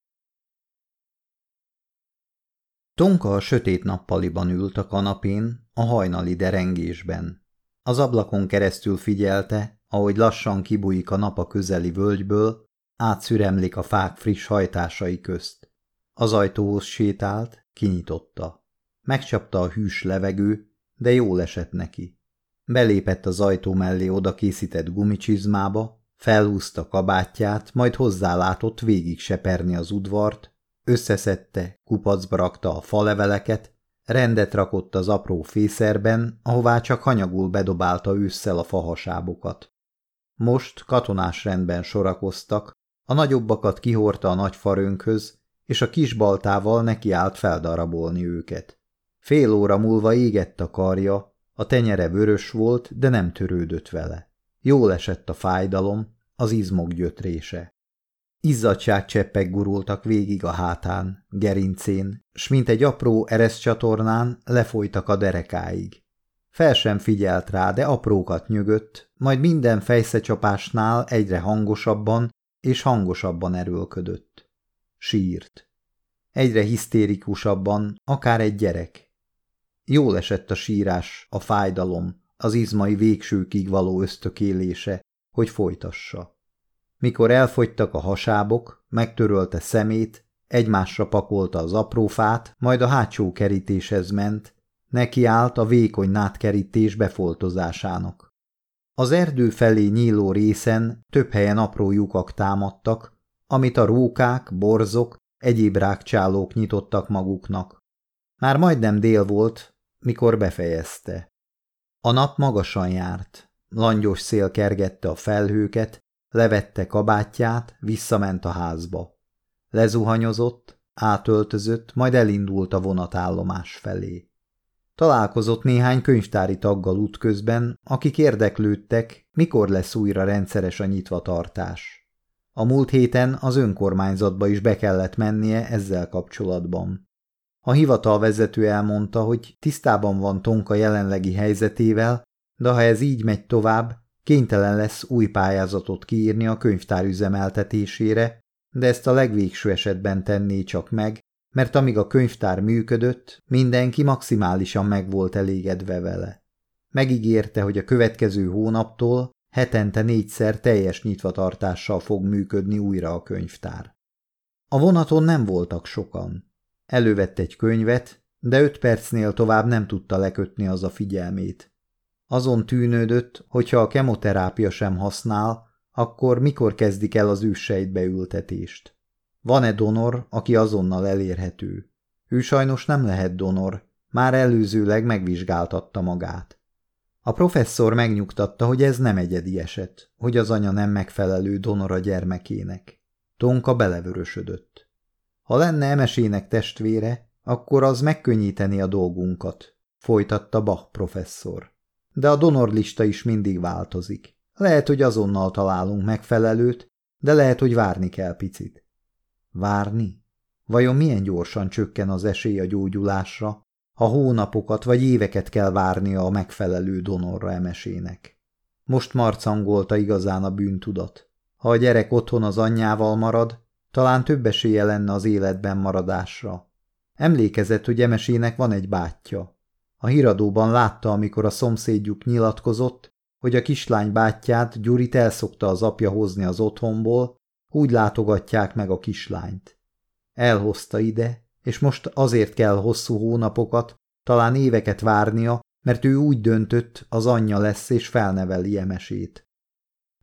Tonka a sötét nappaliban ült a kanapén, a hajnali derengésben. Az ablakon keresztül figyelte, ahogy lassan kibújik a nap a közeli völgyből, átszüremlik a fák friss hajtásai közt. Az ajtóhoz sétált, kinyitotta. Megcsapta a hűs levegő, de jól esett neki. Belépett az ajtó mellé oda készített gumicsizmába, felhúzta kabátját, majd hozzálátott végig seperni az udvart, Összeszedte, kupacba rakta a faleveleket, Rendet rakott az apró fészerben, ahová csak hanyagul bedobálta ősszel a fahasábokat. Most katonás rendben sorakoztak, a nagyobbakat kihorta a nagy farönkhöz, és a kis baltával nekiállt feldarabolni őket. Fél óra múlva égett a karja, a tenyere vörös volt, de nem törődött vele. Jól esett a fájdalom, az izmok gyötrése. Izzadságcseppek gurultak végig a hátán, gerincén, s mint egy apró ereszcsatornán lefolytak a derekáig. Fel sem figyelt rá, de aprókat nyögött, majd minden fejszecsapásnál egyre hangosabban és hangosabban erőlködött. Sírt. Egyre hisztérikusabban, akár egy gyerek. Jól esett a sírás, a fájdalom, az izmai végsőkig való ösztökélése, hogy folytassa. Mikor elfogytak a hasábok, megtörölte szemét, egymásra pakolta az apró fát, majd a hátsó kerítéshez ment, neki állt a vékony nátkerítés befoltozásának. Az erdő felé nyíló részen több helyen apró lyukak támadtak, amit a rókák, borzok, egyéb rákcsálók nyitottak maguknak. Már majdnem dél volt, mikor befejezte. A nap magasan járt, langyos szél kergette a felhőket, levette kabátját, visszament a házba. Lezuhanyozott, átöltözött, majd elindult a vonatállomás felé. Találkozott néhány könyvtári taggal útközben, akik érdeklődtek, mikor lesz újra rendszeres a nyitvatartás. A múlt héten az önkormányzatba is be kellett mennie ezzel kapcsolatban. A hivatal vezető elmondta, hogy tisztában van Tonka jelenlegi helyzetével, de ha ez így megy tovább, kénytelen lesz új pályázatot kiírni a könyvtár üzemeltetésére, de ezt a legvégső esetben tenné csak meg, mert amíg a könyvtár működött, mindenki maximálisan meg volt elégedve vele. Megígérte, hogy a következő hónaptól hetente négyszer teljes nyitvatartással fog működni újra a könyvtár. A vonaton nem voltak sokan. Elővett egy könyvet, de öt percnél tovább nem tudta lekötni az a figyelmét. Azon tűnődött, hogyha a kemoterápia sem használ, akkor mikor kezdik el az őssejtbeültetést. Van-e donor, aki azonnal elérhető? Ő sajnos nem lehet donor, már előzőleg megvizsgáltatta magát. A professzor megnyugtatta, hogy ez nem egyedi eset, hogy az anya nem megfelelő donor a gyermekének. Tonka belevörösödött. Ha lenne emesének testvére, akkor az megkönnyíteni a dolgunkat, folytatta Bach professzor. De a donorlista is mindig változik. Lehet, hogy azonnal találunk megfelelőt, de lehet, hogy várni kell picit. Várni? Vajon milyen gyorsan csökken az esély a gyógyulásra, ha hónapokat vagy éveket kell várnia a megfelelő donorra emesének? Most marcangolta igazán a bűntudat. Ha a gyerek otthon az anyjával marad, talán több esélye lenne az életben maradásra. Emlékezett, hogy emesének van egy bátyja. A híradóban látta, amikor a szomszédjuk nyilatkozott, hogy a kislány bátyját Gyurit elszokta az apja hozni az otthonból, úgy látogatják meg a kislányt. Elhozta ide, és most azért kell hosszú hónapokat, talán éveket várnia, mert ő úgy döntött, az anyja lesz és felneveli emesét.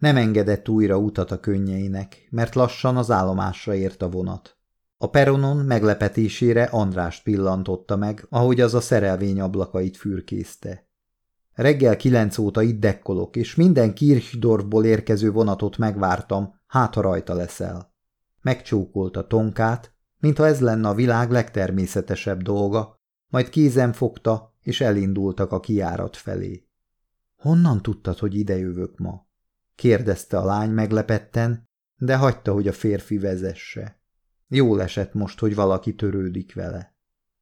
Nem engedett újra utat a könnyeinek, mert lassan az állomásra ért a vonat. A peronon meglepetésére Andrást pillantotta meg, ahogy az a szerelvény ablakait fürkészte. Reggel kilenc óta itt dekkolok, és minden Kirchdorfból érkező vonatot megvártam, hát ha rajta leszel. Megcsókolta Tonkát, mintha ez lenne a világ legtermészetesebb dolga, majd kézen fogta, és elindultak a kiárat felé. Honnan tudtad, hogy idejövök ma? kérdezte a lány meglepetten, de hagyta, hogy a férfi vezesse. Jól esett most, hogy valaki törődik vele.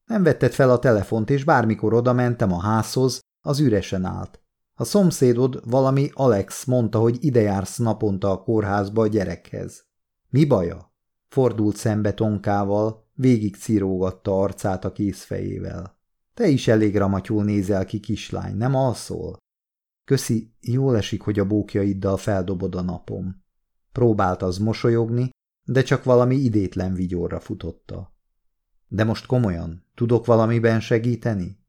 Nem vetted fel a telefont, és bármikor oda mentem a házhoz, az üresen állt. A szomszédod, valami Alex mondta, hogy ide jársz naponta a kórházba a gyerekhez. Mi baja? Fordult szembe Tonkával, végig cirógatta arcát a kézfejével. Te is elég ramatyul nézel ki, kislány, nem alszol? Köszi, jól esik, hogy a bókjaiddal feldobod a napom. Próbált az mosolyogni, de csak valami idétlen vigyorra futotta. De most komolyan, tudok valamiben segíteni?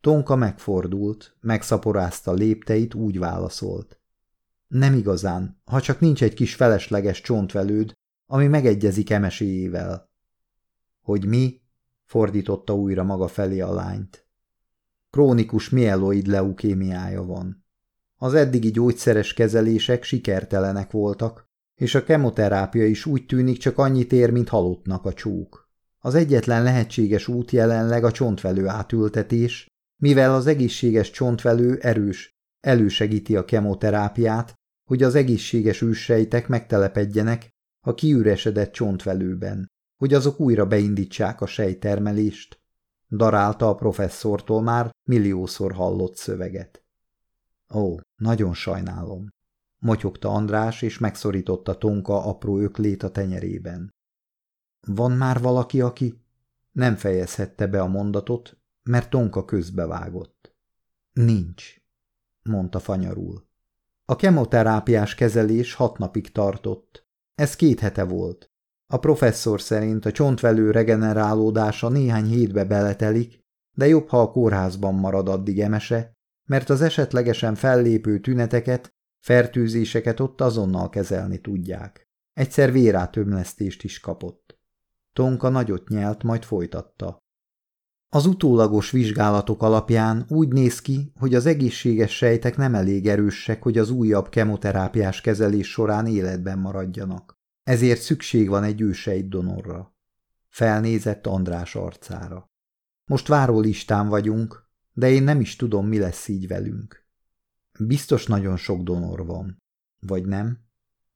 Tonka megfordult, megszaporázta lépteit, úgy válaszolt. Nem igazán, ha csak nincs egy kis felesleges csontvelőd, ami megegyezik emeséjével. Hogy mi? fordította újra maga felé a lányt. Krónikus mieloid leukémiája van. Az eddigi gyógyszeres kezelések sikertelenek voltak, és a kemoterápia is úgy tűnik csak annyit ér, mint halottnak a csók. Az egyetlen lehetséges út jelenleg a csontvelő átültetés, mivel az egészséges csontvelő erős, elősegíti a kemoterápiát, hogy az egészséges őssejtek megtelepedjenek a kiüresedett csontvelőben, hogy azok újra beindítsák a sejtermelést, darálta a professzortól már milliószor hallott szöveget. Ó, nagyon sajnálom, motyogta András, és megszorította Tonka apró öklét a tenyerében. Van már valaki, aki... Nem fejezhette be a mondatot, mert Tonka közbevágott. Nincs, mondta fanyarul. A kemoterápiás kezelés hat napig tartott. Ez két hete volt. A professzor szerint a csontvelő regenerálódása néhány hétbe beletelik, de jobb, ha a kórházban marad addig emese, mert az esetlegesen fellépő tüneteket, fertőzéseket ott azonnal kezelni tudják. Egyszer vérátömlesztést is kapott. Tonka nagyot nyelt, majd folytatta. Az utólagos vizsgálatok alapján úgy néz ki, hogy az egészséges sejtek nem elég erősek, hogy az újabb kemoterápiás kezelés során életben maradjanak. Ezért szükség van egy ősejt donorra. Felnézett András arcára. Most várólistán vagyunk, de én nem is tudom, mi lesz így velünk. Biztos nagyon sok donor van. Vagy nem?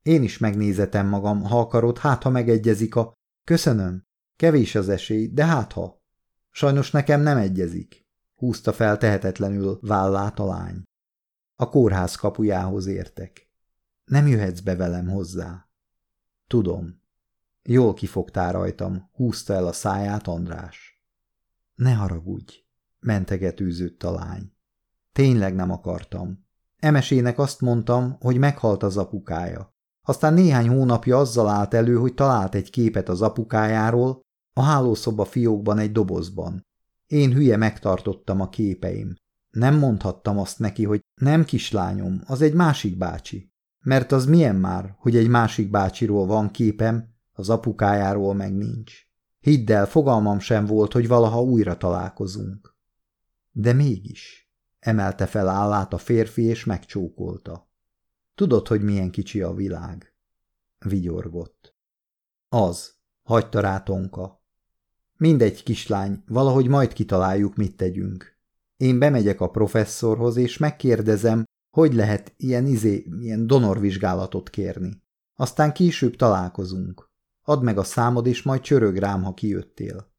Én is megnézetem magam, ha akarod, hát ha megegyezik a... Köszönöm. Kevés az esély, de hát ha. Sajnos nekem nem egyezik. Húzta fel tehetetlenül vállát a lány. A kórház kapujához értek. Nem jöhetsz be velem hozzá. Tudom. Jól kifogtál rajtam, húzta el a száját András. Ne haragudj, mentegetőzött a lány. Tényleg nem akartam. Emesének azt mondtam, hogy meghalt az apukája. Aztán néhány hónapja azzal állt elő, hogy talált egy képet az apukájáról, a hálószoba fiókban egy dobozban. Én hülye megtartottam a képeim. Nem mondhattam azt neki, hogy nem kislányom, az egy másik bácsi. Mert az milyen már, hogy egy másik bácsiról van képem, az apukájáról meg nincs. Hidd el, fogalmam sem volt, hogy valaha újra találkozunk. De mégis, emelte fel állát a férfi, és megcsókolta. Tudod, hogy milyen kicsi a világ? Vigyorgott. Az, hagyta rá Tonka. Mindegy, kislány, valahogy majd kitaláljuk, mit tegyünk. Én bemegyek a professzorhoz, és megkérdezem, hogy lehet ilyen izé, ilyen donorvizsgálatot kérni. Aztán később találkozunk. Add meg a számod, és majd csörög rám, ha kijöttél.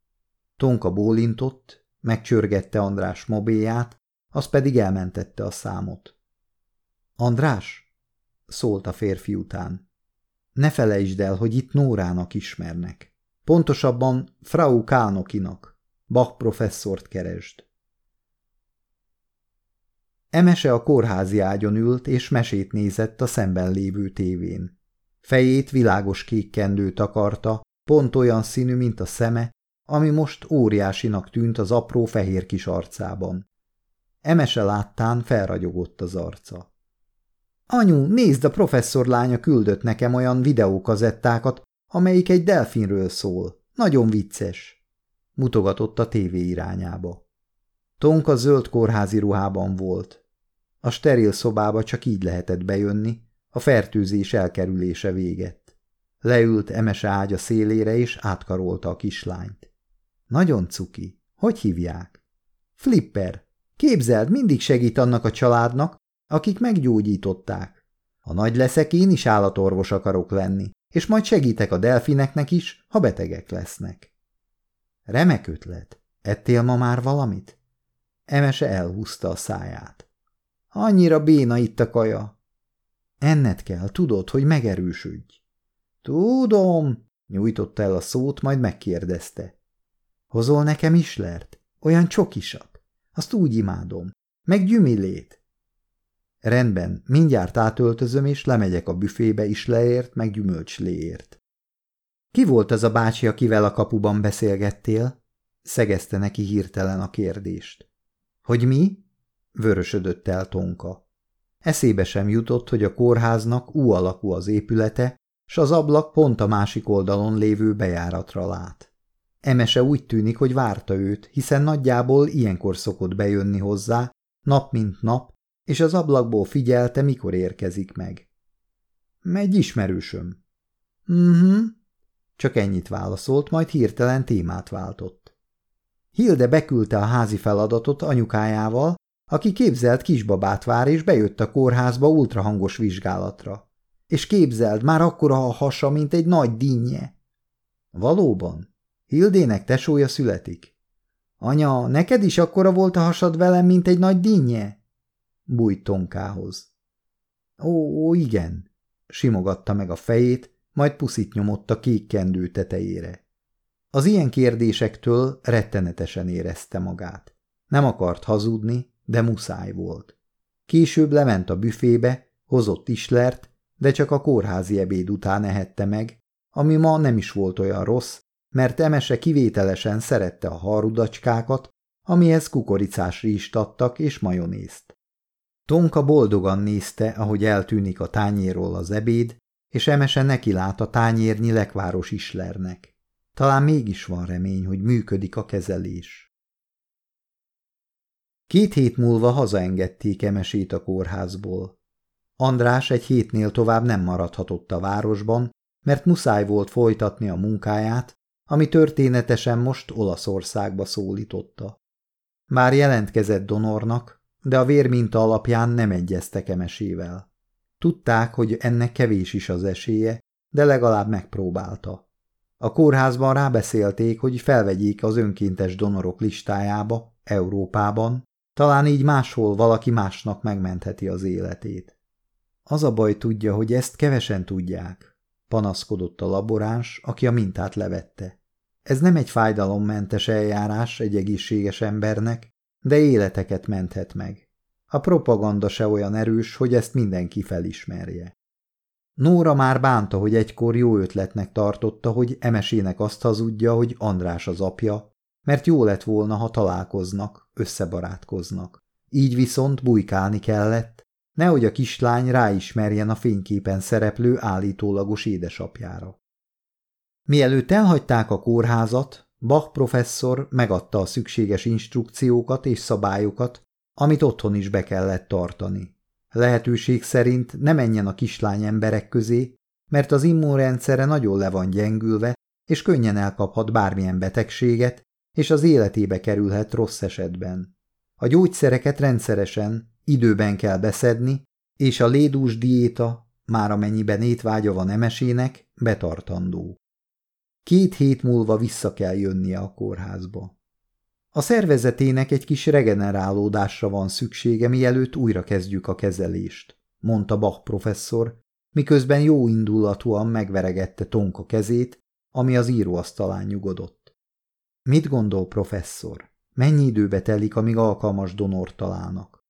Tonka bólintott, megcsörgette András mobilját, az pedig elmentette a számot. András? szólt a férfi után. Ne felejtsd el, hogy itt Nórának ismernek. Pontosabban Frau Kánokinak. Bach professzort keresd. Emese a kórházi ágyon ült, és mesét nézett a szemben lévő tévén. Fejét világos kék kendő takarta, pont olyan színű, mint a szeme, ami most óriásinak tűnt az apró fehér kis arcában. Emese láttán felragyogott az arca. Anyu, nézd, a professzor lánya küldött nekem olyan videókazettákat, amelyik egy delfinről szól. Nagyon vicces. Mutogatott a tévé irányába. Tonka zöld kórházi ruhában volt. A steril szobába csak így lehetett bejönni, a fertőzés elkerülése végett. Leült emese ágya szélére, és átkarolta a kislányt. Nagyon cuki. Hogy hívják? Flipper. Képzeld, mindig segít annak a családnak, akik meggyógyították. Ha nagy leszek, én is állatorvos akarok lenni és majd segítek a delfineknek is, ha betegek lesznek. Remek ötlet. Ettél ma már valamit? Emese elhúzta a száját. Annyira béna itt a kaja. Enned kell, tudod, hogy megerősödj. Tudom, nyújtotta el a szót, majd megkérdezte. Hozol nekem islert? Olyan csokisat. Azt úgy imádom. Meg gyümillét. Rendben, mindjárt átöltözöm, és lemegyek a büfébe is leért, meg gyümölcsléért. Ki volt az a bácsi, akivel a kapuban beszélgettél? Szegezte neki hirtelen a kérdést. Hogy mi? Vörösödött el Tonka. Eszébe sem jutott, hogy a kórháznak U alakú az épülete, s az ablak pont a másik oldalon lévő bejáratra lát. Emese úgy tűnik, hogy várta őt, hiszen nagyjából ilyenkor szokott bejönni hozzá, nap mint nap, és az ablakból figyelte, mikor érkezik meg. Megy ismerősöm. Mhm. Csak ennyit válaszolt, majd hirtelen témát váltott. Hilde beküldte a házi feladatot anyukájával, aki képzelt kisbabát vár, és bejött a kórházba ultrahangos vizsgálatra. És képzeld, már akkora a hasa, mint egy nagy dinnye. Valóban? Hildének tesója születik? Anya, neked is akkora volt a hasad velem, mint egy nagy dinnye? Bújt Tonkához. Ó, ó, igen, simogatta meg a fejét, majd puszit nyomott a kék kendő tetejére. Az ilyen kérdésektől rettenetesen érezte magát. Nem akart hazudni, de muszáj volt. Később lement a büfébe, hozott islert, de csak a kórházi ebéd után ehette meg, ami ma nem is volt olyan rossz, mert Emese kivételesen szerette a harudacskákat, amihez kukoricás rizst adtak és majonézt. Tonka boldogan nézte, ahogy eltűnik a tányérról az ebéd, és Emese neki lát a tányérnyi lekváros islernek. Talán mégis van remény, hogy működik a kezelés. Két hét múlva hazaengedték Emesét a kórházból. András egy hétnél tovább nem maradhatott a városban, mert muszáj volt folytatni a munkáját, ami történetesen most Olaszországba szólította. Már jelentkezett donornak, de a vérminta alapján nem egyeztek emesével. Tudták, hogy ennek kevés is az esélye, de legalább megpróbálta. A kórházban rábeszélték, hogy felvegyék az önkéntes donorok listájába, Európában, talán így máshol valaki másnak megmentheti az életét. Az a baj tudja, hogy ezt kevesen tudják, panaszkodott a laboráns, aki a mintát levette. Ez nem egy fájdalommentes eljárás egy egészséges embernek, de életeket menthet meg. A propaganda se olyan erős, hogy ezt mindenki felismerje. Nóra már bánta, hogy egykor jó ötletnek tartotta, hogy emesének azt hazudja, hogy András az apja, mert jó lett volna, ha találkoznak, összebarátkoznak. Így viszont bujkálni kellett, nehogy a kislány ráismerjen a fényképen szereplő állítólagos édesapjára. Mielőtt elhagyták a kórházat, Bach professzor megadta a szükséges instrukciókat és szabályokat, amit otthon is be kellett tartani. Lehetőség szerint ne menjen a kislány emberek közé, mert az immunrendszere nagyon le van gyengülve, és könnyen elkaphat bármilyen betegséget, és az életébe kerülhet rossz esetben. A gyógyszereket rendszeresen, időben kell beszedni, és a lédús diéta, már amennyiben étvágya van emesének, betartandó. Két hét múlva vissza kell jönnie a kórházba. A szervezetének egy kis regenerálódásra van szüksége, mielőtt újra kezdjük a kezelést, mondta Bach professzor, miközben jó indulatúan megveregette Tonka kezét, ami az íróasztalán nyugodott. Mit gondol, professzor? Mennyi időbe telik, amíg alkalmas donor találnak?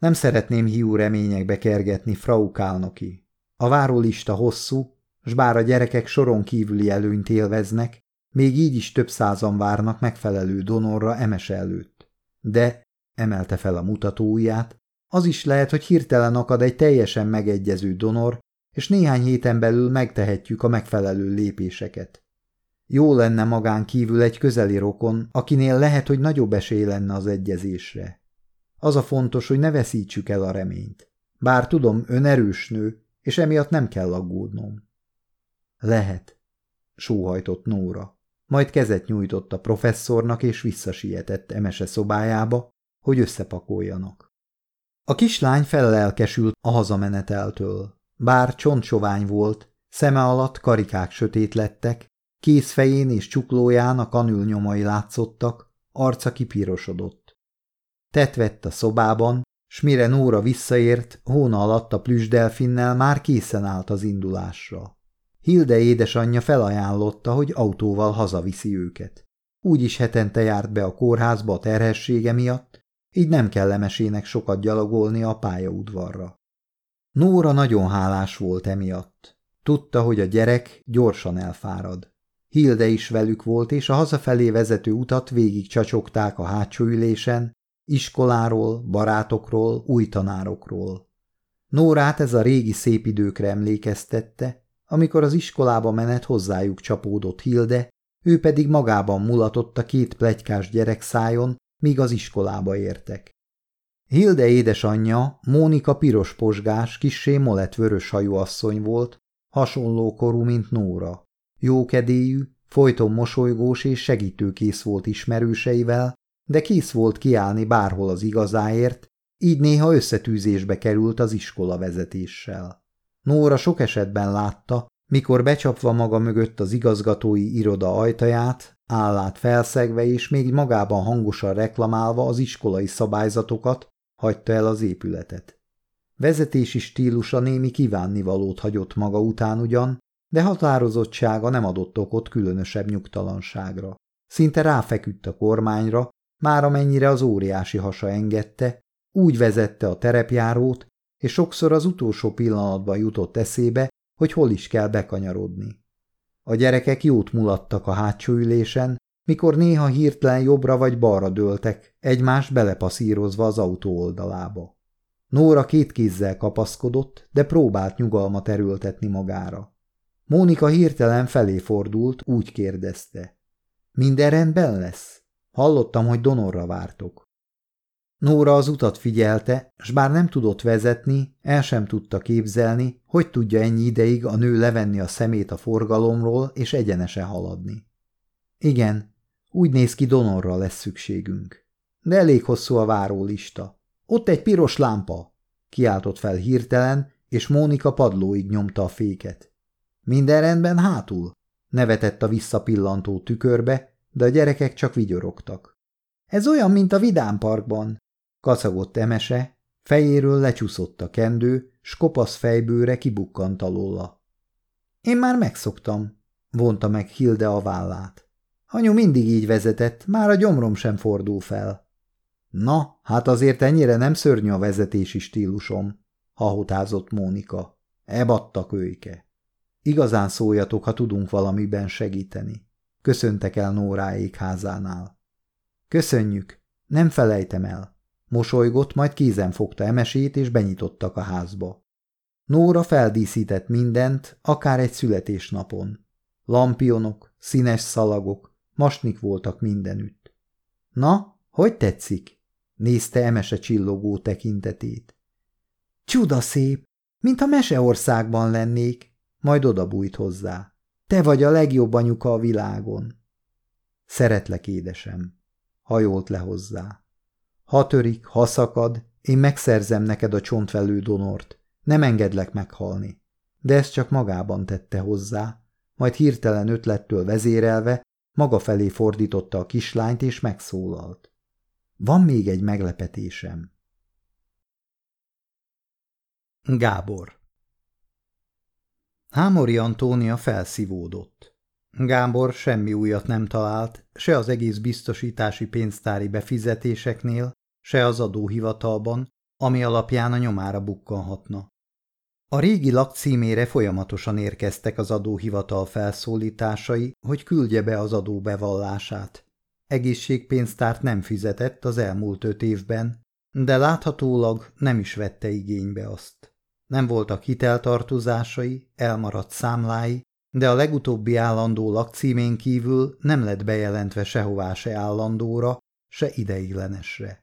Nem szeretném hiú reményekbe kergetni, Frau Kálnoki. A várólista hosszú, s bár a gyerekek soron kívüli előnyt élveznek, még így is több százan várnak megfelelő donorra emese előtt. De, emelte fel a mutatóujját, az is lehet, hogy hirtelen akad egy teljesen megegyező donor, és néhány héten belül megtehetjük a megfelelő lépéseket. Jó lenne magán kívül egy közeli rokon, akinél lehet, hogy nagyobb esély lenne az egyezésre. Az a fontos, hogy ne veszítsük el a reményt. Bár tudom, ön erős nő, és emiatt nem kell aggódnom. Lehet, sóhajtott Nóra. Majd kezet nyújtott a professzornak, és visszasietett Emese szobájába, hogy összepakoljanak. A kislány fellelkesült a hazameneteltől. Bár csontsovány volt, szeme alatt karikák sötét lettek, kézfején és csuklóján a kanül nyomai látszottak, arca kipírosodott. Tetvett a szobában, s mire Nóra visszaért, hóna alatt a plüsdelfinnel már készen állt az indulásra. Hilde édesanyja felajánlotta, hogy autóval hazaviszi őket. Úgy is hetente járt be a kórházba a terhessége miatt, így nem kell emesének sokat gyalogolni a pályaudvarra. Nóra nagyon hálás volt emiatt. Tudta, hogy a gyerek gyorsan elfárad. Hilde is velük volt, és a hazafelé vezető utat végig csacsogták a hátsó ülésen, iskoláról, barátokról, új tanárokról. Nórát ez a régi szép időkre emlékeztette, amikor az iskolába menet hozzájuk csapódott Hilde, ő pedig magában mulatott a két plegykás gyerek szájon, míg az iskolába értek. Hilde édesanyja, Mónika piros posgás, kissé molett vörös hajú asszony volt, hasonló korú, mint Nóra. Jókedélyű, folyton mosolygós és segítőkész volt ismerőseivel, de kész volt kiállni bárhol az igazáért, így néha összetűzésbe került az iskola vezetéssel. Nóra sok esetben látta, mikor becsapva maga mögött az igazgatói iroda ajtaját, állát felszegve és még magában hangosan reklamálva az iskolai szabályzatokat, hagyta el az épületet. Vezetési stílusa némi kívánnivalót hagyott maga után ugyan, de határozottsága nem adott okot különösebb nyugtalanságra. Szinte ráfeküdt a kormányra, már amennyire az óriási hasa engedte, úgy vezette a terepjárót, és sokszor az utolsó pillanatban jutott eszébe, hogy hol is kell bekanyarodni. A gyerekek jót mulattak a hátsó ülésen, mikor néha hirtelen jobbra vagy balra dőltek, egymás belepaszírozva az autó oldalába. Nóra két kézzel kapaszkodott, de próbált nyugalmat erőltetni magára. Mónika hirtelen felé fordult, úgy kérdezte. Minden rendben lesz? Hallottam, hogy Donorra vártok. Nóra az utat figyelte, s bár nem tudott vezetni, el sem tudta képzelni, hogy tudja ennyi ideig a nő levenni a szemét a forgalomról és egyenesen haladni. Igen, úgy néz ki Donorra lesz szükségünk. De elég hosszú a várólista. Ott egy piros lámpa! Kiáltott fel hirtelen, és Mónika padlóig nyomta a féket. Minden rendben hátul? Nevetett a visszapillantó tükörbe, de a gyerekek csak vigyorogtak. Ez olyan, mint a vidámparkban, Kacagott emese, fejéről lecsúszott a kendő, s kopasz fejbőre kibukkant alóla. Én már megszoktam, vonta meg Hilde a vállát. Anyu mindig így vezetett, már a gyomrom sem fordul fel. Na, hát azért ennyire nem szörnyű a vezetési stílusom, hahotázott Mónika. Ebatta kölyke. Igazán szóljatok, ha tudunk valamiben segíteni. Köszöntek el Nóráék házánál. Köszönjük, nem felejtem el. Mosolygott, majd kézen fogta emesét, és benyitottak a házba. Nóra feldíszített mindent, akár egy születésnapon. Lampionok, színes szalagok, masnik voltak mindenütt. Na, hogy tetszik? nézte emese csillogó tekintetét. Csuda szép, mint a meseországban lennék, majd odabújt hozzá. Te vagy a legjobb anyuka a világon. Szeretlek, édesem, hajolt le hozzá. Ha törik, ha szakad, én megszerzem neked a csontvelő donort. Nem engedlek meghalni. De ezt csak magában tette hozzá, majd hirtelen ötlettől vezérelve maga felé fordította a kislányt és megszólalt. Van még egy meglepetésem. Gábor Hámori Antónia felszívódott. Gábor semmi újat nem talált, se az egész biztosítási pénztári befizetéseknél, se az adóhivatalban, ami alapján a nyomára bukkanhatna. A régi lakcímére folyamatosan érkeztek az adóhivatal felszólításai, hogy küldje be az adóbevallását. Egészségpénztárt nem fizetett az elmúlt öt évben, de láthatólag nem is vette igénybe azt. Nem voltak hiteltartozásai, elmaradt számlái, de a legutóbbi állandó lakcímén kívül nem lett bejelentve sehová se állandóra, se ideiglenesre.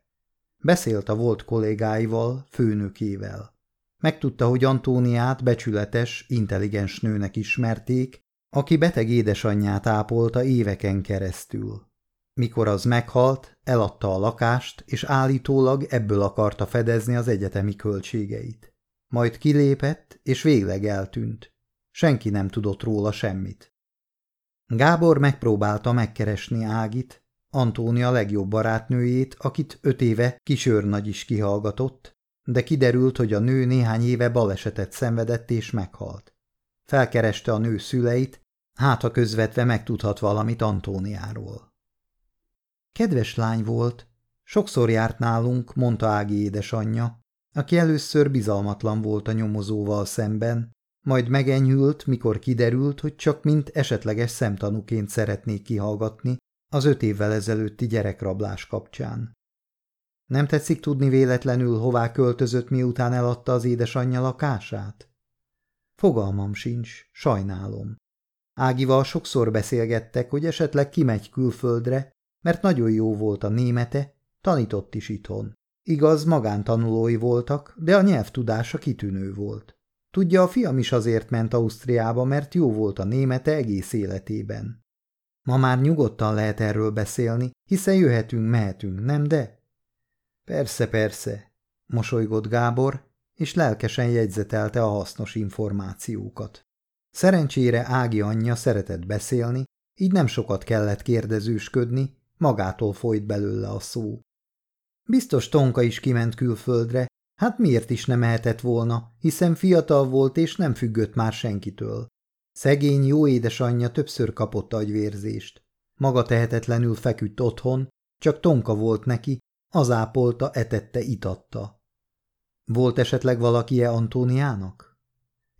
Beszélt a volt kollégáival, főnökével. Megtudta, hogy Antóniát becsületes, intelligens nőnek ismerték, aki beteg édesanyját ápolta éveken keresztül. Mikor az meghalt, eladta a lakást, és állítólag ebből akarta fedezni az egyetemi költségeit. Majd kilépett, és végleg eltűnt. Senki nem tudott róla semmit. Gábor megpróbálta megkeresni Ágit, Antónia legjobb barátnőjét, akit öt éve kisőrnagy is kihallgatott, de kiderült, hogy a nő néhány éve balesetet szenvedett és meghalt. Felkereste a nő szüleit, hát ha közvetve megtudhat valamit Antóniáról. Kedves lány volt, sokszor járt nálunk, mondta Ági édesanyja, aki először bizalmatlan volt a nyomozóval szemben, majd megenyhült, mikor kiderült, hogy csak mint esetleges szemtanúként szeretnék kihallgatni, az öt évvel ezelőtti gyerekrablás kapcsán. Nem tetszik tudni véletlenül, hová költözött, miután eladta az édesanyja lakását? Fogalmam sincs, sajnálom. Ágival sokszor beszélgettek, hogy esetleg kimegy külföldre, mert nagyon jó volt a némete, tanított is itthon. Igaz, magántanulói voltak, de a nyelvtudása kitűnő volt. Tudja, a fiam is azért ment Ausztriába, mert jó volt a némete egész életében. Ma már nyugodtan lehet erről beszélni, hiszen jöhetünk, mehetünk, nem de? Persze, persze, mosolygott Gábor, és lelkesen jegyzetelte a hasznos információkat. Szerencsére Ági anyja szeretett beszélni, így nem sokat kellett kérdezősködni, magától folyt belőle a szó. Biztos Tonka is kiment külföldre, hát miért is nem mehetett volna, hiszen fiatal volt és nem függött már senkitől. Szegény jó édesanyja többször kapott agyvérzést. Maga tehetetlenül feküdt otthon, csak Tonka volt neki, az ápolta, etette, itatta. Volt esetleg valakie Antóniának?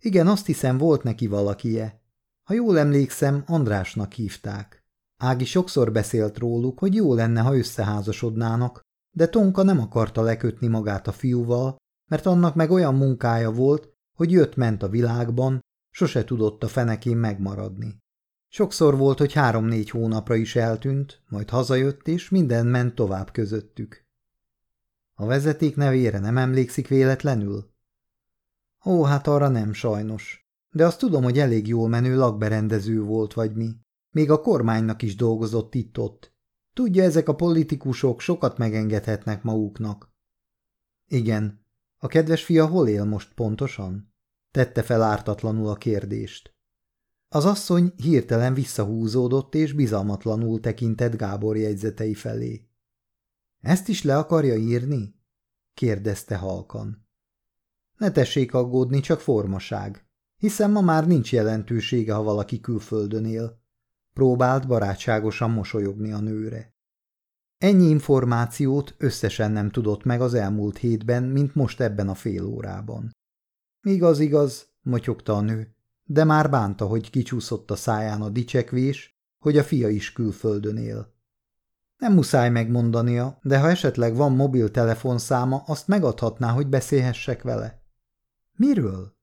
Igen, azt hiszem, volt neki valakie. Ha jól emlékszem, Andrásnak hívták. Ági sokszor beszélt róluk, hogy jó lenne, ha összeházasodnának, de Tonka nem akarta lekötni magát a fiúval, mert annak meg olyan munkája volt, hogy jött-ment a világban, sose tudott a fenekén megmaradni. Sokszor volt, hogy három-négy hónapra is eltűnt, majd hazajött, és minden ment tovább közöttük. A vezeték nevére nem emlékszik véletlenül? Ó, hát arra nem sajnos. De azt tudom, hogy elég jól menő lakberendező volt, vagy mi. Még a kormánynak is dolgozott itt-ott. Tudja, ezek a politikusok sokat megengedhetnek maguknak. Igen. A kedves fia hol él most pontosan? Tette fel ártatlanul a kérdést. Az asszony hirtelen visszahúzódott és bizalmatlanul tekintett Gábor jegyzetei felé. Ezt is le akarja írni? kérdezte halkan. Ne tessék aggódni, csak formaság, hiszen ma már nincs jelentősége, ha valaki külföldön él. Próbált barátságosan mosolyogni a nőre. Ennyi információt összesen nem tudott meg az elmúlt hétben, mint most ebben a fél órában. Igaz, igaz, motyogta a nő, de már bánta, hogy kicsúszott a száján a dicsekvés, hogy a fia is külföldön él. Nem muszáj megmondania, de ha esetleg van mobiltelefonszáma, azt megadhatná, hogy beszélhessek vele. Miről?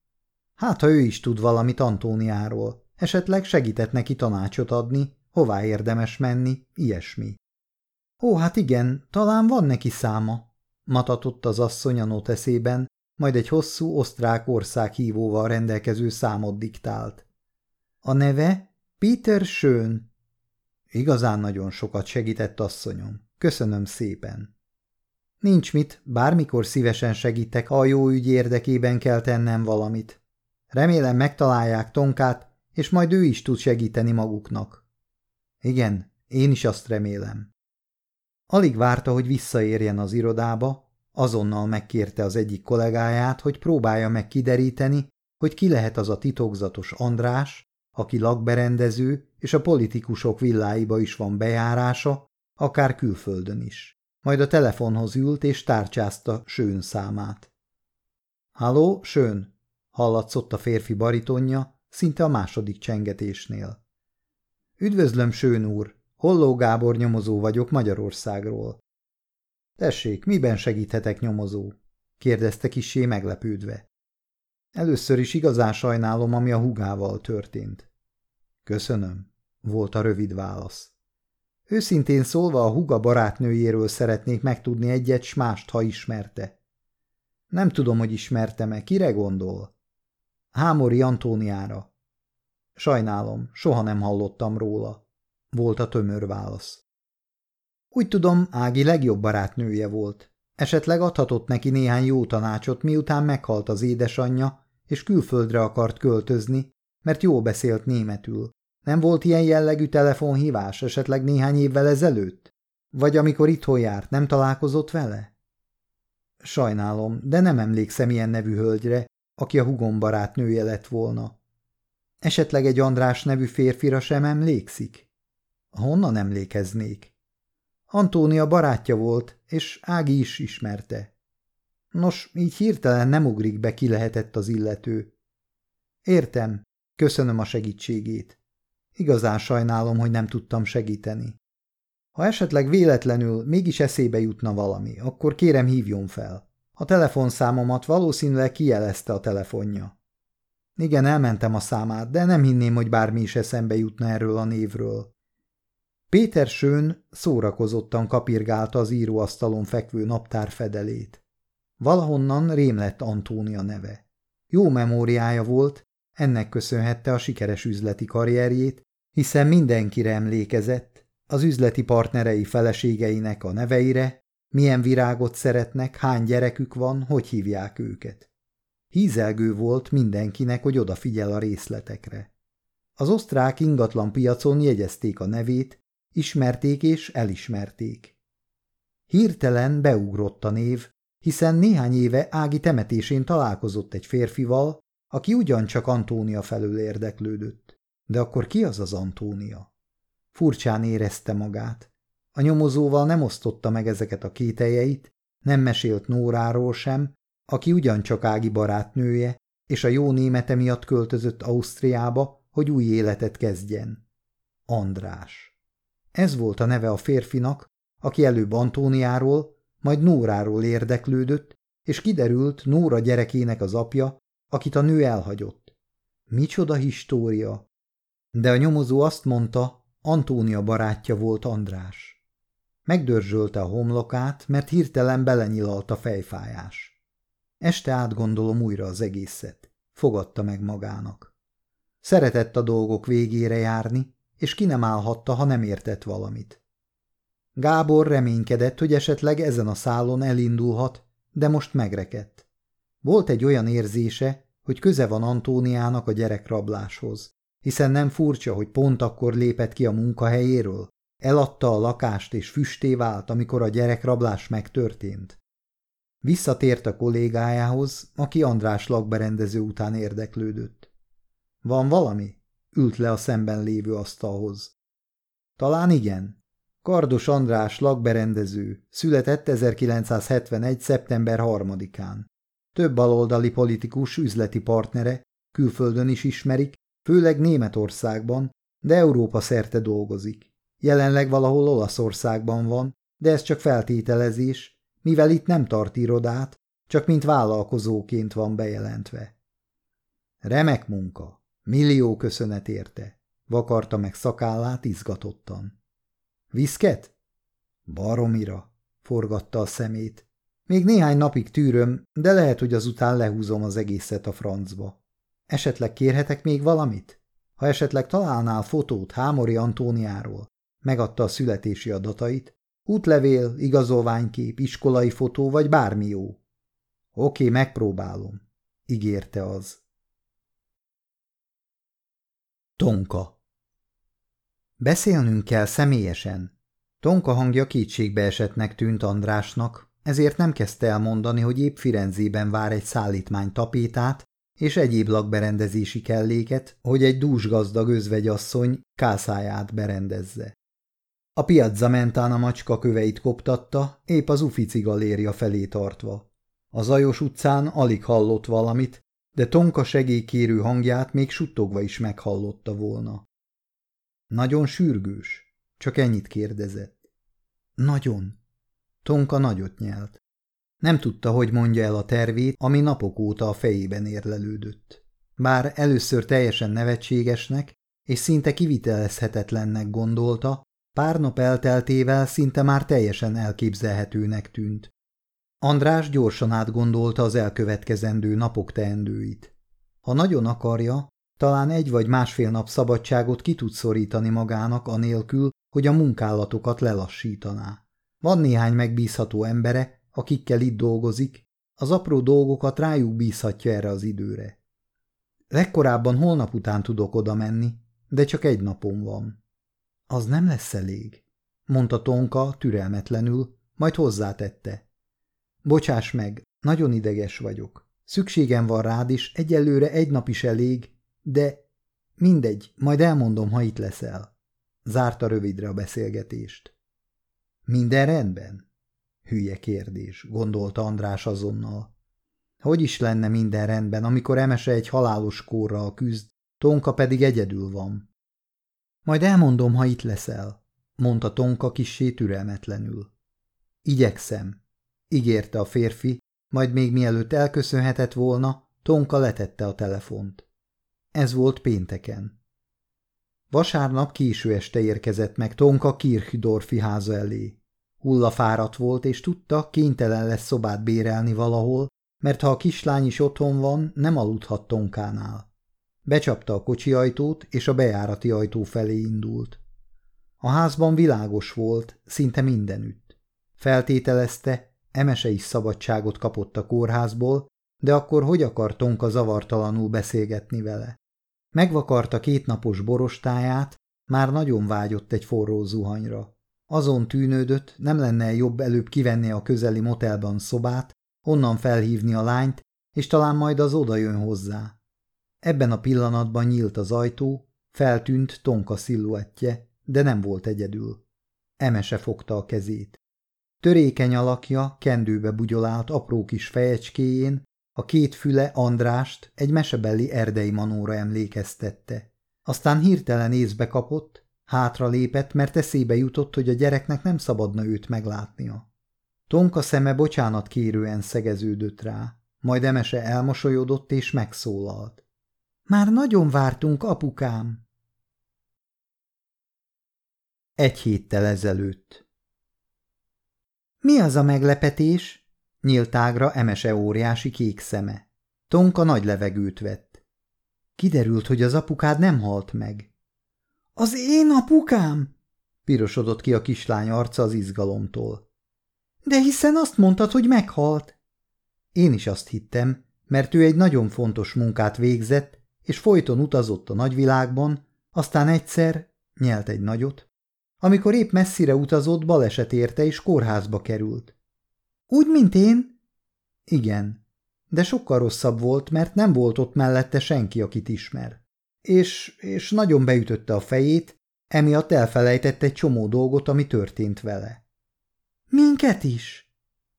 Hát, ha ő is tud valamit Antóniáról, esetleg segített neki tanácsot adni, hová érdemes menni, ilyesmi. Ó, hát igen, talán van neki száma, matatott az asszony a eszében, majd egy hosszú osztrák országhívóval rendelkező számot diktált. A neve Peter Schön. Igazán nagyon sokat segített asszonyom. Köszönöm szépen. Nincs mit, bármikor szívesen segítek, ha a jó ügy érdekében kell tennem valamit. Remélem megtalálják Tonkát, és majd ő is tud segíteni maguknak. Igen, én is azt remélem. Alig várta, hogy visszaérjen az irodába, azonnal megkérte az egyik kollégáját, hogy próbálja meg kideríteni, hogy ki lehet az a titokzatos András, aki lakberendező, és a politikusok villáiba is van bejárása, akár külföldön is. Majd a telefonhoz ült és tárcsázta Sőn számát. – Halló, Sőn! – hallatszott a férfi baritonja, szinte a második csengetésnél. – Üdvözlöm, Sőn úr! Holló Gábor nyomozó vagyok Magyarországról. Tessék, miben segíthetek nyomozó? kérdezte kisé meglepődve. Először is igazán sajnálom, ami a hugával történt. Köszönöm, volt a rövid válasz. Őszintén szólva a huga barátnőjéről szeretnék megtudni egyet s mást, ha ismerte. Nem tudom, hogy ismertem-e, kire gondol? Hámori Antóniára. Sajnálom, soha nem hallottam róla volt a tömör válasz. Úgy tudom, Ági legjobb barátnője volt. Esetleg adhatott neki néhány jó tanácsot, miután meghalt az édesanyja, és külföldre akart költözni, mert jól beszélt németül. Nem volt ilyen jellegű telefonhívás esetleg néhány évvel ezelőtt? Vagy amikor itthon járt, nem találkozott vele? Sajnálom, de nem emlékszem ilyen nevű hölgyre, aki a hugom barátnője lett volna. Esetleg egy András nevű férfira sem emlékszik? Honnan emlékeznék? Antónia barátja volt, és Ági is ismerte. Nos, így hirtelen nem ugrik be, ki lehetett az illető. Értem, köszönöm a segítségét. Igazán sajnálom, hogy nem tudtam segíteni. Ha esetleg véletlenül mégis eszébe jutna valami, akkor kérem hívjon fel. A telefonszámomat valószínűleg kijelezte a telefonja. Igen, elmentem a számát, de nem hinném, hogy bármi is eszembe jutna erről a névről. Péter Sön szórakozottan kapirgálta az íróasztalon fekvő naptár fedelét. Valahonnan rém lett Antónia neve. Jó memóriája volt, ennek köszönhette a sikeres üzleti karrierjét, hiszen mindenkire emlékezett, az üzleti partnerei feleségeinek a neveire, milyen virágot szeretnek, hány gyerekük van, hogy hívják őket. Hízelgő volt mindenkinek, hogy odafigyel a részletekre. Az osztrák ingatlan piacon jegyezték a nevét, ismerték és elismerték. Hirtelen beugrott a név, hiszen néhány éve Ági temetésén találkozott egy férfival, aki ugyancsak Antónia felől érdeklődött. De akkor ki az az Antónia? Furcsán érezte magát. A nyomozóval nem osztotta meg ezeket a kételjeit, nem mesélt Nóráról sem, aki ugyancsak Ági barátnője, és a jó némete miatt költözött Ausztriába, hogy új életet kezdjen. András. Ez volt a neve a férfinak, aki előbb Antóniáról, majd Nóráról érdeklődött, és kiderült Nóra gyerekének az apja, akit a nő elhagyott. Micsoda história! De a nyomozó azt mondta, Antónia barátja volt András. Megdörzsölte a homlokát, mert hirtelen belenyilalt a fejfájás. Este átgondolom újra az egészet. Fogadta meg magának. Szeretett a dolgok végére járni, és ki nem állhatta, ha nem értett valamit. Gábor reménykedett, hogy esetleg ezen a szálon elindulhat, de most megrekedt. Volt egy olyan érzése, hogy köze van Antóniának a gyerekrabláshoz, hiszen nem furcsa, hogy pont akkor lépett ki a munkahelyéről, eladta a lakást és füsté vált, amikor a gyerekrablás megtörtént. Visszatért a kollégájához, aki András lakberendező után érdeklődött. Van valami? Ült le a szemben lévő asztalhoz. Talán igen, Kardos András lakberendező, született 1971. szeptember 3-án. Több baloldali politikus üzleti partnere, külföldön is ismerik, főleg Németországban, de Európa szerte dolgozik. Jelenleg valahol Olaszországban van, de ez csak feltételezés, mivel itt nem tart irodát, csak mint vállalkozóként van bejelentve. Remek munka, millió köszönet érte, vakarta meg szakállát izgatottan. Viszket? Baromira, forgatta a szemét. Még néhány napig tűröm, de lehet, hogy azután lehúzom az egészet a francba. Esetleg kérhetek még valamit? Ha esetleg találnál fotót Hámori Antóniáról, megadta a születési adatait, útlevél, igazolványkép, iskolai fotó vagy bármi jó. Oké, megpróbálom, ígérte az. Tonka Beszélnünk kell személyesen. Tonka hangja kétségbeesettnek tűnt Andrásnak, ezért nem kezdte el mondani, hogy épp Firenzében vár egy szállítmány tapétát és egyéb lakberendezési kelléket, hogy egy dúsgazdag özvegyasszony kászáját berendezze. A Piazza Mentana macska köveit koptatta, épp az Ufici galéria felé tartva. A zajos utcán alig hallott valamit, de Tonka segélykérő hangját még suttogva is meghallotta volna. Nagyon sürgős? Csak ennyit kérdezett. Nagyon. Tonka nagyot nyelt. Nem tudta, hogy mondja el a tervét, ami napok óta a fejében érlelődött. Bár először teljesen nevetségesnek és szinte kivitelezhetetlennek gondolta, pár nap elteltével szinte már teljesen elképzelhetőnek tűnt. András gyorsan átgondolta az elkövetkezendő napok teendőit. Ha nagyon akarja, talán egy vagy másfél nap szabadságot ki tud szorítani magának anélkül, hogy a munkálatokat lelassítaná. Van néhány megbízható embere, akikkel itt dolgozik, az apró dolgokat rájuk bízhatja erre az időre. Legkorábban holnap után tudok oda menni, de csak egy napom van. Az nem lesz elég, mondta Tonka türelmetlenül, majd hozzátette. Bocsáss meg, nagyon ideges vagyok. Szükségem van rád is, egyelőre egy nap is elég, de mindegy, majd elmondom, ha itt leszel. Zárta rövidre a beszélgetést. Minden rendben? Hülye kérdés, gondolta András azonnal. Hogy is lenne minden rendben, amikor Emese egy halálos kórral küzd, Tonka pedig egyedül van? Majd elmondom, ha itt leszel, mondta Tonka kissé türelmetlenül. Igyekszem, ígérte a férfi, majd még mielőtt elköszönhetett volna, Tonka letette a telefont. Ez volt pénteken. Vasárnap késő este érkezett meg Tonka Kirchdorfi háza elé. Hullafáradt volt, és tudta, kénytelen lesz szobát bérelni valahol, mert ha a kislány is otthon van, nem aludhat Tonkánál. Becsapta a kocsi ajtót, és a bejárati ajtó felé indult. A házban világos volt, szinte mindenütt. Feltételezte, Emese is szabadságot kapott a kórházból, de akkor hogy akar Tonka zavartalanul beszélgetni vele? Megvakarta kétnapos borostáját, már nagyon vágyott egy forró zuhanyra. Azon tűnődött, nem lenne jobb előbb kivenni a közeli motelban szobát, onnan felhívni a lányt, és talán majd az oda jön hozzá. Ebben a pillanatban nyílt az ajtó, feltűnt Tonka sziluettje, de nem volt egyedül. Emese fogta a kezét. Törékeny alakja kendőbe bugyolált apró kis fejecskéjén, a két füle Andrást egy mesebeli erdei manóra emlékeztette. Aztán hirtelen észbe kapott, hátra lépett, mert eszébe jutott, hogy a gyereknek nem szabadna őt meglátnia. Tonka szeme bocsánat kérően szegeződött rá, majd Emese elmosolyodott és megszólalt. Már nagyon vártunk, apukám. Egy héttel ezelőtt. Mi az a meglepetés? Nyílt ágra Emese óriási kék szeme. Tonka nagy levegőt vett. Kiderült, hogy az apukád nem halt meg. Az én apukám? Pirosodott ki a kislány arca az izgalomtól. De hiszen azt mondtad, hogy meghalt. Én is azt hittem, mert ő egy nagyon fontos munkát végzett, és folyton utazott a nagyvilágban, aztán egyszer nyelt egy nagyot. Amikor épp messzire utazott, baleset érte, és kórházba került. Úgy, mint én? Igen, de sokkal rosszabb volt, mert nem volt ott mellette senki, akit ismer. És, és nagyon beütötte a fejét, emiatt elfelejtett egy csomó dolgot, ami történt vele. Minket is?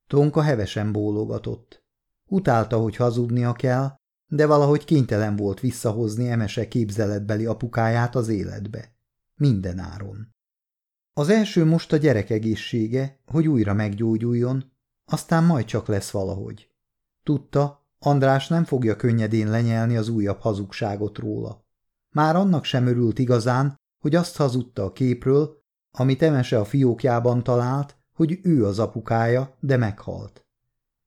Tonka hevesen bólogatott. Utálta, hogy hazudnia kell, de valahogy kénytelen volt visszahozni Emese képzeletbeli apukáját az életbe. Minden áron. Az első most a gyerek egészsége, hogy újra meggyógyuljon, aztán majd csak lesz valahogy. Tudta, András nem fogja könnyedén lenyelni az újabb hazugságot róla. Már annak sem örült igazán, hogy azt hazudta a képről, amit Emese a fiókjában talált, hogy ő az apukája, de meghalt.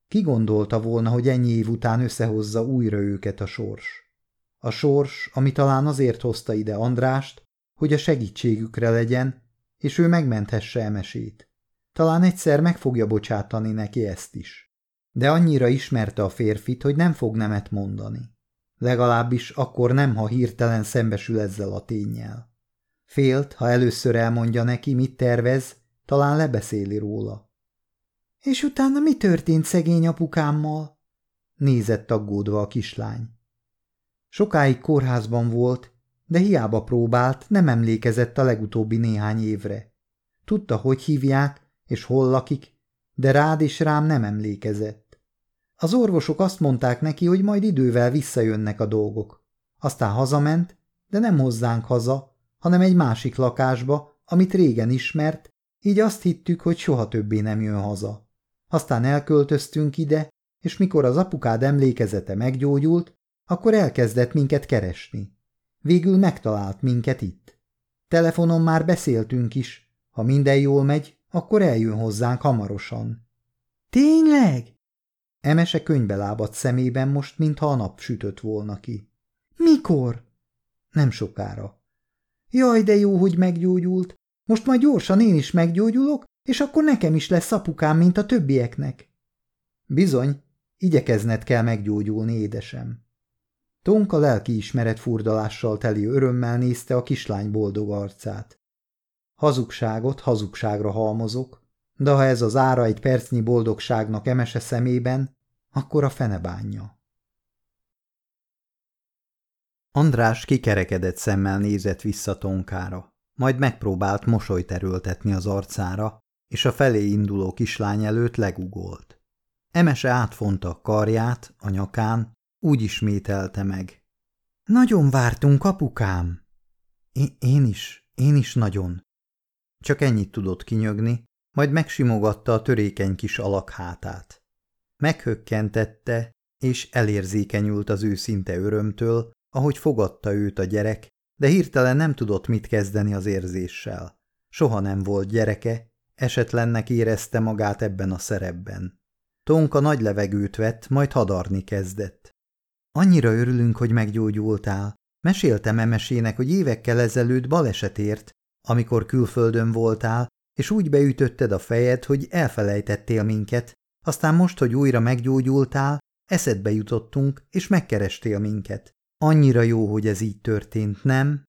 Ki gondolta volna, hogy ennyi év után összehozza újra őket a sors? A sors, ami talán azért hozta ide Andrást, hogy a segítségükre legyen, és ő megmenthesse Emesét. Talán egyszer meg fogja bocsátani neki ezt is. De annyira ismerte a férfit, hogy nem fog nemet mondani. Legalábbis akkor nem, ha hirtelen szembesül ezzel a tényjel. Félt, ha először elmondja neki, mit tervez, talán lebeszéli róla. És utána mi történt szegény apukámmal? Nézett aggódva a kislány. Sokáig kórházban volt, de hiába próbált, nem emlékezett a legutóbbi néhány évre. Tudta, hogy hívják, és hol lakik, de rád és rám nem emlékezett. Az orvosok azt mondták neki, hogy majd idővel visszajönnek a dolgok. Aztán hazament, de nem hozzánk haza, hanem egy másik lakásba, amit régen ismert, így azt hittük, hogy soha többé nem jön haza. Aztán elköltöztünk ide, és mikor az apukád emlékezete meggyógyult, akkor elkezdett minket keresni. Végül megtalált minket itt. Telefonon már beszéltünk is. Ha minden jól megy, akkor eljön hozzánk hamarosan. Tényleg? Emese könybe lábadt szemében most, mintha a nap sütött volna ki. Mikor? Nem sokára. Jaj, de jó, hogy meggyógyult. Most majd gyorsan én is meggyógyulok, és akkor nekem is lesz apukám, mint a többieknek. Bizony, igyekezned kell meggyógyulni, édesem. Tonka lelkiismeret furdalással teli örömmel nézte a kislány boldog arcát. Hazugságot hazugságra halmozok, de ha ez az ára egy percnyi boldogságnak emese szemében, akkor a fene bánja. András kikerekedett szemmel nézett vissza Tonkára, majd megpróbált mosolyt erőltetni az arcára, és a felé induló kislány előtt legugolt. Emese átfonta a karját a nyakán, úgy ismételte meg. Nagyon vártunk, apukám. Én is, én is nagyon. Csak ennyit tudott kinyögni, majd megsimogatta a törékeny kis alak hátát. Meghökkentette, és elérzékenyült az őszinte örömtől, ahogy fogadta őt a gyerek, de hirtelen nem tudott mit kezdeni az érzéssel. Soha nem volt gyereke, esetlennek érezte magát ebben a szerepben. Tonka nagy levegőt vett, majd hadarni kezdett. Annyira örülünk, hogy meggyógyultál. Meséltem emesének, hogy évekkel ezelőtt balesetért, amikor külföldön voltál, és úgy beütötted a fejed, hogy elfelejtettél minket, aztán most, hogy újra meggyógyultál, eszedbe jutottunk, és megkerestél minket. Annyira jó, hogy ez így történt, nem?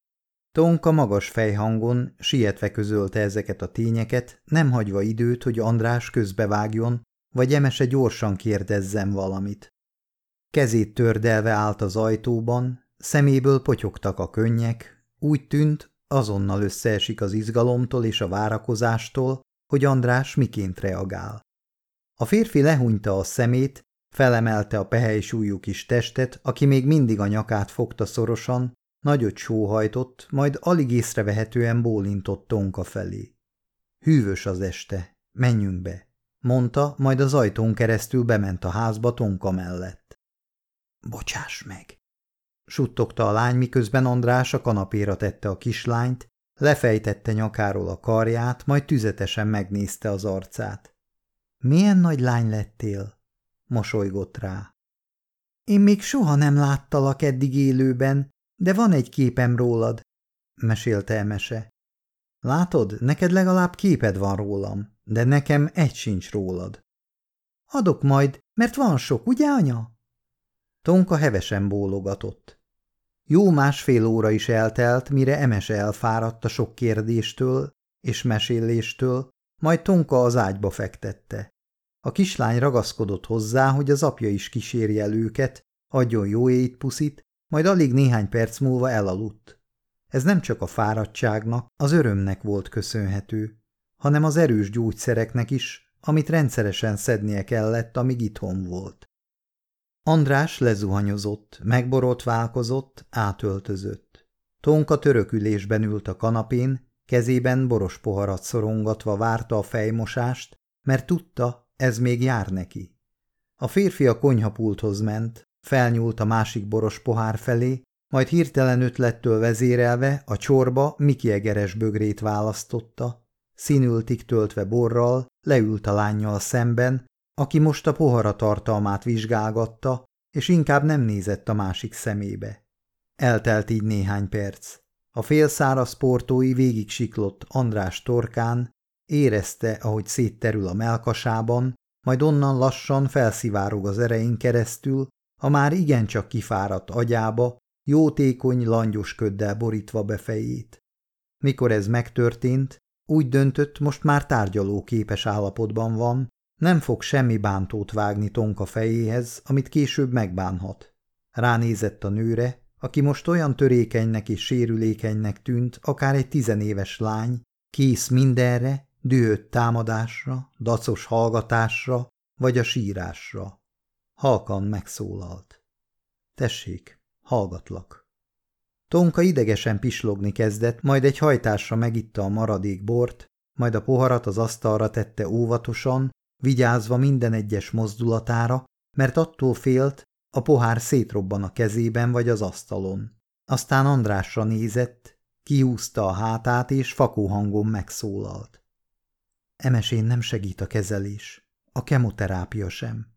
Tonka magas fejhangon sietve közölte ezeket a tényeket, nem hagyva időt, hogy András közbevágjon, vagy Emese gyorsan kérdezzen valamit. Kezét tördelve állt az ajtóban, szeméből potyogtak a könnyek, úgy tűnt, azonnal összeesik az izgalomtól és a várakozástól, hogy András miként reagál. A férfi lehúnyta a szemét, felemelte a pehely súlyú kis testet, aki még mindig a nyakát fogta szorosan, nagyot sóhajtott, majd alig észrevehetően bólintott Tonka felé. Hűvös az este, menjünk be, mondta, majd az ajtón keresztül bement a házba Tonka mellett. Bocsáss meg! Suttogta a lány, miközben András a kanapéra tette a kislányt, lefejtette nyakáról a karját, majd tüzetesen megnézte az arcát. Milyen nagy lány lettél? Mosolygott rá. Én még soha nem láttalak eddig élőben, de van egy képem rólad, mesélte Emese. Látod, neked legalább képed van rólam, de nekem egy sincs rólad. Adok majd, mert van sok, ugye, anya? Tonka hevesen bólogatott. Jó másfél óra is eltelt, mire Emese elfáradt a sok kérdéstől és meséléstől, majd Tonka az ágyba fektette. A kislány ragaszkodott hozzá, hogy az apja is kísérje el őket, adjon jó étpuszit, majd alig néhány perc múlva elaludt. Ez nem csak a fáradtságnak, az örömnek volt köszönhető, hanem az erős gyógyszereknek is, amit rendszeresen szednie kellett, amíg itthon volt. András lezuhanyozott, megborotválkozott, átöltözött. Tonka törökülésben ült a kanapén, kezében boros poharat szorongatva várta a fejmosást, mert tudta, ez még jár neki. A férfi a konyhapulthoz ment, felnyúlt a másik boros pohár felé, majd hirtelen ötlettől vezérelve a csorba Miki egeres bögrét választotta, színültig töltve borral, leült a lányjal szemben, aki most a pohara tartalmát vizsgálgatta, és inkább nem nézett a másik szemébe. Eltelt így néhány perc. A félszáraz portói végig siklott András torkán, érezte, ahogy szétterül a melkasában, majd onnan lassan felszivárog az erein keresztül, a már igencsak kifáradt agyába, jótékony, langyos köddel borítva be fejét. Mikor ez megtörtént, úgy döntött, most már tárgyaló képes állapotban van, nem fog semmi bántót vágni Tonka fejéhez, amit később megbánhat. Ránézett a nőre, aki most olyan törékenynek és sérülékenynek tűnt, akár egy tizenéves lány, kész mindenre, dühött támadásra, dacos hallgatásra, vagy a sírásra. Halkan megszólalt. Tessék, hallgatlak. Tonka idegesen pislogni kezdett, majd egy hajtásra megitta a maradék bort, majd a poharat az asztalra tette óvatosan, vigyázva minden egyes mozdulatára, mert attól félt, a pohár szétrobban a kezében vagy az asztalon. Aztán Andrásra nézett, kihúzta a hátát és fakó hangon megszólalt. Emesén nem segít a kezelés, a kemoterápia sem.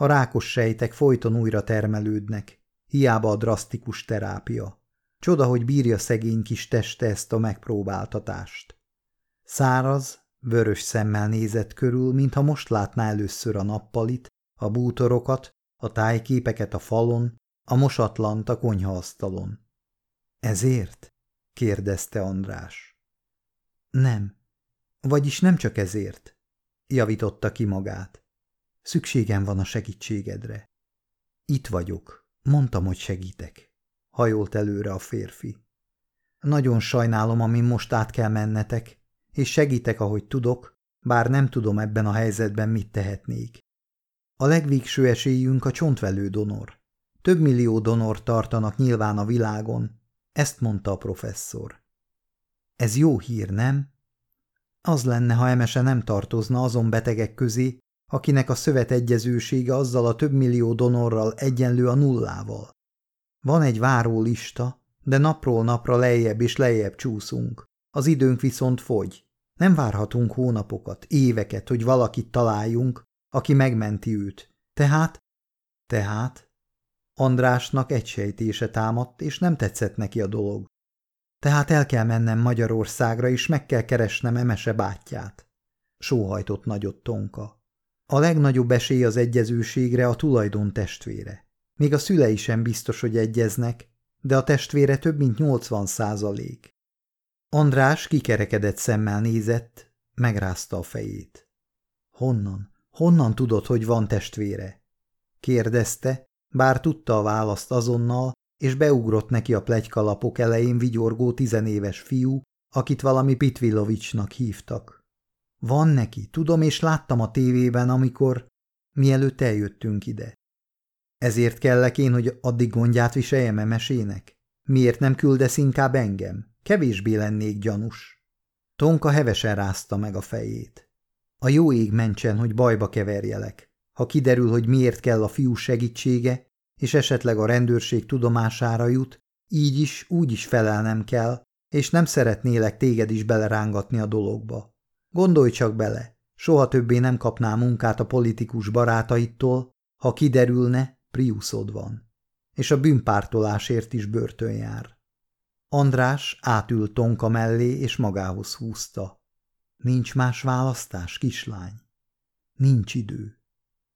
A rákos sejtek folyton újra termelődnek, hiába a drasztikus terápia. Csoda, hogy bírja szegény kis teste ezt a megpróbáltatást. Száraz, vörös szemmel nézett körül, mintha most látná először a nappalit, a bútorokat, a tájképeket a falon, a mosatlant a konyhaasztalon. Ezért? kérdezte András. Nem. Vagyis nem csak ezért, javította ki magát. Szükségem van a segítségedre. Itt vagyok. Mondtam, hogy segítek. Hajolt előre a férfi. Nagyon sajnálom, amin most át kell mennetek, és segítek, ahogy tudok, bár nem tudom ebben a helyzetben mit tehetnék. A legvégső esélyünk a csontvelő donor. Több millió donor tartanak nyilván a világon, ezt mondta a professzor. Ez jó hír, nem? Az lenne, ha Emese nem tartozna azon betegek közé, akinek a szövetegyezősége azzal a több millió donorral egyenlő a nullával. Van egy várólista, de napról napra lejjebb és lejjebb csúszunk. Az időnk viszont fogy. Nem várhatunk hónapokat, éveket, hogy valakit találjunk, aki megmenti őt. Tehát? Tehát? Andrásnak egy sejtése támadt, és nem tetszett neki a dolog. Tehát el kell mennem Magyarországra, és meg kell keresnem Emese bátyját. Sóhajtott nagyot Tonka. A legnagyobb esély az egyezőségre a tulajdon testvére. Még a szülei sem biztos, hogy egyeznek, de a testvére több mint 80 százalék. András kikerekedett szemmel nézett, megrázta a fejét. Honnan? Honnan tudod, hogy van testvére? kérdezte, bár tudta a választ azonnal, és beugrott neki a plegykalapok elején vigyorgó tizenéves fiú, akit valami Pitvilovicsnak hívtak. Van neki, tudom, és láttam a tévében, amikor... mielőtt eljöttünk ide. Ezért kellek én, hogy addig gondját viseljem emesének? Miért nem küldesz inkább engem? Kevésbé lennék gyanús. Tonka hevesen rázta meg a fejét. A jó ég mentsen, hogy bajba keverjelek. Ha kiderül, hogy miért kell a fiú segítsége, és esetleg a rendőrség tudomására jut, így is, úgy is felelnem kell, és nem szeretnélek téged is belerángatni a dologba. Gondolj csak bele, soha többé nem kapná munkát a politikus barátaitól, ha kiderülne, Priuszod van, és a bűnpártolásért is börtön jár. András átült Tonka mellé, és magához húzta. Nincs más választás, kislány? Nincs idő,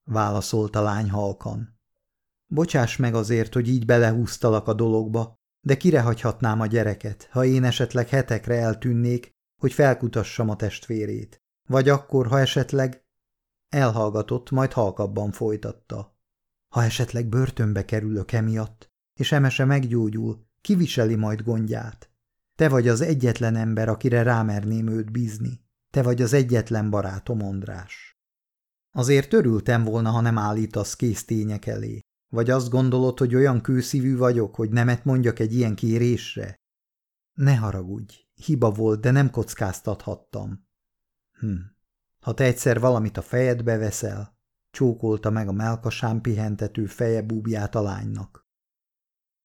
válaszolta lány halkan. Bocsáss meg azért, hogy így belehúztalak a dologba, de kire hagyhatnám a gyereket, ha én esetleg hetekre eltűnnék, hogy felkutassam a testvérét. Vagy akkor, ha esetleg... Elhallgatott, majd halkabban folytatta. Ha esetleg börtönbe kerülök emiatt, és Emese meggyógyul, kiviseli majd gondját. Te vagy az egyetlen ember, akire rámerném őt bízni. Te vagy az egyetlen barátom, András. Azért örültem volna, ha nem állítasz kész tények elé. Vagy azt gondolod, hogy olyan kőszívű vagyok, hogy nemet mondjak egy ilyen kérésre? Ne haragudj, hiba volt, de nem kockáztathattam. Hm. Ha te egyszer valamit a fejedbe veszel, csókolta meg a melkasán pihentető feje búbját a lánynak.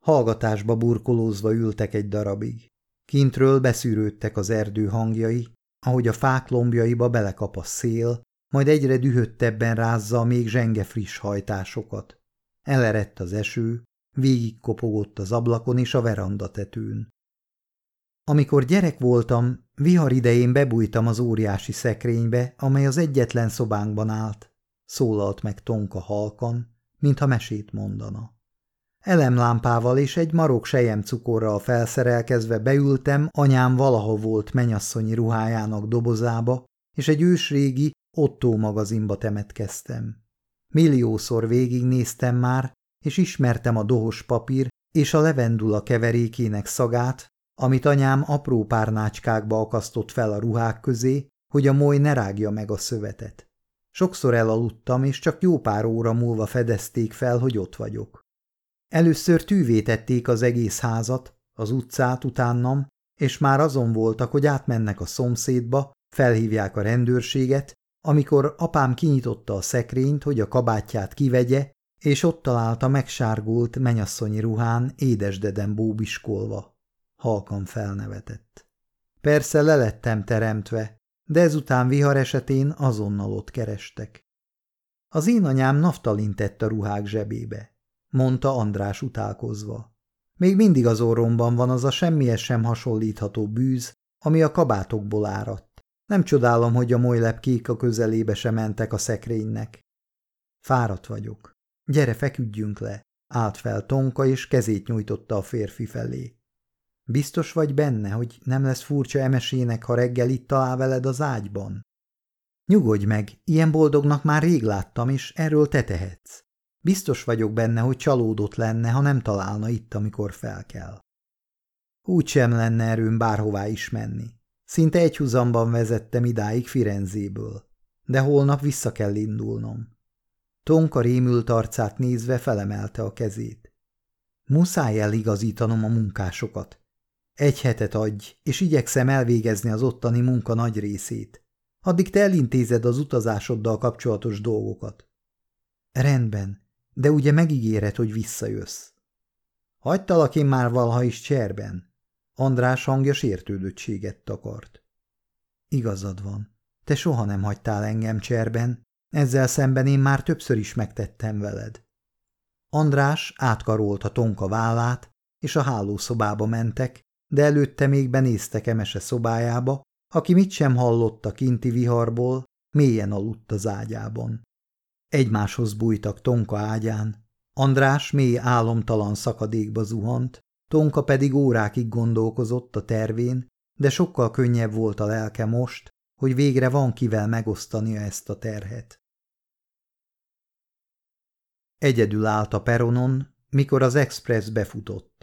Hallgatásba burkolózva ültek egy darabig. Kintről beszűrődtek az erdő hangjai, ahogy a fák lombjaiba belekap a szél, majd egyre dühöttebben rázza a még zsenge friss hajtásokat. Elerett az eső, végig kopogott az ablakon és a veranda tetőn. Amikor gyerek voltam, vihar idején bebújtam az óriási szekrénybe, amely az egyetlen szobánkban állt, szólalt meg Tonka halkan, mintha mesét mondana. Elemlámpával és egy marok sejem cukorral felszerelkezve beültem anyám valahol volt menyasszonyi ruhájának dobozába, és egy ősrégi Otto magazinba temetkeztem. Milliószor végignéztem már, és ismertem a dohos papír és a levendula keverékének szagát, amit anyám apró párnácskákba akasztott fel a ruhák közé, hogy a moly ne rágja meg a szövetet. Sokszor elaludtam, és csak jó pár óra múlva fedezték fel, hogy ott vagyok. Először tűvé tették az egész házat, az utcát utánam, és már azon voltak, hogy átmennek a szomszédba, felhívják a rendőrséget, amikor apám kinyitotta a szekrényt, hogy a kabátját kivegye, és ott találta megsárgult menyasszonyi ruhán édesdeden bóbiskolva. Halkan felnevetett. Persze lelettem teremtve, de ezután vihar esetén azonnal ott kerestek. Az én anyám naftalin tett a ruhák zsebébe, mondta András utálkozva. Még mindig az orromban van az a semmihez sem hasonlítható bűz, ami a kabátokból áradt. Nem csodálom, hogy a molylepkék a közelébe sem mentek a szekrénynek. Fáradt vagyok. Gyere, feküdjünk le. Állt fel Tonka, és kezét nyújtotta a férfi felé. Biztos vagy benne, hogy nem lesz furcsa emesének, ha reggel itt talál veled az ágyban? Nyugodj meg, ilyen boldognak már rég láttam, és erről te tehetsz. Biztos vagyok benne, hogy csalódott lenne, ha nem találna itt, amikor fel kell. Úgy sem lenne erőm bárhová is menni. Szinte egy húzamban vezettem idáig Firenzéből, de holnap vissza kell indulnom. Tonka rémült arcát nézve felemelte a kezét. Muszáj eligazítanom a munkásokat. Egy hetet adj, és igyekszem elvégezni az ottani munka nagy részét. Addig te elintézed az utazásoddal kapcsolatos dolgokat. Rendben, de ugye megígéred, hogy visszajössz. Hagytalak én már valaha is cserben? András hangja sértődöttséget takart. Igazad van. Te soha nem hagytál engem cserben, ezzel szemben én már többször is megtettem veled. András átkarolta Tonka vállát, és a hálószobába mentek, de előtte még benéztek Emese szobájába, aki mit sem hallott a kinti viharból, mélyen aludt az ágyában. Egymáshoz bújtak Tonka ágyán. András mély álomtalan szakadékba zuhant, Tonka pedig órákig gondolkozott a tervén, de sokkal könnyebb volt a lelke most, hogy végre van kivel megosztania ezt a terhet. Egyedül állt a peronon, mikor az express befutott.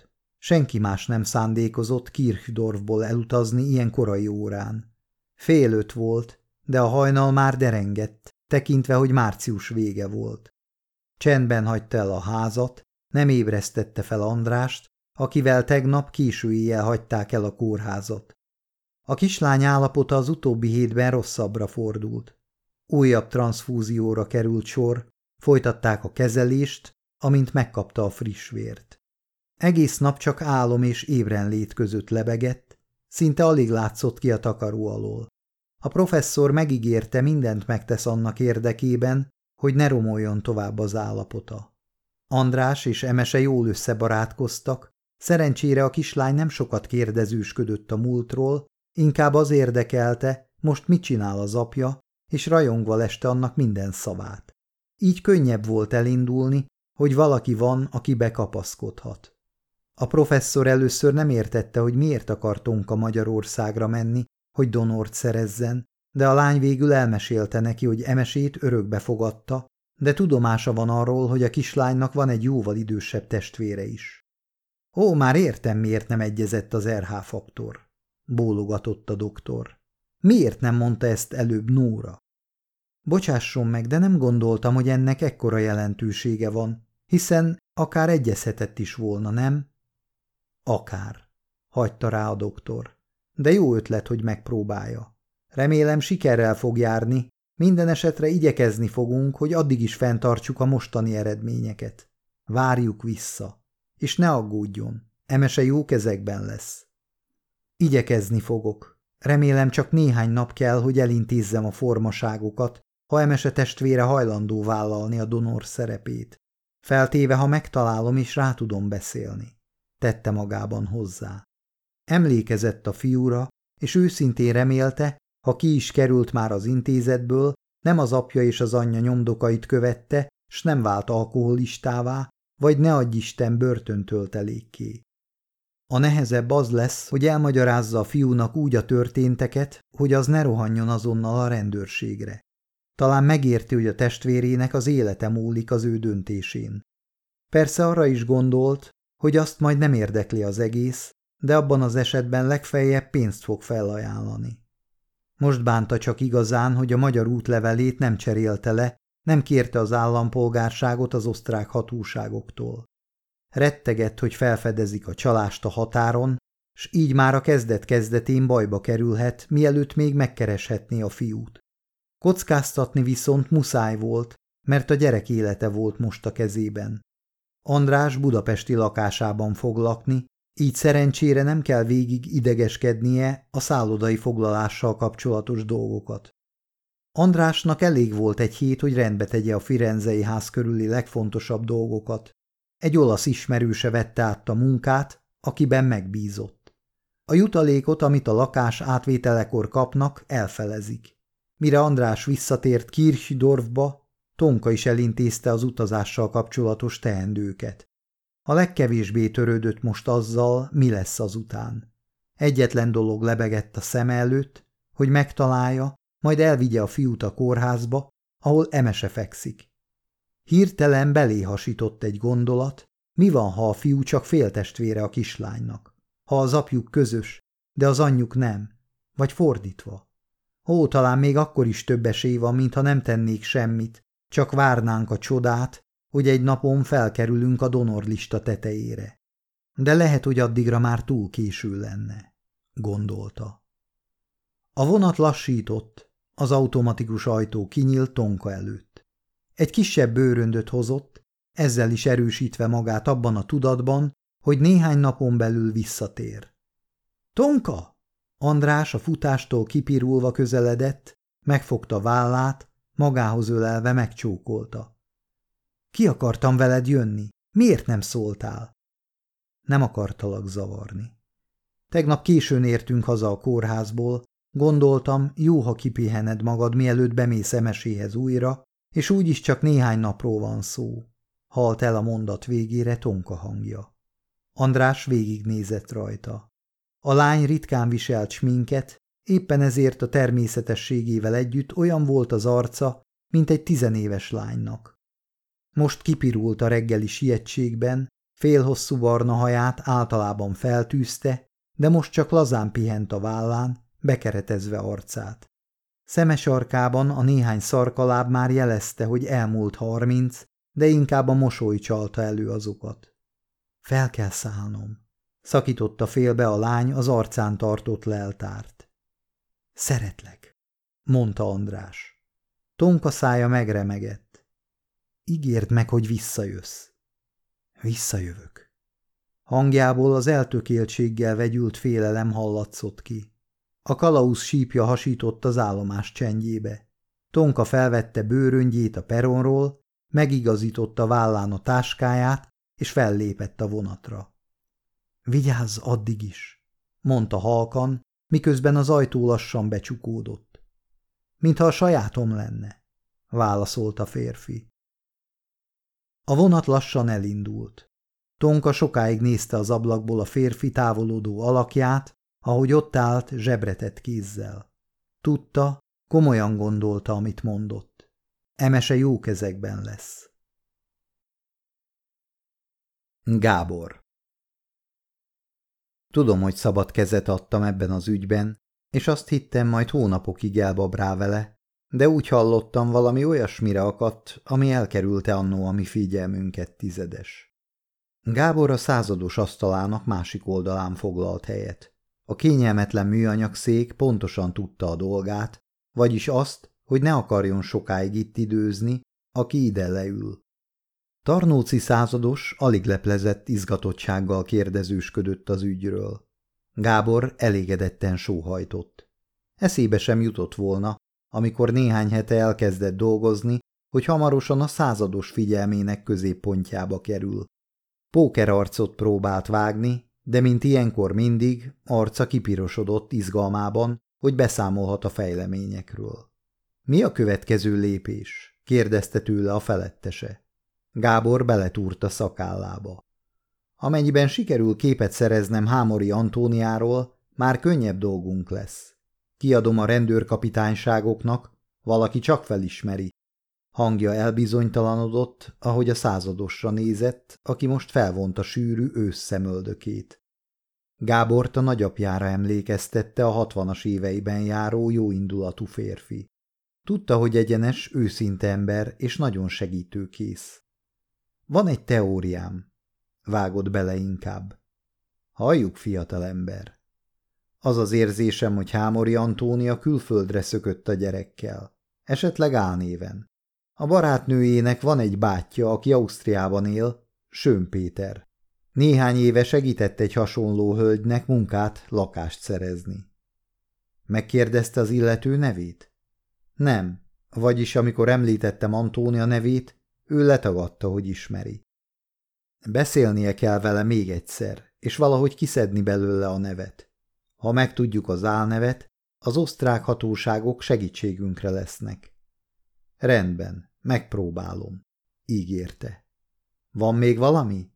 Senki más nem szándékozott Kirchdorfból elutazni ilyen korai órán. Fél öt volt, de a hajnal már derengett, tekintve, hogy március vége volt. Csendben hagyta el a házat, nem ébresztette fel Andrást, akivel tegnap késő éjjel hagyták el a kórházat. A kislány állapota az utóbbi hétben rosszabbra fordult. Újabb transfúzióra került sor, folytatták a kezelést, amint megkapta a friss vért. Egész nap csak álom és ébrenlét között lebegett, szinte alig látszott ki a takaró alól. A professzor megígérte, mindent megtesz annak érdekében, hogy ne romoljon tovább az állapota. András és Emese jól összebarátkoztak, szerencsére a kislány nem sokat kérdezősködött a múltról, inkább az érdekelte, most mit csinál az apja, és rajongva leste annak minden szavát. Így könnyebb volt elindulni, hogy valaki van, aki bekapaszkodhat. A professzor először nem értette, hogy miért akar Tonka Magyarországra menni, hogy donort szerezzen, de a lány végül elmesélte neki, hogy emesét örökbe fogadta, de tudomása van arról, hogy a kislánynak van egy jóval idősebb testvére is. Ó, már értem, miért nem egyezett az RH faktor, bólogatott a doktor. Miért nem mondta ezt előbb Nóra? Bocsásson meg, de nem gondoltam, hogy ennek ekkora jelentősége van, hiszen akár egyezhetett is volna, nem? Akár, hagyta rá a doktor. De jó ötlet, hogy megpróbálja. Remélem sikerrel fog járni, minden esetre igyekezni fogunk, hogy addig is fenntartsuk a mostani eredményeket. Várjuk vissza. És ne aggódjon, Emese jó kezekben lesz. Igyekezni fogok. Remélem csak néhány nap kell, hogy elintézzem a formaságokat, ha Emese testvére hajlandó vállalni a donor szerepét. Feltéve, ha megtalálom és rá tudom beszélni. Tette magában hozzá. Emlékezett a fiúra, és őszintén remélte, ha ki is került már az intézetből, nem az apja és az anyja nyomdokait követte, s nem vált alkoholistává, vagy ne adj Isten börtöntöltelékké. A nehezebb az lesz, hogy elmagyarázza a fiúnak úgy a történteket, hogy az ne rohanjon azonnal a rendőrségre. Talán megérti, hogy a testvérének az élete múlik az ő döntésén. Persze arra is gondolt, hogy azt majd nem érdekli az egész, de abban az esetben legfeljebb pénzt fog felajánlani. Most bánta csak igazán, hogy a magyar útlevelét nem cserélte le, nem kérte az állampolgárságot az osztrák hatóságoktól. Rettegett, hogy felfedezik a csalást a határon, s így már a kezdet-kezdetén bajba kerülhet, mielőtt még megkereshetné a fiút. Kockáztatni viszont muszáj volt, mert a gyerek élete volt most a kezében. András budapesti lakásában fog lakni, így szerencsére nem kell végig idegeskednie a szállodai foglalással kapcsolatos dolgokat. Andrásnak elég volt egy hét, hogy rendbe tegye a Firenzei ház körüli legfontosabb dolgokat. Egy olasz ismerőse vette át a munkát, akiben megbízott. A jutalékot, amit a lakás átvételekor kapnak, elfelezik. Mire András visszatért Kirchdorfba, Tonka is elintézte az utazással kapcsolatos teendőket. A legkevésbé törődött most azzal, mi lesz azután. Egyetlen dolog lebegett a szem előtt, hogy megtalálja, majd elvigye a fiút a kórházba, ahol emese fekszik. Hirtelen belé hasított egy gondolat, mi van, ha a fiú csak féltestvére a kislánynak, ha az apjuk közös, de az anyjuk nem, vagy fordítva. Ó, talán még akkor is több esély van, mintha nem tennék semmit, csak várnánk a csodát, hogy egy napon felkerülünk a donorlista tetejére. De lehet, hogy addigra már túl késő lenne, gondolta. A vonat lassított, az automatikus ajtó kinyílt Tonka előtt. Egy kisebb bőröndöt hozott, ezzel is erősítve magát abban a tudatban, hogy néhány napon belül visszatér. Tonka! András a futástól kipirulva közeledett, megfogta vállát, magához ölelve megcsókolta. Ki akartam veled jönni? Miért nem szóltál? Nem akartalak zavarni. Tegnap későn értünk haza a kórházból, gondoltam, jó, ha kipihened magad, mielőtt bemész emeséhez újra, és úgyis csak néhány napról van szó. Halt el a mondat végére Tonka hangja. András végignézett rajta. A lány ritkán viselt sminket, éppen ezért a természetességével együtt olyan volt az arca, mint egy tizenéves lánynak. Most kipirult a reggeli sietségben, félhosszú barna haját általában feltűzte, de most csak lazán pihent a vállán, bekeretezve arcát. Szemes arkában a néhány szarkaláb már jelezte, hogy elmúlt harminc, de inkább a mosoly csalta elő azokat. Fel kell szállnom. Szakította félbe a lány az arcán tartott leltárt. Szeretlek, mondta András. Tonka szája megremegett. Ígérd meg, hogy visszajössz. Visszajövök. Hangjából az eltökéltséggel vegyült félelem hallatszott ki. A kalauz sípja hasított az állomás csendjébe. Tonka felvette bőröngyét a peronról, megigazította vállán a táskáját, és fellépett a vonatra. Vigyázz addig is, mondta halkan, miközben az ajtó lassan becsukódott. Mintha a sajátom lenne, válaszolt a férfi. A vonat lassan elindult. Tonka sokáig nézte az ablakból a férfi távolodó alakját, ahogy ott állt zsebretett kézzel. Tudta, komolyan gondolta, amit mondott. Emese jó kezekben lesz. Gábor Tudom, hogy szabad kezet adtam ebben az ügyben, és azt hittem, majd hónapokig elbabrá vele, de úgy hallottam, valami olyasmire akadt, ami elkerülte annó a mi figyelmünket tizedes. Gábor a százados asztalának másik oldalán foglalt helyet. A kényelmetlen műanyag szék pontosan tudta a dolgát, vagyis azt, hogy ne akarjon sokáig itt időzni, aki ide leül. Tarnóci százados alig leplezett izgatottsággal kérdezősködött az ügyről. Gábor elégedetten sóhajtott. Eszébe sem jutott volna, amikor néhány hete elkezdett dolgozni, hogy hamarosan a százados figyelmének középpontjába kerül. Pókerarcot próbált vágni, de mint ilyenkor mindig, arca kipirosodott izgalmában, hogy beszámolhat a fejleményekről. Mi a következő lépés? kérdezte tőle a felettese. Gábor beletúrt a szakállába. Amennyiben sikerül képet szereznem Hámori Antóniáról, már könnyebb dolgunk lesz. Kiadom a rendőrkapitányságoknak, valaki csak felismeri. Hangja elbizonytalanodott, ahogy a századosra nézett, aki most felvonta sűrű ősszemöldökét. Gábort a nagyapjára emlékeztette a hatvanas éveiben járó jóindulatú férfi. Tudta, hogy egyenes, őszinte ember és nagyon segítőkész. Van egy teóriám, vágott bele inkább. Halljuk, fiatalember. Az az érzésem, hogy Hámori Antónia külföldre szökött a gyerekkel, esetleg álnéven. A barátnőjének van egy bátyja, aki Ausztriában él, Sőn Péter. Néhány éve segített egy hasonló hölgynek munkát, lakást szerezni. Megkérdezte az illető nevét? Nem, vagyis amikor említettem Antónia nevét, ő letagadta, hogy ismeri. Beszélnie kell vele még egyszer, és valahogy kiszedni belőle a nevet. Ha megtudjuk az álnevet, az osztrák hatóságok segítségünkre lesznek. Rendben, megpróbálom, ígérte. Van még valami?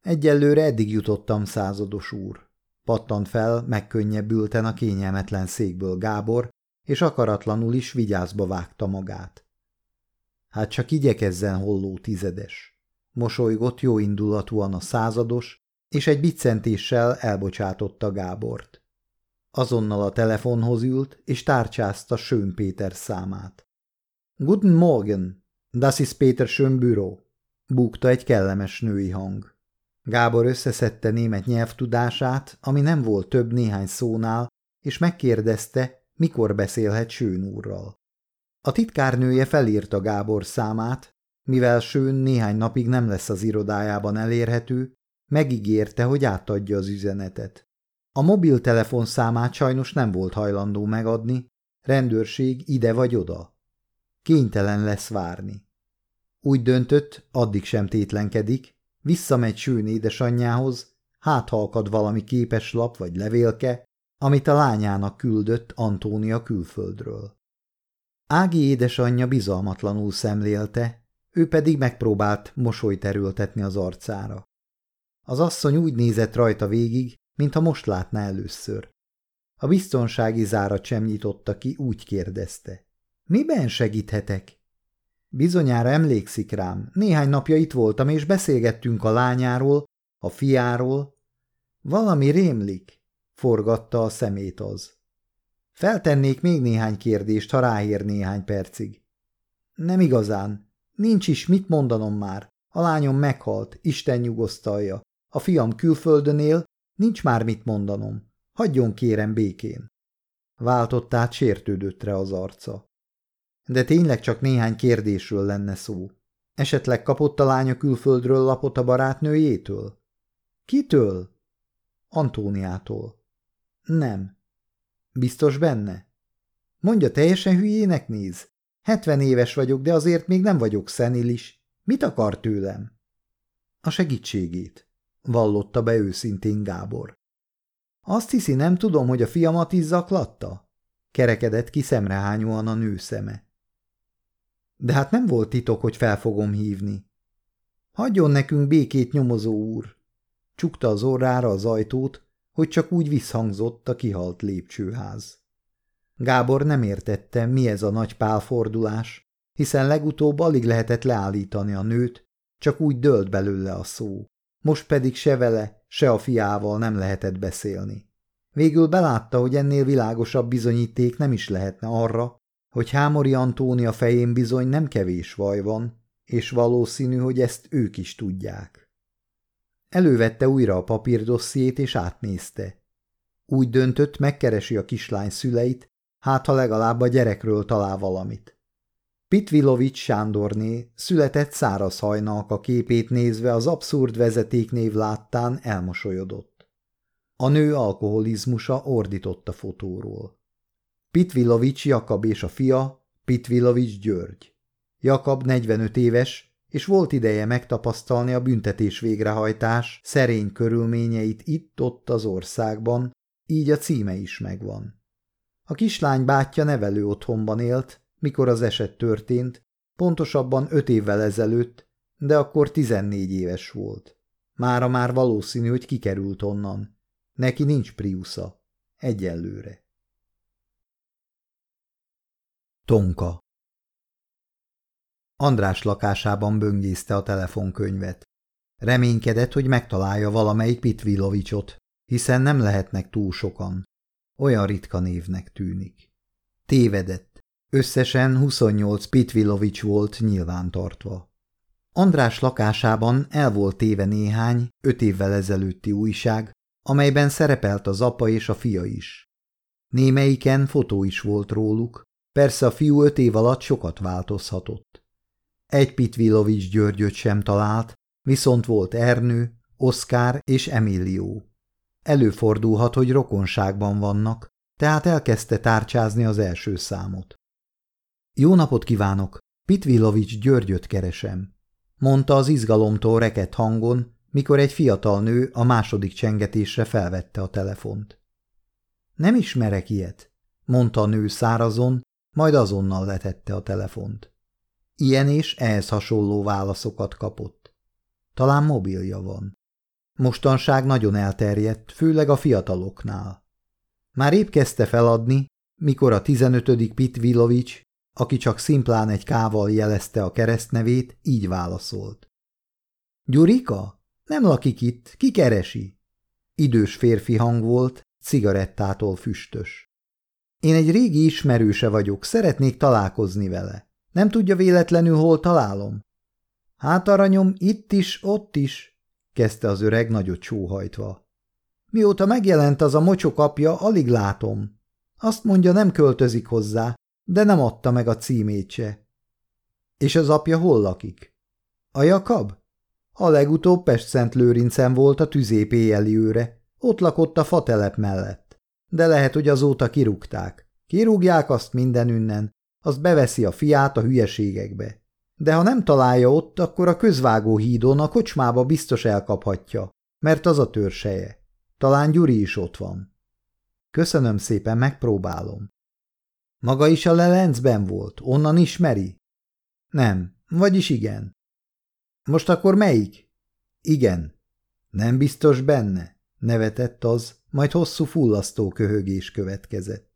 Egyelőre eddig jutottam, százados úr. Pattant fel, megkönnyebbülten a kényelmetlen székből Gábor, és akaratlanul is vigyázba vágta magát. Hát csak igyekezzen holló tizedes. Mosolygott jóindulatúan a százados, és egy biccentéssel elbocsátotta Gábort. Azonnal a telefonhoz ült, és tárcsázta Sön Péter számát. Guten Morgen, das ist Péter Schönbüro, búgta egy kellemes női hang. Gábor összeszedte német nyelvtudását, ami nem volt több néhány szónál, és megkérdezte, mikor beszélhet Sőn úrral. A titkárnője felírta Gábor számát, mivel Sőn néhány napig nem lesz az irodájában elérhető, Megígérte, hogy átadja az üzenetet. A mobiltelefon számát sajnos nem volt hajlandó megadni, rendőrség ide vagy oda. Kénytelen lesz várni. Úgy döntött, addig sem tétlenkedik, visszamegy sűn édesanyjához, hát halkad valami képeslap vagy levélke, amit a lányának küldött Antónia külföldről. Ági édesanyja bizalmatlanul szemlélte, ő pedig megpróbált mosolyt erőltetni az arcára. Az asszony úgy nézett rajta végig, mintha most látná először. A biztonsági zárat sem nyitotta ki, úgy kérdezte. Miben segíthetek? Bizonyára emlékszik rám, néhány napja itt voltam, és beszélgettünk a lányáról, a fiáról. Valami rémlik, forgatta a szemét az. Feltennék még néhány kérdést, ha ráér néhány percig. Nem igazán. Nincs is mit mondanom már. A lányom meghalt, Isten nyugosztalja. A fiam külföldön él, nincs már mit mondanom. Hagyjon kérem békén. Váltott át sértődöttre az arca. De tényleg csak néhány kérdésről lenne szó. Esetleg kapott a lánya külföldről lapot a barátnőjétől? Kitől? Antóniától. Nem. Biztos benne? Mondja, teljesen hülyének néz? Hetven éves vagyok, de azért még nem vagyok szenilis. Mit akar tőlem? A segítségét, vallotta be őszintén Gábor. Azt hiszi, nem tudom, hogy a fiamat is zaklatta? Kerekedett ki szemrehányóan a nő szeme. De hát nem volt titok, hogy fel fogom hívni. Hagyjon nekünk békét, nyomozó úr! Csukta az orrára az ajtót, hogy csak úgy visszhangzott a kihalt lépcsőház. Gábor nem értette, mi ez a nagy pálfordulás, hiszen legutóbb alig lehetett leállítani a nőt, csak úgy dölt belőle a szó. Most pedig se vele, se a fiával nem lehetett beszélni. Végül belátta, hogy ennél világosabb bizonyíték nem is lehetne arra, hogy Hámori Antónia fején bizony nem kevés vaj van, és valószínű, hogy ezt ők is tudják. Elővette újra a papírdossziét és átnézte. Úgy döntött, megkeresi a kislány szüleit, hát ha legalább a gyerekről talál valamit. Pitvilovics Sándorné született száraz hajnalk a képét nézve az abszurd vezetéknév láttán elmosolyodott. A nő alkoholizmusa ordított a fotóról. Pitvilovics Jakab és a fia, Pitvilovics György. Jakab 45 éves, és volt ideje megtapasztalni a büntetés végrehajtás szerény körülményeit itt-ott az országban, így a címe is megvan. A kislány bátyja nevelő otthonban élt, mikor az eset történt, pontosabban öt évvel ezelőtt, de akkor tizennégy éves volt. Mára már valószínű, hogy kikerült onnan. Neki nincs Priusza. Egyelőre. Tonka András lakásában böngészte a telefonkönyvet. Reménykedett, hogy megtalálja valamelyik Pitvilovicsot, hiszen nem lehetnek túl sokan. Olyan ritka névnek tűnik. Tévedett. Összesen 28 Pitvilovics volt nyilvántartva. András lakásában el volt téve néhány, öt évvel ezelőtti újság, amelyben szerepelt az apa és a fia is. Némelyiken fotó is volt róluk, persze a fiú öt év alatt sokat változhatott. Egy Pitvilovics Györgyöt sem talált, viszont volt Ernő, Oszkár és Emilio. Előfordulhat, hogy rokonságban vannak, tehát elkezdte tárcsázni az első számot. Jó napot kívánok! Pitvilovics Györgyöt keresem, mondta az izgalomtól rekett hangon, mikor egy fiatal nő a második csengetésre felvette a telefont. Nem ismerek ilyet, mondta a nő szárazon, majd azonnal letette a telefont. Ilyen és ehhez hasonló válaszokat kapott. Talán mobilja van. Mostanság nagyon elterjedt, főleg a fiataloknál. Már épp kezdte feladni, mikor a 15. Pit Vilovics, aki csak szimplán egy kával jelezte a keresztnevét, így válaszolt. Gyurika? Nem lakik itt, ki keresi? Idős férfi hang volt, cigarettától füstös. Én egy régi ismerőse vagyok, szeretnék találkozni vele. Nem tudja véletlenül, hol találom? Hát aranyom, itt is, ott is, kezdte az öreg nagyot csóhajtva. Mióta megjelent az a mocsok apja, alig látom. Azt mondja, nem költözik hozzá, de nem adta meg a címét se. És az apja hol lakik? A Jakab? A legutóbb Pest-Szent Lőrincen volt a tüzép éjjeli őre. Ott lakott a fatelep mellett. De lehet, hogy azóta kirúgták. Kirúgják azt minden azt beveszi a fiát a hülyeségekbe. De ha nem találja ott, akkor a közvágó hídon a kocsmába biztos elkaphatja, mert az a törseje. Talán Gyuri is ott van. Köszönöm szépen, megpróbálom. Maga is a lelencben volt, onnan ismeri? Nem, vagyis igen. Most akkor melyik? Igen. Nem biztos benne? Nevetett az, majd hosszú fullasztó köhögés következett.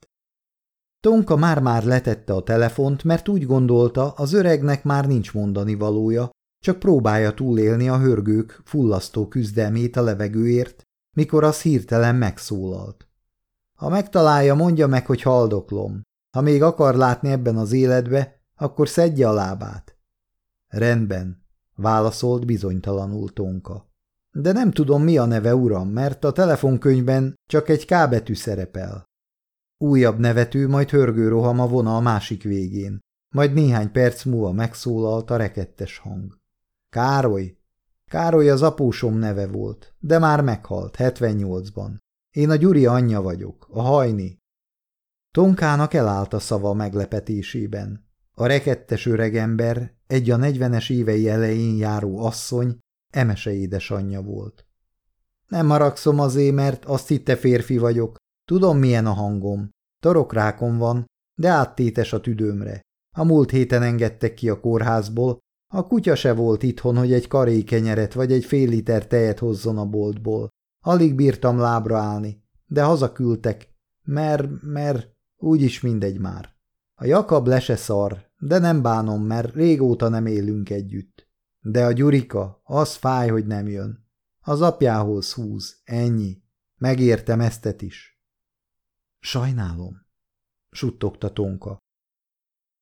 Tonka már-már letette a telefont, mert úgy gondolta, az öregnek már nincs mondani valója, csak próbálja túlélni a hörgők fullasztó küzdelmét a levegőért, mikor az hirtelen megszólalt. Ha megtalálja, mondja meg, hogy haldoklom. Ha még akar látni ebben az életbe, akkor szedje a lábát. Rendben, válaszolt bizonytalanul Tonka. De nem tudom, mi a neve, uram, mert a telefonkönyvben csak egy K betű szerepel. Újabb nevető, majd hörgő roham a vona a másik végén, majd néhány perc múlva megszólalt a rekettes hang. Károly! Károly az apósom neve volt, de már meghalt, 78-ban. Én a Gyuri anyja vagyok, a hajni. Tonkának elállt a szava meglepetésében. A rekettes öregember, egy a negyvenes évei elején járó asszony, emese édesanyja volt. Nem maragszom azért, mert azt hitte férfi vagyok. Tudom, milyen a hangom. Torokrákom van, de áttétes a tüdőmre. A múlt héten engedtek ki a kórházból, a kutya se volt itthon, hogy egy karékenyeret vagy egy fél liter tejet hozzon a boltból. Alig bírtam lábra állni, de hazaküldtek, mert, mert úgyis mindegy már. A Jakab lese szar, de nem bánom, mert régóta nem élünk együtt. De a Gyurika, az fáj, hogy nem jön. Az apjához húz, ennyi. Megértem eztet is. Sajnálom, suttogta Tonka.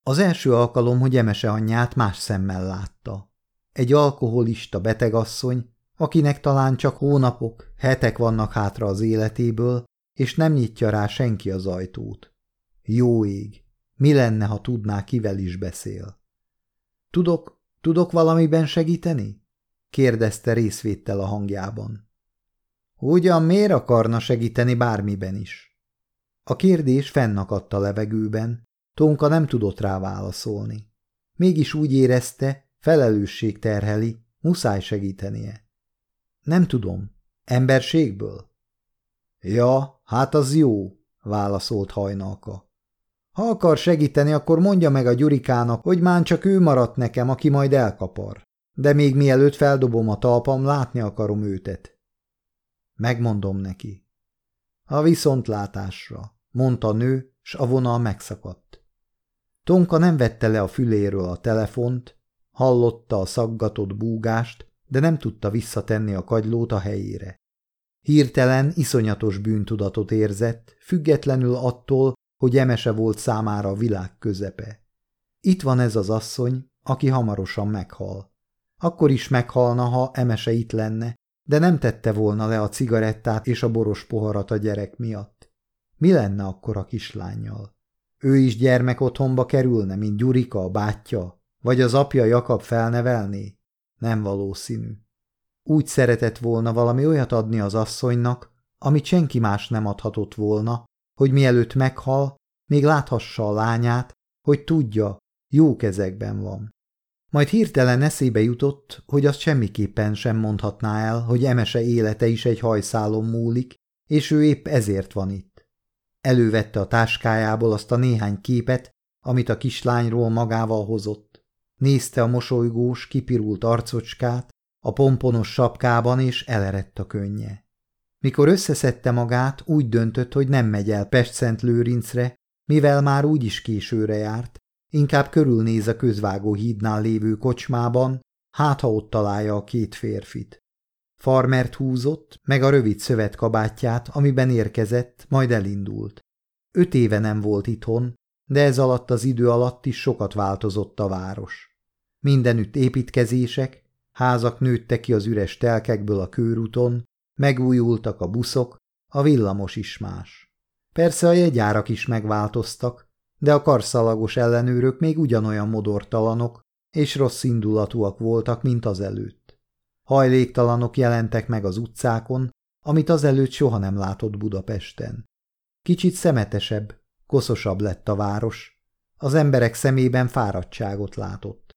Az első alkalom, hogy Emese anyját más szemmel látta. Egy alkoholista betegasszony, akinek talán csak hónapok, hetek vannak hátra az életéből, és nem nyitja rá senki az ajtót. Jó ég! Mi lenne, ha tudná, kivel is beszél? Tudok, tudok valamiben segíteni? kérdezte részvéttel a hangjában. Ugyan miért akarna segíteni bármiben is? A kérdés fennakadt a levegőben, Tonka nem tudott rá válaszolni. Mégis úgy érezte, felelősség terheli, muszáj segítenie. Nem tudom. Emberségből? Ja, hát az jó, válaszolt hajnalka. Ha akar segíteni, akkor mondja meg a Gyurikának, hogy már csak ő maradt nekem, aki majd elkapar. De még mielőtt feldobom a talpam, látni akarom őtet. Megmondom neki. A viszontlátásra, mondta a nő, s a vonal megszakadt. Tonka nem vette le a füléről a telefont, hallotta a szaggatott búgást, de nem tudta visszatenni a kagylót a helyére. Hirtelen iszonyatos bűntudatot érzett, függetlenül attól, hogy emese volt számára a világ közepe. Itt van ez az asszony, aki hamarosan meghal. Akkor is meghalna, ha emese itt lenne, de nem tette volna le a cigarettát és a boros poharat a gyerek miatt. Mi lenne akkor a kislányjal? Ő is gyermek otthonba kerülne, mint Gyurika, a bátyja, vagy az apja Jakab felnevelné? Nem valószínű. Úgy szeretett volna valami olyat adni az asszonynak, amit senki más nem adhatott volna, hogy mielőtt meghal, még láthassa a lányát, hogy tudja, jó kezekben van. Majd hirtelen eszébe jutott, hogy azt semmiképpen sem mondhatná el, hogy Emese élete is egy hajszálon múlik, és ő épp ezért van itt. Elővette a táskájából azt a néhány képet, amit a kislányról magával hozott. Nézte a mosolygós, kipirult arcocskát, a pomponos sapkában, és elerett a könnye. Mikor összeszedte magát, úgy döntött, hogy nem megy el Pest-Szent Lőrincre, mivel már úgyis későre járt, inkább körülnéz a közvágó hídnál lévő kocsmában, hát ha ott találja a két férfit. Farmert húzott, meg a rövid szövetkabátját, amiben érkezett, majd elindult. Öt éve nem volt itthon, de ez alatt az idő alatt is sokat változott a város. Mindenütt építkezések, házak nőttek ki az üres telkekből a körúton, Megújultak a buszok, a villamos is más. Persze a jegyárak is megváltoztak, de a karszalagos ellenőrök még ugyanolyan modortalanok és rossz indulatúak voltak, mint az előtt. hajléktalanok jelentek meg az utcákon, amit azelőtt soha nem látott Budapesten. Kicsit szemetesebb, koszosabb lett a város, az emberek szemében fáradtságot látott.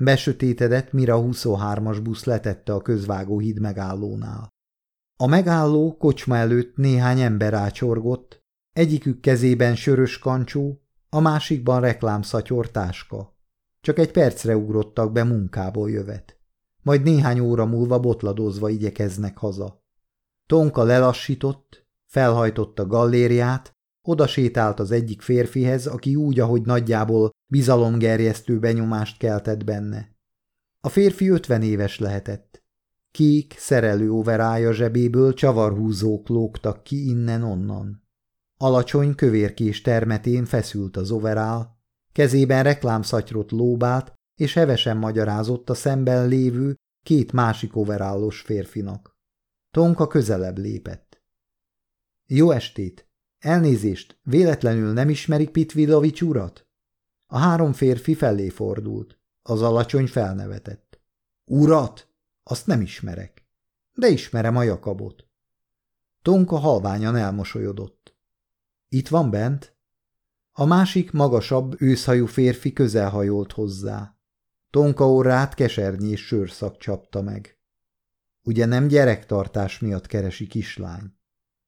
Besötétedett, mire a 23-as busz letette a közvágó híd megállónál. A megálló kocsma előtt néhány ember ácsorgott, egyikük kezében sörös kancsó, a másikban reklámszatyor táska. Csak egy percre ugrottak be munkából jövet. Majd néhány óra múlva botladozva igyekeznek haza. Tonka lelassított, felhajtotta gallériát, oda sétált az egyik férfihez, aki úgy, ahogy nagyjából bizalomgerjesztő benyomást keltett benne. A férfi ötven éves lehetett. Kék, szerelő overája zsebéből csavarhúzók lógtak ki innen-onnan. Alacsony, kövérkés termetén feszült az overál, kezében reklámszatyrot lóbált, és hevesen magyarázott a szemben lévő két másik overállos férfinak. Tonka közelebb lépett. Jó estét! Elnézést, véletlenül nem ismerik Pitvilovics urat? A három férfi felé fordult. Az alacsony felnevetett. Urat? Azt nem ismerek. De ismerem a Jakabot. Tonka halványan elmosolyodott. Itt van bent? A másik, magasabb, őszhajú férfi közelhajolt hozzá. Tonka orrát kesernyi és sörszak csapta meg. Ugye nem gyerektartás miatt keresi kislány?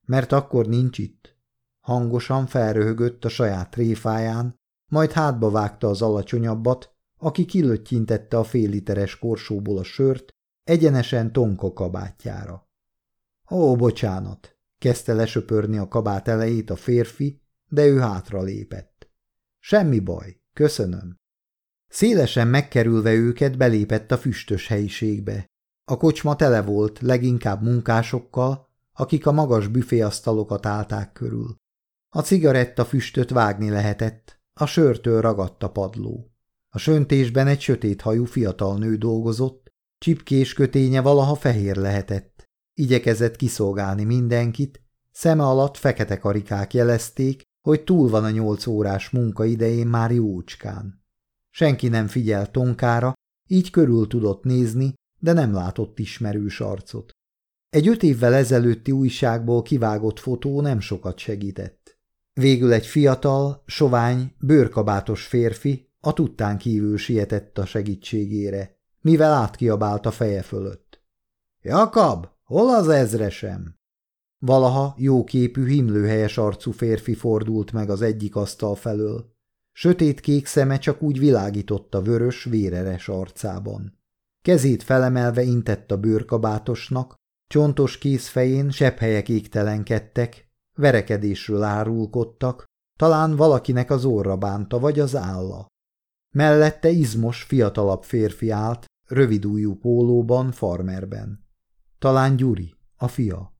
Mert akkor nincs itt. Hangosan felröhögött a saját tréfáján, majd hátba vágta az alacsonyabbat, aki kilöttyintette a féliteres korsóból a sört, egyenesen Tonka kabátjára. Ó, bocsánat, kezdte lesöpörni a kabát elejét a férfi, de ő hátra lépett. Semmi baj, köszönöm. Szélesen megkerülve őket belépett a füstös helyiségbe. A kocsma tele volt, leginkább munkásokkal, akik a magas büféasztalokat állták körül. A cigaretta füstöt vágni lehetett, a sörtől ragadt a padló. A söntésben egy sötét hajú fiatal nő dolgozott, csipkés köténye valaha fehér lehetett. Igyekezett kiszolgálni mindenkit, szeme alatt fekete karikák jelezték, hogy túl van a nyolc órás munka idején már jócskán. Senki nem figyelt Tonkára, így körül tudott nézni, de nem látott ismerős arcot. Egy öt évvel ezelőtti újságból kivágott fotó nem sokat segített. Végül egy fiatal, sovány, bőrkabátos férfi a tudtán kívül sietett a segítségére, mivel átkiabált a feje fölött. – Jakab, hol az ezresem? Valaha jóképű, himlőhelyes arcú férfi fordult meg az egyik asztal felől. Sötét-kék szeme csak úgy világított a vörös, véreres arcában. Kezét felemelve intett a bőrkabátosnak, csontos kézfején sepphelyek égtelenkedtek, verekedésről árulkodtak, talán valakinek az orra bánta, vagy az álla. Mellette izmos, fiatalabb férfi állt, rövidújú pólóban, farmerben. Talán Gyuri, a fia.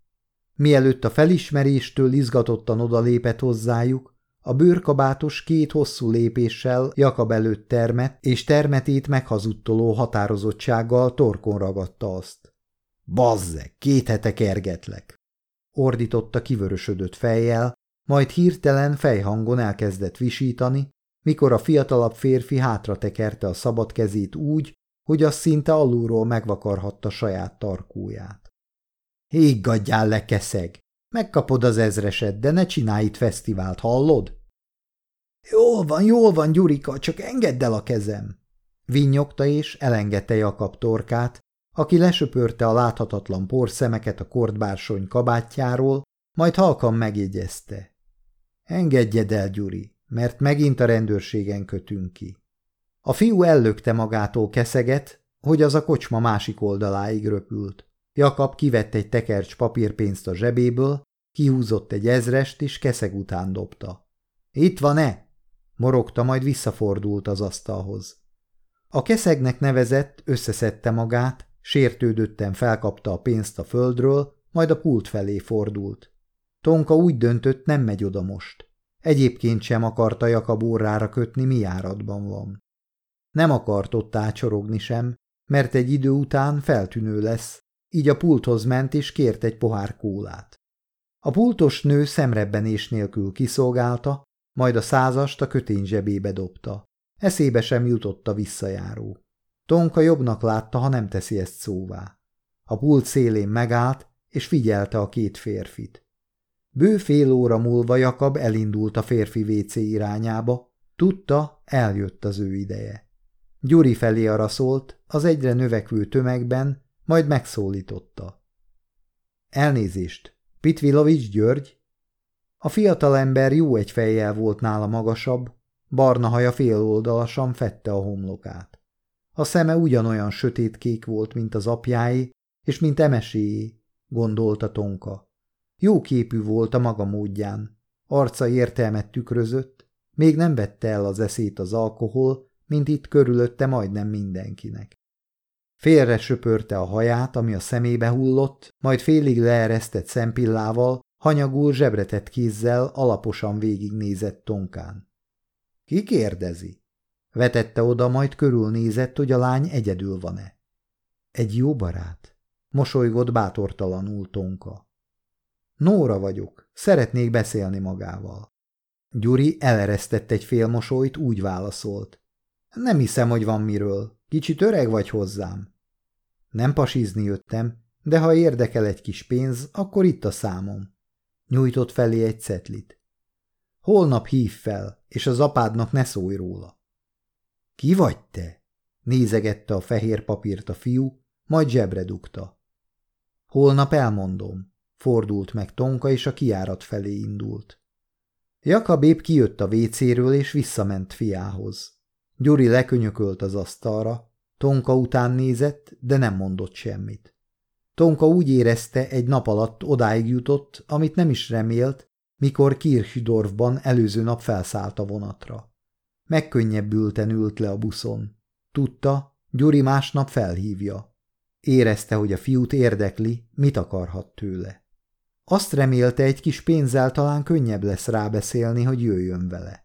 Mielőtt a felismeréstől izgatottan odalépett hozzájuk, a bőrkabátos két hosszú lépéssel Jakab előtt termet, és termetét meghazudtoló határozottsággal torkon ragadta azt. Bazze, két hete kergetlek! Ordította kivörösödött fejjel, majd hirtelen fejhangon elkezdett visítani, mikor a fiatalabb férfi hátra tekerte a szabad kezét úgy, hogy az szinte alulról megvakarhatta saját tarkóját. Higgadjál le, keszeg! Megkapod az ezreset, de ne csinálj itt fesztivált, hallod? Jól van, jól van, Gyurika, csak engedd el a kezem! Vinnyogta és elengedte Jakab torkát, aki lesöpörte a láthatatlan porszemeket a kordbársony kabátjáról, majd halkan megjegyezte. Engedjed el, Gyuri, mert megint a rendőrségen kötünk ki. A fiú ellökte magától keszeget, hogy az a kocsma másik oldaláig röpült. Jakab kivett egy tekercs papírpénzt a zsebéből, kihúzott egy ezrest, és keszeg után dobta. – Itt van-e? – morogta, majd visszafordult az asztalhoz. A keszegnek nevezett, összeszedte magát, sértődötten felkapta a pénzt a földről, majd a pult felé fordult. Tonka úgy döntött, nem megy oda most. Egyébként sem akarta Jakab órára kötni, mi járatban van. Nem akart ott ácsorogni sem, mert egy idő után feltűnő lesz, így a pulthoz ment és kért egy pohár kólát. A pultos nő szemrebbenés nélkül kiszolgálta, majd a százast a kötény zsebébe dobta. Eszébe sem jutott a visszajáró. Tonka jobbnak látta, ha nem teszi ezt szóvá. A pult szélén megállt, és figyelte a két férfit. Bő fél óra múlva Jakab elindult a férfi WC irányába, tudta, eljött az ő ideje. Gyuri felé arra szólt, az egyre növekvő tömegben, majd megszólította. Elnézést, Pitvilovics György? A fiatalember jó egy fejjel volt nála magasabb, barna haja féloldalasan fette a homlokát. A szeme ugyanolyan sötétkék volt, mint az apjáé, és mint emeséjé, gondolta Tonka. Jó képű volt a maga módján, arca értelmet tükrözött, még nem vette el az eszét az alkohol, mint itt körülötte majdnem mindenkinek. Félre söpörte a haját, ami a szemébe hullott, majd félig leeresztett szempillával, hanyagul zsebretett kézzel alaposan végignézett Tonkán. Ki kérdezi? Vetette oda, majd körülnézett, hogy a lány egyedül van-e. Egy jó barát. Mosolygott bátortalanul Tonka. Nóra vagyok, szeretnék beszélni magával. Gyuri eleresztett egy fél mosolyt, úgy válaszolt. Nem hiszem, hogy van miről. Kicsit öreg vagy hozzám. Nem pasizni jöttem, de ha érdekel egy kis pénz, akkor itt a számom. Nyújtott felé egy cetlit. Holnap hív fel, és az apádnak ne szólj róla. Ki vagy te? Nézegette a fehér papírt a fiú, majd zsebre dugta. Holnap elmondom. Fordult meg Tonka, és a kiárat felé indult. Jakab épp kijött a vécéről, és visszament fiához. Gyuri lekönyökölt az asztalra, Tonka után nézett, de nem mondott semmit. Tonka úgy érezte, egy nap alatt odáig jutott, amit nem is remélt, mikor Kirchdorfban előző nap felszállt a vonatra. Megkönnyebbülten ült le a buszon. Tudta, Gyuri másnap felhívja. Érezte, hogy a fiút érdekli, mit akarhat tőle. Azt remélte, egy kis pénzzel talán könnyebb lesz rábeszélni, hogy jöjjön vele.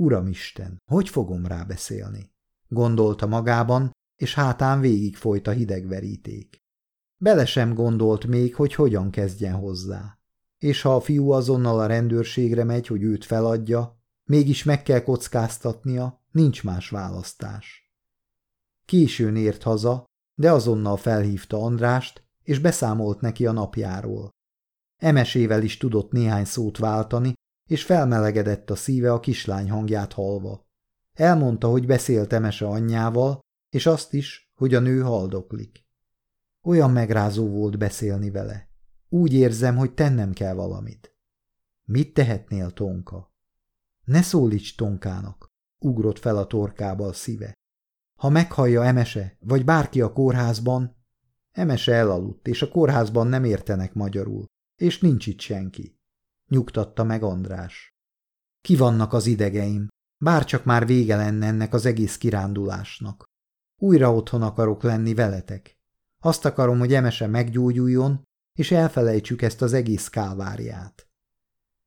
Uramisten, hogy fogom rábeszélni? Gondolta magában, és hátán végig folyt a hidegveríték. Bele sem gondolt még, hogy hogyan kezdjen hozzá. És ha a fiú azonnal a rendőrségre megy, hogy őt feladja, mégis meg kell kockáztatnia, nincs más választás. Későn ért haza, de azonnal felhívta Andrást, és beszámolt neki a napjáról. Emesével is tudott néhány szót váltani, és felmelegedett a szíve a kislány hangját halva. Elmondta, hogy beszélt Emese anyjával, és azt is, hogy a nő haldoklik. Olyan megrázó volt beszélni vele. Úgy érzem, hogy tennem kell valamit. Mit tehetnél, Tonka? Ne szólíts Tonkának, ugrott fel a torkába a szíve. Ha meghallja Emese, vagy bárki a kórházban, Emese elaludt, és a kórházban nem értenek magyarul, és nincs itt senki. Nyugtatta meg András. Ki vannak az idegeim, bárcsak már vége lenne ennek az egész kirándulásnak. Újra otthon akarok lenni veletek. Azt akarom, hogy Emese meggyógyuljon, és elfelejtsük ezt az egész kálváriát.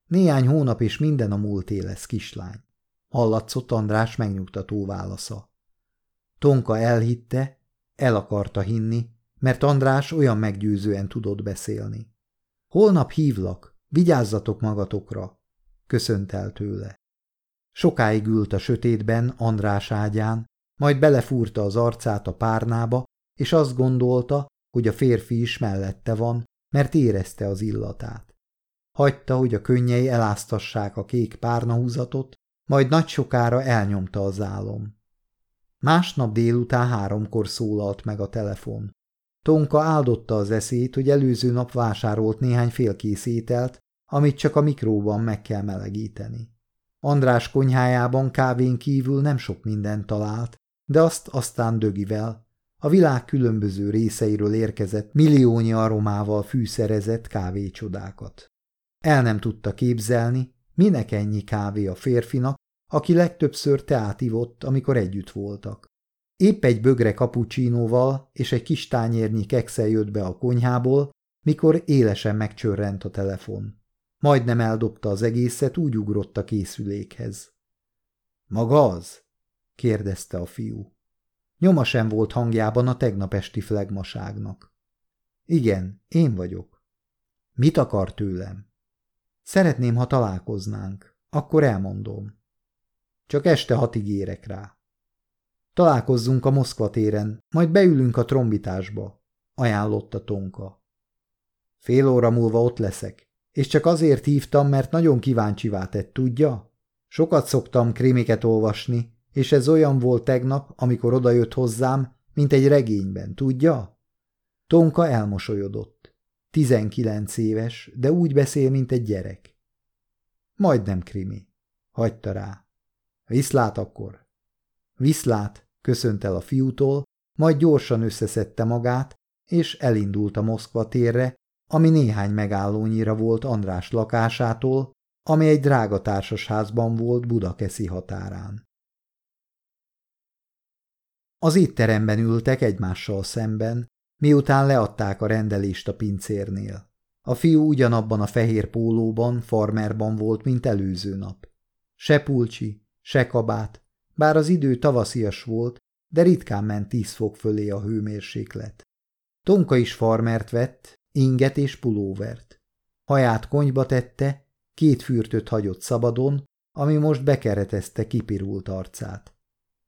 Néhány hónap és minden a múlté lesz, kislány. Hallatszott András megnyugtató válasza. Tonka elhitte, el akarta hinni, mert András olyan meggyőzően tudott beszélni. Holnap hívlak, vigyázzatok magatokra, köszönt el tőle. Sokáig ült a sötétben András ágyán, majd belefúrta az arcát a párnába, és azt gondolta, hogy a férfi is mellette van, mert érezte az illatát. Hagyta, hogy a könnyei eláztassák a kék párnahúzatot, majd nagy sokára elnyomta az álom. Másnap délután háromkor szólalt meg a telefon. Tonka áldotta az eszét, hogy előző nap vásárolt néhány félkész ételt, amit csak a mikróban meg kell melegíteni. András konyhájában kávén kívül nem sok mindent talált, de azt aztán dögivel, a világ különböző részeiről érkezett milliónyi aromával fűszerezett kávécsodákat. El nem tudta képzelni, minek ennyi kávé a férfinak, aki legtöbbször teát ivott, amikor együtt voltak. Épp egy bögre kapucsinóval és egy kis tányérnyi kekszel jött be a konyhából, mikor élesen megcsörrent a telefon. Majdnem eldobta az egészet, úgy ugrott a készülékhez. – Maga az? – kérdezte a fiú. Nyoma sem volt hangjában a tegnap esti flegmaságnak. – Igen, én vagyok. – Mit akar tőlem? – Szeretném, ha találkoznánk. Akkor elmondom. Csak este hatig érek rá. Találkozzunk a Moszkva téren, majd beülünk a trombitásba. ajánlotta Tonka. Fél óra múlva ott leszek, és csak azért hívtam, mert nagyon kíváncsivá tett, tudja? Sokat szoktam krémiket olvasni, és ez olyan volt tegnap, amikor odajött hozzám, mint egy regényben, tudja? Tonka elmosolyodott. Tizenkilenc éves, de úgy beszél, mint egy gyerek. Majdnem krimi. Hagyta rá. Viszlát akkor. Viszlát, köszönt el a fiútól, majd gyorsan összeszedte magát, és elindult a Moszkva térre, ami néhány megállónyira volt András lakásától, ami egy drága társasházban volt Budakeszi határán. Az étteremben ültek egymással szemben, miután leadták a rendelést a pincérnél. A fiú ugyanabban a fehér pólóban, farmerban volt, mint előző nap. Se pulcsi, se kabát, bár az idő tavaszias volt, de ritkán ment tíz fok fölé a hőmérséklet. Tonka is farmert vett, inget és pulóvert. Haját konyba tette, két fürtöt hagyott szabadon, ami most bekeretezte kipirult arcát.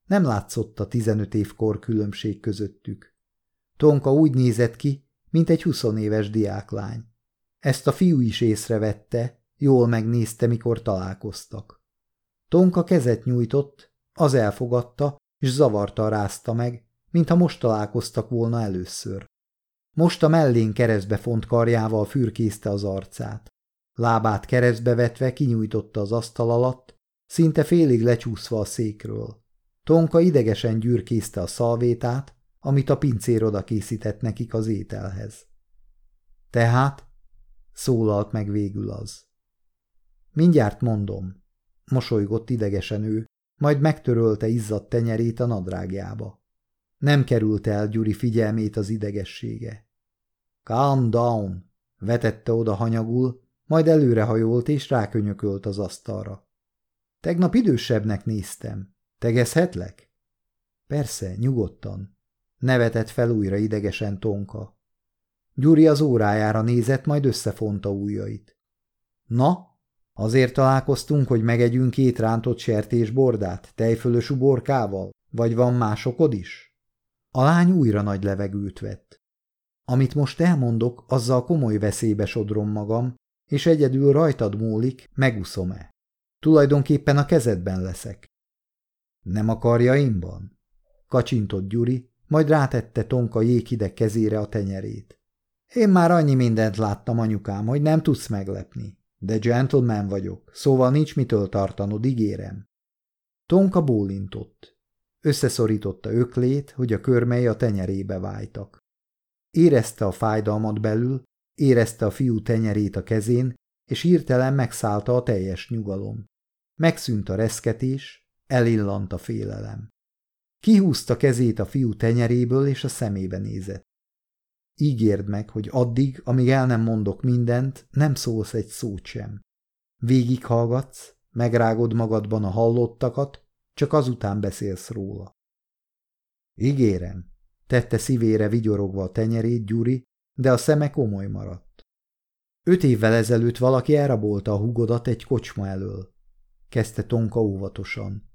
Nem látszott a tizenöt évkor különbség közöttük. Tonka úgy nézett ki, mint egy huszonéves diáklány. Ezt a fiú is észrevette, jól megnézte, mikor találkoztak. Tonka kezet nyújtott, az elfogadta, és zavarta rázta meg, mintha most találkoztak volna először. Most a mellén keresztbe font karjával fürkészte az arcát. Lábát keresztbe vetve kinyújtotta az asztal alatt, szinte félig lecsúszva a székről. Tonka idegesen gyűrkészte a szalvétát, amit a pincér oda készített nekik az ételhez. Tehát, szólalt meg végül az. Mindjárt mondom, mosolygott idegesen ő, majd megtörölte izzadt tenyerét a nadrágjába. Nem került el Gyuri figyelmét az idegessége. Calm down, vetette oda hanyagul, majd előrehajolt és rákönyökölt az asztalra. Tegnap idősebbnek néztem. Tegezhetlek? Persze, nyugodtan. Nevetett fel újra idegesen Tonka. Gyuri az órájára nézett, majd összefonta ujjait. Na, azért találkoztunk, hogy megegyünk két rántott sertésbordát, tejfölös uborkával, vagy van másokod is? A lány újra nagy levegőt vett. Amit most elmondok, azzal komoly veszélybe sodrom magam, és egyedül rajtad múlik, meguszom-e. Tulajdonképpen a kezedben leszek. Nem a karjaimban? Kacsintott Gyuri, majd rátette Tonka jéghideg kezére a tenyerét. Én már annyi mindent láttam, anyukám, hogy nem tudsz meglepni. De gentleman vagyok, szóval nincs mitől tartanod, ígérem. Tonka bólintott. Összeszorította öklét, hogy a körmei a tenyerébe váltak. Érezte a fájdalmat belül, érezte a fiú tenyerét a kezén, és hirtelen megszállta a teljes nyugalom. Megszűnt a reszketés, Elillant a félelem. Kihúzta kezét a fiú tenyeréből, és a szemébe nézett. Ígérd meg, hogy addig, amíg el nem mondok mindent, nem szólsz egy szót sem. Végighallgatsz, megrágod magadban a hallottakat, csak azután beszélsz róla. Ígérem, tette szívére vigyorogva a tenyerét Gyuri, de a szeme komoly maradt. Öt évvel ezelőtt valaki elrabolta a hugodat egy kocsma elől, kezdte Tonka óvatosan.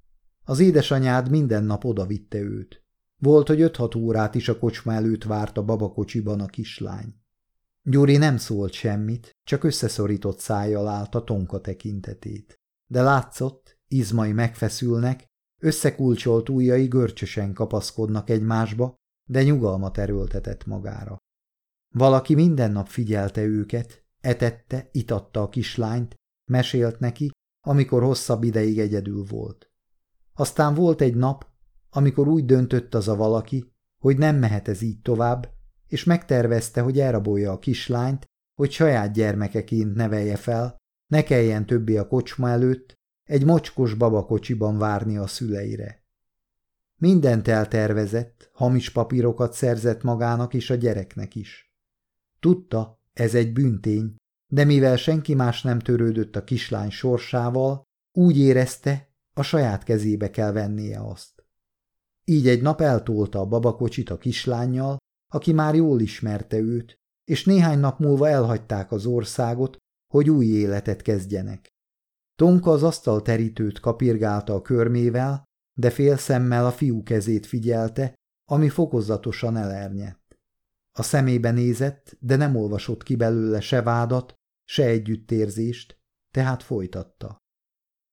Az édesanyád minden nap odavitte őt. Volt, hogy öt-hat órát is a kocsma előtt várt a babakocsiban a kislány. Gyuri nem szólt semmit, csak összeszorított szájjal állt a tonka tekintetét. De látszott, izmai megfeszülnek, összekulcsolt ujjai görcsösen kapaszkodnak egymásba, de nyugalmat erőltetett magára. Valaki minden nap figyelte őket, etette, itatta a kislányt, mesélt neki, amikor hosszabb ideig egyedül volt. Aztán volt egy nap, amikor úgy döntött az a valaki, hogy nem mehet ez így tovább, és megtervezte, hogy elrabolja a kislányt, hogy saját gyermekeként nevelje fel, ne kelljen többé a kocsma előtt, egy mocskos babakocsiban várni a szüleire. Mindent eltervezett, hamis papírokat szerzett magának és a gyereknek is. Tudta, ez egy büntény, de mivel senki más nem törődött a kislány sorsával, úgy érezte, a saját kezébe kell vennie azt. Így egy nap eltolta a babakocsit a kislányjal, aki már jól ismerte őt, és néhány nap múlva elhagyták az országot, hogy új életet kezdjenek. Tonka az asztal terítőt kapirgálta a körmével, de fél szemmel a fiú kezét figyelte, ami fokozatosan elernyett. A szemébe nézett, de nem olvasott ki belőle se vádat, se együttérzést, tehát folytatta.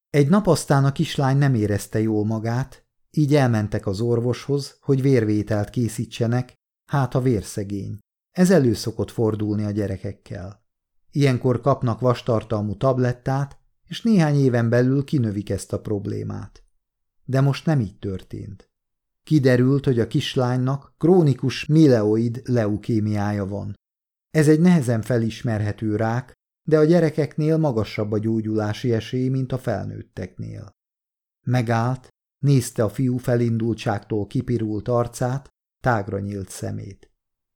Egy nap aztán a kislány nem érezte jól magát, így elmentek az orvoshoz, hogy vérvételt készítsenek, hát a vérszegény. Ez elő szokott fordulni a gyerekekkel. Ilyenkor kapnak vastartalmú tablettát, és néhány éven belül kinövik ezt a problémát. De most nem így történt. Kiderült, hogy a kislánynak krónikus mileoid leukémiája van. Ez egy nehezen felismerhető rák, de a gyerekeknél magasabb a gyógyulási esély, mint a felnőtteknél. Megállt, nézte a fiú felindultságtól kipirult arcát, tágra nyílt szemét.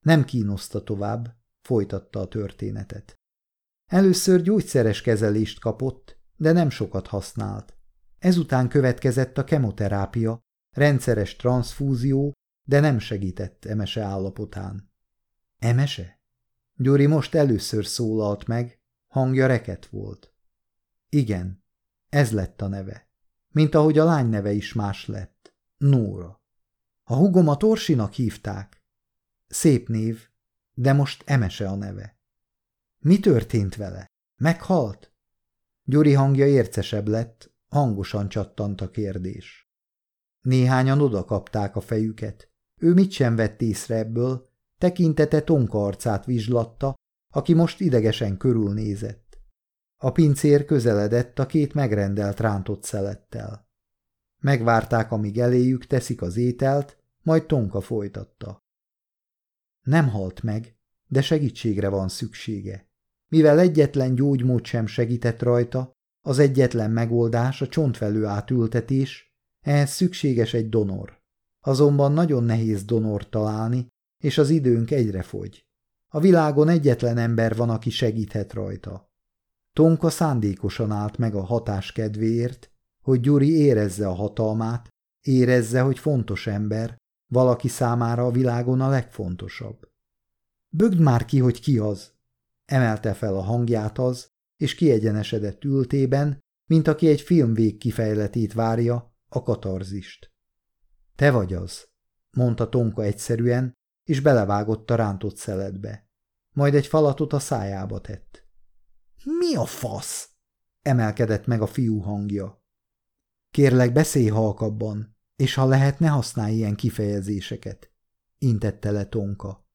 Nem kínoszta tovább, folytatta a történetet. Először gyógyszeres kezelést kapott, de nem sokat használt. Ezután következett a kemoterápia, rendszeres transfúzió, de nem segített Emese állapotán. Emese? Gyuri most először szólalt meg, hangja reket volt. Igen, ez lett a neve. Mint ahogy a lány neve is más lett. Nóra. A a Torsinak hívták. Szép név, de most Emese a neve. Mi történt vele? Meghalt? Gyuri hangja ércesebb lett, hangosan csattant a kérdés. Néhányan odakapták a fejüket. Ő mit sem vett észre ebből, tekintete Tonka arcát vizslatta, aki most idegesen körülnézett. A pincér közeledett a két megrendelt rántott szelettel. Megvárták, amíg eléjük teszik az ételt, majd Tonka folytatta. Nem halt meg, de segítségre van szüksége. Mivel egyetlen gyógymód sem segített rajta, az egyetlen megoldás a csontvelő átültetés, ehhez szükséges egy donor. Azonban nagyon nehéz donort találni, és az időnk egyre fogy. A világon egyetlen ember van, aki segíthet rajta. Tonka szándékosan állt meg a hatás kedvéért, hogy Gyuri érezze a hatalmát, érezze, hogy fontos ember, valaki számára a világon a legfontosabb. Bögd már ki, hogy ki az! Emelte fel a hangját az, és kiegyenesedett ültében, mint aki egy film végkifejletét várja, a katarzist. Te vagy az, mondta Tonka egyszerűen, és belevágott a rántott szeletbe. Majd egy falatot a szájába tett. Mi a fasz? emelkedett meg a fiú hangja. Kérlek, beszélj halkabban, és ha lehet, ne használj ilyen kifejezéseket, intette le Tonka.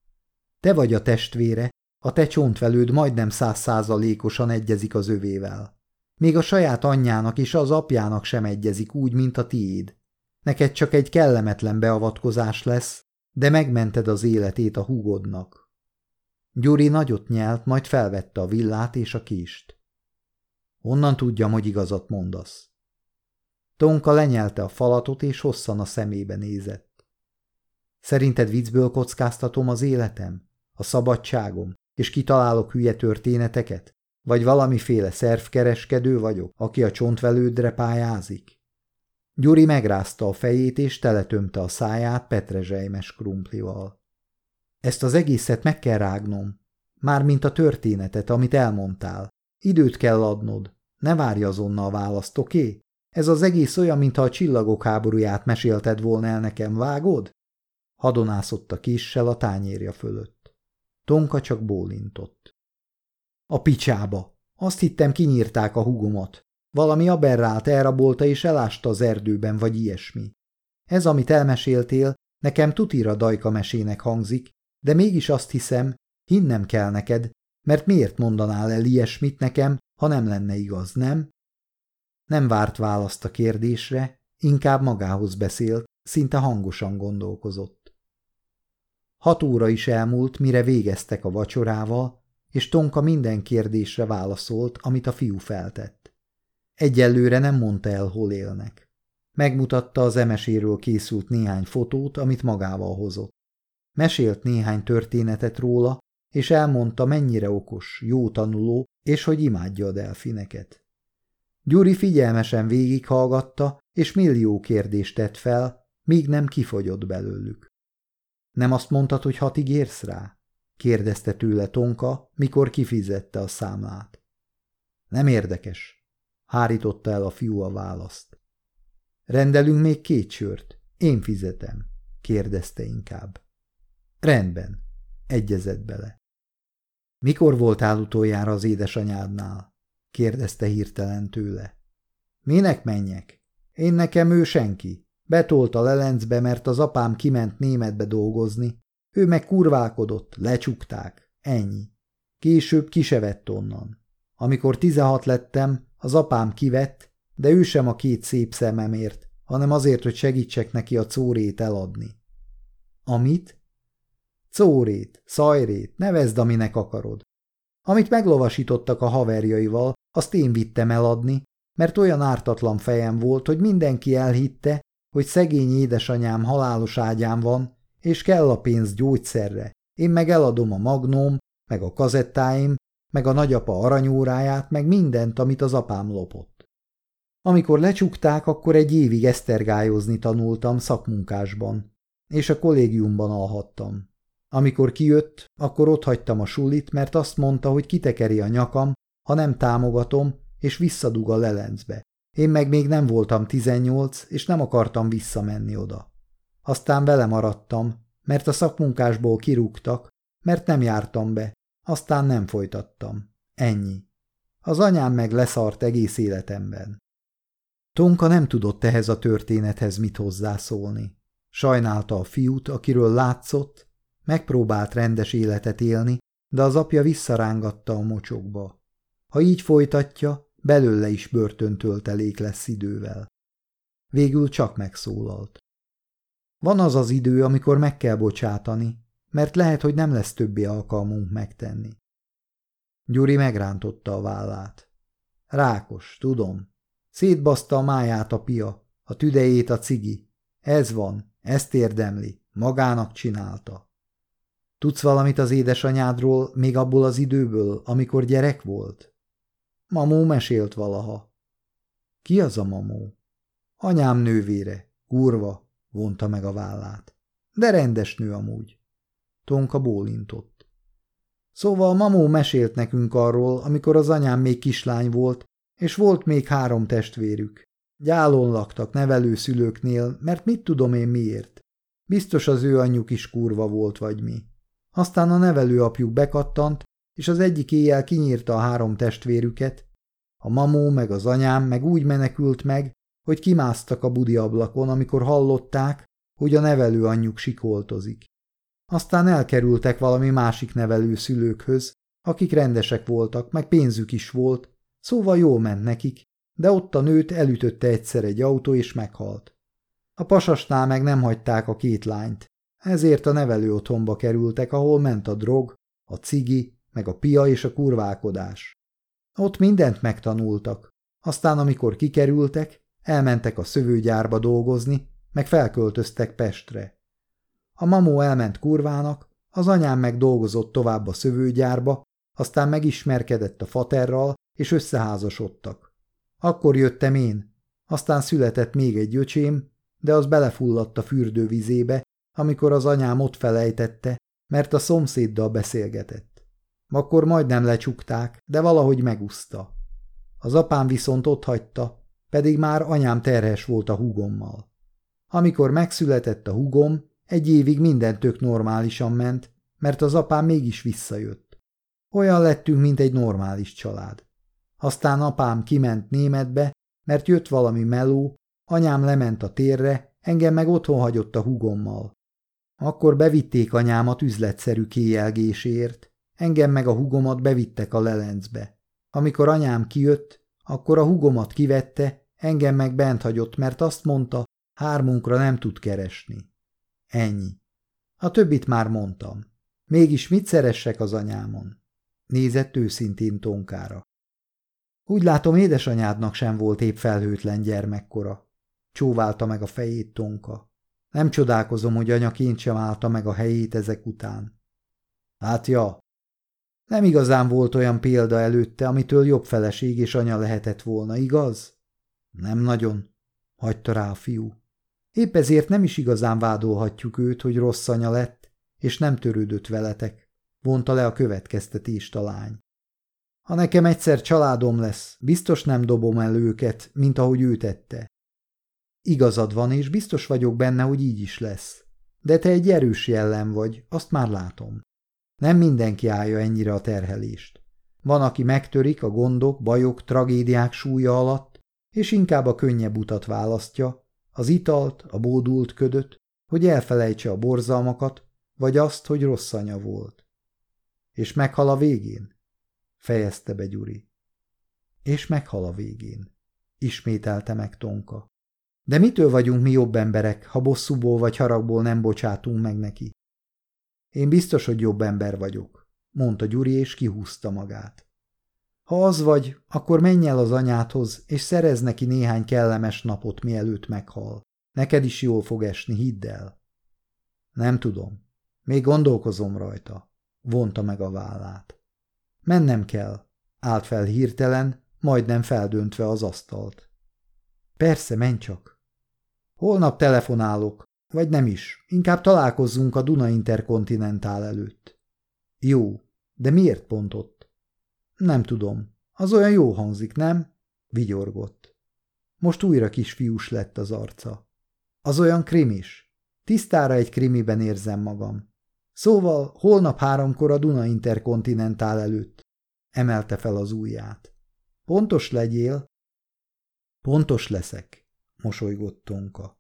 Te vagy a testvére, a te csontvelőd majdnem százszázalékosan egyezik az övével. Még a saját anyjának és az apjának sem egyezik úgy, mint a tiéd. Neked csak egy kellemetlen beavatkozás lesz, de megmented az életét a húgodnak. Gyuri nagyot nyelt, majd felvette a villát és a kést. Honnan tudjam, hogy igazat mondasz? Tonka lenyelte a falatot, és hosszan a szemébe nézett. Szerinted viccből kockáztatom az életem? A szabadságom? És kitalálok hülye történeteket? Vagy valamiféle szervkereskedő vagyok, aki a csontvelődre pályázik? Gyuri megrázta a fejét, és teletömte a száját petrezselymes krumplival. Ezt az egészet meg kell rágnom. Mármint a történetet, amit elmondtál. Időt kell adnod. Ne várj azonnal választ, oké? Ez az egész olyan, mintha a csillagok háborúját mesélted volna el nekem, vágod? Hadonászott a kissel a tányérja fölött. Tonka csak bólintott. A picsába! Azt hittem, kinyírták a hugomat. Valami aberrált elrabolta és elásta az erdőben, vagy ilyesmi. Ez, amit elmeséltél, nekem tutira dajka mesének hangzik, de mégis azt hiszem, hinnem kell neked, mert miért mondanál el ilyesmit nekem, ha nem lenne igaz, nem? Nem várt választ a kérdésre, inkább magához beszélt, szinte hangosan gondolkozott. Hat óra is elmúlt, mire végeztek a vacsorával, és Tonka minden kérdésre válaszolt, amit a fiú feltett. Egyelőre nem mondta el, hol élnek. Megmutatta az emeséről készült néhány fotót, amit magával hozott. Mesélt néhány történetet róla, és elmondta, mennyire okos, jó tanuló, és hogy imádja a delfineket. Gyuri figyelmesen végighallgatta, és millió kérdést tett fel, míg nem kifogyott belőlük. Nem azt mondtad, hogy hatig érsz rá? kérdezte tőle Tonka, mikor kifizette a számlát. Nem érdekes, hárította el a fiú a választ. Rendelünk még két sört, én fizetem, kérdezte inkább. Rendben. egyezett bele. Mikor voltál utoljára az édesanyádnál? kérdezte hirtelen tőle. Minek menjek? Én nekem ő senki. Betolt a lelencbe, mert az apám kiment németbe dolgozni. Ő meg kurválkodott, lecsukták. Ennyi. Később kisevett onnan. Amikor tizenhat lettem, az apám kivett, de ő sem a két szép szememért, hanem azért, hogy segítsek neki a córét eladni. Amit? Córét, szajrét, nevezd, aminek akarod. Amit meglovasítottak a haverjaival, azt én vittem eladni, mert olyan ártatlan fejem volt, hogy mindenki elhitte, hogy szegény édesanyám halálos ágyán van, és kell a pénz gyógyszerre. Én meg eladom a magnóm, meg a kazettáim, meg a nagyapa aranyóráját, meg mindent, amit az apám lopott. Amikor lecsukták, akkor egy évig esztergályozni tanultam szakmunkásban, és a kollégiumban alhattam. Amikor kijött, akkor ott hagytam a sulit, mert azt mondta, hogy kitekeri a nyakam, ha nem támogatom, és visszadug a lelencbe. Én meg még nem voltam tizennyolc, és nem akartam visszamenni oda. Aztán vele maradtam, mert a szakmunkásból kirúgtak, mert nem jártam be, aztán nem folytattam. Ennyi. Az anyám meg leszart egész életemben. Tonka nem tudott ehhez a történethez mit hozzászólni. Sajnálta a fiút, akiről látszott, megpróbált rendes életet élni, de az apja visszarángatta a mocsokba. Ha így folytatja, belőle is börtöntöltelék lesz idővel. Végül csak megszólalt. Van az az idő, amikor meg kell bocsátani, mert lehet, hogy nem lesz többi alkalmunk megtenni. Gyuri megrántotta a vállát. Rákos, tudom. Szétbaszta a máját a pia, a tüdejét a cigi. Ez van, ezt érdemli, magának csinálta. Tudsz valamit az édesanyádról, még abból az időből, amikor gyerek volt? Mamó mesélt valaha. Ki az a mamó? Anyám nővére, kurva, vonta meg a vállát. De rendes nő amúgy. Tonka bólintott. Szóval mamó mesélt nekünk arról, amikor az anyám még kislány volt, és volt még három testvérük. Gyálon laktak nevelőszülőknél, mert mit tudom én miért. Biztos az ő anyjuk is kurva volt, vagy mi. Aztán a nevelőapjuk bekattant, és az egyik éjjel kinyírta a három testvérüket. A mamó meg az anyám meg úgy menekült meg, hogy kimásztak a budi ablakon, amikor hallották, hogy a nevelő anyjuk sikoltozik. Aztán elkerültek valami másik nevelő szülőkhöz, akik rendesek voltak, meg pénzük is volt, szóval jól ment nekik, de ott a nőt elütötte egyszer egy autó, és meghalt. A pasasnál meg nem hagyták a két lányt, ezért a nevelő otthonba kerültek, ahol ment a drog, a cigi, meg a pia és a kurválkodás. Ott mindent megtanultak, aztán amikor kikerültek, elmentek a szövőgyárba dolgozni, meg felköltöztek Pestre. A mamó elment kurvának, az anyám meg dolgozott tovább a szövőgyárba, aztán megismerkedett a faterral, és összeházasodtak. Akkor jöttem én, aztán született még egy öcsém, de az belefulladt a fürdővizébe, amikor az anyám ott felejtette, mert a szomszéddal beszélgetett. Akkor majdnem lecsukták, de valahogy megúszta. Az apám viszont ott hagyta, pedig már anyám terhes volt a húgommal. Amikor megszületett a húgom, egy évig minden tök normálisan ment, mert az apám mégis visszajött. Olyan lettünk, mint egy normális család. Aztán apám kiment németbe, mert jött valami meló, anyám lement a térre, engem meg otthon hagyott a hugommal. Akkor bevitték anyámat üzletszerű kéjelgésért, engem meg a hugomat bevittek a lelencbe. Amikor anyám kijött, akkor a hugomat kivette, engem meg bent hagyott, mert azt mondta, hármunkra nem tud keresni. Ennyi. A többit már mondtam. Mégis mit szeressek az anyámon? Nézett őszintén Tonkára. Úgy látom, édesanyádnak sem volt épp felhőtlen gyermekkora. Csóválta meg a fejét Tonka. Nem csodálkozom, hogy anyaként sem állta meg a helyét ezek után. Hát ja, nem igazán volt olyan példa előtte, amitől jobb feleség és anya lehetett volna, igaz? Nem nagyon, hagyta rá a fiú. Épp ezért nem is igazán vádolhatjuk őt, hogy rossz anya lett, és nem törődött veletek, vonta le a következtetést a lány. Ha nekem egyszer családom lesz, biztos nem dobom el őket, mint ahogy ő tette. Igazad van, és biztos vagyok benne, hogy így is lesz. De te egy erős jellem vagy, azt már látom. Nem mindenki állja ennyire a terhelést. Van, aki megtörik a gondok, bajok, tragédiák súlya alatt, és inkább a könnyebb utat választja, az italt, a bódult ködöt, hogy elfelejtse a borzalmakat, vagy azt, hogy rossz anya volt. És meghal a végén? fejezte be Gyuri. És meghal a végén, ismételte meg Tonka. De mitől vagyunk mi jobb emberek, ha bosszúból vagy haragból nem bocsátunk meg neki? Én biztos, hogy jobb ember vagyok, mondta Gyuri, és kihúzta magát. Ha az vagy, akkor menj el az anyádhoz, és szerez neki néhány kellemes napot, mielőtt meghal. Neked is jól fog esni, hidd el. Nem tudom. Még gondolkozom rajta. Vonta meg a vállát. Mennem kell. Állt fel hirtelen, majdnem feldöntve az asztalt. Persze, menj csak. Holnap telefonálok, vagy nem is. Inkább találkozzunk a Duna Interkontinentál előtt. Jó, de miért pont ott? Nem tudom. Az olyan jó hangzik, nem? Vigyorgott. Most újra kisfiús lett az arca. Az olyan krimis. Tisztára egy krimiben érzem magam. Szóval holnap háromkor a Duna Interkontinentál előtt. Emelte fel az ujját. Pontos legyél. Pontos leszek, mosolygott Tonka.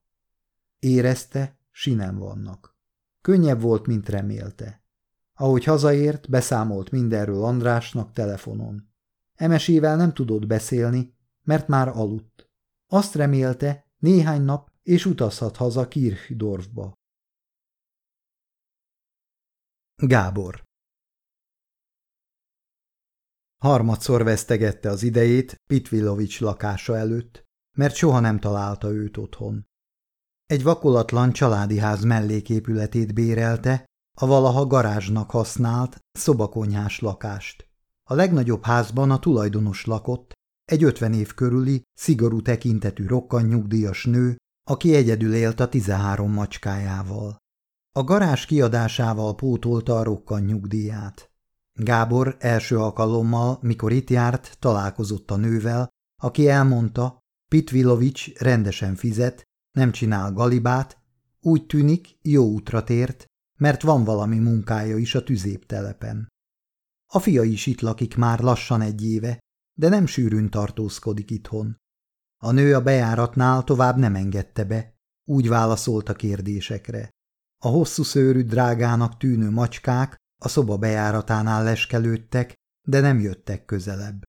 Érezte, sinem vannak. Könnyebb volt, mint remélte. Ahogy hazaért, beszámolt mindenről Andrásnak telefonon. Emesével nem tudott beszélni, mert már aludt. Azt remélte, néhány nap, és utazhat haza Kirchdorfba. Gábor Harmadszor vesztegette az idejét Pitvilovics lakása előtt, mert soha nem találta őt otthon. Egy vakolatlan családi ház melléképületét bérelte, a valaha garázsnak használt, szobakonyhás lakást. A legnagyobb házban a tulajdonos lakott, egy ötven év körüli, szigorú tekintetű rokkanyugdíjas nő, aki egyedül élt a tizenhárom macskájával. A garázs kiadásával pótolta a rokkan nyugdíját. Gábor első alkalommal, mikor itt járt, találkozott a nővel, aki elmondta, Pitvilovics rendesen fizet, nem csinál galibát, úgy tűnik, jó útra tért, mert van valami munkája is a tüzéptelepen. A fia is itt lakik már lassan egy éve, de nem sűrűn tartózkodik itthon. A nő a bejáratnál tovább nem engedte be, úgy válaszolt a kérdésekre. A hosszú szőrű drágának tűnő macskák a szoba bejáratánál leskelődtek, de nem jöttek közelebb.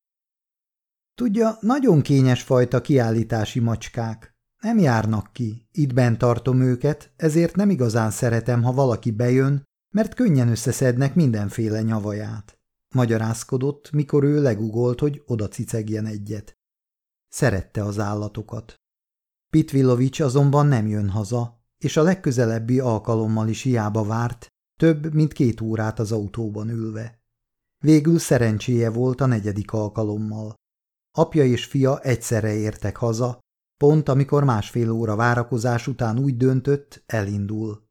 Tudja, nagyon kényes fajta kiállítási macskák. Nem járnak ki, itt bent tartom őket, ezért nem igazán szeretem, ha valaki bejön, mert könnyen összeszednek mindenféle nyavaját. Magyarázkodott, mikor ő legugolt, hogy oda cicegjen egyet. Szerette az állatokat. Pitvilovics azonban nem jön haza, és a legközelebbi alkalommal is hiába várt, több, mint két órát az autóban ülve. Végül szerencséje volt a negyedik alkalommal. Apja és fia egyszerre értek haza, pont amikor másfél óra várakozás után úgy döntött, elindul.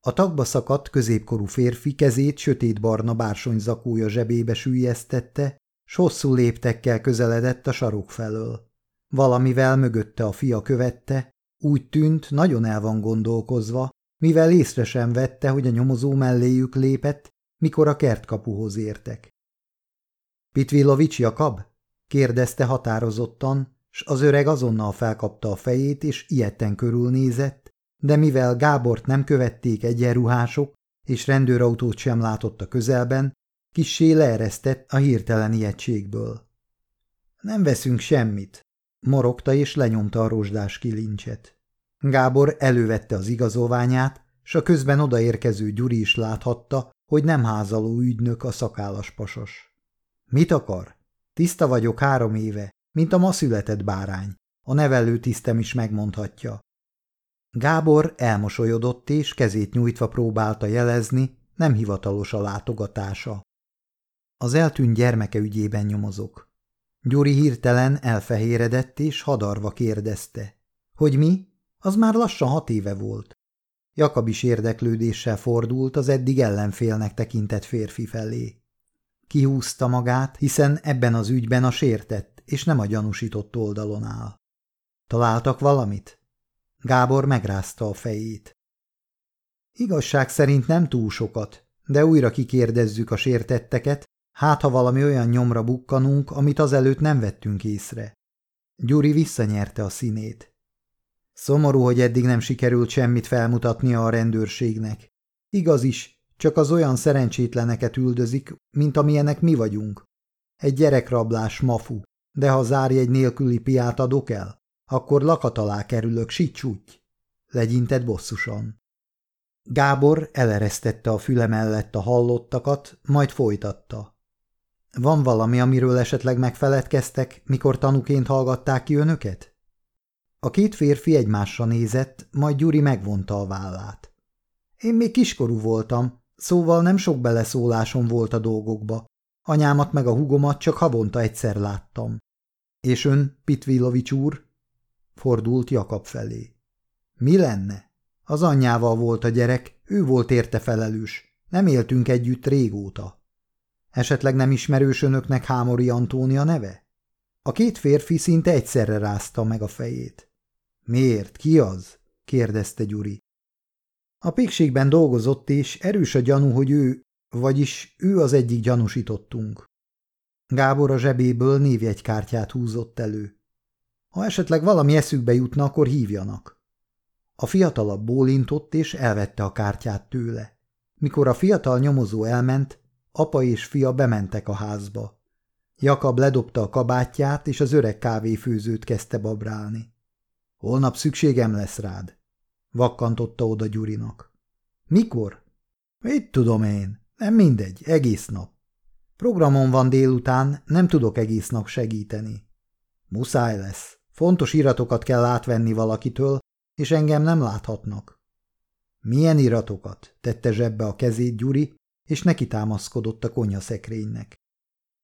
A tagba szakadt középkorú férfi kezét sötétbarna bársonyzakója zsebébe sűjesztette, s hosszú léptekkel közeledett a sarok felől. Valamivel mögötte a fia követte, úgy tűnt, nagyon el van gondolkozva, mivel észre sem vette, hogy a nyomozó melléjük lépett, mikor a kertkapuhoz értek. – Pitvillovics Jakab? – kérdezte határozottan, s az öreg azonnal felkapta a fejét, és ilyetten körülnézett, de mivel Gábort nem követték egyenruhások, és rendőrautót sem látott a közelben, kissé leeresztett a hirtelen ijegységből. Nem veszünk semmit, morogta és lenyomta a rozsdás kilincset. Gábor elővette az igazolványát, s a közben odaérkező Gyuri is láthatta, hogy nem házaló ügynök a szakállas pasas. Mit akar? Tiszta vagyok három éve, mint a ma született bárány. A nevelő tisztem is megmondhatja. Gábor elmosolyodott és kezét nyújtva próbálta jelezni, nem hivatalos a látogatása. Az eltűnt gyermeke ügyében nyomozok. Gyuri hirtelen elfehéredett és hadarva kérdezte. Hogy mi? Az már lassan hat éve volt. Jakab is érdeklődéssel fordult az eddig ellenfélnek tekintett férfi felé. Kihúzta magát, hiszen ebben az ügyben a sértett és nem a gyanúsított oldalon áll. Találtak valamit? Gábor megrázta a fejét. Igazság szerint nem túl sokat, de újra kikérdezzük a sértetteket, hát ha valami olyan nyomra bukkanunk, amit azelőtt nem vettünk észre. Gyuri visszanyerte a színét. Szomorú, hogy eddig nem sikerült semmit felmutatnia a rendőrségnek. Igaz is, csak az olyan szerencsétleneket üldözik, mint amilyenek mi vagyunk. Egy gyerekrablás mafu, de ha zárjegy nélküli piát adok el, akkor lakat alá kerülök, sicsúgy. Legyintett bosszusan. Gábor eleresztette a füle mellett a hallottakat, majd folytatta. Van valami, amiről esetleg megfeledkeztek, mikor tanuként hallgatták ki önöket? A két férfi egymásra nézett, majd Gyuri megvonta a vállát. Én még kiskorú voltam, szóval nem sok beleszólásom volt a dolgokba. Anyámat meg a hugomat csak havonta egyszer láttam. És ön, Pitvilovics úr? Fordult Jakab felé. Mi lenne? Az anyjával volt a gyerek, ő volt érte felelős. Nem éltünk együtt régóta. Esetleg nem ismerős önöknek Hámori Antónia neve? A két férfi szinte egyszerre rázta meg a fejét. Miért? Ki az? kérdezte Gyuri. A pékségben dolgozott, és erős a gyanú, hogy ő, vagyis ő az egyik gyanúsítottunk. Gábor a zsebéből névjegykártyát húzott elő. Ha esetleg valami eszükbe jutna, akkor hívjanak. A fiatalabb bólintott, és elvette a kártyát tőle. Mikor a fiatal nyomozó elment, apa és fia bementek a házba. Jakab ledobta a kabátját, és az öreg kávéfőzőt kezdte babrálni. Holnap szükségem lesz rád, vakkantotta oda Gyurinak. Mikor? Mit tudom én, nem mindegy, egész nap. Programon van délután, nem tudok egész nap segíteni. Muszáj lesz. Fontos iratokat kell átvenni valakitől, és engem nem láthatnak. Milyen iratokat? tette zsebbe a kezét Gyuri, és neki támaszkodott a konyaszekrénynek.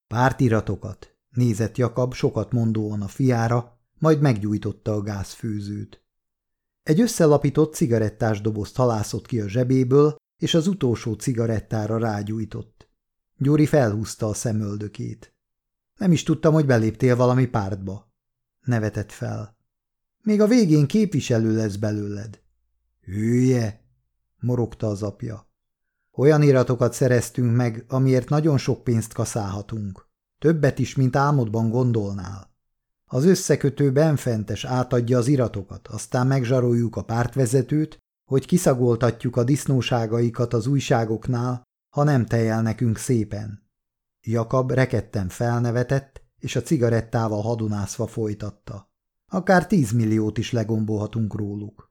Pártiratokat, nézett Jakab sokat mondóan a fiára, majd meggyújtotta a gázfőzőt. Egy összelapított cigarettás dobozt halászott ki a zsebéből, és az utolsó cigarettára rágyújtott. Gyuri felhúzta a szemöldökét. Nem is tudtam, hogy beléptél valami pártba. Nevetett fel. Még a végén képviselő lesz belőled. Hülye, morogta az apja. Olyan iratokat szereztünk meg, amiért nagyon sok pénzt kaszálhatunk. Többet is, mint álmodban gondolnál. Az összekötő benfentes átadja az iratokat, aztán megzsaroljuk a pártvezetőt, hogy kiszagoltatjuk a disznóságaikat az újságoknál, ha nem tejel nekünk szépen. Jakab reketten felnevetett, és a cigarettával hadonászva folytatta. Akár tízmilliót is legombolhatunk róluk.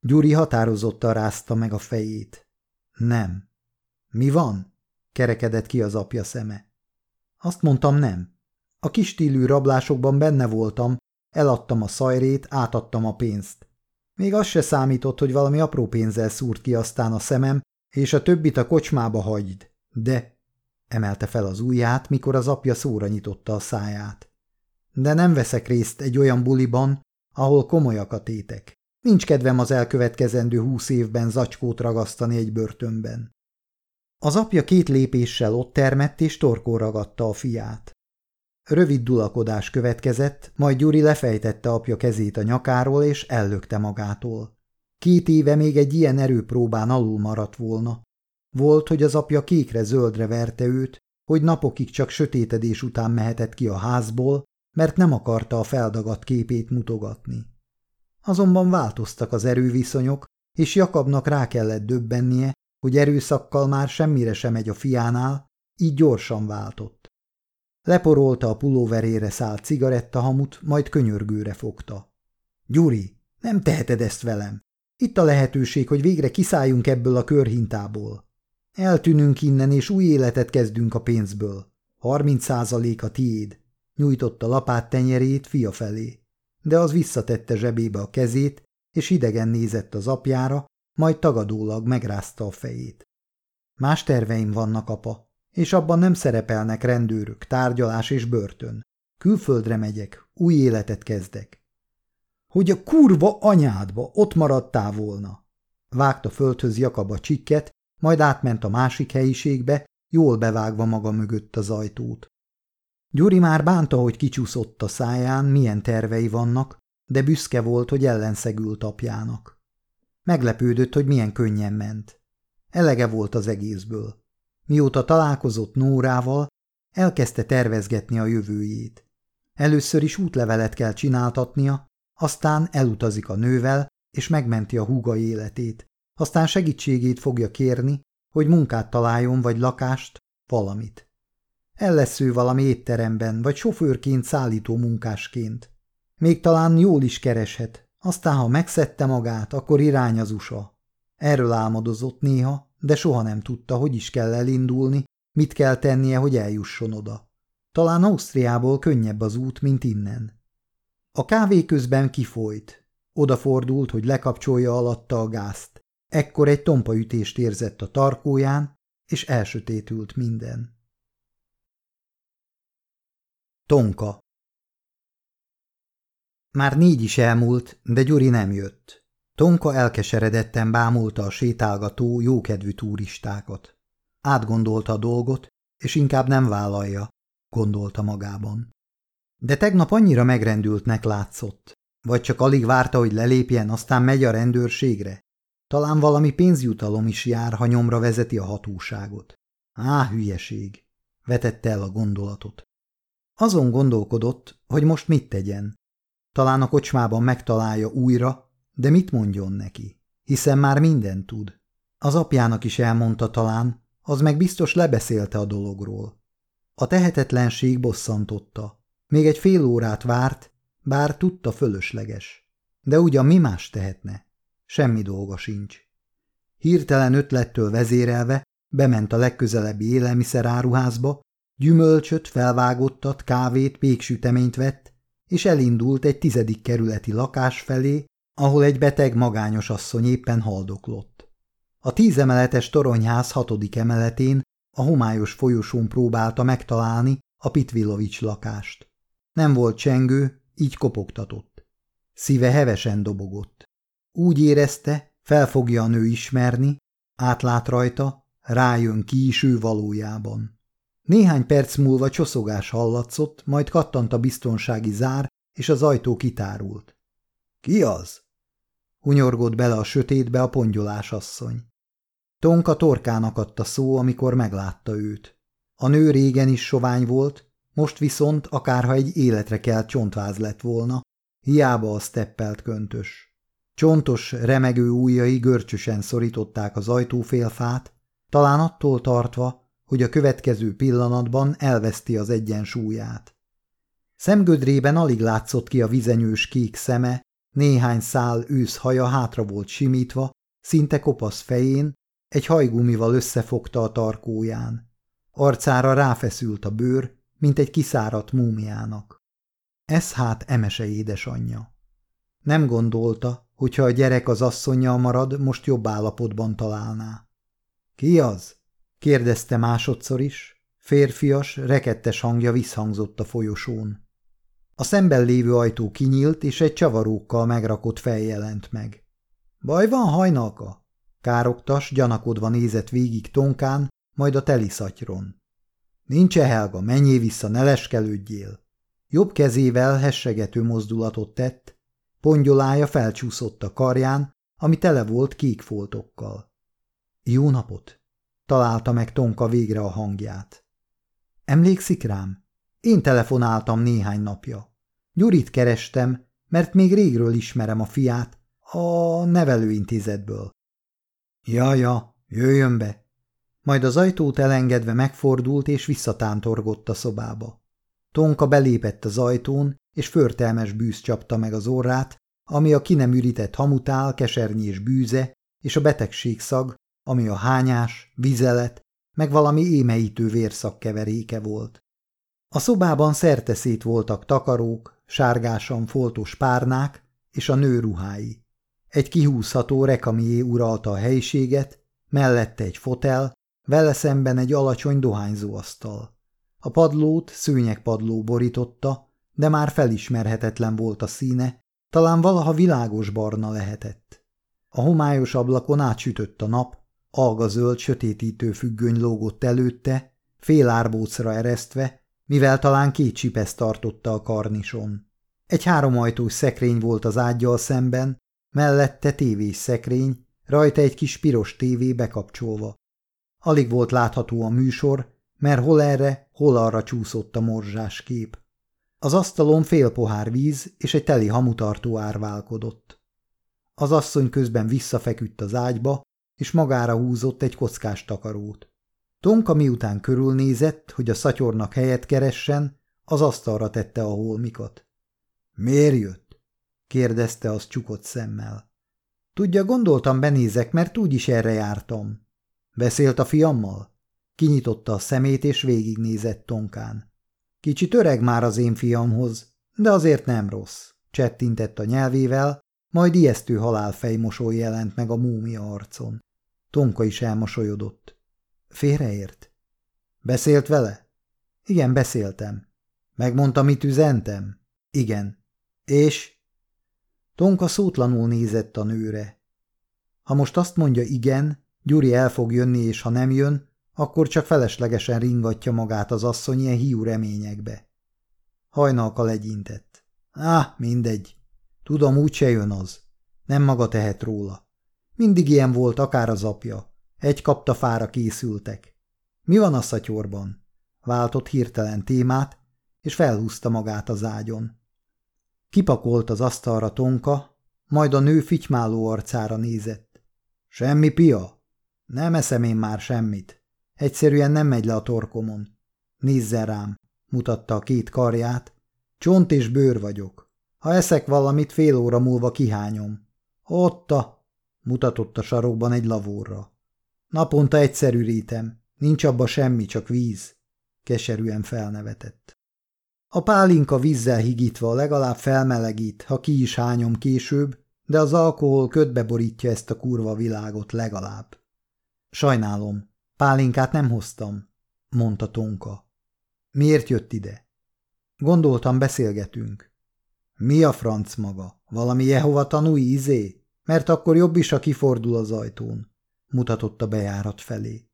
Gyuri határozottan rázta meg a fejét. Nem. Mi van? kerekedett ki az apja szeme. Azt mondtam nem. A kis stílű rablásokban benne voltam, eladtam a szajrét, átadtam a pénzt. Még az se számított, hogy valami apró pénzzel szúrt ki aztán a szemem, és a többit a kocsmába hagyd. De, emelte fel az ujját, mikor az apja szóra nyitotta a száját. De nem veszek részt egy olyan buliban, ahol komolyak a tétek. Nincs kedvem az elkövetkezendő húsz évben zacskót ragasztani egy börtönben. Az apja két lépéssel ott termett és torkó ragadta a fiát. Rövid dulakodás következett, majd Gyuri lefejtette apja kezét a nyakáról és ellökte magától. Két éve még egy ilyen erőpróbán alul maradt volna. Volt, hogy az apja kékre-zöldre verte őt, hogy napokig csak sötétedés után mehetett ki a házból, mert nem akarta a feldagadt képét mutogatni. Azonban változtak az erőviszonyok, és Jakabnak rá kellett döbbennie, hogy erőszakkal már semmire sem megy a fiánál, így gyorsan váltott. Leporolta a pulóverére szállt cigarettahamut, majd könyörgőre fogta. – Gyuri, nem teheted ezt velem. Itt a lehetőség, hogy végre kiszálljunk ebből a körhintából. Eltűnünk innen, és új életet kezdünk a pénzből. Harminc százalék a tiéd. Nyújtotta lapát tenyerét fia felé. De az visszatette zsebébe a kezét, és idegen nézett az apjára, majd tagadólag megrázta a fejét. Más terveim vannak, apa, és abban nem szerepelnek rendőrök, tárgyalás és börtön. Külföldre megyek, új életet kezdek. Hogy a kurva anyádba ott maradtál volna. Vágta földhöz Jakab a csikket, majd átment a másik helyiségbe, jól bevágva maga mögött az ajtót. Gyuri már bánta, hogy kicsúszott a száján, milyen tervei vannak, de büszke volt, hogy ellenszegült apjának. Meglepődött, hogy milyen könnyen ment. Elege volt az egészből. Mióta találkozott Nórával, elkezdte tervezgetni a jövőjét. Először is útlevelet kell csináltatnia, aztán elutazik a nővel, és megmenti a húga életét. Aztán segítségét fogja kérni, hogy munkát találjon, vagy lakást, valamit. El lesz ő valami étteremben, vagy sofőrként szállító munkásként. Még talán jól is kereshet, aztán ha megszedte magát, akkor irány az USA. Erről álmodozott néha, de soha nem tudta, hogy is kell elindulni, mit kell tennie, hogy eljusson oda. Talán Ausztriából könnyebb az út, mint innen. A kávé közben kifolyt. Odafordult, hogy lekapcsolja alatta a gázt. Ekkor egy tompaütést érzett a tarkóján, és elsötétült minden. Tonka Már négy is elmúlt, de Gyuri nem jött. Tonka elkeseredetten bámulta a sétálgató, jókedvű turistákat. Átgondolta a dolgot, és inkább nem vállalja, gondolta magában. De tegnap annyira megrendültnek látszott. Vagy csak alig várta, hogy lelépjen, aztán megy a rendőrségre? Talán valami pénzjutalom is jár, ha nyomra vezeti a hatóságot. Á, hülyeség! Vetette el a gondolatot. Azon gondolkodott, hogy most mit tegyen. Talán a kocsmában megtalálja újra, de mit mondjon neki? Hiszen már mindent tud. Az apjának is elmondta talán, az meg biztos lebeszélte a dologról. A tehetetlenség bosszantotta. Még egy fél órát várt, bár tudta fölösleges. De ugyan mi más tehetne? Semmi dolga sincs. Hirtelen ötlettől vezérelve bement a legközelebbi élelmiszeráruházba, gyümölcsöt, felvágottat, kávét, péksüteményt vett, és elindult egy tizedik kerületi lakás felé, ahol egy beteg magányos asszony éppen haldoklott. A tízemeletes toronyház hatodik emeletén a homályos folyosón próbálta megtalálni a Pitvilovics lakást. Nem volt csengő, így kopogtatott. Szíve hevesen dobogott. Úgy érezte, fel fogja a nő ismerni, átlát rajta, rájön ki is ő valójában. Néhány perc múlva csoszogás hallatszott, majd kattant a biztonsági zár, és az ajtó kitárult. – Ki az? – hunyorgott bele a sötétbe a pongyolás asszony. Tonka torkának adta szó, amikor meglátta őt. A nő régen is sovány volt, most viszont akárha egy életre kelt csontváz lett volna, hiába a steppelt köntös. Csontos, remegő ujjai görcsösen szorították az ajtófélfát, talán attól tartva, hogy a következő pillanatban elveszti az egyensúlyát. Szemgödrében alig látszott ki a vizenyős kék szeme, néhány szál ősz haja hátra volt simítva, szinte kopasz fején, egy hajgumival összefogta a tarkóján. Arcára ráfeszült a bőr, mint egy kiszáradt múmiának. Ez hát emese édesanyja. Nem gondolta, hogyha a gyerek az asszonyjal marad, most jobb állapotban találná. Ki az? kérdezte másodszor is. Férfias, rekettes hangja visszhangzott a folyosón. A szemben lévő ajtó kinyílt, és egy csavarókkal megrakott fej jelent meg. Baj van, hajnalka? Károktas, gyanakodva nézett végig Tonkán, majd a teliszatron. Nincs -e Helga, menjél vissza, ne leskelődjél. Jobb kezével hessegető mozdulatot tett, pongyolája felcsúszott a karján, ami tele volt kék foltokkal. Jó napot! Találta meg Tonka végre a hangját. Emlékszik rám? Én telefonáltam néhány napja. Gyurit kerestem, mert még régről ismerem a fiát, a nevelőintézetből. Ja, ja, jöjjön be! Majd az ajtót elengedve megfordult és visszatántorgott a szobába. Tonka belépett az ajtón, és förtelmes bűz csapta meg az orrát, ami a ki nem ürített hamutál, kesernyés bűze, és a betegségszag, ami a hányás, vizelet, meg valami émeítő vérszak keveréke volt. A szobában szerteszét voltak takarók, sárgásan foltos párnák és a nő ruhái. Egy kihúzható rekamié uralta a helyiséget, mellette egy fotel, vele szemben egy alacsony dohányzóasztal. A padlót szőnyegpadló borította, de már felismerhetetlen volt a színe, talán valaha világos barna lehetett. A homályos ablakon átsütött a nap, alga-zöld sötétítő függöny lógott előtte, fél árbócra eresztve, mivel talán két csipesz tartotta a karnison. Egy háromajtós szekrény volt az ágyjal szemben, mellette tévés szekrény, rajta egy kis piros tévé bekapcsolva. Alig volt látható a műsor, mert hol erre, hol arra csúszott a morzsás kép. Az asztalon fél pohár víz és egy teli hamutartó árválkodott. Az asszony közben visszafeküdt az ágyba, és magára húzott egy kockás takarót. Tonka miután körülnézett, hogy a szatyornak helyet keressen, az asztalra tette a holmikat. – Miért jött? – kérdezte az csukott szemmel. – Tudja, gondoltam benézek, mert úgyis erre jártam. – Beszélt a fiammal? Kinyitotta a szemét, és végignézett Tonkán. – Kicsit öreg már az én fiamhoz, de azért nem rossz – csettintett a nyelvével, majd ijesztő halálfej mosoly jelent meg a múmia arcon. Tonka is elmosolyodott. Félreért? Beszélt vele? Igen, beszéltem. Megmondta, mit üzentem? Igen. És? Tonka szótlanul nézett a nőre. Ha most azt mondja igen, Gyuri el fog jönni, és ha nem jön, akkor csak feleslegesen ringatja magát az asszony ilyen hiú reményekbe. Hajnalka legyintett. Á, mindegy. Tudom, úgyse jön az. Nem maga tehet róla. Mindig ilyen volt, akár az apja. Egy kapta fára készültek. Mi van a szatyorban? Váltott hirtelen témát, és felhúzta magát az ágyon. Kipakolt az asztalra Tonka, majd a nő fitymáló arcára nézett. Semmi, pia? Nem eszem én már semmit. Egyszerűen nem megy le a torkomon. Nézzen rám, mutatta a két karját. Csont és bőr vagyok. Ha eszek valamit, fél óra múlva kihányom. Otta, mutatott a sarokban egy lavórra. Naponta egyszer ürítem. Nincs abba semmi, csak víz. Keserűen felnevetett. A pálinka vízzel higítva legalább felmelegít, ha ki is hányom később, de az alkohol ködbe borítja ezt a kurva világot legalább. Sajnálom, pálinkát nem hoztam, mondta Tonka. Miért jött ide? Gondoltam, beszélgetünk. Mi a franc maga? Valami Jehova tanúi izé? Mert akkor jobb is, ha kifordul az ajtón, mutatott a bejárat felé.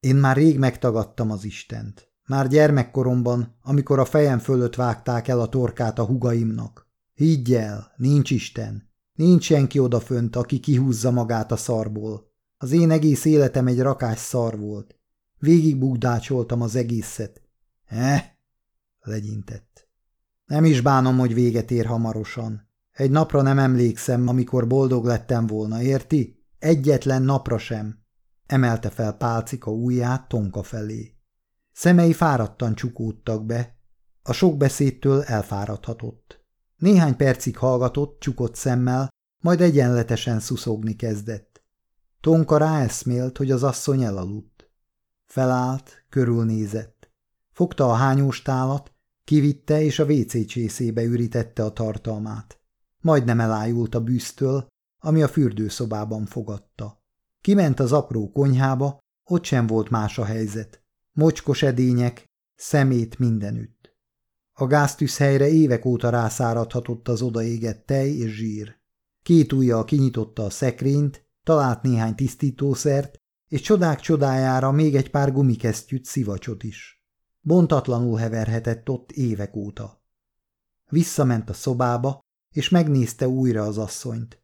Én már rég megtagadtam az Istent. Már gyermekkoromban, amikor a fejem fölött vágták el a torkát a hugaimnak. Higgy el, nincs Isten. Nincs senki odafönt, aki kihúzza magát a szarból. Az én egész életem egy rakás szar volt. Végig bugdácsoltam az egészet. Eh? legyintett. Nem is bánom, hogy véget ér hamarosan. Egy napra nem emlékszem, amikor boldog lettem volna, érti? Egyetlen napra sem. Emelte fel pálcika ujját Tonka felé. Szemei fáradtan csukódtak be, a sok beszédtől elfáradhatott. Néhány percig hallgatott, csukott szemmel, majd egyenletesen szuszogni kezdett. Tonka ráeszmélt, hogy az asszony elaludt. Felállt, körülnézett. Fogta a hányós tálat, kivitte és a WC csészébe ürítette a tartalmát. Majdnem elájult a bűztől, ami a fürdőszobában fogadta. Kiment az apró konyhába, ott sem volt más a helyzet. Mocskos edények, szemét mindenütt. A gáztűzhelyre évek óta rászáradhatott az odaégett tej és zsír. Két ujjal kinyitotta a szekrényt, talált néhány tisztítószert, és csodák csodájára még egy pár gumikesztyűt szivacsot is. Bontatlanul heverhetett ott évek óta. Visszament a szobába, és megnézte újra az asszonyt.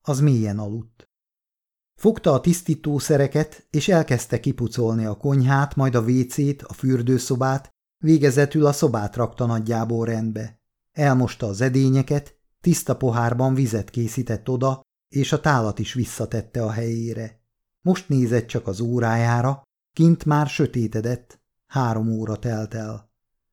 Az mélyen aludt. Fogta a tisztítószereket, és elkezdte kipucolni a konyhát, majd a vécét, a fürdőszobát, végezetül a szobát rakta nagyjából rendbe. Elmosta az edényeket, tiszta pohárban vizet készített oda, és a tálat is visszatette a helyére. Most nézett csak az órájára, kint már sötétedett, három óra telt el.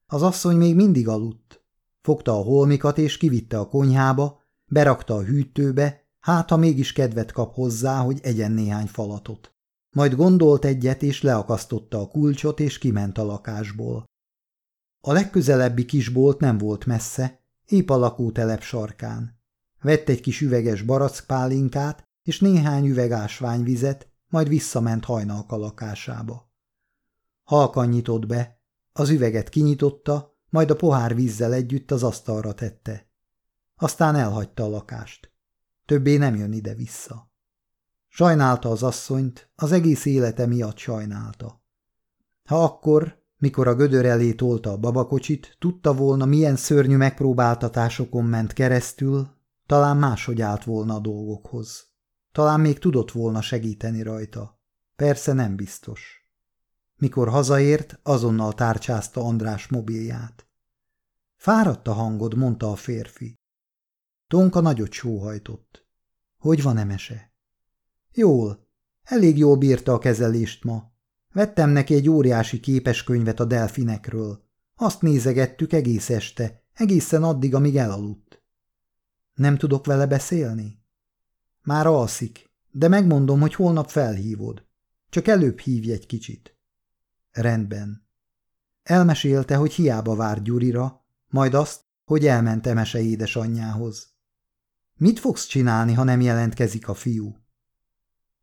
Az asszony még mindig aludt. Fogta a holmikat és kivitte a konyhába, berakta a hűtőbe, Hát, ha mégis kedvet kap hozzá, hogy egyen néhány falatot. Majd gondolt egyet, és leakasztotta a kulcsot, és kiment a lakásból. A legközelebbi kisbolt nem volt messze, épp a lakótelep sarkán. Vett egy kis üveges barackpálinkát, és néhány üveg ásványvizet, majd visszament hajnalka lakásába. Halkan nyitott be, az üveget kinyitotta, majd a pohár vízzel együtt az asztalra tette. Aztán elhagyta a lakást. Többé nem jön ide-vissza. Sajnálta az asszonyt, az egész élete miatt sajnálta. Ha akkor, mikor a gödör elé tolta a babakocsit, tudta volna, milyen szörnyű megpróbáltatásokon ment keresztül, talán máshogy állt volna a dolgokhoz. Talán még tudott volna segíteni rajta. Persze nem biztos. Mikor hazaért, azonnal tárcsázta András mobilját. Fáradt a hangod, mondta a férfi. Tonka nagyot sóhajtott. Hogy van emese? Jól. Elég jól bírta a kezelést ma. Vettem neki egy óriási képeskönyvet a delfinekről. Azt nézegettük egész este, egészen addig, amíg elaludt. Nem tudok vele beszélni? Már alszik, de megmondom, hogy holnap felhívod. Csak előbb hívj egy kicsit. Rendben. Elmesélte, hogy hiába vár Gyurira, majd azt, hogy elment Emese édesanyjához. Mit fogsz csinálni, ha nem jelentkezik a fiú?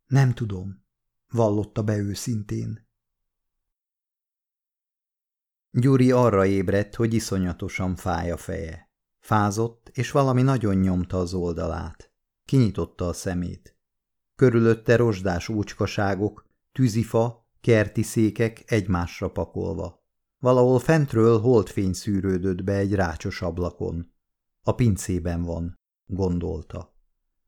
Nem tudom, vallotta be őszintén. Gyuri arra ébredt, hogy iszonyatosan fáj a feje. Fázott, és valami nagyon nyomta az oldalát. Kinyitotta a szemét. Körülötte rozsdás úcskaságok, tűzifa, kerti székek egymásra pakolva. Valahol fentről holdfény szűrődött be egy rácsos ablakon. A pincében van, gondolta.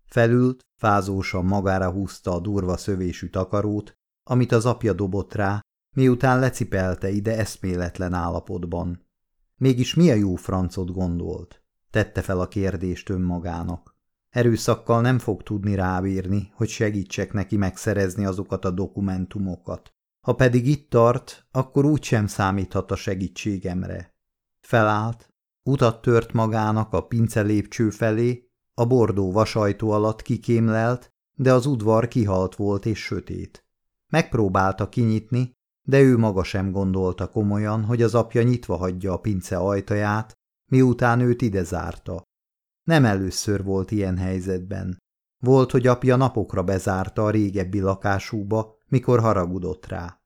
Felült, fázósan magára húzta a durva szövésű takarót, amit az apja dobott rá, miután lecipelte ide eszméletlen állapotban. Mégis mi a jó francot gondolt? Tette fel a kérdést önmagának. Erőszakkal nem fog tudni rábírni, hogy segítsek neki megszerezni azokat a dokumentumokat. Ha pedig itt tart, akkor úgysem számíthat a segítségemre. Felállt, utat tört magának a pince lépcső felé, a bordó vasajtó alatt kikémlelt, de az udvar kihalt volt és sötét. Megpróbálta kinyitni, de ő maga sem gondolta komolyan, hogy az apja nyitva hagyja a pince ajtaját, miután őt ide zárta. Nem először volt ilyen helyzetben. Volt, hogy apja napokra bezárta a régebbi lakásúba, mikor haragudott rá.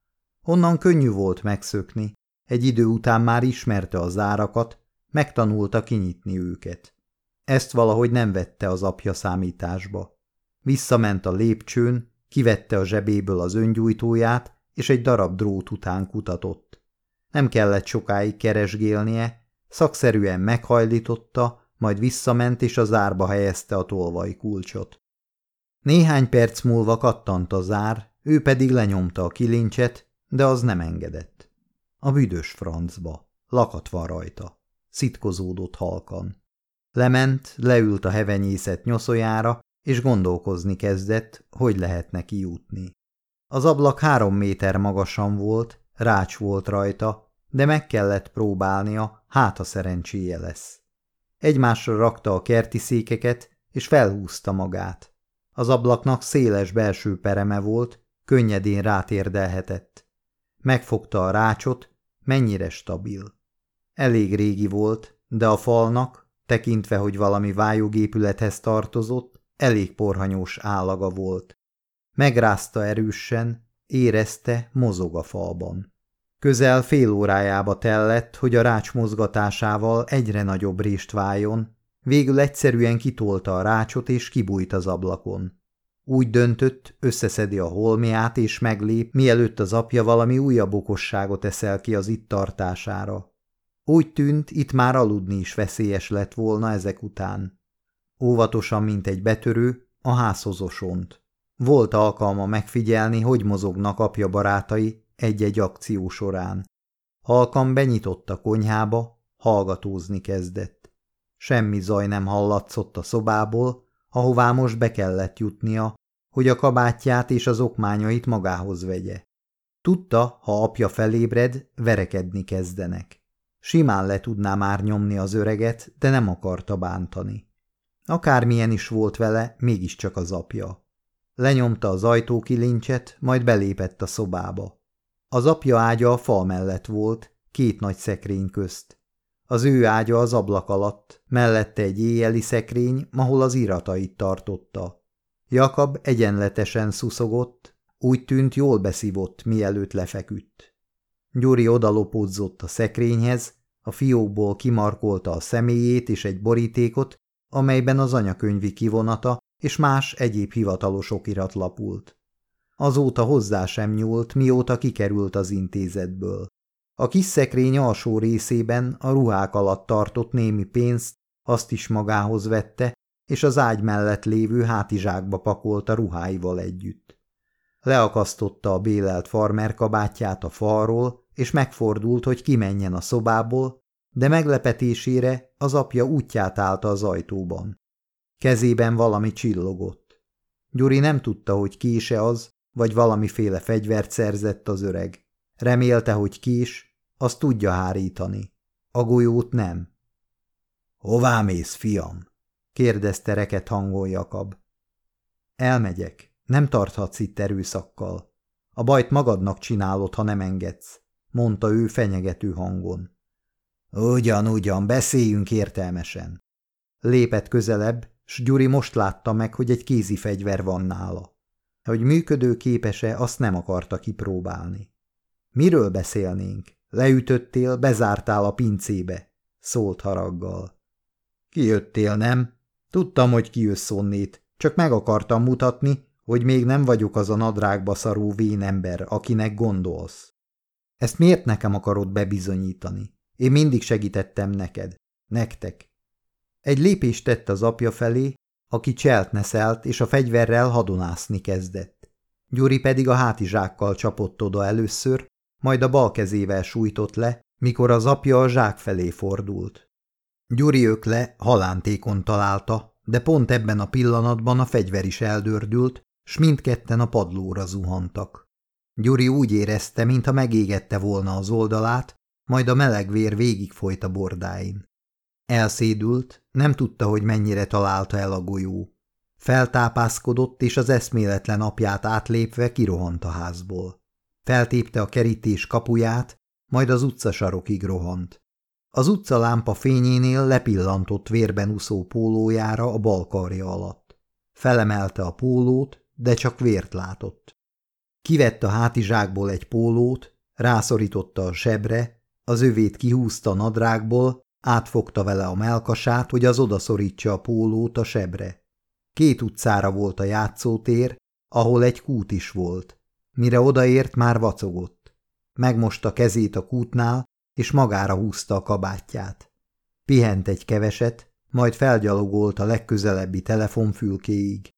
Onnan könnyű volt megszökni, egy idő után már ismerte a zárakat, megtanulta kinyitni őket. Ezt valahogy nem vette az apja számításba. Visszament a lépcsőn, kivette a zsebéből az öngyújtóját, és egy darab drót után kutatott. Nem kellett sokáig keresgélnie, szakszerűen meghajlította, majd visszament és a zárba helyezte a tolvaj kulcsot. Néhány perc múlva kattant a zár, ő pedig lenyomta a kilincset, de az nem engedett. A büdös francba. Lakat van rajta. Szitkozódott halkan. Lement, leült a hevenyészet nyoszójára, és gondolkozni kezdett, hogy lehetne kijutni. Az ablak három méter magasan volt, rács volt rajta, de meg kellett próbálnia, hát a szerencséje lesz. Egymásra rakta a kerti székeket, és felhúzta magát. Az ablaknak széles belső pereme volt, könnyedén rátérdelhetett. Megfogta a rácsot, mennyire stabil. Elég régi volt, de a falnak, tekintve, hogy valami vályogépülethez tartozott, elég porhanyós állaga volt. Megrázta erősen, érezte, mozog a falban. Közel fél órájába tellett, hogy a rács mozgatásával egyre nagyobb rést váljon, végül egyszerűen kitolta a rácsot és kibújt az ablakon. Úgy döntött, összeszedi a holmiát és meglép, mielőtt az apja valami újabb okosságot eszel ki az itt tartására. Úgy tűnt, itt már aludni is veszélyes lett volna ezek után. Óvatosan, mint egy betörő, a házhoz osont. Volt alkalma megfigyelni, hogy mozognak apja barátai egy-egy akció során. Halkan benyitott a konyhába, hallgatózni kezdett. Semmi zaj nem hallatszott a szobából, ahová most be kellett jutnia, hogy a kabátját és az okmányait magához vegye. Tudta, ha apja felébred, verekedni kezdenek. Simán le tudná már nyomni az öreget, de nem akarta bántani. Akármilyen is volt vele, mégiscsak az apja. Lenyomta az ajtókilincset, majd belépett a szobába. Az apja ágya a fal mellett volt, két nagy szekrény közt. Az ő ágya az ablak alatt, mellette egy éjjeli szekrény, ahol az iratait tartotta. Jakab egyenletesen szuszogott, úgy tűnt jól beszívott, mielőtt lefeküdt. Gyuri odalopódzott a szekrényhez, a fiókból kimarkolta a személyét és egy borítékot, amelyben az anyakönyvi kivonata és más egyéb hivatalos okirat lapult. Azóta hozzá sem nyúlt, mióta kikerült az intézetből. A kis szekrény alsó részében a ruhák alatt tartott némi pénzt, azt is magához vette, és az ágy mellett lévő hátizsákba pakolta ruháival együtt. Leakasztotta a bélelt farmer kabátját a falról, és megfordult, hogy kimenjen a szobából, de meglepetésére az apja útját állta az ajtóban. Kezében valami csillogott. Gyuri nem tudta, hogy kése az, vagy valamiféle fegyvert szerzett az öreg. Remélte, hogy kés, azt tudja hárítani. A golyót nem. – Hová mész, fiam? – kérdezte reket hangon Jakab. – Elmegyek. Nem tarthatsz itt erőszakkal. A bajt magadnak csinálod, ha nem engedsz, mondta ő fenyegető hangon. Ugyan, ugyan, beszéljünk értelmesen. Lépett közelebb, s Gyuri most látta meg, hogy egy kézi fegyver van nála. Hogy működő képese, azt nem akarta kipróbálni. Miről beszélnénk? Leütöttél, bezártál a pincébe, szólt haraggal. Kijöttél, nem? Tudtam, hogy kijössz onnét, csak meg akartam mutatni, hogy még nem vagyok az a nadrágba szarú vén ember, akinek gondolsz. Ezt miért nekem akarod bebizonyítani? Én mindig segítettem neked. Nektek. Egy lépést tett az apja felé, aki cselt neszelt, és a fegyverrel hadonászni kezdett. Gyuri pedig a hátizsákkal csapott oda először, majd a bal kezével sújtott le, mikor az apja a zsák felé fordult. Gyuri ökle halántékon találta, de pont ebben a pillanatban a fegyver is eldördült, s mindketten a padlóra zuhantak. Gyuri úgy érezte, mintha megégette volna az oldalát, majd a meleg vér végigfolyt a bordáin. Elszédült, nem tudta, hogy mennyire találta el a golyó. Feltápászkodott, és az eszméletlen apját átlépve kirohant a házból. Feltépte a kerítés kapuját, majd az utcasarokig rohant. Az utca lámpa fényénél lepillantott vérben úszó pólójára a bal alatt. Felemelte a pólót, de csak vért látott. Kivette a hátizsákból egy pólót, rászorította a sebre, az övét kihúzta a nadrágból, átfogta vele a melkasát, hogy az odaszorítsa a pólót a sebre. Két utcára volt a játszótér, ahol egy kút is volt. Mire odaért, már vacogott. Megmosta kezét a kútnál, és magára húzta a kabátját. Pihent egy keveset, majd felgyalogolt a legközelebbi telefonfülkéig.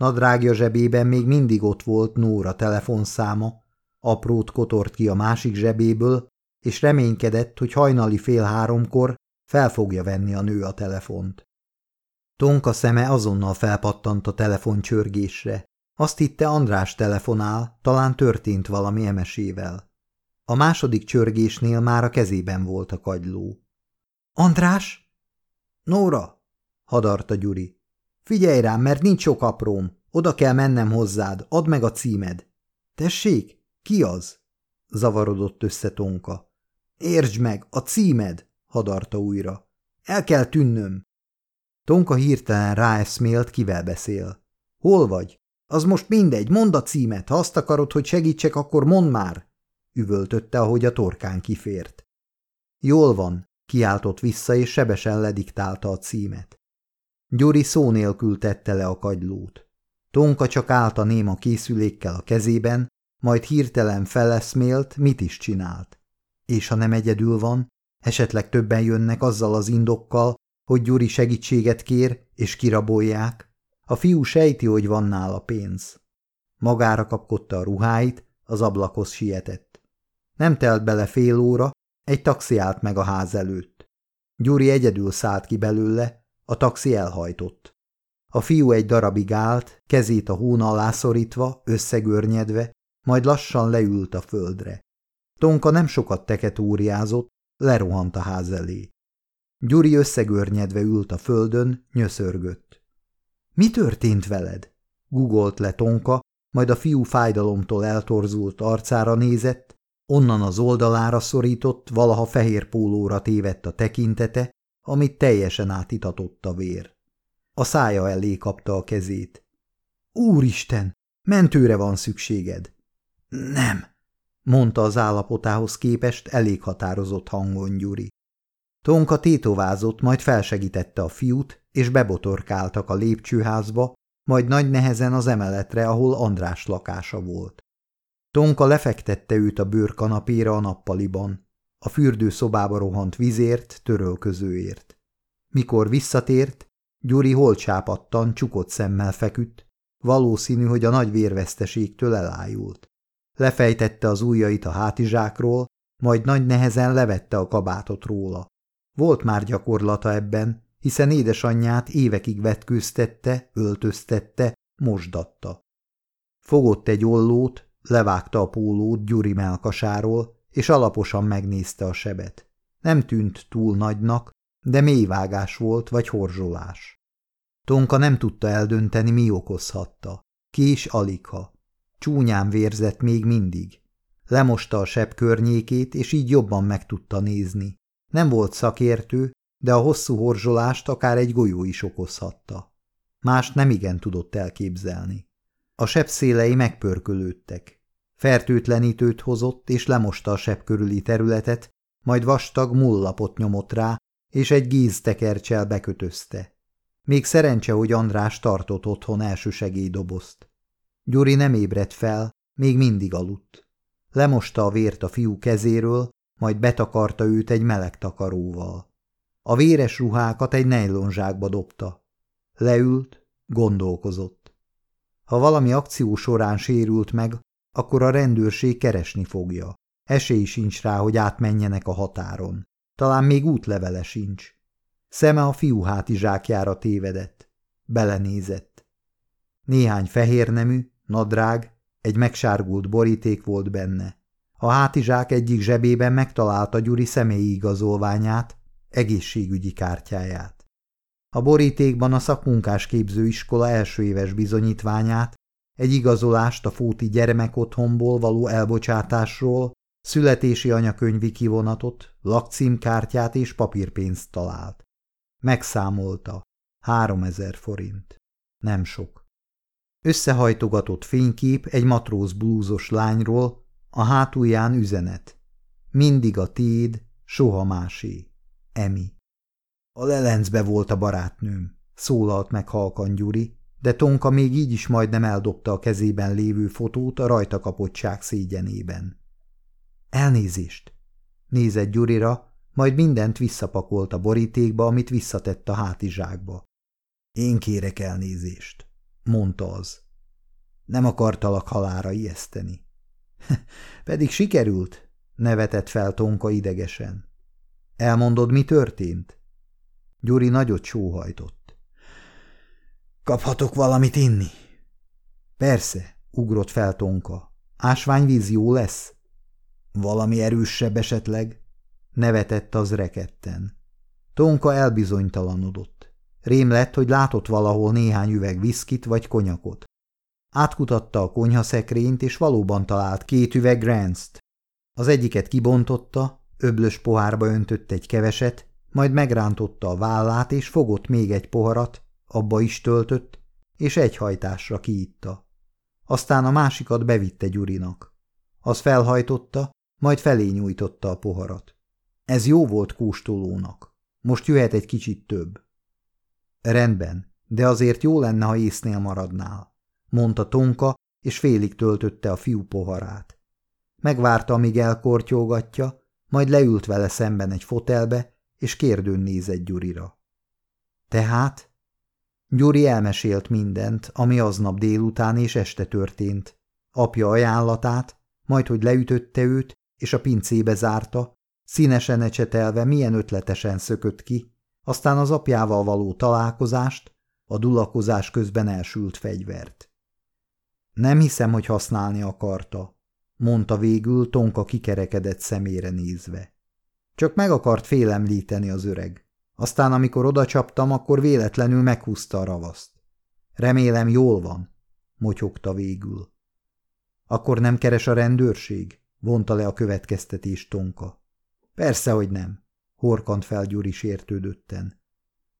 Nadrágja zsebében még mindig ott volt Nóra telefonszáma, aprót kotort ki a másik zsebéből, és reménykedett, hogy hajnali fél háromkor fel fogja venni a nő a telefont. Tonka szeme azonnal felpattant a telefoncsörgésre. Azt hitte András telefonál, talán történt valami emesével. A második csörgésnél már a kezében volt a kagyló. – András? – Nóra! – hadarta Gyuri. Figyelj rám, mert nincs sok apróm. Oda kell mennem hozzád, add meg a címed. Tessék, ki az? Zavarodott össze Tonka. Értsd meg, a címed, hadarta újra. El kell tűnnöm. Tonka hirtelen ráeszmélt, kivel beszél. Hol vagy? Az most mindegy, mondd a címet, ha azt akarod, hogy segítsek, akkor mondd már, üvöltötte, ahogy a torkán kifért. Jól van, kiáltott vissza, és sebesen lediktálta a címet. Gyuri szó nélkül tette le a kagylót. Tonka csak állt a néma készülékkel a kezében, majd hirtelen feleszmélt, mit is csinált. És ha nem egyedül van, esetleg többen jönnek azzal az indokkal, hogy Gyuri segítséget kér, és kirabolják. A fiú sejti, hogy van nála pénz. Magára kapkodta a ruháit, az ablakhoz sietett. Nem telt bele fél óra, egy taxi állt meg a ház előtt. Gyuri egyedül szállt ki belőle, a taxi elhajtott. A fiú egy darabig állt, kezét a hón alá szorítva, összegörnyedve, majd lassan leült a földre. Tonka nem sokat teketóriázott, lerohant a ház elé. Gyuri összegörnyedve ült a földön, nyöszörgött. – Mi történt veled? – gugolt le Tonka, majd a fiú fájdalomtól eltorzult arcára nézett, onnan az oldalára szorított, valaha fehér pólóra tévedt a tekintete, amit teljesen átitatott a vér. A szája elé kapta a kezét. Úristen, mentőre van szükséged. Nem, mondta az állapotához képest elég határozott hangon Gyuri. Tonka tétovázott, majd felsegítette a fiút, és bebotorkáltak a lépcsőházba, majd nagy nehezen az emeletre, ahol András lakása volt. Tonka lefektette őt a bőrkanapéra a nappaliban. A fürdőszobába rohant vizért, törölközőért. Mikor visszatért, Gyuri holcsápattan, csukott szemmel feküdt, valószínű, hogy a nagy vérveszteségtől elájult. Lefejtette az ujjait a hátizsákról, majd nagy nehezen levette a kabátot róla. Volt már gyakorlata ebben, hiszen édesanyját évekig vetkőztette, öltöztette, mosdatta. Fogott egy ollót, levágta a pólót Gyuri melkasáról, és alaposan megnézte a sebet. Nem tűnt túl nagynak, de mélyvágás volt vagy horzsolás. Tonka nem tudta eldönteni, mi okozhatta. Kés aligha. Csúnyán vérzett még mindig. Lemosta a seb környékét, és így jobban meg tudta nézni. Nem volt szakértő, de a hosszú horzsolást akár egy golyó is okozhatta. Más nem igen tudott elképzelni. A seb szélei megpörkölődtek. Fertőtlenítőt hozott, és lemosta a seb körüli területet, majd vastag mullapot nyomott rá, és egy gíztekercsel bekötözte. Még szerencse, hogy András tartott otthon elsősegélydobozt. Gyuri nem ébredt fel, még mindig aludt. Lemosta a vért a fiú kezéről, majd betakarta őt egy meleg takaróval. A véres ruhákat egy nejlonzsákba dobta. Leült, gondolkozott. Ha valami akció során sérült meg, akkor a rendőrség keresni fogja. Esély sincs rá, hogy átmenjenek a határon. Talán még útlevele sincs. Szeme a fiú hátizsákjára tévedett. Belenézett. Néhány fehérnemű, nadrág, egy megsárgult boríték volt benne. A hátizsák egyik zsebében megtalálta Gyuri személyi igazolványát, egészségügyi kártyáját. A borítékban a szakmunkás képzőiskola első éves bizonyítványát, egy igazolást a Fóti gyermekotthonból való elbocsátásról, születési anyakönyvi kivonatot, lakcímkártyát és papírpénzt talált. Megszámolta. Háromezer forint. Nem sok. Összehajtogatott fénykép egy matróz blúzos lányról, a hátulján üzenet. Mindig a tiéd, soha másé. Emi. A lelencbe volt a barátnőm, szólalt meg halkan Gyuri, de Tonka még így is majdnem eldobta a kezében lévő fotót a rajta kapottság szégyenében. Elnézést! Nézett Gyurira, majd mindent visszapakolt a borítékba, amit visszatett a hátizsákba. Én kérek elnézést, mondta az. Nem akartalak halára ijeszteni. Pedig sikerült, nevetett fel Tonka idegesen. Elmondod, mi történt? Gyuri nagyot sóhajtott. Kaphatok valamit inni? Persze, ugrott fel Tonka. Ásványvíz jó lesz? Valami erősebb esetleg? Nevetett az reketten. Tonka elbizonytalanodott. Rém lett, hogy látott valahol néhány üveg viszkit vagy konyakot. Átkutatta a konyhaszekrényt, és valóban talált két üveg Grants-t. Az egyiket kibontotta, öblös pohárba öntött egy keveset, majd megrántotta a vállát, és fogott még egy poharat, abba is töltött, és egy hajtásra kiitta. Aztán a másikat bevitte Gyurinak. Az felhajtotta, majd felé nyújtotta a poharat. Ez jó volt kóstolónak. Most jöhet egy kicsit több. Rendben, de azért jó lenne, ha észnél maradnál, mondta Tonka, és félig töltötte a fiú poharát. Megvárta, amíg elkortyolgatja, majd leült vele szemben egy fotelbe, és kérdőn nézett Gyurira. Tehát? Gyuri elmesélt mindent, ami aznap délután és este történt. Apja ajánlatát, majd hogy leütötte őt, és a pincébe zárta, Színesen ecsetelve milyen ötletesen szökött ki, aztán az apjával való találkozást, a dulakozás közben elsült fegyvert. Nem hiszem, hogy használni akarta, mondta végül Tonka kikerekedett szemére nézve. Csak meg akart félemlíteni az öreg. Aztán, amikor odacsaptam, akkor véletlenül meghúzta a ravaszt. Remélem, jól van, motyogta végül. Akkor nem keres a rendőrség? vonta le a következtetés Tonka. Persze, hogy nem, horkant fel Gyuri sértődötten.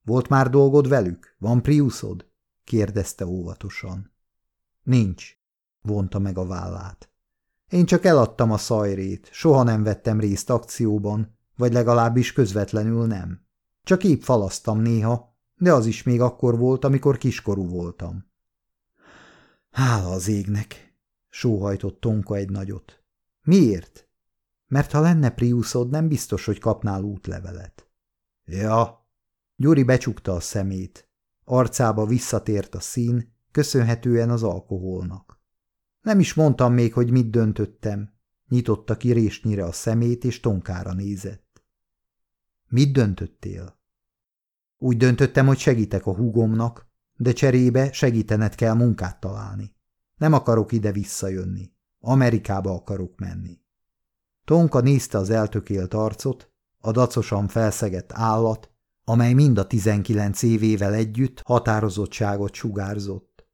Volt már dolgod velük? Van Priusod? kérdezte óvatosan. Nincs, vonta meg a vállát. Én csak eladtam a szajrét, soha nem vettem részt akcióban, vagy legalábbis közvetlenül nem. Csak épp falasztam néha, de az is még akkor volt, amikor kiskorú voltam. Hála az égnek, sóhajtott Tonka egy nagyot. Miért? Mert ha lenne Priusod, nem biztos, hogy kapnál útlevelet. Ja. Gyuri becsukta a szemét. Arcába visszatért a szín, köszönhetően az alkoholnak. Nem is mondtam még, hogy mit döntöttem. Nyitotta ki résnyire a szemét, és Tonkára nézett. Mit döntöttél? Úgy döntöttem, hogy segítek a húgomnak, de cserébe segítened kell munkát találni. Nem akarok ide visszajönni. Amerikába akarok menni. Tonka nézte az eltökélt arcot, a dacosan felszegett állat, amely mind a tizenkilenc évével együtt határozottságot sugárzott.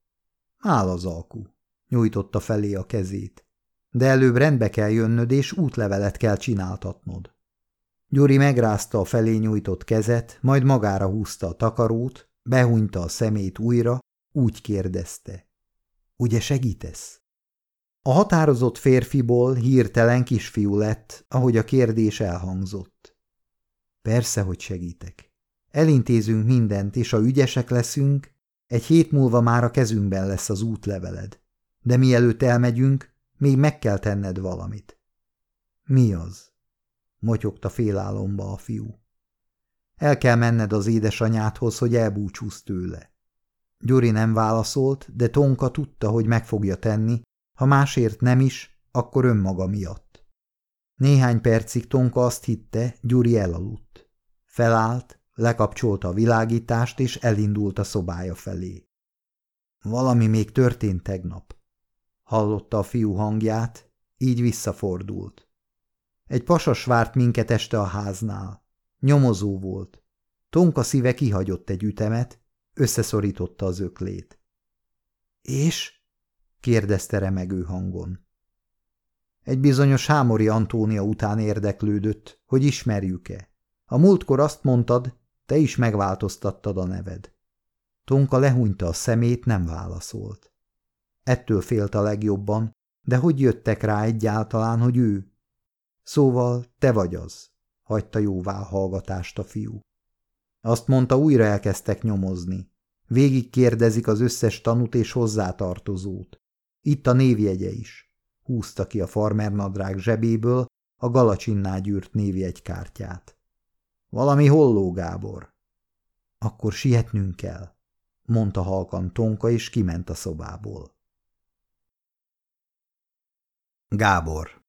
Áll az alkú, nyújtotta felé a kezét. De előbb rendbe kell jönnöd, és útlevelet kell csináltatnod. Gyuri megrázta a felé nyújtott kezet, majd magára húzta a takarót, behunyta a szemét újra, úgy kérdezte. Ugye segítesz? A határozott férfiból hirtelen kisfiú lett, ahogy a kérdés elhangzott. Persze, hogy segítek. Elintézünk mindent, és ha ügyesek leszünk, egy hét múlva már a kezünkben lesz az útleveled. De mielőtt elmegyünk, még meg kell tenned valamit. Mi az? motyogta félálomba a fiú. El kell menned az édesanyádhoz, hogy elbúcsúsz tőle. Gyuri nem válaszolt, de Tonka tudta, hogy meg fogja tenni, ha másért nem is, akkor önmaga miatt. Néhány percig Tonka azt hitte, Gyuri elaludt. Felállt, lekapcsolta a világítást, és elindult a szobája felé. Valami még történt tegnap. Hallotta a fiú hangját, így visszafordult. Egy pasas várt minket este a háznál. Nyomozó volt. Tonka szíve kihagyott egy ütemet, összeszorította az öklét. És? Kérdezte remegő hangon. Egy bizonyos Hámori Antónia után érdeklődött, hogy ismerjük-e. A múltkor azt mondtad, te is megváltoztattad a neved. Tonka lehúnyta a szemét, nem válaszolt. Ettől félt a legjobban, de hogy jöttek rá egyáltalán, hogy ő? Szóval te vagy az, hagyta jóvá a hallgatást a fiú. Azt mondta, újra elkezdtek nyomozni. Végig kérdezik az összes tanút és hozzátartozót. Itt a névjegye is. Húzta ki a farmernadrág zsebéből a galacsinná gyűrt névjegykártyát. Valami holló, Gábor. Akkor sietnünk kell, mondta halkan Tonka, és kiment a szobából. Gábor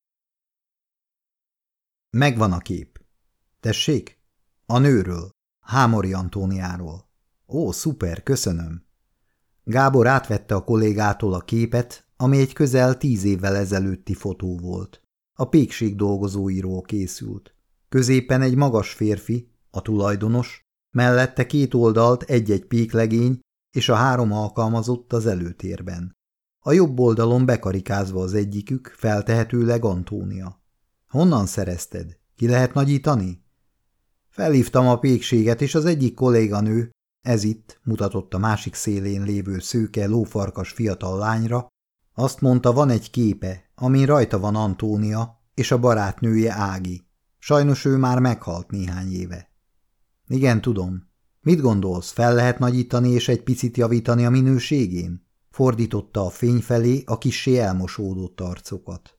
Megvan a kép. Tessék? A nőről, Hámori Antóniáról. Ó, szuper, köszönöm. Gábor átvette a kollégától a képet, ami egy közel tíz évvel ezelőtti fotó volt. A pékség dolgozóiról készült. Középen egy magas férfi, a tulajdonos, mellette két oldalt egy-egy péklegény és a három alkalmazott az előtérben. A jobb oldalon bekarikázva az egyikük, feltehetőleg Antónia. Honnan szerezted? Ki lehet nagyítani? Felhívtam a pékséget, és az egyik kolléganő, ez itt, mutatott a másik szélén lévő szőke, lófarkas fiatal lányra, azt mondta, van egy képe, amin rajta van Antónia és a barátnője Ági. Sajnos ő már meghalt néhány éve. Igen, tudom. Mit gondolsz, fel lehet nagyítani és egy picit javítani a minőségén? Fordította a fény felé a kissé elmosódott arcokat.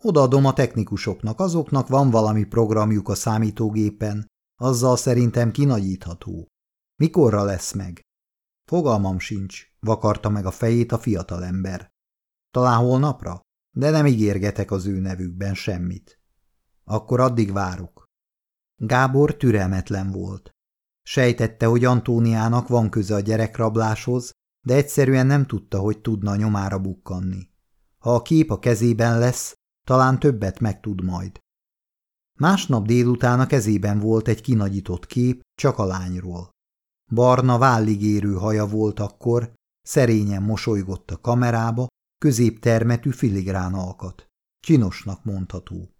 Odaadom a technikusoknak, azoknak van valami programjuk a számítógépen, azzal szerintem kinagyítható. Mikorra lesz meg? Fogalmam sincs, vakarta meg a fejét a fiatalember. Talán holnapra? De nem ígérgetek az ő nevükben semmit. Akkor addig várok. Gábor türelmetlen volt. Sejtette, hogy Antóniának van köze a gyerekrabláshoz, de egyszerűen nem tudta, hogy tudna nyomára bukkanni. Ha a kép a kezében lesz, talán többet megtud majd. Másnap délután a kezében volt egy kinagyított kép csak a lányról. Barna válligérő haja volt akkor, szerényen mosolygott a kamerába, középtermetű filigrán alkat. Csinosnak mondható.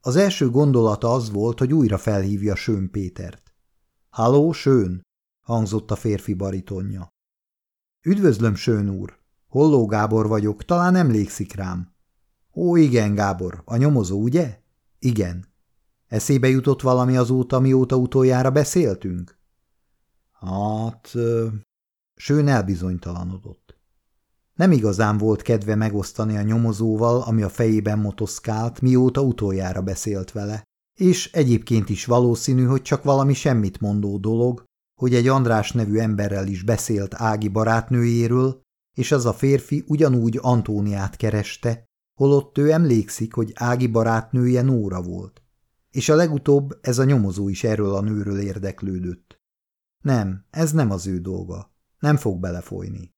Az első gondolata az volt, hogy újra felhívja Sőn Pétert. – Halló, Sőn! – hangzott a férfi baritonja. – Üdvözlöm, Sőn úr! Holló Gábor vagyok, talán emlékszik rám. – Ó, igen, Gábor, a nyomozó, ugye? – Igen. – Eszébe jutott valami azóta, mióta utoljára beszéltünk? – Hát... Sőn elbizonytalanodott. Nem igazán volt kedve megosztani a nyomozóval, ami a fejében motoszkált, mióta utoljára beszélt vele, és egyébként is valószínű, hogy csak valami semmit mondó dolog, hogy egy András nevű emberrel is beszélt Ági barátnőjéről, és az a férfi ugyanúgy Antóniát kereste, holott ő emlékszik, hogy Ági barátnője Nóra volt. És a legutóbb ez a nyomozó is erről a nőről érdeklődött. Nem, ez nem az ő dolga. Nem fog belefolyni.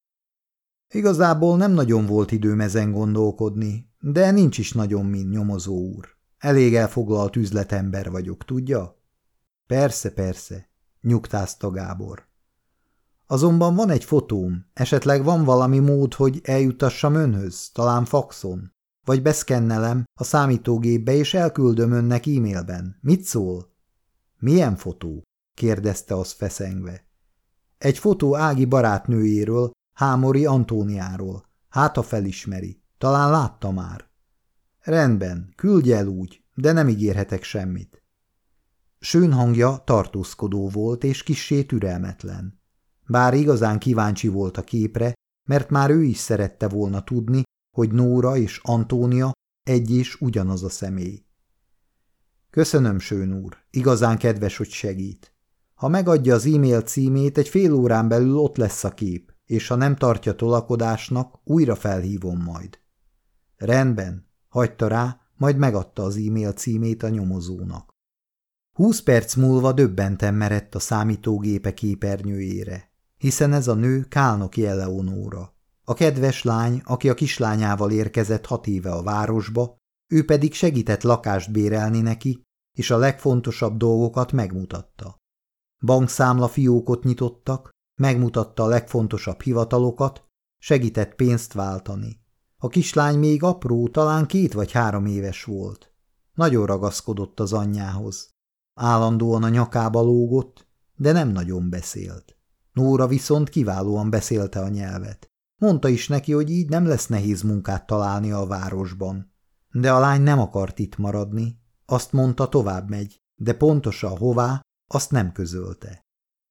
Igazából nem nagyon volt időm ezen gondolkodni, de nincs is nagyon, mint nyomozó úr. Elég elfoglalt üzletember vagyok, tudja? Persze, persze, nyugtázta Gábor. Azonban van egy fotóm, esetleg van valami mód, hogy eljutassam önhöz, talán faxon, vagy beszkennelem a számítógépbe és elküldöm önnek e-mailben. Mit szól? Milyen fotó? Kérdezte az feszengve. Egy fotó Ági barátnőjéről, Hámori Antóniáról. Hát, ha felismeri. Talán látta már. Rendben, küldj el úgy, de nem ígérhetek semmit. Sőn hangja tartózkodó volt és kissé türelmetlen. Bár igazán kíváncsi volt a képre, mert már ő is szerette volna tudni, hogy Nóra és Antónia egy és ugyanaz a személy. Köszönöm, Sőn úr, igazán kedves, hogy segít. Ha megadja az e-mail címét, egy fél órán belül ott lesz a kép, és ha nem tartja tolakodásnak, újra felhívom majd. Rendben, hagyta rá, majd megadta az e-mail címét a nyomozónak. Húsz perc múlva döbbenten merett a számítógépe képernyőjére, hiszen ez a nő Kálnoki Eleonóra. A kedves lány, aki a kislányával érkezett hat éve a városba, ő pedig segített lakást bérelni neki, és a legfontosabb dolgokat megmutatta. Bankszámla fiókot nyitottak, megmutatta a legfontosabb hivatalokat, segített pénzt váltani. A kislány még apró, talán két vagy három éves volt. Nagyon ragaszkodott az anyjához. Állandóan a nyakába lógott, de nem nagyon beszélt. Nóra viszont kiválóan beszélte a nyelvet. Mondta is neki, hogy így nem lesz nehéz munkát találni a városban. De a lány nem akart itt maradni. Azt mondta, tovább megy, de pontosan hová, azt nem közölte.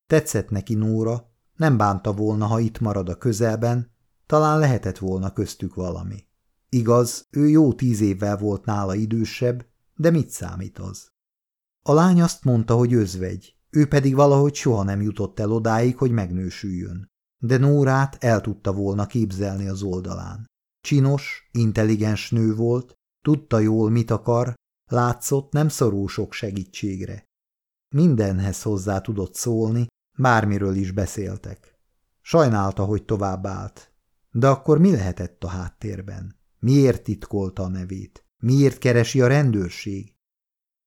Tetszett neki Nóra, nem bánta volna, ha itt marad a közelben, talán lehetett volna köztük valami. Igaz, ő jó tíz évvel volt nála idősebb, de mit számít az? A lány azt mondta, hogy özvegy, ő pedig valahogy soha nem jutott el odáig, hogy megnősüljön. De Nórát el tudta volna képzelni az oldalán. Csinos, intelligens nő volt, tudta jól, mit akar, látszott, nem szorul sok segítségre. Mindenhez hozzá tudott szólni, bármiről is beszéltek. Sajnálta, hogy tovább állt. De akkor mi lehetett a háttérben? Miért titkolta a nevét? Miért keresi a rendőrség?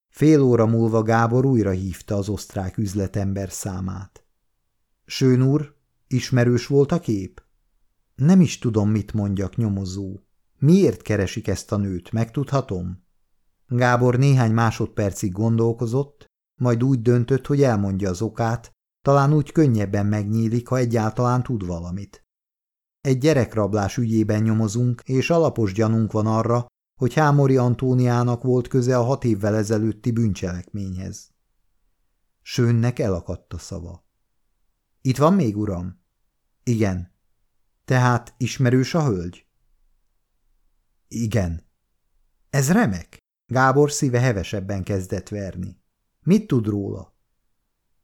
Fél óra múlva Gábor újra hívta az osztrák üzletember számát. Sőn úr, ismerős volt a kép? Nem is tudom, mit mondjak, nyomozó. Miért keresik ezt a nőt, megtudhatom? Gábor néhány másodpercig gondolkozott, majd úgy döntött, hogy elmondja az okát, talán úgy könnyebben megnyílik, ha egyáltalán tud valamit. Egy gyerekrablás ügyében nyomozunk, és alapos gyanunk van arra, hogy Hámori Antóniának volt köze a hat évvel ezelőtti bűncselekményhez. Sőnnek elakadt a szava. Itt van még, uram? Igen. Tehát ismerős a hölgy? Igen. Ez remek. Gábor szíve hevesebben kezdett verni. Mit tud róla?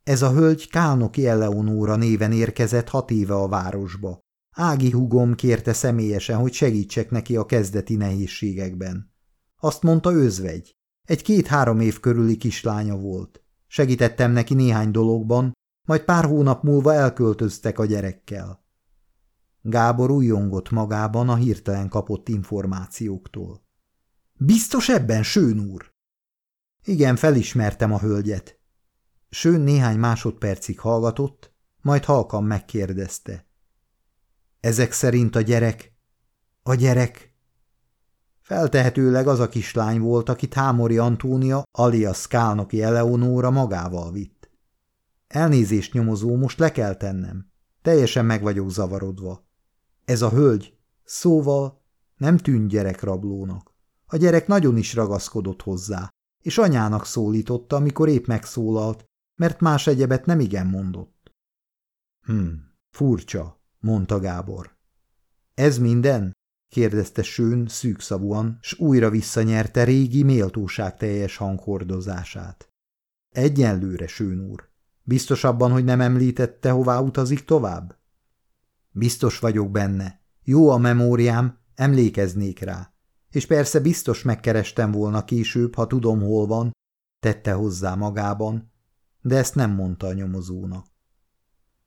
Ez a hölgy Kálnoki Eleonóra néven érkezett hat éve a városba. Ági hugom kérte személyesen, hogy segítsek neki a kezdeti nehézségekben. Azt mondta özvegy. Egy két-három év körüli kislánya volt. Segítettem neki néhány dologban, majd pár hónap múlva elköltöztek a gyerekkel. Gábor újongott magában a hirtelen kapott információktól. Biztos ebben, Sőn úr? Igen, felismertem a hölgyet. Sőn néhány másodpercig hallgatott, majd halkan megkérdezte. Ezek szerint a gyerek? A gyerek? Feltehetőleg az a kislány volt, akit Hámori Antónia alias Kálnoki Eleonóra magával vitt. Elnézést nyomozó, most le kell tennem. Teljesen meg vagyok zavarodva. Ez a hölgy, szóval nem tűnt gyerekrablónak. A gyerek nagyon is ragaszkodott hozzá, és anyának szólította, amikor épp megszólalt, mert más egyebet nem igen mondott. Hm, furcsa, mondta Gábor. Ez minden? kérdezte Sőn szűkszavúan, s újra visszanyerte régi méltóság teljes hanghordozását. Egyenlőre, Sőn úr. Biztos hogy nem említette, hová utazik tovább? Biztos vagyok benne. Jó a memóriám, emlékeznék rá. És persze biztos megkerestem volna később, ha tudom, hol van, tette hozzá magában, de ezt nem mondta a nyomozónak.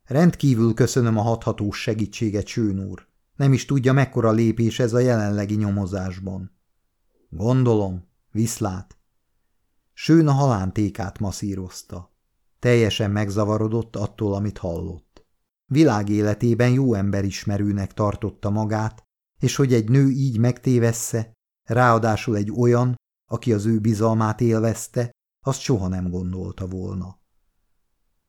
Rendkívül köszönöm a hathatós segítséget, Sőn úr. Nem is tudja, mekkora lépés ez a jelenlegi nyomozásban. Gondolom, viszlát. Sőn a halántékát masszírozta. Teljesen megzavarodott attól, amit hallott. Világéletében jó emberismerőnek tartotta magát, és hogy egy nő így megtévessze, ráadásul egy olyan, aki az ő bizalmát élvezte, azt soha nem gondolta volna.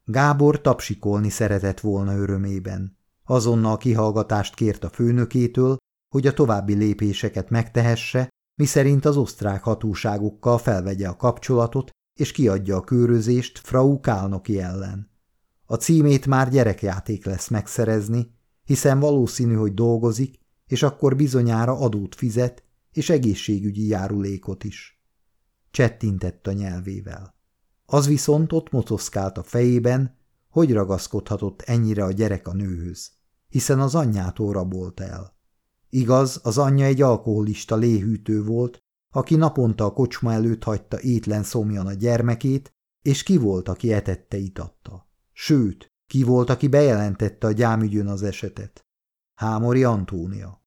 Gábor tapsikolni szeretett volna örömében. Azonnal kihallgatást kért a főnökétől, hogy a további lépéseket megtehesse, miszerint az osztrák hatóságokkal felvegye a kapcsolatot és kiadja a kőrözést Frau Kálnoki ellen. A címét már gyerekjáték lesz megszerezni, hiszen valószínű, hogy dolgozik, és akkor bizonyára adót fizet, és egészségügyi járulékot is. Csettintett a nyelvével. Az viszont ott motoszkált a fejében, hogy ragaszkodhatott ennyire a gyerek a nőhöz, hiszen az anyjától rabolt el. Igaz, az anyja egy alkoholista léhűtő volt, aki naponta a kocsma előtt hagyta étlen szomjan a gyermekét, és ki volt, aki etette itatta. Sőt, ki volt, aki bejelentette a gyámügyön az esetet? Hámori Antónia.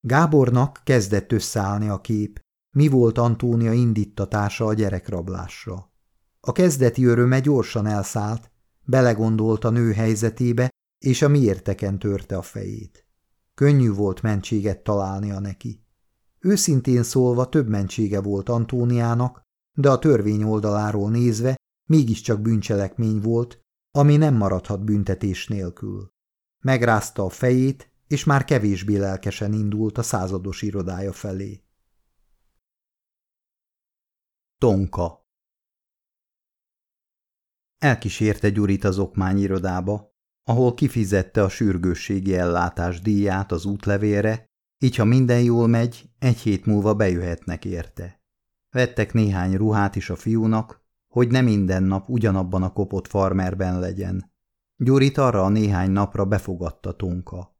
Gábornak kezdett összeállni a kép, mi volt Antónia indítatása a gyerekrablásra. A kezdeti öröme gyorsan elszállt, belegondolt a nő helyzetébe, és a miérteken törte a fejét. Könnyű volt mentséget találnia neki. Őszintén szólva több mentsége volt Antóniának, de a törvény oldaláról nézve mégiscsak bűncselekmény volt, ami nem maradhat büntetés nélkül. Megrázta a fejét, és már kevésbé lelkesen indult a százados irodája felé. Tonka Elkísérte Gyurit az okmányirodába, ahol kifizette a sürgősségi ellátás díját az útlevére, így ha minden jól megy, egy hét múlva bejöhetnek érte. Vettek néhány ruhát is a fiúnak, hogy ne minden nap ugyanabban a kopott farmerben legyen. Gyurit arra a néhány napra befogadta Tonka.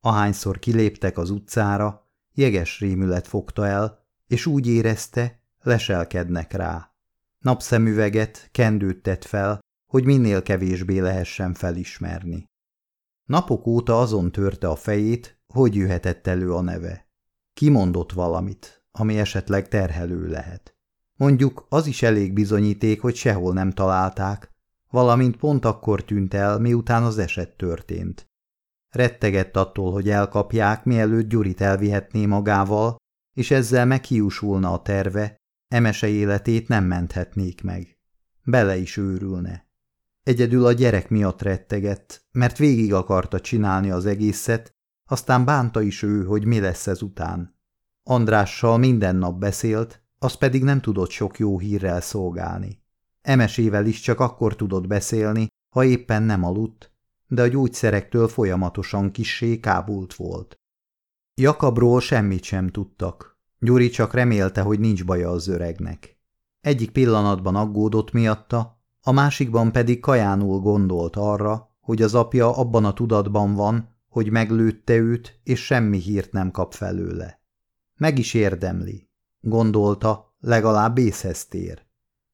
Ahányszor kiléptek az utcára, jeges rémület fogta el, és úgy érezte, leselkednek rá. Napszemüveget, kendőt tett fel, hogy minél kevésbé lehessen felismerni. Napok óta azon törte a fejét, hogy jöhetett elő a neve. Kimondott valamit, ami esetleg terhelő lehet. Mondjuk az is elég bizonyíték, hogy sehol nem találták, valamint pont akkor tűnt el, miután az eset történt. Rettegett attól, hogy elkapják, mielőtt Gyurit elvihetné magával, és ezzel meghiúsulna a terve, emese életét nem menthetnék meg. Bele is őrülne. Egyedül a gyerek miatt rettegett, mert végig akarta csinálni az egészet, aztán bánta is ő, hogy mi lesz ezután. Andrással minden nap beszélt, az pedig nem tudott sok jó hírrel szolgálni. Emesével is csak akkor tudott beszélni, ha éppen nem aludt, de a gyógyszerektől folyamatosan kissé kábult volt. Jakabról semmit sem tudtak. Gyuri csak remélte, hogy nincs baja az öregnek. Egyik pillanatban aggódott miatta, a másikban pedig kajánul gondolt arra, hogy az apja abban a tudatban van, hogy meglőtte őt, és semmi hírt nem kap felőle. Meg is érdemli, gondolta, legalább észhez tér.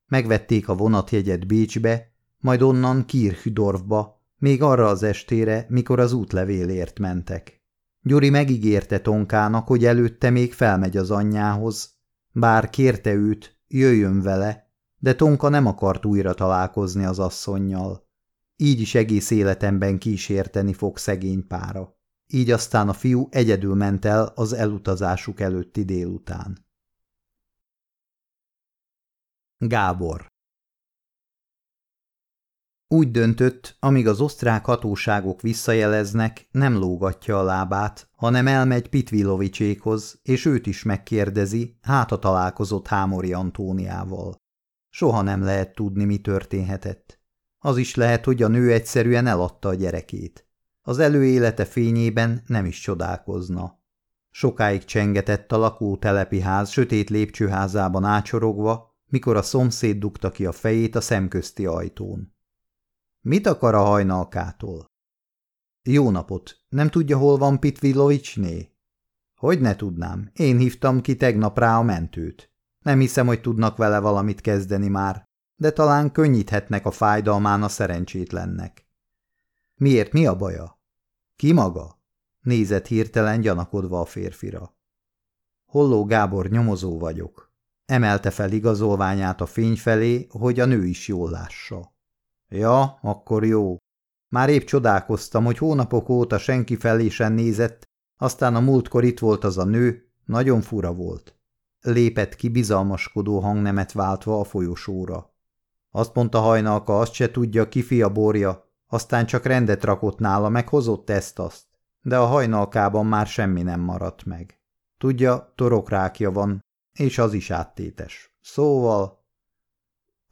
Megvették a vonatjegyet Bécsbe, majd onnan Kirchdorfba, még arra az estére, mikor az útlevélért mentek. Gyuri megígérte Tonkának, hogy előtte még felmegy az anyjához, bár kérte őt, jöjjön vele, de Tonka nem akart újra találkozni az asszonnyal. Így is egész életemben kísérteni fog szegény pára. Így aztán a fiú egyedül ment el az elutazásuk előtti délután. Gábor úgy döntött, amíg az osztrák hatóságok visszajeleznek, nem lógatja a lábát, hanem elmegy Pitvilovicsékhoz, és őt is megkérdezi, hát a találkozott Hámori Antóniával. Soha nem lehet tudni, mi történhetett. Az is lehet, hogy a nő egyszerűen eladta a gyerekét. Az előélete fényében nem is csodálkozna. Sokáig csengetett a lakótelepi ház sötét lépcsőházában ácsorogva, mikor a szomszéd dugta ki a fejét a szemközti ajtón. Mit akar a hajnalkától? Jó napot! Nem tudja, hol van Pitvilovicsné? Hogy ne tudnám? Én hívtam ki tegnap rá a mentőt. Nem hiszem, hogy tudnak vele valamit kezdeni már, de talán könnyíthetnek a fájdalmán a szerencsétlennek. Miért? Mi a baja? Ki maga? Nézett hirtelen gyanakodva a férfira. Holló Gábor nyomozó vagyok. Emelte fel igazolványát a fény felé, hogy a nő is jól lássa. Ja, akkor jó. Már épp csodálkoztam, hogy hónapok óta senki felé sem nézett, aztán a múltkor itt volt az a nő, nagyon fura volt. Lépett ki bizalmaskodó hangnemet váltva a folyosóra. Azt mondta hajnalka, azt se tudja, ki fia borja, aztán csak rendet rakott nála, meg hozott ezt-azt. De a hajnalkában már semmi nem maradt meg. Tudja, torokrákja van, és az is áttétes. Szóval...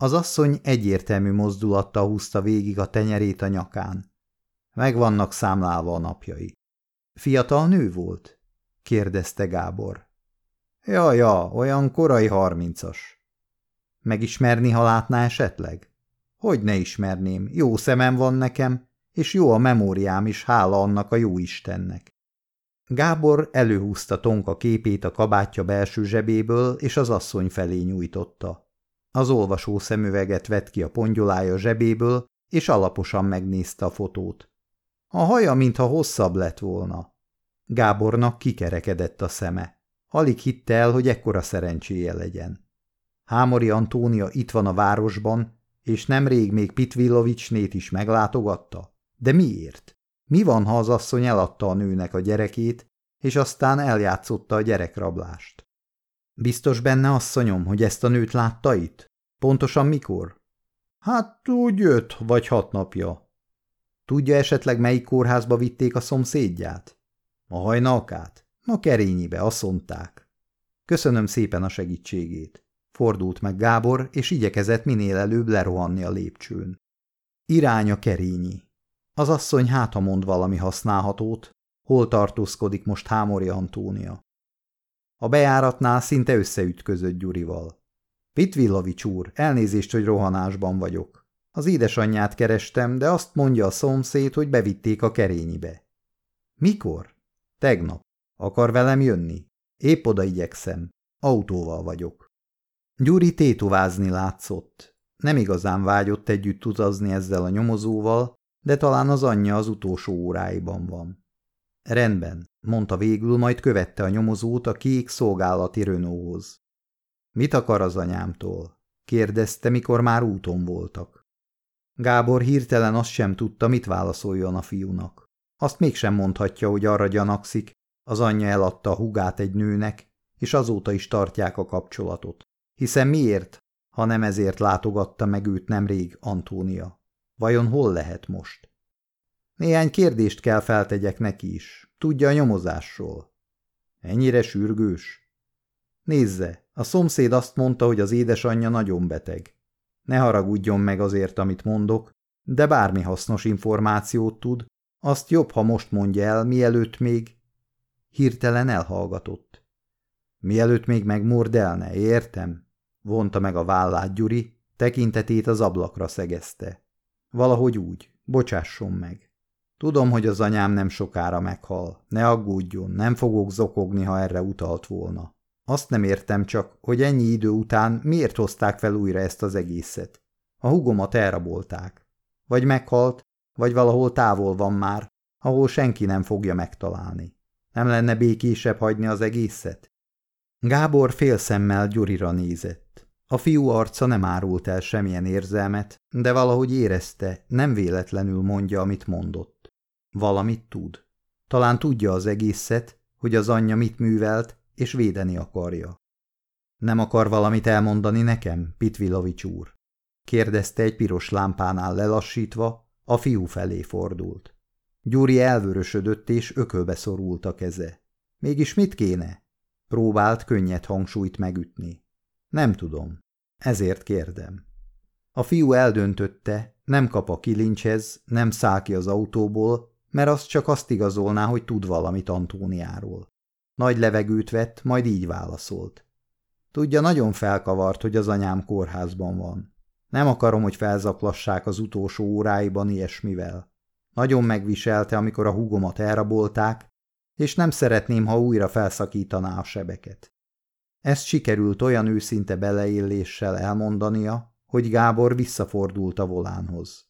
Az asszony egyértelmű mozdulattal húzta végig a tenyerét a nyakán. Meg vannak számlálva a napjai. Fiatal nő volt? kérdezte Gábor. Ja, ja, olyan korai harmincas. Megismerni, ha látná esetleg? Hogy ne ismerném, jó szemem van nekem, és jó a memóriám is, hála annak a jó Istennek. Gábor előhúzta Tonka képét a kabátja belső zsebéből, és az asszony felé nyújtotta. Az olvasó szemüveget vett ki a pongyolája zsebéből, és alaposan megnézte a fotót. A haja, mintha hosszabb lett volna. Gábornak kikerekedett a szeme. Alig hitte el, hogy ekkora szerencséje legyen. Hámori Antónia itt van a városban, és nemrég még Pitvillovicsnét is meglátogatta. De miért? Mi van, ha az asszony eladta a nőnek a gyerekét, és aztán eljátszotta a gyerekrablást? Biztos benne, asszonyom, hogy ezt a nőt látta itt? Pontosan mikor? Hát úgy öt vagy hat napja. Tudja esetleg, melyik kórházba vitték a szomszédját? A hajnalkát? A kerényibe, azt mondták. Köszönöm szépen a segítségét. Fordult meg Gábor, és igyekezett minél előbb lerohanni a lépcsőn. Irány a kerényi. Az asszony háta mond valami használhatót, hol tartózkodik most Hámori Antónia. A bejáratnál szinte összeütközött Gyurival. Pitvillavics úr, elnézést, hogy rohanásban vagyok. Az édesanyját kerestem, de azt mondja a szomszéd, hogy bevitték a kerényibe. Mikor? Tegnap. Akar velem jönni? Épp oda igyekszem. Autóval vagyok. Gyuri tétovázni látszott. Nem igazán vágyott együtt utazni ezzel a nyomozóval, de talán az anyja az utolsó óráiban van. Rendben, mondta végül, majd követte a nyomozót a kék szolgálati Renaulthoz. Mit akar az anyámtól? kérdezte, mikor már úton voltak. Gábor hirtelen azt sem tudta, mit válaszoljon a fiúnak. Azt mégsem mondhatja, hogy arra gyanakszik, az anyja eladta a hugát egy nőnek, és azóta is tartják a kapcsolatot. Hiszen miért, ha nem ezért látogatta meg őt nemrég Antónia? Vajon hol lehet most? Néhány kérdést kell feltegyek neki is. Tudja a nyomozásról. Ennyire sürgős? Nézze, a szomszéd azt mondta, hogy az édesanyja nagyon beteg. Ne haragudjon meg azért, amit mondok, de bármi hasznos információt tud, azt jobb, ha most mondja el, mielőtt még... Hirtelen elhallgatott. Mielőtt még megmordelne, értem? Vonta meg a vállát Gyuri, tekintetét az ablakra szegezte. Valahogy úgy. Bocsásson meg. Tudom, hogy az anyám nem sokára meghal. Ne aggódjon, nem fogok zokogni, ha erre utalt volna. Azt nem értem csak, hogy ennyi idő után miért hozták fel újra ezt az egészet. A hugomat elrabolták. Vagy meghalt, vagy valahol távol van már, ahol senki nem fogja megtalálni. Nem lenne békésebb hagyni az egészet? Gábor félszemmel Gyurira nézett. A fiú arca nem árult el semmilyen érzelmet, de valahogy érezte, nem véletlenül mondja, amit mondott. Valamit tud. Talán tudja az egészet, hogy az anyja mit művelt, és védeni akarja. Nem akar valamit elmondani nekem, Pitvilovics úr? kérdezte egy piros lámpánál lelassítva, a fiú felé fordult. Gyuri elvörösödött, és ökölbe szorult a keze. Mégis mit kéne? Próbált könnyed hangsúlyt megütni. Nem tudom. Ezért kérdem. A fiú eldöntötte, nem kap a kilincshez, nem száll ki az autóból, mert az csak azt igazolná, hogy tud valamit Antóniáról. Nagy levegőt vett, majd így válaszolt. Tudja, nagyon felkavart, hogy az anyám kórházban van. Nem akarom, hogy felzaklassák az utolsó óráiban ilyesmivel. Nagyon megviselte, amikor a húgomat elrabolták, és nem szeretném, ha újra felszakítaná a sebeket. Ezt sikerült olyan őszinte beleilléssel elmondania, hogy Gábor visszafordult a volánhoz.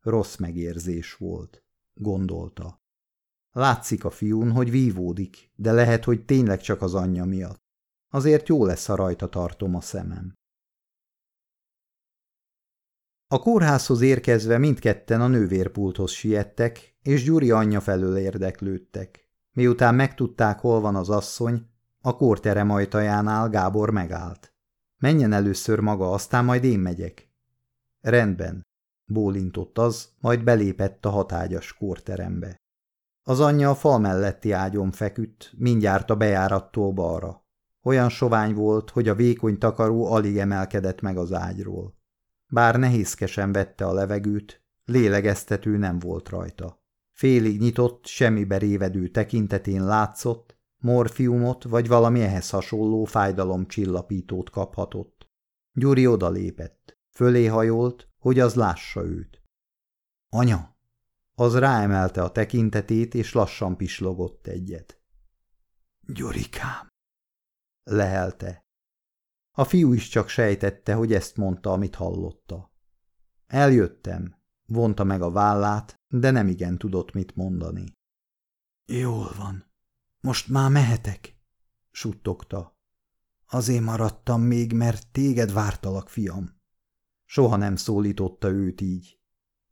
Rossz megérzés volt, gondolta. Látszik a fiún, hogy vívódik, de lehet, hogy tényleg csak az anyja miatt. Azért jó lesz, ha rajta tartom a szemem. A kórházhoz érkezve mindketten a nővérpulthoz siettek, és Gyuri anyja felől érdeklődtek. Miután megtudták, hol van az asszony, a kórterem ajtajánál Gábor megállt. Menjen először maga, aztán majd én megyek. Rendben, bólintott az, majd belépett a hatágyas kórterembe. Az anyja a fal melletti ágyon feküdt, mindjárt a bejárattól balra. Olyan sovány volt, hogy a vékony takaró alig emelkedett meg az ágyról. Bár nehézkesen vette a levegőt, lélegeztető nem volt rajta. Félig nyitott, semmibe révedő tekintetén látszott, morfiumot vagy valami ehhez hasonló fájdalomcsillapítót kaphatott. Gyuri odalépett, fölé hajolt, hogy az lássa őt. Anya! Az ráemelte a tekintetét, és lassan pislogott egyet. Gyurikám! Lehelte. A fiú is csak sejtette, hogy ezt mondta, amit hallotta. Eljöttem, vonta meg a vállát, de nem igen tudott mit mondani. Jól van, most már mehetek, suttogta. Azért maradtam még, mert téged vártalak, fiam. Soha nem szólította őt így.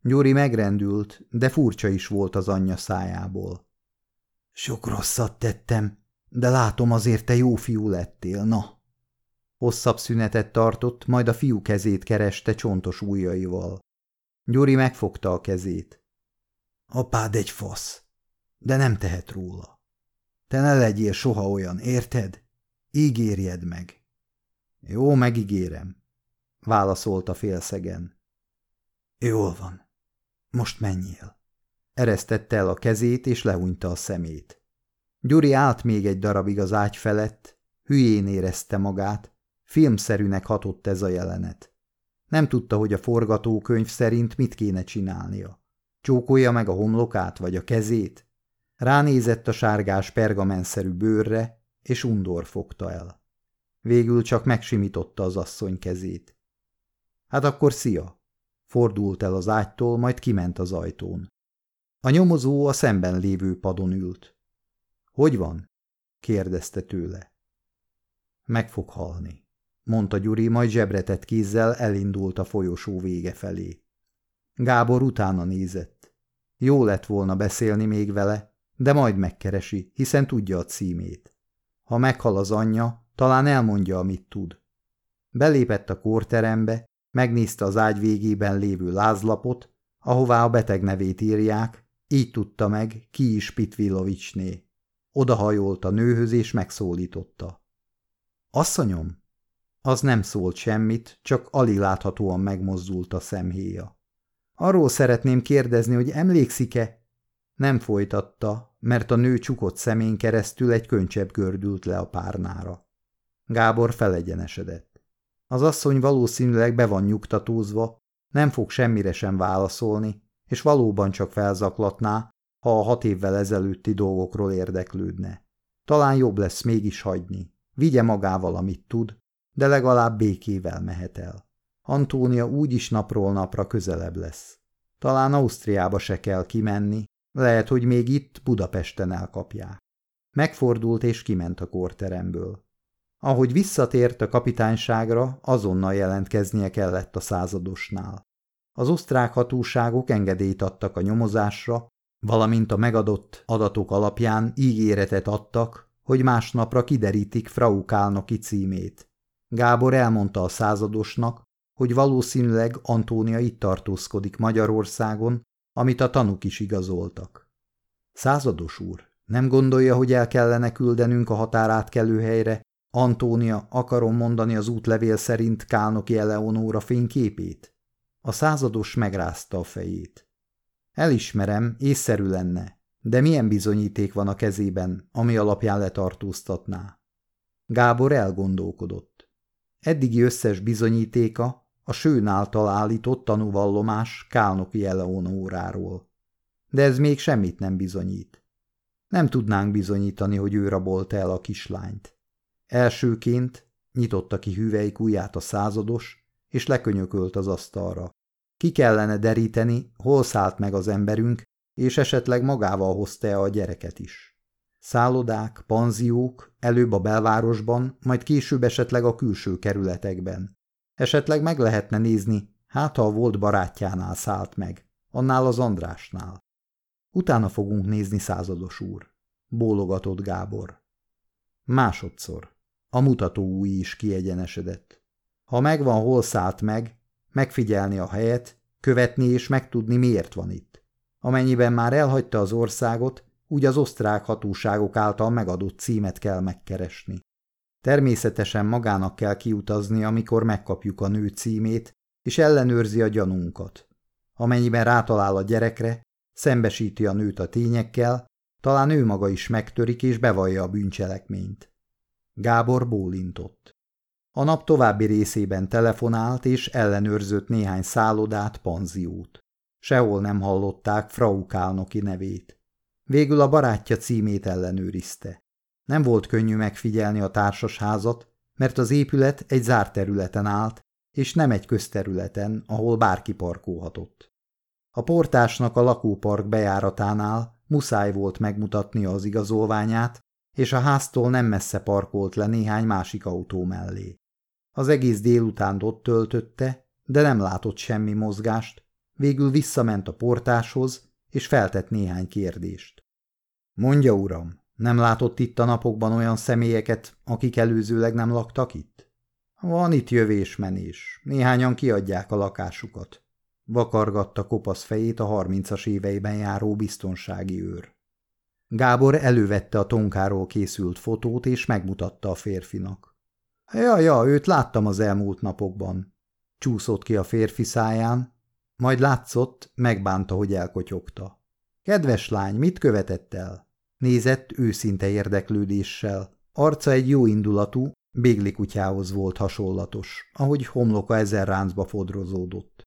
Gyuri megrendült, de furcsa is volt az anyja szájából. Sok rosszat tettem, de látom azért te jó fiú lettél, na. Hosszabb szünetet tartott, majd a fiú kezét kereste csontos ujjaival. Gyuri megfogta a kezét. Apád egy fasz, de nem tehet róla. Te ne legyél soha olyan, érted? Ígérjed meg. Jó, megígérem, válaszolta félszegen. Jól van. Most menjél. Eresztette el a kezét, és lehúnyta a szemét. Gyuri állt még egy darabig az ágy felett, hülyén érezte magát, filmszerűnek hatott ez a jelenet. Nem tudta, hogy a forgatókönyv szerint mit kéne csinálnia. Csókolja meg a homlokát vagy a kezét? Ránézett a sárgás pergamenszerű bőrre, és undor fogta el. Végül csak megsimította az asszony kezét. Hát akkor szia! Fordult el az ágytól, majd kiment az ajtón. A nyomozó a szemben lévő padon ült. Hogy van? kérdezte tőle. Meg fog halni, mondta Gyuri, majd zsebretett kézzel elindult a folyosó vége felé. Gábor utána nézett. Jó lett volna beszélni még vele, de majd megkeresi, hiszen tudja a címét. Ha meghal az anyja, talán elmondja, amit tud. Belépett a kórterembe, Megnézte az ágy végében lévő lázlapot, ahová a beteg nevét írják, így tudta meg, ki is Pitvilovicsné. Odahajolt a nőhöz és megszólította. Asszonyom? Az nem szólt semmit, csak alig láthatóan megmozdult a szemhéja. Arról szeretném kérdezni, hogy emlékszik-e? Nem folytatta, mert a nő csukott szemén keresztül egy könycsebb gördült le a párnára. Gábor felegyenesedett. Az asszony valószínűleg be van nyugtatózva, nem fog semmire sem válaszolni, és valóban csak felzaklatná, ha a hat évvel ezelőtti dolgokról érdeklődne. Talán jobb lesz mégis hagyni. Vigye magával, amit tud, de legalább békével mehet el. Antónia úgyis napról napra közelebb lesz. Talán Ausztriába se kell kimenni, lehet, hogy még itt Budapesten elkapják. Megfordult és kiment a kórteremből. Ahogy visszatért a kapitányságra, azonnal jelentkeznie kellett a századosnál. Az osztrák hatóságok engedélyt adtak a nyomozásra, valamint a megadott adatok alapján ígéretet adtak, hogy másnapra kiderítik Frau Kálnoki címét. Gábor elmondta a századosnak, hogy valószínűleg Antónia itt tartózkodik Magyarországon, amit a tanuk is igazoltak. Százados úr, nem gondolja, hogy el kellene küldenünk a határátkelő helyre Antónia, akarom mondani az útlevél szerint Kálnoki Eleonóra fényképét? A százados megrázta a fejét. Elismerem, észszerű lenne, de milyen bizonyíték van a kezében, ami alapján letartóztatná? Gábor elgondolkodott. Eddigi összes bizonyítéka, a sőn által állított tanúvallomás Kálnoki Eleonóráról. De ez még semmit nem bizonyít. Nem tudnánk bizonyítani, hogy ő rabolta el a kislányt. Elsőként nyitotta ki hüveik ujját a százados, és lekönyökölt az asztalra. Ki kellene deríteni, hol szállt meg az emberünk, és esetleg magával hozta-e a gyereket is. Szállodák, panziók, előbb a belvárosban, majd később esetleg a külső kerületekben. Esetleg meg lehetne nézni, hát ha a volt barátjánál szállt meg, annál az Andrásnál. Utána fogunk nézni, százados úr, bólogatott Gábor. Másodszor. A mutató új is kiegyenesedett. Ha megvan, hol szállt meg, megfigyelni a helyet, követni és megtudni, miért van itt. Amennyiben már elhagyta az országot, úgy az osztrák hatóságok által megadott címet kell megkeresni. Természetesen magának kell kiutazni, amikor megkapjuk a nő címét, és ellenőrzi a gyanunkat. Amennyiben rátalál a gyerekre, szembesíti a nőt a tényekkel, talán ő maga is megtörik és bevallja a bűncselekményt. Gábor bólintott. A nap további részében telefonált és ellenőrzött néhány szállodát, panziót. Sehol nem hallották Frau Kálnoki nevét. Végül a barátja címét ellenőrizte. Nem volt könnyű megfigyelni a társasházat, mert az épület egy zárt területen állt, és nem egy közterületen, ahol bárki parkolhatott. A portásnak a lakópark bejáratánál muszáj volt megmutatnia az igazolványát, és a háztól nem messze parkolt le néhány másik autó mellé. Az egész délután ott töltötte, de nem látott semmi mozgást, végül visszament a portáshoz, és feltett néhány kérdést. Mondja, uram, nem látott itt a napokban olyan személyeket, akik előzőleg nem laktak itt? Van itt jövés-menés, néhányan kiadják a lakásukat. Vakargatta kopasz fejét a harmincas éveiben járó biztonsági őr. Gábor elővette a tonkáról készült fotót, és megmutatta a férfinak. Ja, ja, őt láttam az elmúlt napokban. Csúszott ki a férfi száján, majd látszott, megbánta, hogy elkotyogta. Kedves lány, mit követett el? Nézett őszinte érdeklődéssel. Arca egy jó indulatú, bégli kutyához volt hasonlatos, ahogy homloka ezer ráncba fodrozódott.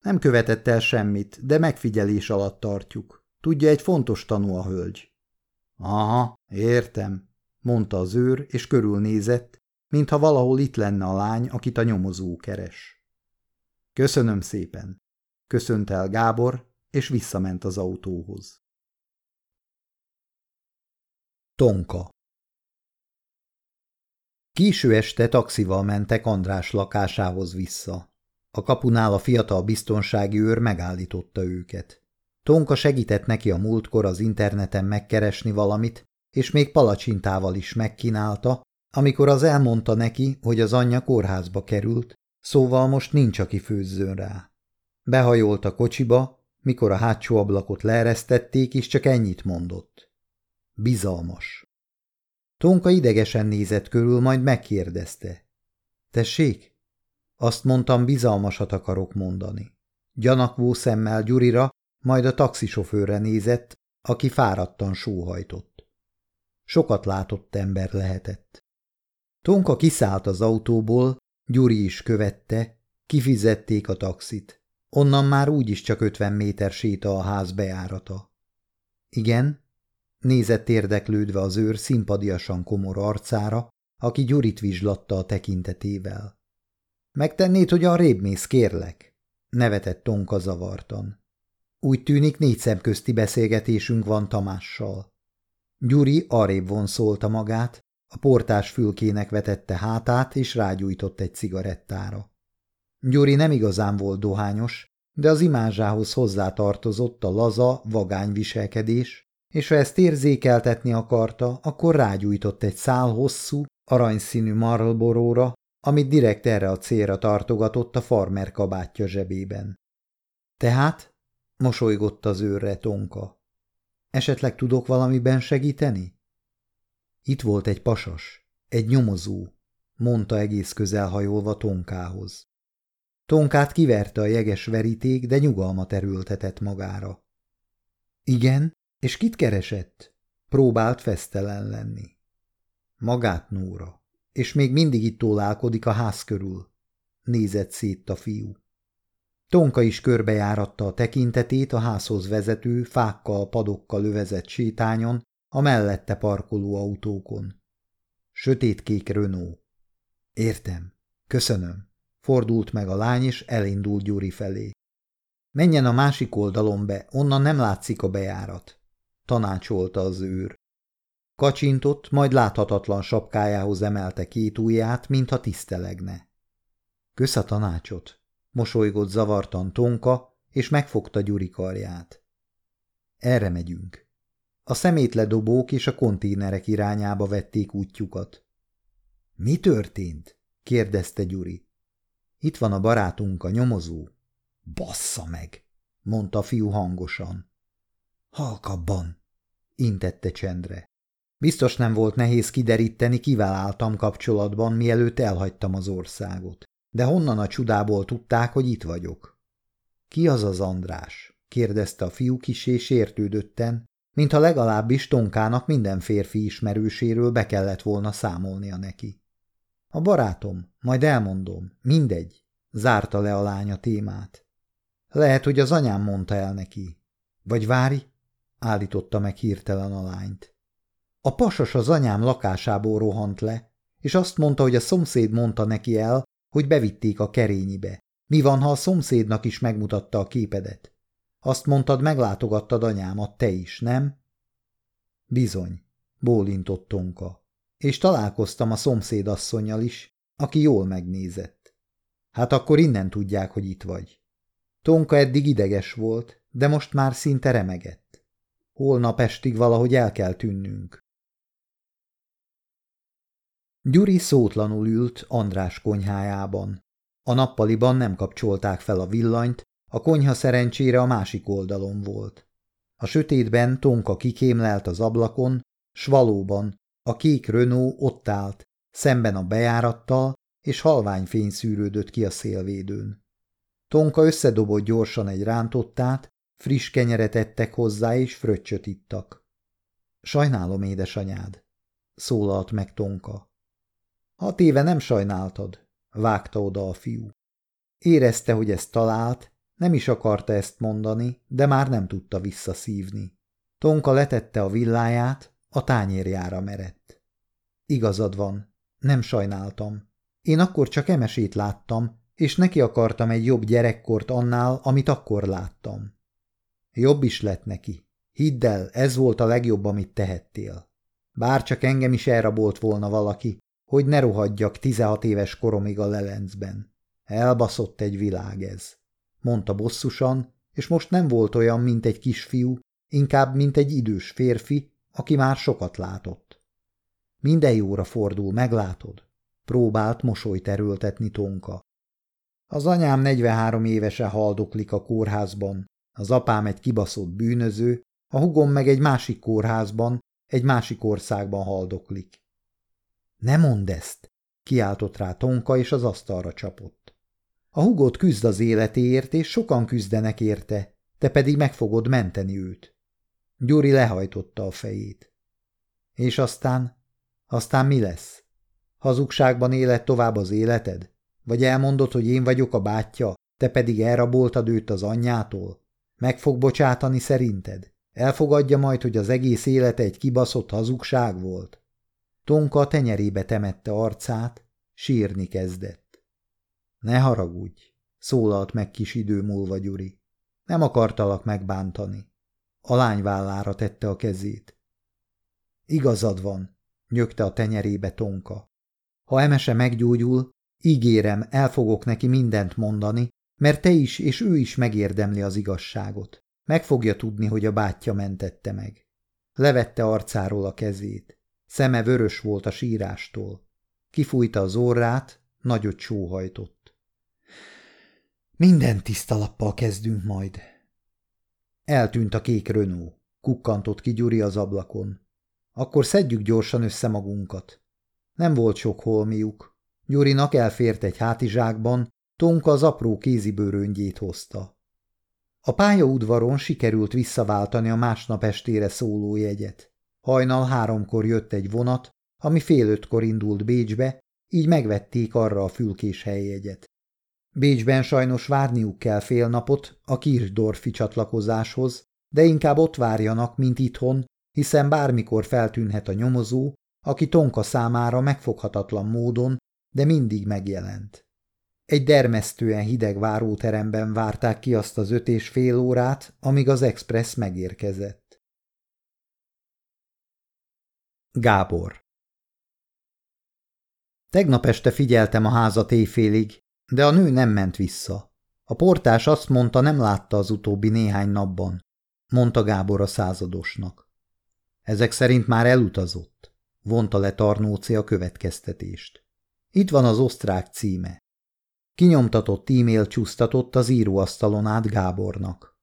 Nem követett el semmit, de megfigyelés alatt tartjuk. Tudja, egy fontos tanú a hölgy. Aha, értem, mondta az őr, és körülnézett, mintha valahol itt lenne a lány, akit a nyomozó keres. Köszönöm szépen, köszönt el Gábor, és visszament az autóhoz. Tonka Késő este taxival mentek András lakásához vissza. A kapunál a fiatal biztonsági őr megállította őket. Tonka segített neki a múltkor az interneten megkeresni valamit, és még palacsintával is megkínálta, amikor az elmondta neki, hogy az anyja kórházba került, szóval most nincs, aki főzzön rá. Behajolt a kocsiba, mikor a hátsó ablakot leeresztették, és csak ennyit mondott. Bizalmas. Tonka idegesen nézett körül, majd megkérdezte. Tessék? Azt mondtam, bizalmasat akarok mondani. Gyanakvó szemmel Gyurira, majd a taxisofőrre nézett, aki fáradtan sóhajtott. Sokat látott ember lehetett. Tonka kiszállt az autóból, Gyuri is követte, kifizették a taxit. Onnan már úgyis csak ötven méter séta a ház bejárata. Igen? Nézett érdeklődve az őr szimpadiasan komor arcára, aki Gyurit vizslatta a tekintetével. Megtennéd, hogy a rébmész, kérlek? Nevetett Tonka zavartan. Úgy tűnik négy szemközti beszélgetésünk van Tamással. Gyuri arrébb vonszolta magát, a portás fülkének vetette hátát, és rágyújtott egy cigarettára. Gyuri nem igazán volt dohányos, de az imázsához hozzátartozott a laza, vagány viselkedés, és ha ezt érzékeltetni akarta, akkor rágyújtott egy szál hosszú, aranyszínű marlboróra, amit direkt erre a célra tartogatott a farmer kabátja zsebében. Tehát? Mosolygott az őrre Tonka. Esetleg tudok valamiben segíteni? Itt volt egy pasas, egy nyomozó, mondta egész közel hajolva Tonkához. Tonkát kiverte a jeges veríték, de nyugalmat erőltetett magára. Igen, és kit keresett? Próbált fesztelen lenni. Magát Nóra, és még mindig itt tólálkodik a ház körül. nézett szét a fiú. Tonka is körbejáratta a tekintetét a házhoz vezető, fákkal, padokkal övezett sétányon, a mellette parkoló autókon. Sötétkék Renault. Értem. Köszönöm. Fordult meg a lány, és elindult Gyuri felé. Menjen a másik oldalon be, onnan nem látszik a bejárat. Tanácsolta az őr. Kacsintott, majd láthatatlan sapkájához emelte két ujját, mintha tisztelegne. Kösz a tanácsot, mosolygott zavartan Tonka, és megfogta Gyuri karját. Erre megyünk. A szemétledobók és a konténerek irányába vették útjukat. Mi történt? kérdezte Gyuri. Itt van a barátunk, a nyomozó. Bassza meg, mondta a fiú hangosan. Halkabban, intette csendre. Biztos nem volt nehéz kideríteni, kivel álltam kapcsolatban, mielőtt elhagytam az országot. De honnan a csudából tudták, hogy itt vagyok? Ki az az András? kérdezte a fiú kisé sértődötten, mintha legalábbis Tonkának minden férfi ismerőséről be kellett volna számolnia neki. A barátom, majd elmondom, mindegy, zárta le a lánya témát. Lehet, hogy az anyám mondta el neki. Vagy várj, állította meg hirtelen a lányt. A pasas az anyám lakásából rohant le, és azt mondta, hogy a szomszéd mondta neki el, hogy bevitték a kerényibe. Mi van, ha a szomszédnak is megmutatta a képedet? Azt mondtad, meglátogattad anyámat, te is, nem? Bizony, bólintott Tonka. És találkoztam a szomszédasszonyjal is, aki jól megnézett. Hát akkor innen tudják, hogy itt vagy. Tonka eddig ideges volt, de most már szinte remegett. Holnap estig valahogy el kell tűnnünk. Gyuri szótlanul ült András konyhájában. A nappaliban nem kapcsolták fel a villanyt, a konyha szerencsére a másik oldalon volt. A sötétben Tonka kikémlelt az ablakon, s valóban a kék Renault ott állt, szemben a bejárattal, és halvány fény szűrődött ki a szélvédőn. Tonka összedobott gyorsan egy rántottát, friss kenyeret ettek hozzá, és fröccsöt ittak. Sajnálom, édesanyád, szólalt meg Tonka. Hat éve nem sajnáltad, vágta oda a fiú. Érezte, hogy ezt talált, nem is akarta ezt mondani, de már nem tudta visszaszívni. Tonka letette a villáját, a tányérjára merett. Igazad van, nem sajnáltam. Én akkor csak emesét láttam, és neki akartam egy jobb gyerekkort annál, amit akkor láttam. Jobb is lett neki. Hidd el, ez volt a legjobb, amit tehettél. Bár csak engem is elrabolt volna valaki, hogy ne rohadjak 16 éves koromig a lelencben. Elbaszott egy világ ez, mondta bosszusan, és most nem volt olyan, mint egy kisfiú, inkább, mint egy idős férfi, aki már sokat látott. Minden jóra fordul, meglátod? Próbált mosolyt erőltetni Tonka. Az anyám 43 évese haldoklik a kórházban, az apám egy kibaszott bűnöző, a hugom meg egy másik kórházban, egy másik országban haldoklik. Ne mondd ezt! kiáltott rá Tonka, és az asztalra csapott. A hugod küzd az életéért, és sokan küzdenek érte, te pedig meg fogod menteni őt. Gyuri lehajtotta a fejét. És aztán? Aztán mi lesz? Hazugságban éled tovább az életed? Vagy elmondod, hogy én vagyok a bátyja, te pedig elraboltad őt az anyjától? Meg fog bocsátani szerinted? Elfogadja majd, hogy az egész élete egy kibaszott hazugság volt? Tonka a tenyerébe temette arcát, sírni kezdett. Ne haragudj, szólalt meg kis idő múlva Gyuri. Nem akartalak megbántani. A lány vállára tette a kezét. Igazad van, nyögte a tenyerébe Tonka. Ha Emese meggyógyul, ígérem, el fogok neki mindent mondani, mert te is és ő is megérdemli az igazságot. Meg fogja tudni, hogy a bátyja mentette meg. Levette arcáról a kezét. Szeme vörös volt a sírástól. Kifújta az orrát, nagyot sóhajtott. Minden tiszta lappal kezdünk majd. Eltűnt a kék Renault. Kukkantott ki Gyuri az ablakon. Akkor szedjük gyorsan össze magunkat. Nem volt sok holmiuk. Gyurinak elfért egy hátizsákban, Tonka az apró kézibőröngyét hozta. A pályaudvaron sikerült visszaváltani a másnap estére szóló jegyet. Hajnal háromkor jött egy vonat, ami fél ötkor indult Bécsbe, így megvették arra a fülkés helyjegyet. Bécsben sajnos várniuk kell fél napot a Kirchdorfi csatlakozáshoz, de inkább ott várjanak, mint itthon, hiszen bármikor feltűnhet a nyomozó, aki Tonka számára megfoghatatlan módon, de mindig megjelent. Egy dermesztően hideg váróteremben várták ki azt az öt és fél órát, amíg az express megérkezett. Gábor Tegnap este figyeltem a házat éjfélig, de a nő nem ment vissza. A portás azt mondta, nem látta az utóbbi néhány napban, mondta Gábor a századosnak. Ezek szerint már elutazott, vonta le Tarnóci a következtetést. Itt van az osztrák címe. Kinyomtatott e-mail csúsztatott az íróasztalon át Gábornak.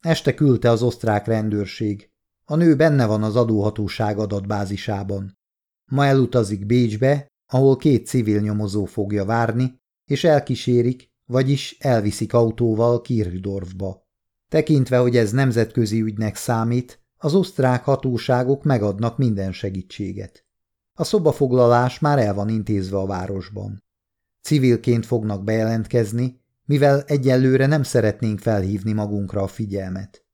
Este küldte az osztrák rendőrség. A nő benne van az adóhatóság adatbázisában. Ma elutazik Bécsbe, ahol két civil nyomozó fogja várni, és elkísérik, vagyis elviszik autóval Kirchdorfba. Tekintve, hogy ez nemzetközi ügynek számít, az osztrák hatóságok megadnak minden segítséget. A szobafoglalás már el van intézve a városban. Civilként fognak bejelentkezni, mivel egyelőre nem szeretnénk felhívni magunkra a figyelmet.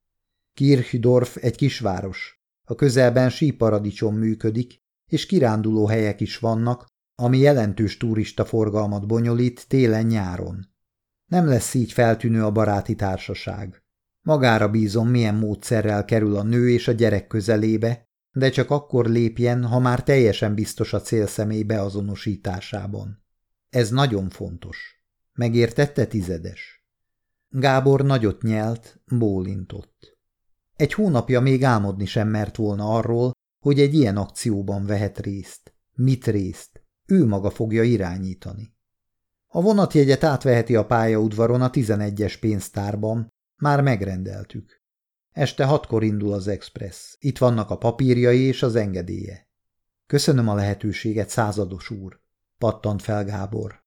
Kirchdorf egy kisváros. A közelben síparadicsom működik, és kiránduló helyek is vannak, ami jelentős turista forgalmat bonyolít télen-nyáron. Nem lesz így feltűnő a baráti társaság. Magára bízom, milyen módszerrel kerül a nő és a gyerek közelébe, de csak akkor lépjen, ha már teljesen biztos a célszemély beazonosításában. Ez nagyon fontos. Megértette tizedes? Gábor nagyot nyelt, bólintott. Egy hónapja még álmodni sem mert volna arról, hogy egy ilyen akcióban vehet részt. Mit részt? Ő maga fogja irányítani. A vonatjegyet átveheti a pályaudvaron a 11-es pénztárban, már megrendeltük. Este hatkor indul az express. Itt vannak a papírjai és az engedélye. Köszönöm a lehetőséget, százados úr pattant fel Gábor.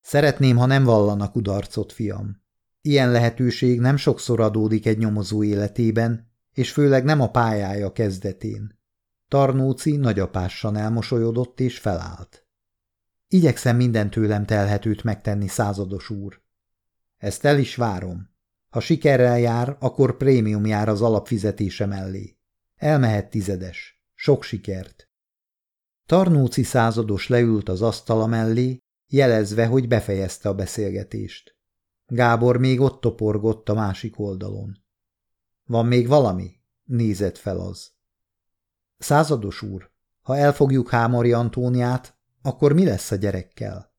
Szeretném, ha nem vallanak udarcot, fiam. Ilyen lehetőség nem sokszor adódik egy nyomozó életében, és főleg nem a pályája kezdetén. Tarnóci nagyapássan elmosolyodott és felállt. Igyekszem minden tőlem telhetőt megtenni, százados úr. Ezt el is várom. Ha sikerrel jár, akkor prémium jár az alapfizetése mellé. Elmehet tizedes. Sok sikert. Tarnóci százados leült az asztala mellé, jelezve, hogy befejezte a beszélgetést. Gábor még ott toporgott a másik oldalon. Van még valami? Nézett fel az. Százados úr, ha elfogjuk Hámori Antóniát, akkor mi lesz a gyerekkel?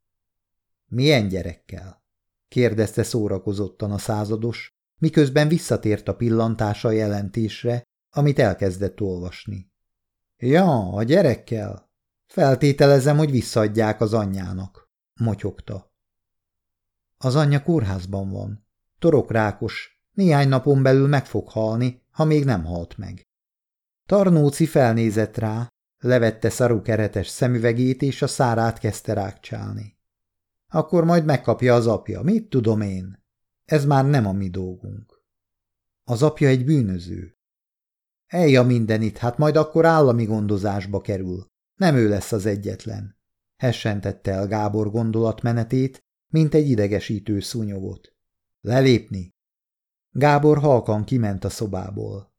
Milyen gyerekkel? kérdezte szórakozottan a százados, miközben visszatért a pillantása a jelentésre, amit elkezdett olvasni. Ja, a gyerekkel, Feltételezem, hogy visszaadják az anyjának, motyogta. Az anyja kórházban van. Torokrákos, néhány napon belül meg fog halni, ha még nem halt meg. Tarnóci felnézett rá, levette szarú keretes szemüvegét, és a szárát kezdte rákcsálni. Akkor majd megkapja az apja, mit tudom én? Ez már nem a mi dolgunk. Az apja egy bűnöző. Elja mindenit, hát majd akkor állami gondozásba kerül. Nem ő lesz az egyetlen. Hessentette el Gábor gondolatmenetét, mint egy idegesítő szúnyogot. Lelépni. Gábor halkan kiment a szobából.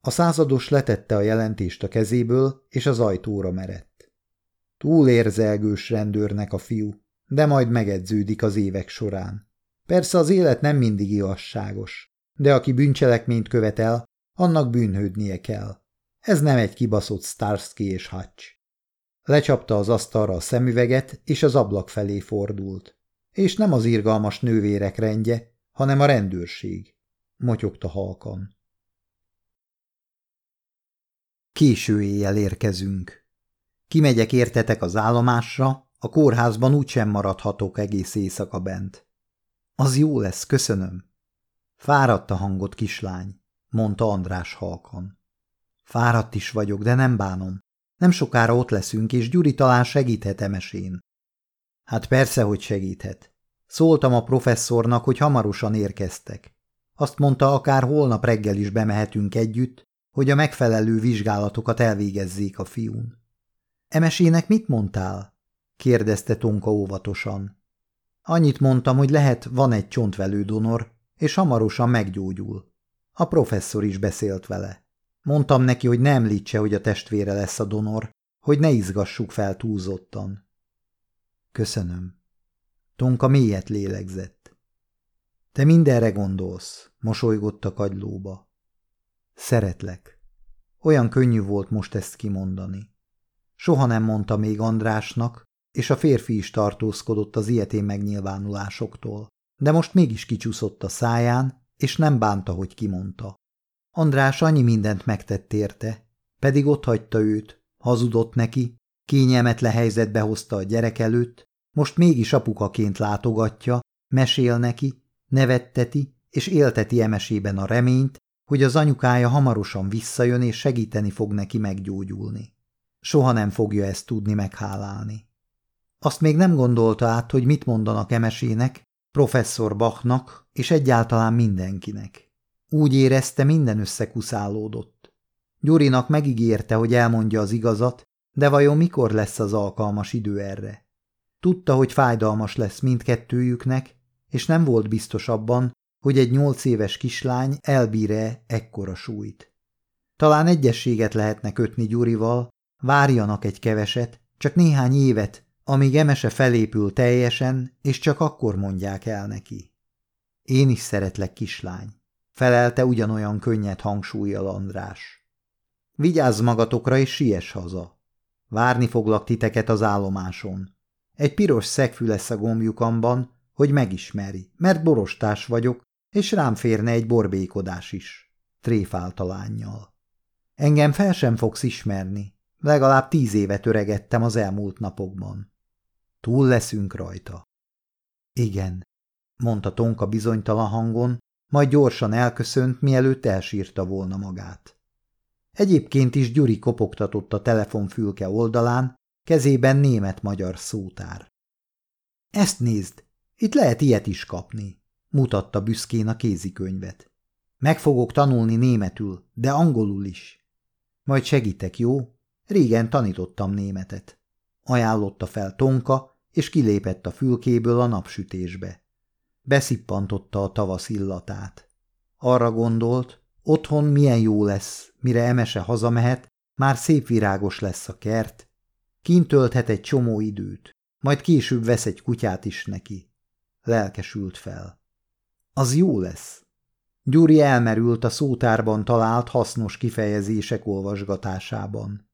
A százados letette a jelentést a kezéből, és az ajtóra merett. Túl érzelgős rendőrnek a fiú, de majd megedződik az évek során. Persze az élet nem mindig igazságos, de aki bűncselekményt követel, annak bűnhődnie kell. Ez nem egy kibaszott Starsky és Hatch. Lecsapta az asztalra a szemüveget, és az ablak felé fordult. És nem az irgalmas nővérek rendje, hanem a rendőrség, motyogta halkan. Késő éjjel érkezünk. Kimegyek értetek az állomásra, a kórházban úgysem maradhatok egész éjszaka bent. Az jó lesz, köszönöm. Fáradt a hangot, kislány, mondta András halkan. Fáradt is vagyok, de nem bánom. Nem sokára ott leszünk, és Gyuri talán segíthet emesén. Hát persze, hogy segíthet. Szóltam a professzornak, hogy hamarosan érkeztek. Azt mondta, akár holnap reggel is bemehetünk együtt, hogy a megfelelő vizsgálatokat elvégezzék a fiún. Emesének mit mondtál? kérdezte Tonka óvatosan. Annyit mondtam, hogy lehet, van egy csontvelő donor, és hamarosan meggyógyul. A professzor is beszélt vele. Mondtam neki, hogy ne említse, hogy a testvére lesz a donor, hogy ne izgassuk fel túlzottan. Köszönöm. Tonka mélyet lélegzett. Te mindenre gondolsz, mosolygott a kagylóba. Szeretlek. Olyan könnyű volt most ezt kimondani. Soha nem mondta még Andrásnak, és a férfi is tartózkodott az ilyetén megnyilvánulásoktól, de most mégis kicsúszott a száján, és nem bánta, hogy kimondta. András annyi mindent megtett érte, pedig ott hagyta őt, hazudott neki, kényelmetlen helyzetbe hozta a gyerek előtt, most mégis apukaként látogatja, mesél neki, nevetteti és élteti emesében a reményt, hogy az anyukája hamarosan visszajön és segíteni fog neki meggyógyulni. Soha nem fogja ezt tudni meghálálni. Azt még nem gondolta át, hogy mit mondanak emesének, professzor Bachnak és egyáltalán mindenkinek. Úgy érezte, minden összekuszálódott. Gyurinak megígérte, hogy elmondja az igazat, de vajon mikor lesz az alkalmas idő erre? Tudta, hogy fájdalmas lesz mindkettőjüknek, és nem volt biztos abban, hogy egy nyolc éves kislány elbír-e ekkora súlyt. Talán egyességet lehetne kötni Gyurival, várjanak egy keveset, csak néhány évet, amíg Emese felépül teljesen, és csak akkor mondják el neki. Én is szeretlek, kislány, felelte ugyanolyan könnyed hangsúlyjal András. Vigyázz magatokra, és siess haza. Várni foglak titeket az állomáson. Egy piros szegfű lesz a gombjukamban, hogy megismeri, mert borostás vagyok, és rám férne egy borbékodás is. Tréfált a lányjal. Engem fel sem fogsz ismerni. Legalább tíz évet öregettem az elmúlt napokban. Túl leszünk rajta. Igen, mondta Tonka bizonytalan hangon, majd gyorsan elköszönt, mielőtt elsírta volna magát. Egyébként is Gyuri kopogtatott a telefonfülke oldalán, kezében német-magyar szótár. Ezt nézd, itt lehet ilyet is kapni, mutatta büszkén a kézikönyvet. Meg fogok tanulni németül, de angolul is. Majd segítek, jó? Régen tanítottam németet. Ajánlotta fel Tonka, és kilépett a fülkéből a napsütésbe. Beszippantotta a tavasz illatát. Arra gondolt, otthon milyen jó lesz, mire Emese hazamehet, már szép virágos lesz a kert, kint tölthet egy csomó időt, majd később vesz egy kutyát is neki. Lelkesült fel. Az jó lesz. Gyuri elmerült a szótárban talált hasznos kifejezések olvasgatásában.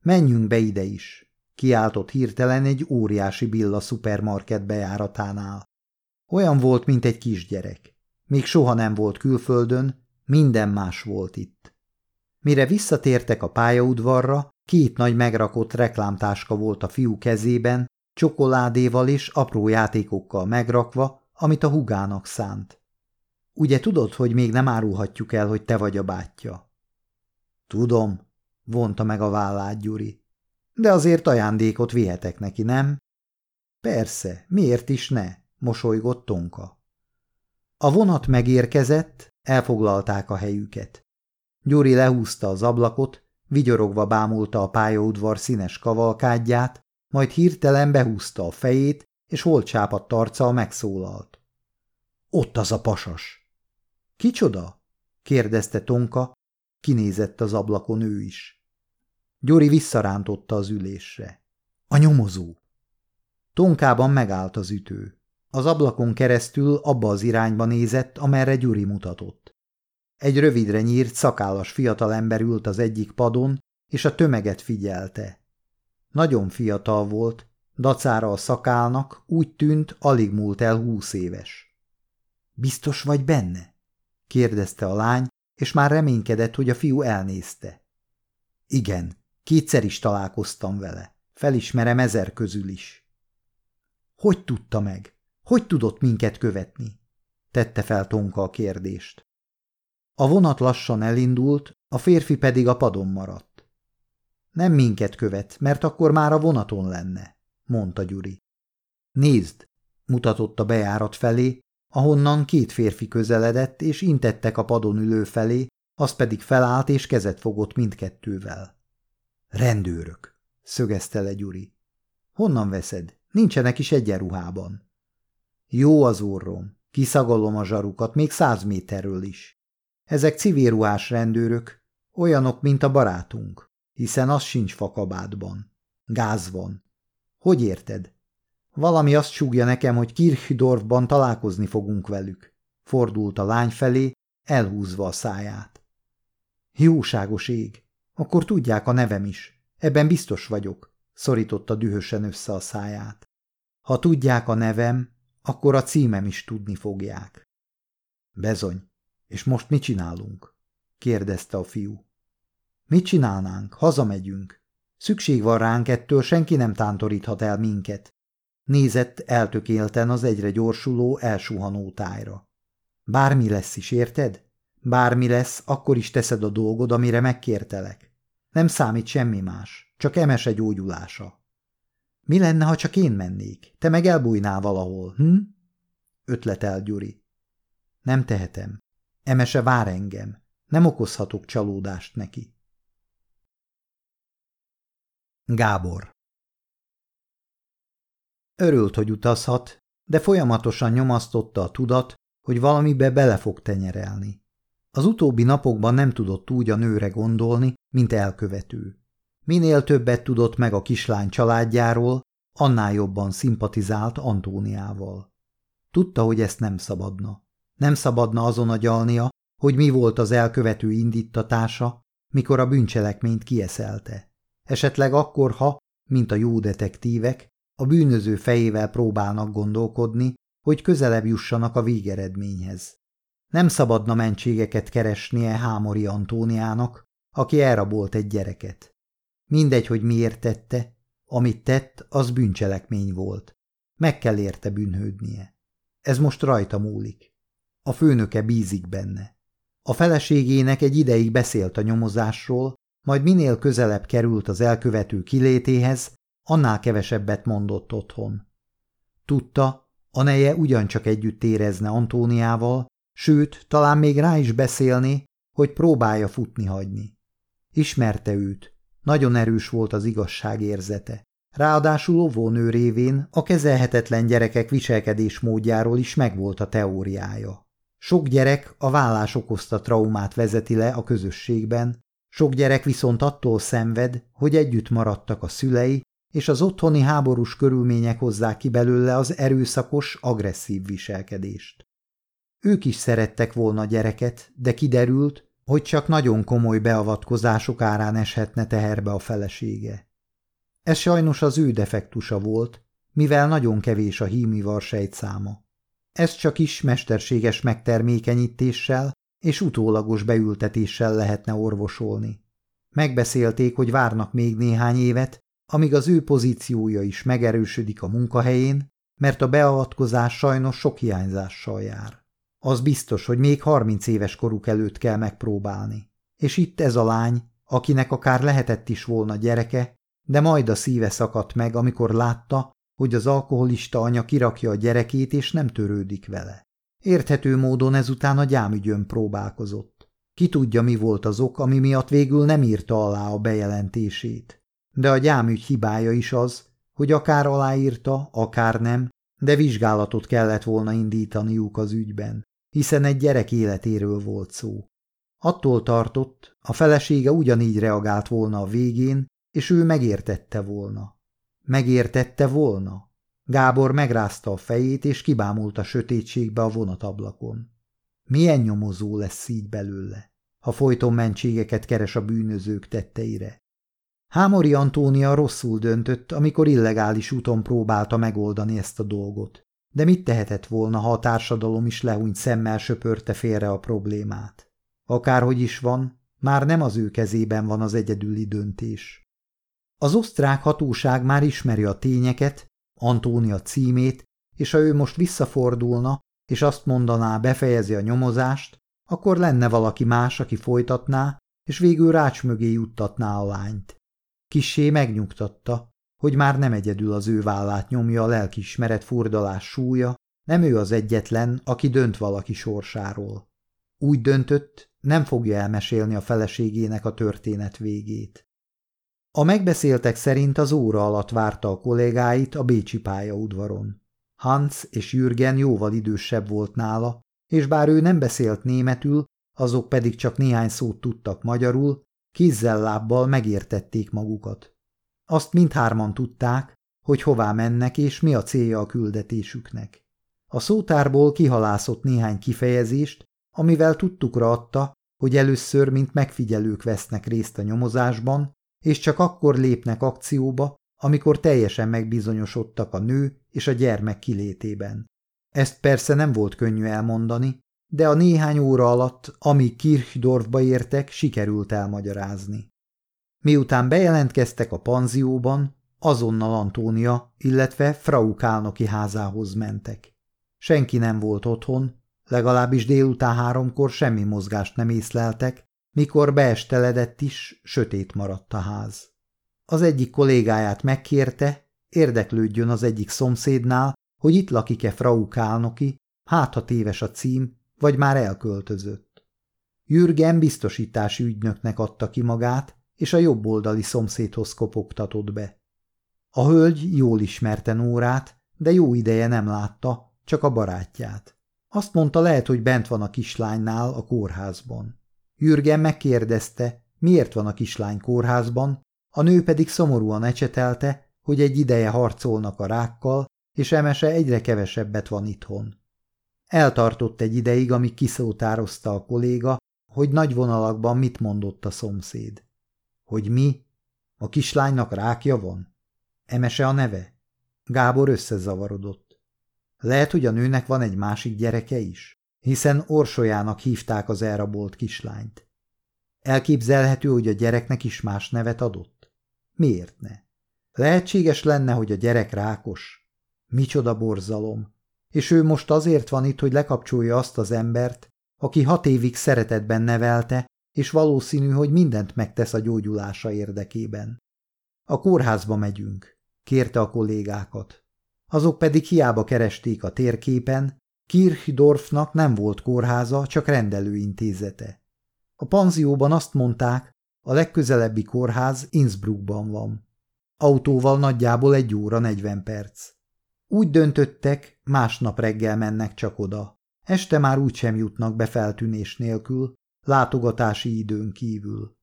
Menjünk be ide is, kiáltott hirtelen egy óriási billa szupermarket bejáratánál. Olyan volt, mint egy kisgyerek. Még soha nem volt külföldön, minden más volt itt. Mire visszatértek a pályaudvarra, két nagy megrakott reklámtáska volt a fiú kezében, csokoládéval és apró játékokkal megrakva, amit a hugának szánt. Ugye tudod, hogy még nem árulhatjuk el, hogy te vagy a bátyja? Tudom, vonta meg a vállát Gyuri. De azért ajándékot vihetek neki, nem? Persze, miért is ne? mosolygott Tonka. A vonat megérkezett, elfoglalták a helyüket. Gyuri lehúzta az ablakot, vigyorogva bámulta a pályaudvar színes kavalkádját, majd hirtelen behúzta a fejét, és holcsápadt arccal megszólalt. Ott az a pasas. Kicsoda? kérdezte Tonka, kinézett az ablakon ő is. Gyuri visszarántotta az ülésre. A nyomozó. Tonkában megállt az ütő. Az ablakon keresztül abba az irányba nézett, amerre Gyuri mutatott. Egy rövidre nyírt, szakállas fiatalember ült az egyik padon, és a tömeget figyelte. Nagyon fiatal volt, dacára a szakálnak úgy tűnt, alig múlt el húsz éves. – Biztos vagy benne? – kérdezte a lány, és már reménykedett, hogy a fiú elnézte. – Igen, Kétszer is találkoztam vele. Felismerem ezer közül is. Hogy tudta meg? Hogy tudott minket követni? Tette fel Tonka a kérdést. A vonat lassan elindult, a férfi pedig a padon maradt. Nem minket követ, mert akkor már a vonaton lenne, mondta Gyuri. Nézd, mutatott a bejárat felé, ahonnan két férfi közeledett, és intettek a padon ülő felé, az pedig felállt és kezet fogott mindkettővel. Rendőrök, szögezte le Gyuri. Honnan veszed? Nincsenek is egyenruhában. Jó az orrom, kiszagolom a zsarukat, még száz méterről is. Ezek civilruhás rendőrök, olyanok, mint a barátunk, hiszen az sincs fakabátban. Gáz van. Hogy érted? Valami azt súgja nekem, hogy Kirchdorfban találkozni fogunk velük. Fordult a lány felé, elhúzva a száját. Jóságos ég! Akkor tudják a nevem is. Ebben biztos vagyok, szorította dühösen össze a száját. Ha tudják a nevem, akkor a címem is tudni fogják. Bezony, és most mit csinálunk? kérdezte a fiú. Mit csinálnánk? Hazamegyünk. Szükség van ránk, ettől senki nem tántoríthat el minket. Nézett eltökélten az egyre gyorsuló, elsuhanó tájra. Bármi lesz is, érted? Bármi lesz, akkor is teszed a dolgod, amire megkértelek. Nem számít semmi más, csak emese gyógyulása. Mi lenne, ha csak én mennék? Te meg elbújnál valahol, hm? Ötletel Gyuri. Nem tehetem. Emese vár engem. Nem okozhatok csalódást neki. Gábor Örült, hogy utazhat, de folyamatosan nyomasztotta a tudat, hogy valamibe bele fog tenyerelni. Az utóbbi napokban nem tudott úgy a nőre gondolni, mint elkövető. Minél többet tudott meg a kislány családjáról, annál jobban szimpatizált Antóniával. Tudta, hogy ezt nem szabadna. Nem szabadna azon agyalnia, hogy mi volt az elkövető indítatása, mikor a bűncselekményt kieszelte. Esetleg akkor, ha, mint a jó detektívek, a bűnöző fejével próbálnak gondolkodni, hogy közelebb jussanak a végeredményhez. Nem szabadna mentségeket keresnie Hámori Antóniának, aki elrabolt egy gyereket. Mindegy, hogy miért tette, amit tett, az bűncselekmény volt. Meg kell érte bűnhődnie. Ez most rajta múlik. A főnöke bízik benne. A feleségének egy ideig beszélt a nyomozásról, majd minél közelebb került az elkövető kilétéhez, annál kevesebbet mondott otthon. Tudta, a neje ugyancsak együtt érezne Antóniával, sőt, talán még rá is beszélni, hogy próbálja futni hagyni. Ismerte őt, nagyon erős volt az igazság érzete. Ráadásul óvónő révén a kezelhetetlen gyerekek viselkedés módjáról is megvolt a teóriája. Sok gyerek a vállás okozta traumát vezeti le a közösségben, sok gyerek viszont attól szenved, hogy együtt maradtak a szülei, és az otthoni háborús körülmények hozzák ki belőle az erőszakos, agresszív viselkedést. Ők is szerettek volna gyereket, de kiderült, hogy csak nagyon komoly beavatkozások árán eshetne teherbe a felesége. Ez sajnos az ő defektusa volt, mivel nagyon kevés a hímivar sejtszáma. Ez csak is mesterséges megtermékenyítéssel és utólagos beültetéssel lehetne orvosolni. Megbeszélték, hogy várnak még néhány évet, amíg az ő pozíciója is megerősödik a munkahelyén, mert a beavatkozás sajnos sok hiányzással jár. Az biztos, hogy még harminc éves koruk előtt kell megpróbálni. És itt ez a lány, akinek akár lehetett is volna gyereke, de majd a szíve szakadt meg, amikor látta, hogy az alkoholista anya kirakja a gyerekét, és nem törődik vele. Érthető módon ezután a gyámügyön próbálkozott. Ki tudja, mi volt az ok, ami miatt végül nem írta alá a bejelentését. De a gyámügy hibája is az, hogy akár aláírta, akár nem, de vizsgálatot kellett volna indítaniuk az ügyben hiszen egy gyerek életéről volt szó. Attól tartott, a felesége ugyanígy reagált volna a végén, és ő megértette volna. Megértette volna? Gábor megrázta a fejét, és kibámult a sötétségbe a vonatablakon. Milyen nyomozó lesz így belőle, ha folyton mentségeket keres a bűnözők tetteire? Hámori Antónia rosszul döntött, amikor illegális úton próbálta megoldani ezt a dolgot. De mit tehetett volna, ha a társadalom is lehúnyt szemmel söpörte félre a problémát? Akárhogy is van, már nem az ő kezében van az egyedüli döntés. Az osztrák hatóság már ismeri a tényeket, Antónia címét, és ha ő most visszafordulna, és azt mondaná, befejezi a nyomozást, akkor lenne valaki más, aki folytatná, és végül rács mögé juttatná a lányt. Kissé megnyugtatta, hogy már nem egyedül az ő vállát nyomja a lelkiismeret furdalás súlya, nem ő az egyetlen, aki dönt valaki sorsáról. Úgy döntött, nem fogja elmesélni a feleségének a történet végét. A megbeszéltek szerint az óra alatt várta a kollégáit a Bécsi pályaudvaron. Hans és Jürgen jóval idősebb volt nála, és bár ő nem beszélt németül, azok pedig csak néhány szót tudtak magyarul, kézzel-lábbal megértették magukat. Azt mindhárman tudták, hogy hová mennek és mi a célja a küldetésüknek. A szótárból kihalászott néhány kifejezést, amivel tudtukra adta, hogy először, mint megfigyelők vesznek részt a nyomozásban, és csak akkor lépnek akcióba, amikor teljesen megbizonyosodtak a nő és a gyermek kilétében. Ezt persze nem volt könnyű elmondani, de a néhány óra alatt, amíg Kirchdorfba értek, sikerült elmagyarázni. Miután bejelentkeztek a panzióban, azonnal Antónia, illetve Frau Kálnoki házához mentek. Senki nem volt otthon, legalábbis délután háromkor semmi mozgást nem észleltek, mikor beesteledett is, sötét maradt a ház. Az egyik kollégáját megkérte, érdeklődjön az egyik szomszédnál, hogy itt lakik-e Frau Kálnoki, hát ha téves a cím, vagy már elköltözött. Jürgen biztosítási ügynöknek adta ki magát, és a jobboldali szomszédhoz kopogtatott be. A hölgy jól ismerte Nórát, de jó ideje nem látta, csak a barátját. Azt mondta, lehet, hogy bent van a kislánynál a kórházban. Jürgen megkérdezte, miért van a kislány kórházban, a nő pedig szomorúan ecsetelte, hogy egy ideje harcolnak a rákkal, és Emese egyre kevesebbet van itthon. Eltartott egy ideig, amíg kiszótározta a kolléga, hogy nagy vonalakban mit mondott a szomszéd. Hogy mi? A kislánynak rákja van? Emese a neve? Gábor összezavarodott. Lehet, hogy a nőnek van egy másik gyereke is, hiszen Orsolyának hívták az elrabolt kislányt. Elképzelhető, hogy a gyereknek is más nevet adott? Miért ne? Lehetséges lenne, hogy a gyerek rákos. Micsoda borzalom. És ő most azért van itt, hogy lekapcsolja azt az embert, aki hat évig szeretetben nevelte, és valószínű, hogy mindent megtesz a gyógyulása érdekében. A kórházba megyünk, kérte a kollégákat. Azok pedig hiába keresték a térképen, Kirchdorfnak nem volt kórháza, csak rendelőintézete. A panzióban azt mondták, a legközelebbi kórház Innsbruckban van. Autóval nagyjából egy óra negyven perc. Úgy döntöttek, másnap reggel mennek csak oda. Este már úgysem jutnak be feltűnés nélkül, látogatási időn kívül.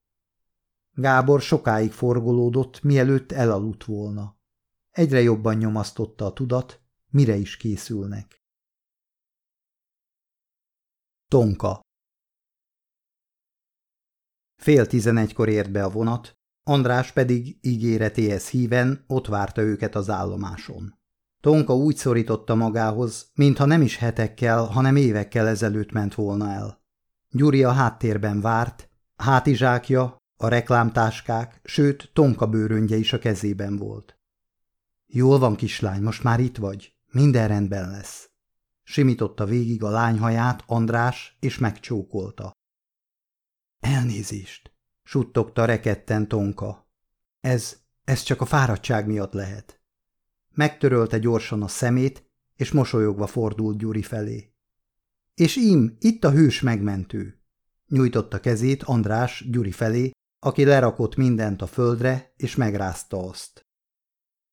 Gábor sokáig forgolódott, mielőtt elaludt volna. Egyre jobban nyomasztotta a tudat, mire is készülnek. Tonka Fél tizenegykor ért be a vonat, András pedig ígéretéhez híven ott várta őket az állomáson. Tonka úgy szorította magához, mintha nem is hetekkel, hanem évekkel ezelőtt ment volna el. Gyuri a háttérben várt, hátizsákja, a reklámtáskák, sőt, Tonka bőröngye is a kezében volt. Jól van, kislány, most már itt vagy. Minden rendben lesz. Simította végig a lányhaját András, és megcsókolta. Elnézést, suttogta reketten Tonka. Ez, ez csak a fáradtság miatt lehet. Megtörölte gyorsan a szemét, és mosolyogva fordult Gyuri felé. És im, itt a hős megmentő. Nyújtotta kezét András Gyuri felé, aki lerakott mindent a földre, és megrázta azt.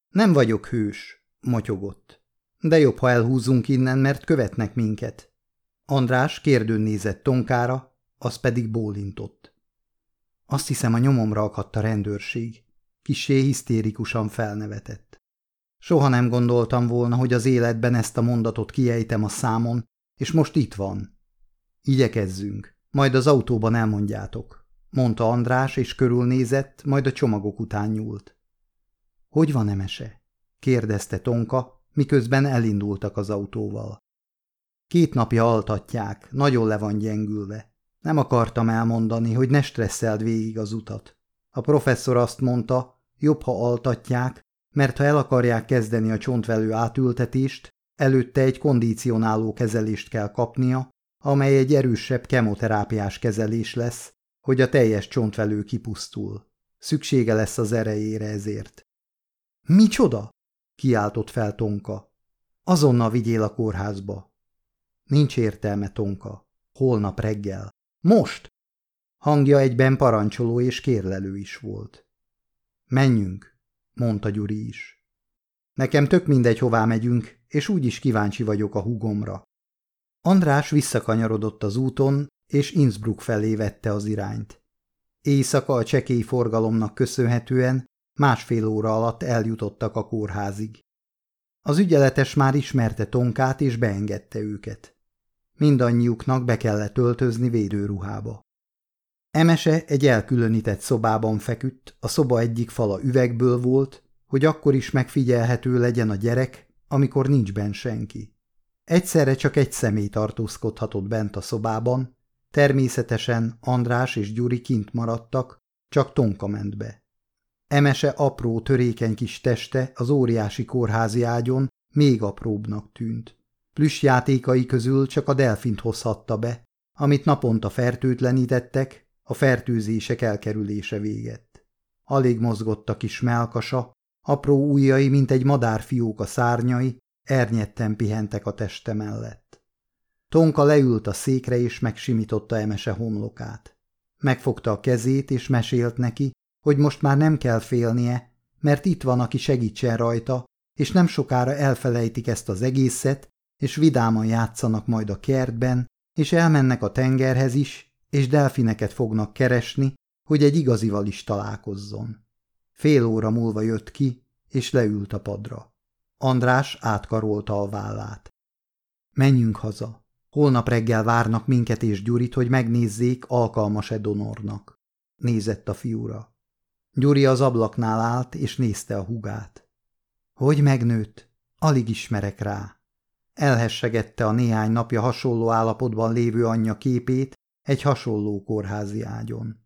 Nem vagyok hős, motyogott. De jobb, ha elhúzunk innen, mert követnek minket. András kérdőn nézett Tonkára, az pedig bólintott. Azt hiszem, a nyomomra akadt a rendőrség. Kisé hisztérikusan felnevetett. Soha nem gondoltam volna, hogy az életben ezt a mondatot kiejtem a számon, és most itt van. Igyekezzünk, majd az autóban elmondjátok, mondta András, és körülnézett, majd a csomagok után nyúlt. Hogy van Emese? kérdezte Tonka, miközben elindultak az autóval. Két napja altatják, nagyon le van gyengülve. Nem akartam elmondani, hogy ne stresszeld végig az utat. A professzor azt mondta, jobb, ha altatják, mert ha el akarják kezdeni a csontvelő átültetést, előtte egy kondicionáló kezelést kell kapnia, amely egy erősebb kemoterápiás kezelés lesz, hogy a teljes csontvelő kipusztul. Szüksége lesz az erejére ezért. – Micsoda? – kiáltott fel Tonka. – Azonnal vigyél a kórházba. – Nincs értelme, Tonka. Holnap reggel. Most! Hangja egyben parancsoló és kérlelő is volt. Menjünk, mondta Gyuri is. Nekem tök mindegy, hová megyünk, és úgy is kíváncsi vagyok a hugomra. András visszakanyarodott az úton, és Innsbruck felé vette az irányt. Éjszaka a csekély forgalomnak köszönhetően másfél óra alatt eljutottak a kórházig. Az ügyeletes már ismerte Tonkát, és beengedte őket. Mindannyiuknak be kellett öltözni védőruhába. Emese egy elkülönített szobában feküdt, a szoba egyik fala üvegből volt, hogy akkor is megfigyelhető legyen a gyerek, amikor nincs bent senki. Egyszerre csak egy személy tartózkodhatott bent a szobában, természetesen András és Gyuri kint maradtak, csak Tonka ment be. Emese apró, törékeny kis teste az óriási kórházi ágyon még apróbbnak tűnt. Plüss játékai közül csak a delfint hozhatta be, amit naponta fertőtlenítettek, a fertőzések elkerülése véget. Alig mozgott a kis melkasa, apró ujjai, mint egy madárfiók a szárnyai, ernyetten pihentek a teste mellett. Tonka leült a székre és megsimította Emese homlokát. Megfogta a kezét és mesélt neki, hogy most már nem kell félnie, mert itt van, aki segítsen rajta, és nem sokára elfelejtik ezt az egészet, és vidáman játszanak majd a kertben, és elmennek a tengerhez is, és delfineket fognak keresni, hogy egy igazival is találkozzon. Fél óra múlva jött ki, és leült a padra. András átkarolta a vállát. Menjünk haza. Holnap reggel várnak minket és Gyurit, hogy megnézzék, alkalmas-e donornak. Nézett a fiúra. Gyuri az ablaknál állt, és nézte a hugát. Hogy megnőtt? Alig ismerek rá. Elhessegette a néhány napja hasonló állapotban lévő anyja képét egy hasonló kórházi ágyon.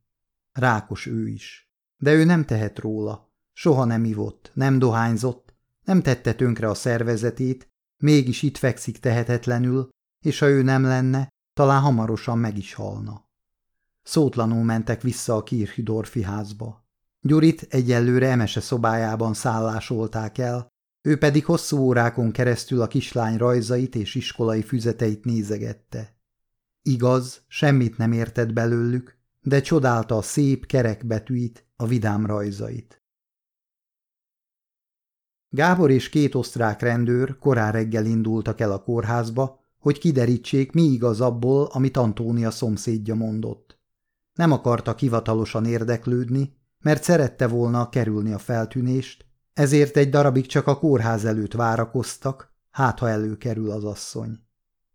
Rákos ő is. De ő nem tehet róla. Soha nem ivott, nem dohányzott, nem tette tönkre a szervezetét, mégis itt fekszik tehetetlenül, és ha ő nem lenne, talán hamarosan meg is halna. Szótlanul mentek vissza a Kirchidorfi házba. Gyurit egyelőre Emese szobájában szállásolták el, ő pedig hosszú órákon keresztül a kislány rajzait és iskolai füzeteit nézegette. Igaz, semmit nem értett belőlük, de csodálta a szép kerek betűit, a vidám rajzait. Gábor és két osztrák rendőr korán reggel indultak el a kórházba, hogy kiderítsék, mi igaz abból, amit Antónia szomszédja mondott. Nem akartak hivatalosan érdeklődni, mert szerette volna kerülni a feltűnést, ezért egy darabig csak a kórház előtt várakoztak, hát ha előkerül az asszony.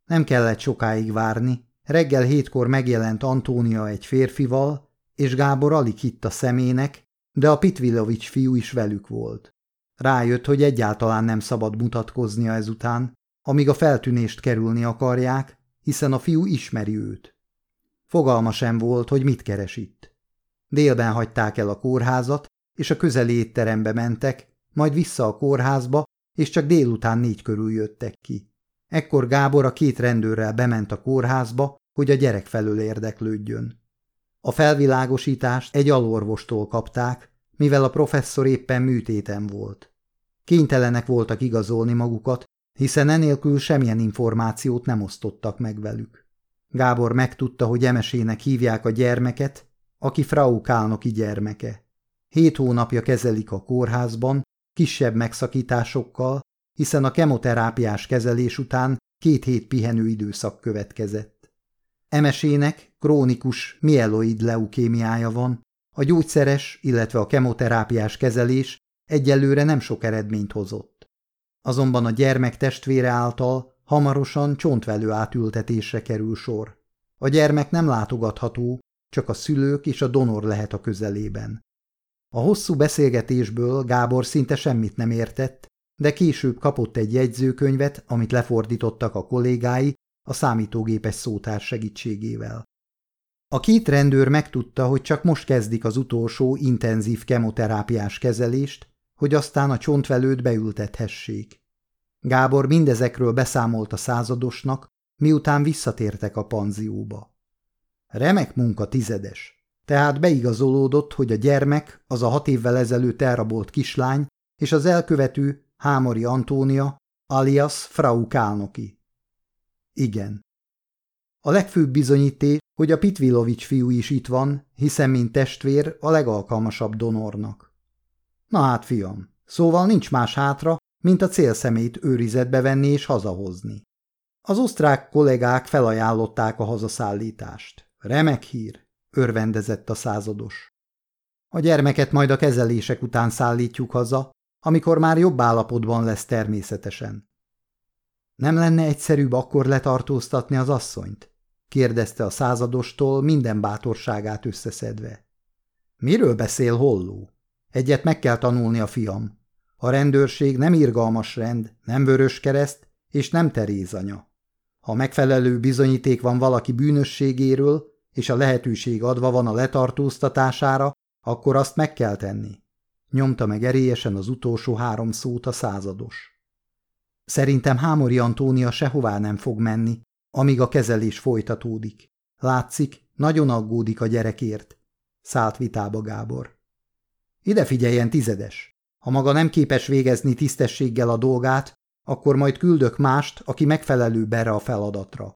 Nem kellett sokáig várni, reggel hétkor megjelent Antónia egy férfival, és Gábor alig hitt a szemének, de a Pitvilovics fiú is velük volt. Rájött, hogy egyáltalán nem szabad mutatkoznia ezután, amíg a feltűnést kerülni akarják, hiszen a fiú ismeri őt. Fogalma sem volt, hogy mit keres itt. Délben hagyták el a kórházat, és a közeli étterembe mentek, majd vissza a kórházba, és csak délután négy körül jöttek ki. Ekkor Gábor a két rendőrrel bement a kórházba, hogy a gyerek felől érdeklődjön. A felvilágosítást egy alorvostól kapták, mivel a professzor éppen műtéten volt. Kénytelenek voltak igazolni magukat, hiszen enélkül semmilyen információt nem osztottak meg velük. Gábor megtudta, hogy emesének hívják a gyermeket, aki Frau Kálnoki gyermeke. Hét hónapja kezelik a kórházban, kisebb megszakításokkal, hiszen a kemoterápiás kezelés után két hét pihenő időszak következett. Emesének krónikus mieloid leukémiája van, a gyógyszeres, illetve a kemoterápiás kezelés egyelőre nem sok eredményt hozott. Azonban a gyermek testvére által hamarosan csontvelő átültetésre kerül sor. A gyermek nem látogatható, csak a szülők és a donor lehet a közelében. A hosszú beszélgetésből Gábor szinte semmit nem értett, de később kapott egy jegyzőkönyvet, amit lefordítottak a kollégái a számítógépes szótár segítségével. A két rendőr megtudta, hogy csak most kezdik az utolsó intenzív kemoterápiás kezelést, hogy aztán a csontvelőt beültethessék. Gábor mindezekről beszámolt a századosnak, miután visszatértek a panzióba. Remek munka tizedes. Tehát beigazolódott, hogy a gyermek az a hat évvel ezelőtt elrabolt kislány, és az elkövető Hámori Antónia, alias Frau Kálnoki. Igen. A legfőbb bizonyíték, hogy a Pitvilovics fiú is itt van, hiszen mint testvér a legalkalmasabb donornak. Na hát, fiam, szóval nincs más hátra, mint a célszemét őrizetbe venni és hazahozni. Az osztrák kollégák felajánlották a hazaszállítást. Remek hír, örvendezett a százados. A gyermeket majd a kezelések után szállítjuk haza, amikor már jobb állapotban lesz természetesen. Nem lenne egyszerűbb akkor letartóztatni az asszonyt? Kérdezte a századostól minden bátorságát összeszedve. Miről beszél Holló? Egyet meg kell tanulni a fiam. A rendőrség nem irgalmas rend, nem vörös kereszt és nem terézanya. Ha megfelelő bizonyíték van valaki bűnösségéről, és a lehetőség adva van a letartóztatására, akkor azt meg kell tenni. Nyomta meg erélyesen az utolsó három szót a százados. Szerintem Hámori Antónia sehová nem fog menni, amíg a kezelés folytatódik. Látszik, nagyon aggódik a gyerekért. Szállt vitába Gábor. Ide figyeljen, tizedes! Ha maga nem képes végezni tisztességgel a dolgát, akkor majd küldök mást, aki megfelelő erre a feladatra.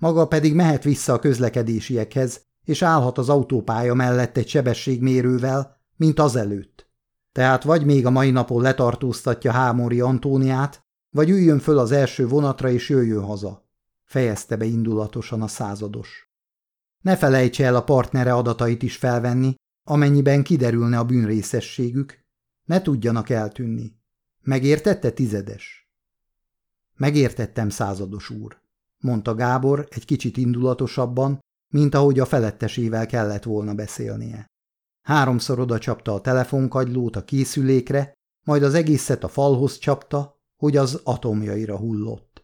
Maga pedig mehet vissza a közlekedésiekhez, és állhat az autópálya mellett egy sebességmérővel, mint azelőtt. Tehát vagy még a mai napon letartóztatja Hámori Antóniát, vagy üljön föl az első vonatra és jöjjön haza fejezte be indulatosan a százados. Ne felejtse el a partnere adatait is felvenni, amennyiben kiderülne a bűnrészességük, ne tudjanak eltűnni. Megértette tizedes? Megértettem, százados úr, mondta Gábor egy kicsit indulatosabban, mint ahogy a felettesével kellett volna beszélnie. Háromszor oda csapta a telefonkagylót a készülékre, majd az egészet a falhoz csapta, hogy az atomjaira hullott.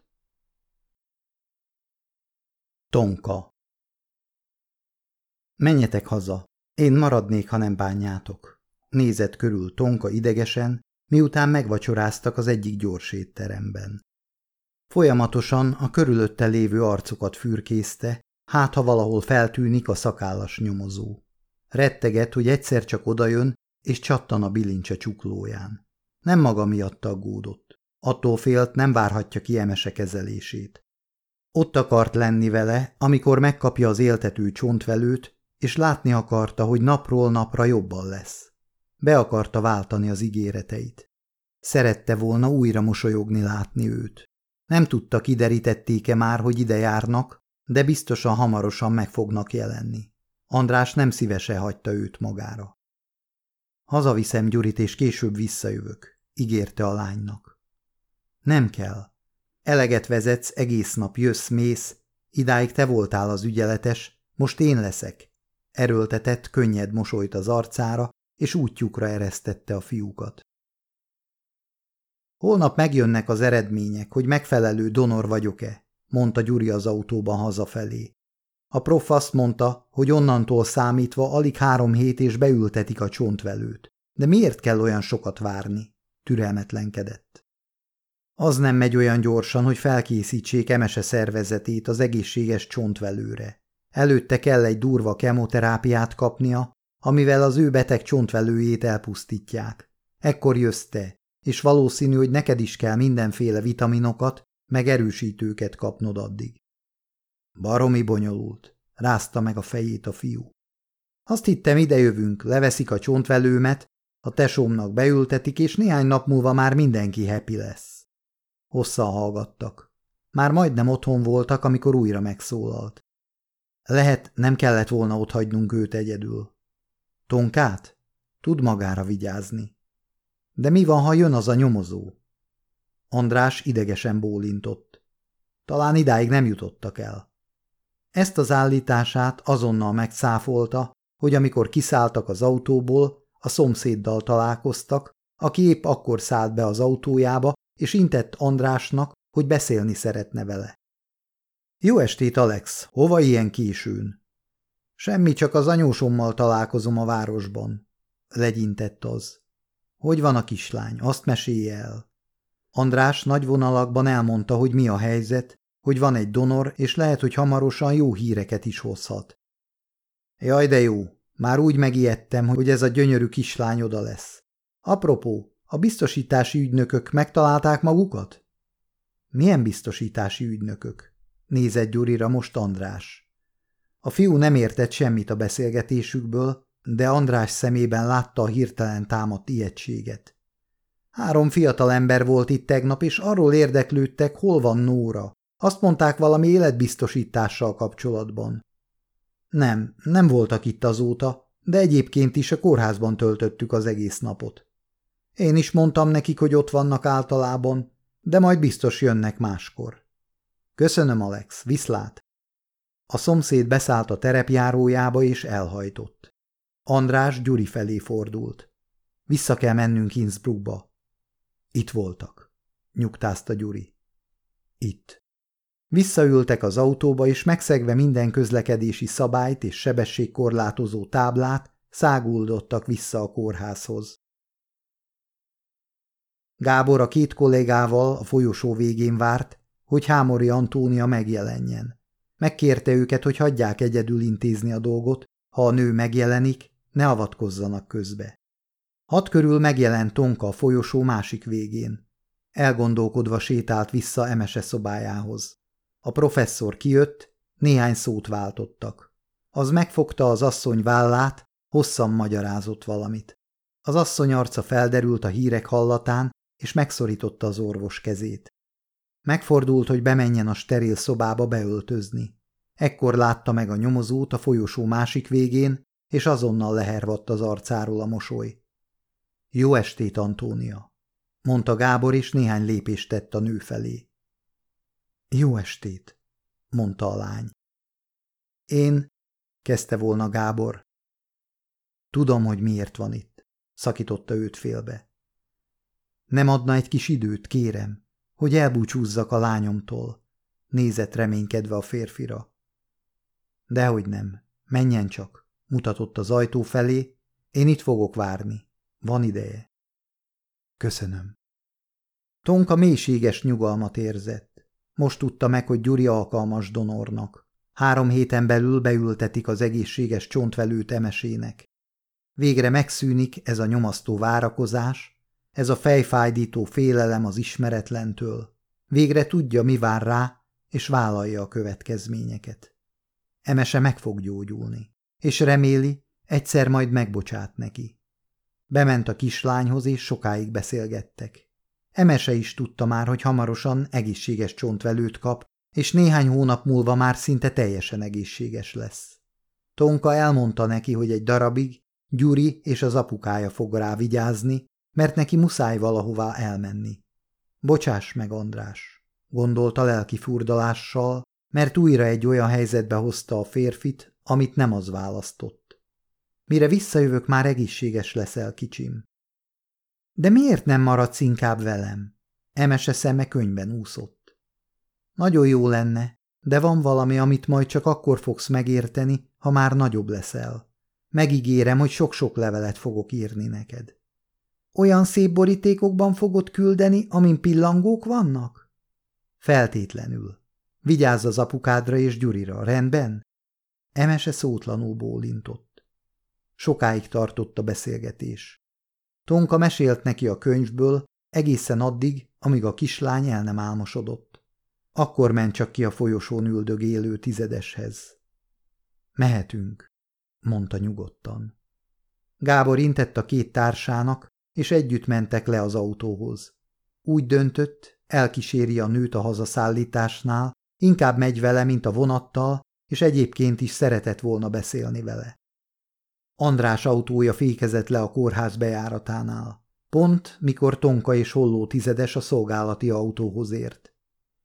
Tonka Menjetek haza, én maradnék, ha nem bánjátok. Nézett körül Tonka idegesen, miután megvacsoráztak az egyik gyors étteremben. Folyamatosan a körülötte lévő arcokat fürkészte, hát ha valahol feltűnik a szakállas nyomozó. Retteget, hogy egyszer csak odajön, és csattan a bilincse csuklóján. Nem maga miatt aggódott. Attól félt, nem várhatja ki emese kezelését. Ott akart lenni vele, amikor megkapja az éltető csontvelőt, és látni akarta, hogy napról napra jobban lesz. Be akarta váltani az ígéreteit. Szerette volna újra mosolyogni látni őt. Nem tudta, kiderítették-e már, hogy ide járnak, de biztosan hamarosan meg fognak jelenni. András nem szívesen hagyta őt magára. Hazaviszem Gyurit, és később visszajövök, ígérte a lánynak. Nem kell, Eleget vezetsz, egész nap jössz, mész, idáig te voltál az ügyeletes, most én leszek. Erőltetett, könnyed mosolyt az arcára, és útjukra eresztette a fiúkat. Holnap megjönnek az eredmények, hogy megfelelő donor vagyok-e, mondta Gyuri az autóban hazafelé. A prof azt mondta, hogy onnantól számítva alig három hét és beültetik a csontvelőt. De miért kell olyan sokat várni? Türelmetlenkedett. Az nem megy olyan gyorsan, hogy felkészítsék emese szervezetét az egészséges csontvelőre. Előtte kell egy durva kemoterápiát kapnia, amivel az ő beteg csontvelőjét elpusztítják. Ekkor jössz te, és valószínű, hogy neked is kell mindenféle vitaminokat, meg erősítőket kapnod addig. Baromi bonyolult, rázta meg a fejét a fiú. Azt hittem, idejövünk, leveszik a csontvelőmet, a tesómnak beültetik, és néhány nap múlva már mindenki happy lesz. Hosszan hallgattak. Már majdnem otthon voltak, amikor újra megszólalt. Lehet, nem kellett volna ott hagynunk őt egyedül. Tonkát? Tud magára vigyázni. De mi van, ha jön az a nyomozó? András idegesen bólintott. Talán idáig nem jutottak el. Ezt az állítását azonnal megszáfolta, hogy amikor kiszálltak az autóból, a szomszéddal találkoztak, aki épp akkor szállt be az autójába, és intett Andrásnak, hogy beszélni szeretne vele. Jó estét, Alex! Hova ilyen későn? Semmi, csak az anyósommal találkozom a városban. Legyintett az. Hogy van a kislány? Azt mesélje el. András nagy vonalakban elmondta, hogy mi a helyzet, hogy van egy donor, és lehet, hogy hamarosan jó híreket is hozhat. Jaj, de jó! Már úgy megijedtem, hogy ez a gyönyörű kislány oda lesz. Apropó, a biztosítási ügynökök megtalálták magukat? Milyen biztosítási ügynökök? Nézett Gyurira most András. A fiú nem értett semmit a beszélgetésükből, de András szemében látta a hirtelen támadt ijegységet. Három fiatal ember volt itt tegnap, és arról érdeklődtek, hol van Nóra. Azt mondták valami életbiztosítással kapcsolatban. Nem, nem voltak itt azóta, de egyébként is a kórházban töltöttük az egész napot. Én is mondtam nekik, hogy ott vannak általában, de majd biztos jönnek máskor. Köszönöm, Alex, viszlát. A szomszéd beszállt a terepjárójába és elhajtott. András Gyuri felé fordult. Vissza kell mennünk Innsbruckba. Itt voltak, nyugtázta Gyuri. Itt. Visszaültek az autóba, és megszegve minden közlekedési szabályt és sebességkorlátozó táblát, száguldottak vissza a kórházhoz. Gábor a két kollégával a folyosó végén várt, hogy Hámori Antónia megjelenjen. Megkérte őket, hogy hagyják egyedül intézni a dolgot, ha a nő megjelenik, ne avatkozzanak közbe. Hat körül megjelent Tonka a folyosó másik végén. Elgondolkodva sétált vissza Emese szobájához. A professzor kijött, néhány szót váltottak. Az megfogta az asszony vállát, hosszan magyarázott valamit. Az asszony arca felderült a hírek hallatán, és megszorította az orvos kezét. Megfordult, hogy bemenjen a steril szobába beöltözni. Ekkor látta meg a nyomozót a folyosó másik végén, és azonnal lehervadt az arcáról a mosoly. Jó estét, Antónia, mondta Gábor, és néhány lépést tett a nő felé. Jó estét, mondta a lány. Én, kezdte volna Gábor. Tudom, hogy miért van itt, szakította őt félbe. Nem adna egy kis időt, kérem, hogy elbúcsúzzak a lányomtól, nézett reménykedve a férfira. Dehogy nem, menjen csak, mutatott az ajtó felé, én itt fogok várni. Van ideje. Köszönöm. Tonka mélységes nyugalmat érzett. Most tudta meg, hogy Gyuri alkalmas donornak. Három héten belül beültetik az egészséges csontvelőt emesének. Végre megszűnik ez a nyomasztó várakozás, ez a fejfájdító félelem az ismeretlentől. Végre tudja, mi vár rá, és vállalja a következményeket. Emese meg fog gyógyulni, és reméli, egyszer majd megbocsát neki. Bement a kislányhoz, és sokáig beszélgettek. Emese is tudta már, hogy hamarosan egészséges csontvelőt kap, és néhány hónap múlva már szinte teljesen egészséges lesz. Tonka elmondta neki, hogy egy darabig Gyuri és az apukája fog rá vigyázni, mert neki muszáj valahová elmenni. Bocsáss meg, András, gondolta lelki furdalással, mert újra egy olyan helyzetbe hozta a férfit, amit nem az választott. Mire visszajövök, már egészséges leszel, kicsim. De miért nem maradsz inkább velem? Emese szeme könyben úszott. Nagyon jó lenne, de van valami, amit majd csak akkor fogsz megérteni, ha már nagyobb leszel. Megígérem, hogy sok-sok levelet fogok írni neked. Olyan szép borítékokban fogod küldeni, amin pillangók vannak? Feltétlenül. Vigyázz az apukádra és Gyurira, rendben? Emese szótlanul bólintott. Sokáig tartott a beszélgetés. Tonka mesélt neki a könyvből, egészen addig, amíg a kislány el nem álmosodott. Akkor ment csak ki a folyosón üldögélő tizedeshez. Mehetünk, mondta nyugodtan. Gábor intett a két társának, és együtt mentek le az autóhoz. Úgy döntött, elkíséri a nőt a hazaszállításnál, inkább megy vele, mint a vonattal, és egyébként is szeretett volna beszélni vele. András autója fékezett le a kórház bejáratánál. Pont, mikor Tonka és Holló tizedes a szolgálati autóhoz ért.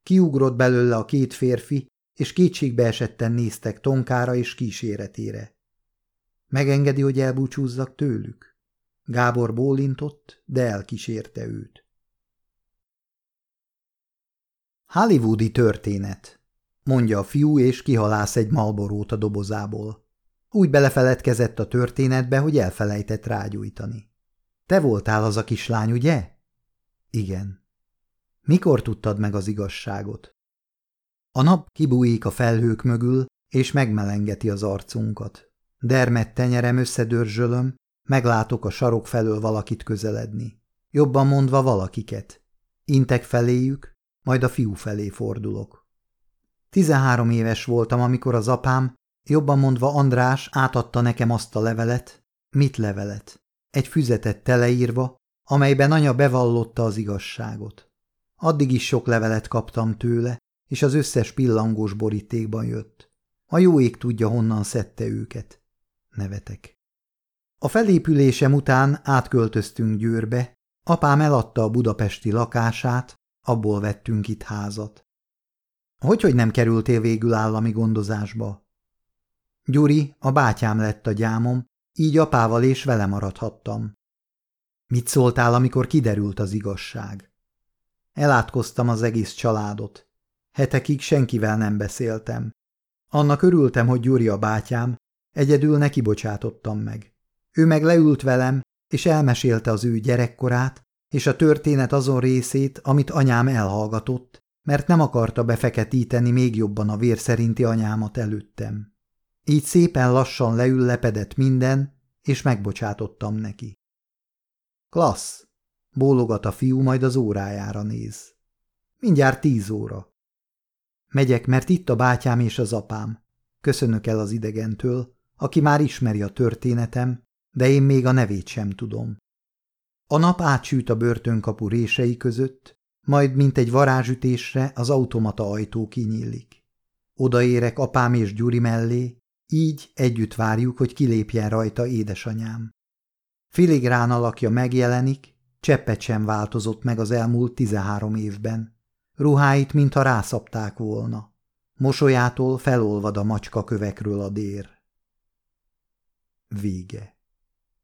Kiugrott belőle a két férfi, és kétségbe esetten néztek Tonkára és kíséretére. Megengedi, hogy elbúcsúzzak tőlük? Gábor bólintott, de elkísérte őt. Hollywoodi történet, mondja a fiú, és kihalász egy malborót a dobozából. Úgy belefeledkezett a történetbe, hogy elfelejtett rágyújtani. Te voltál az a kislány, ugye? Igen. Mikor tudtad meg az igazságot? A nap kibújik a felhők mögül, és megmelengeti az arcunkat. Dermet tenyerem összedörzsölöm, meglátok a sarok felől valakit közeledni. Jobban mondva valakiket. Intek feléjük, majd a fiú felé fordulok. Tizenhárom éves voltam, amikor az apám Jobban mondva András átadta nekem azt a levelet. Mit levelet? Egy füzetet teleírva, amelyben anya bevallotta az igazságot. Addig is sok levelet kaptam tőle, és az összes pillangós borítékban jött. A jó ég tudja, honnan szedte őket. Nevetek. A felépülésem után átköltöztünk Győrbe, apám eladta a budapesti lakását, abból vettünk itt házat. Hogy, hogy nem kerültél végül állami gondozásba? Gyuri, a bátyám lett a gyámom, így apával és vele maradhattam. Mit szóltál, amikor kiderült az igazság? Elátkoztam az egész családot. Hetekig senkivel nem beszéltem. Annak örültem, hogy Gyuri a bátyám, egyedül neki bocsátottam meg. Ő meg leült velem, és elmesélte az ő gyerekkorát, és a történet azon részét, amit anyám elhallgatott, mert nem akarta befeketíteni még jobban a vér szerinti anyámat előttem. Így szépen lassan leüllepedett minden, és megbocsátottam neki. Klassz! Bólogat a fiú, majd az órájára néz. Mindjárt tíz óra. Megyek, mert itt a bátyám és az apám. Köszönök el az idegentől, aki már ismeri a történetem, de én még a nevét sem tudom. A nap átsült a börtönkapu rései között, majd mint egy varázsütésre az automata ajtó kinyílik. Odaérek apám és Gyuri mellé, így együtt várjuk, hogy kilépjen rajta édesanyám. Filigrán alakja megjelenik, cseppet sem változott meg az elmúlt tizenhárom évben. Ruháit, mintha rászapták volna. Mosolyától felolvad a macska kövekről a dér. Vége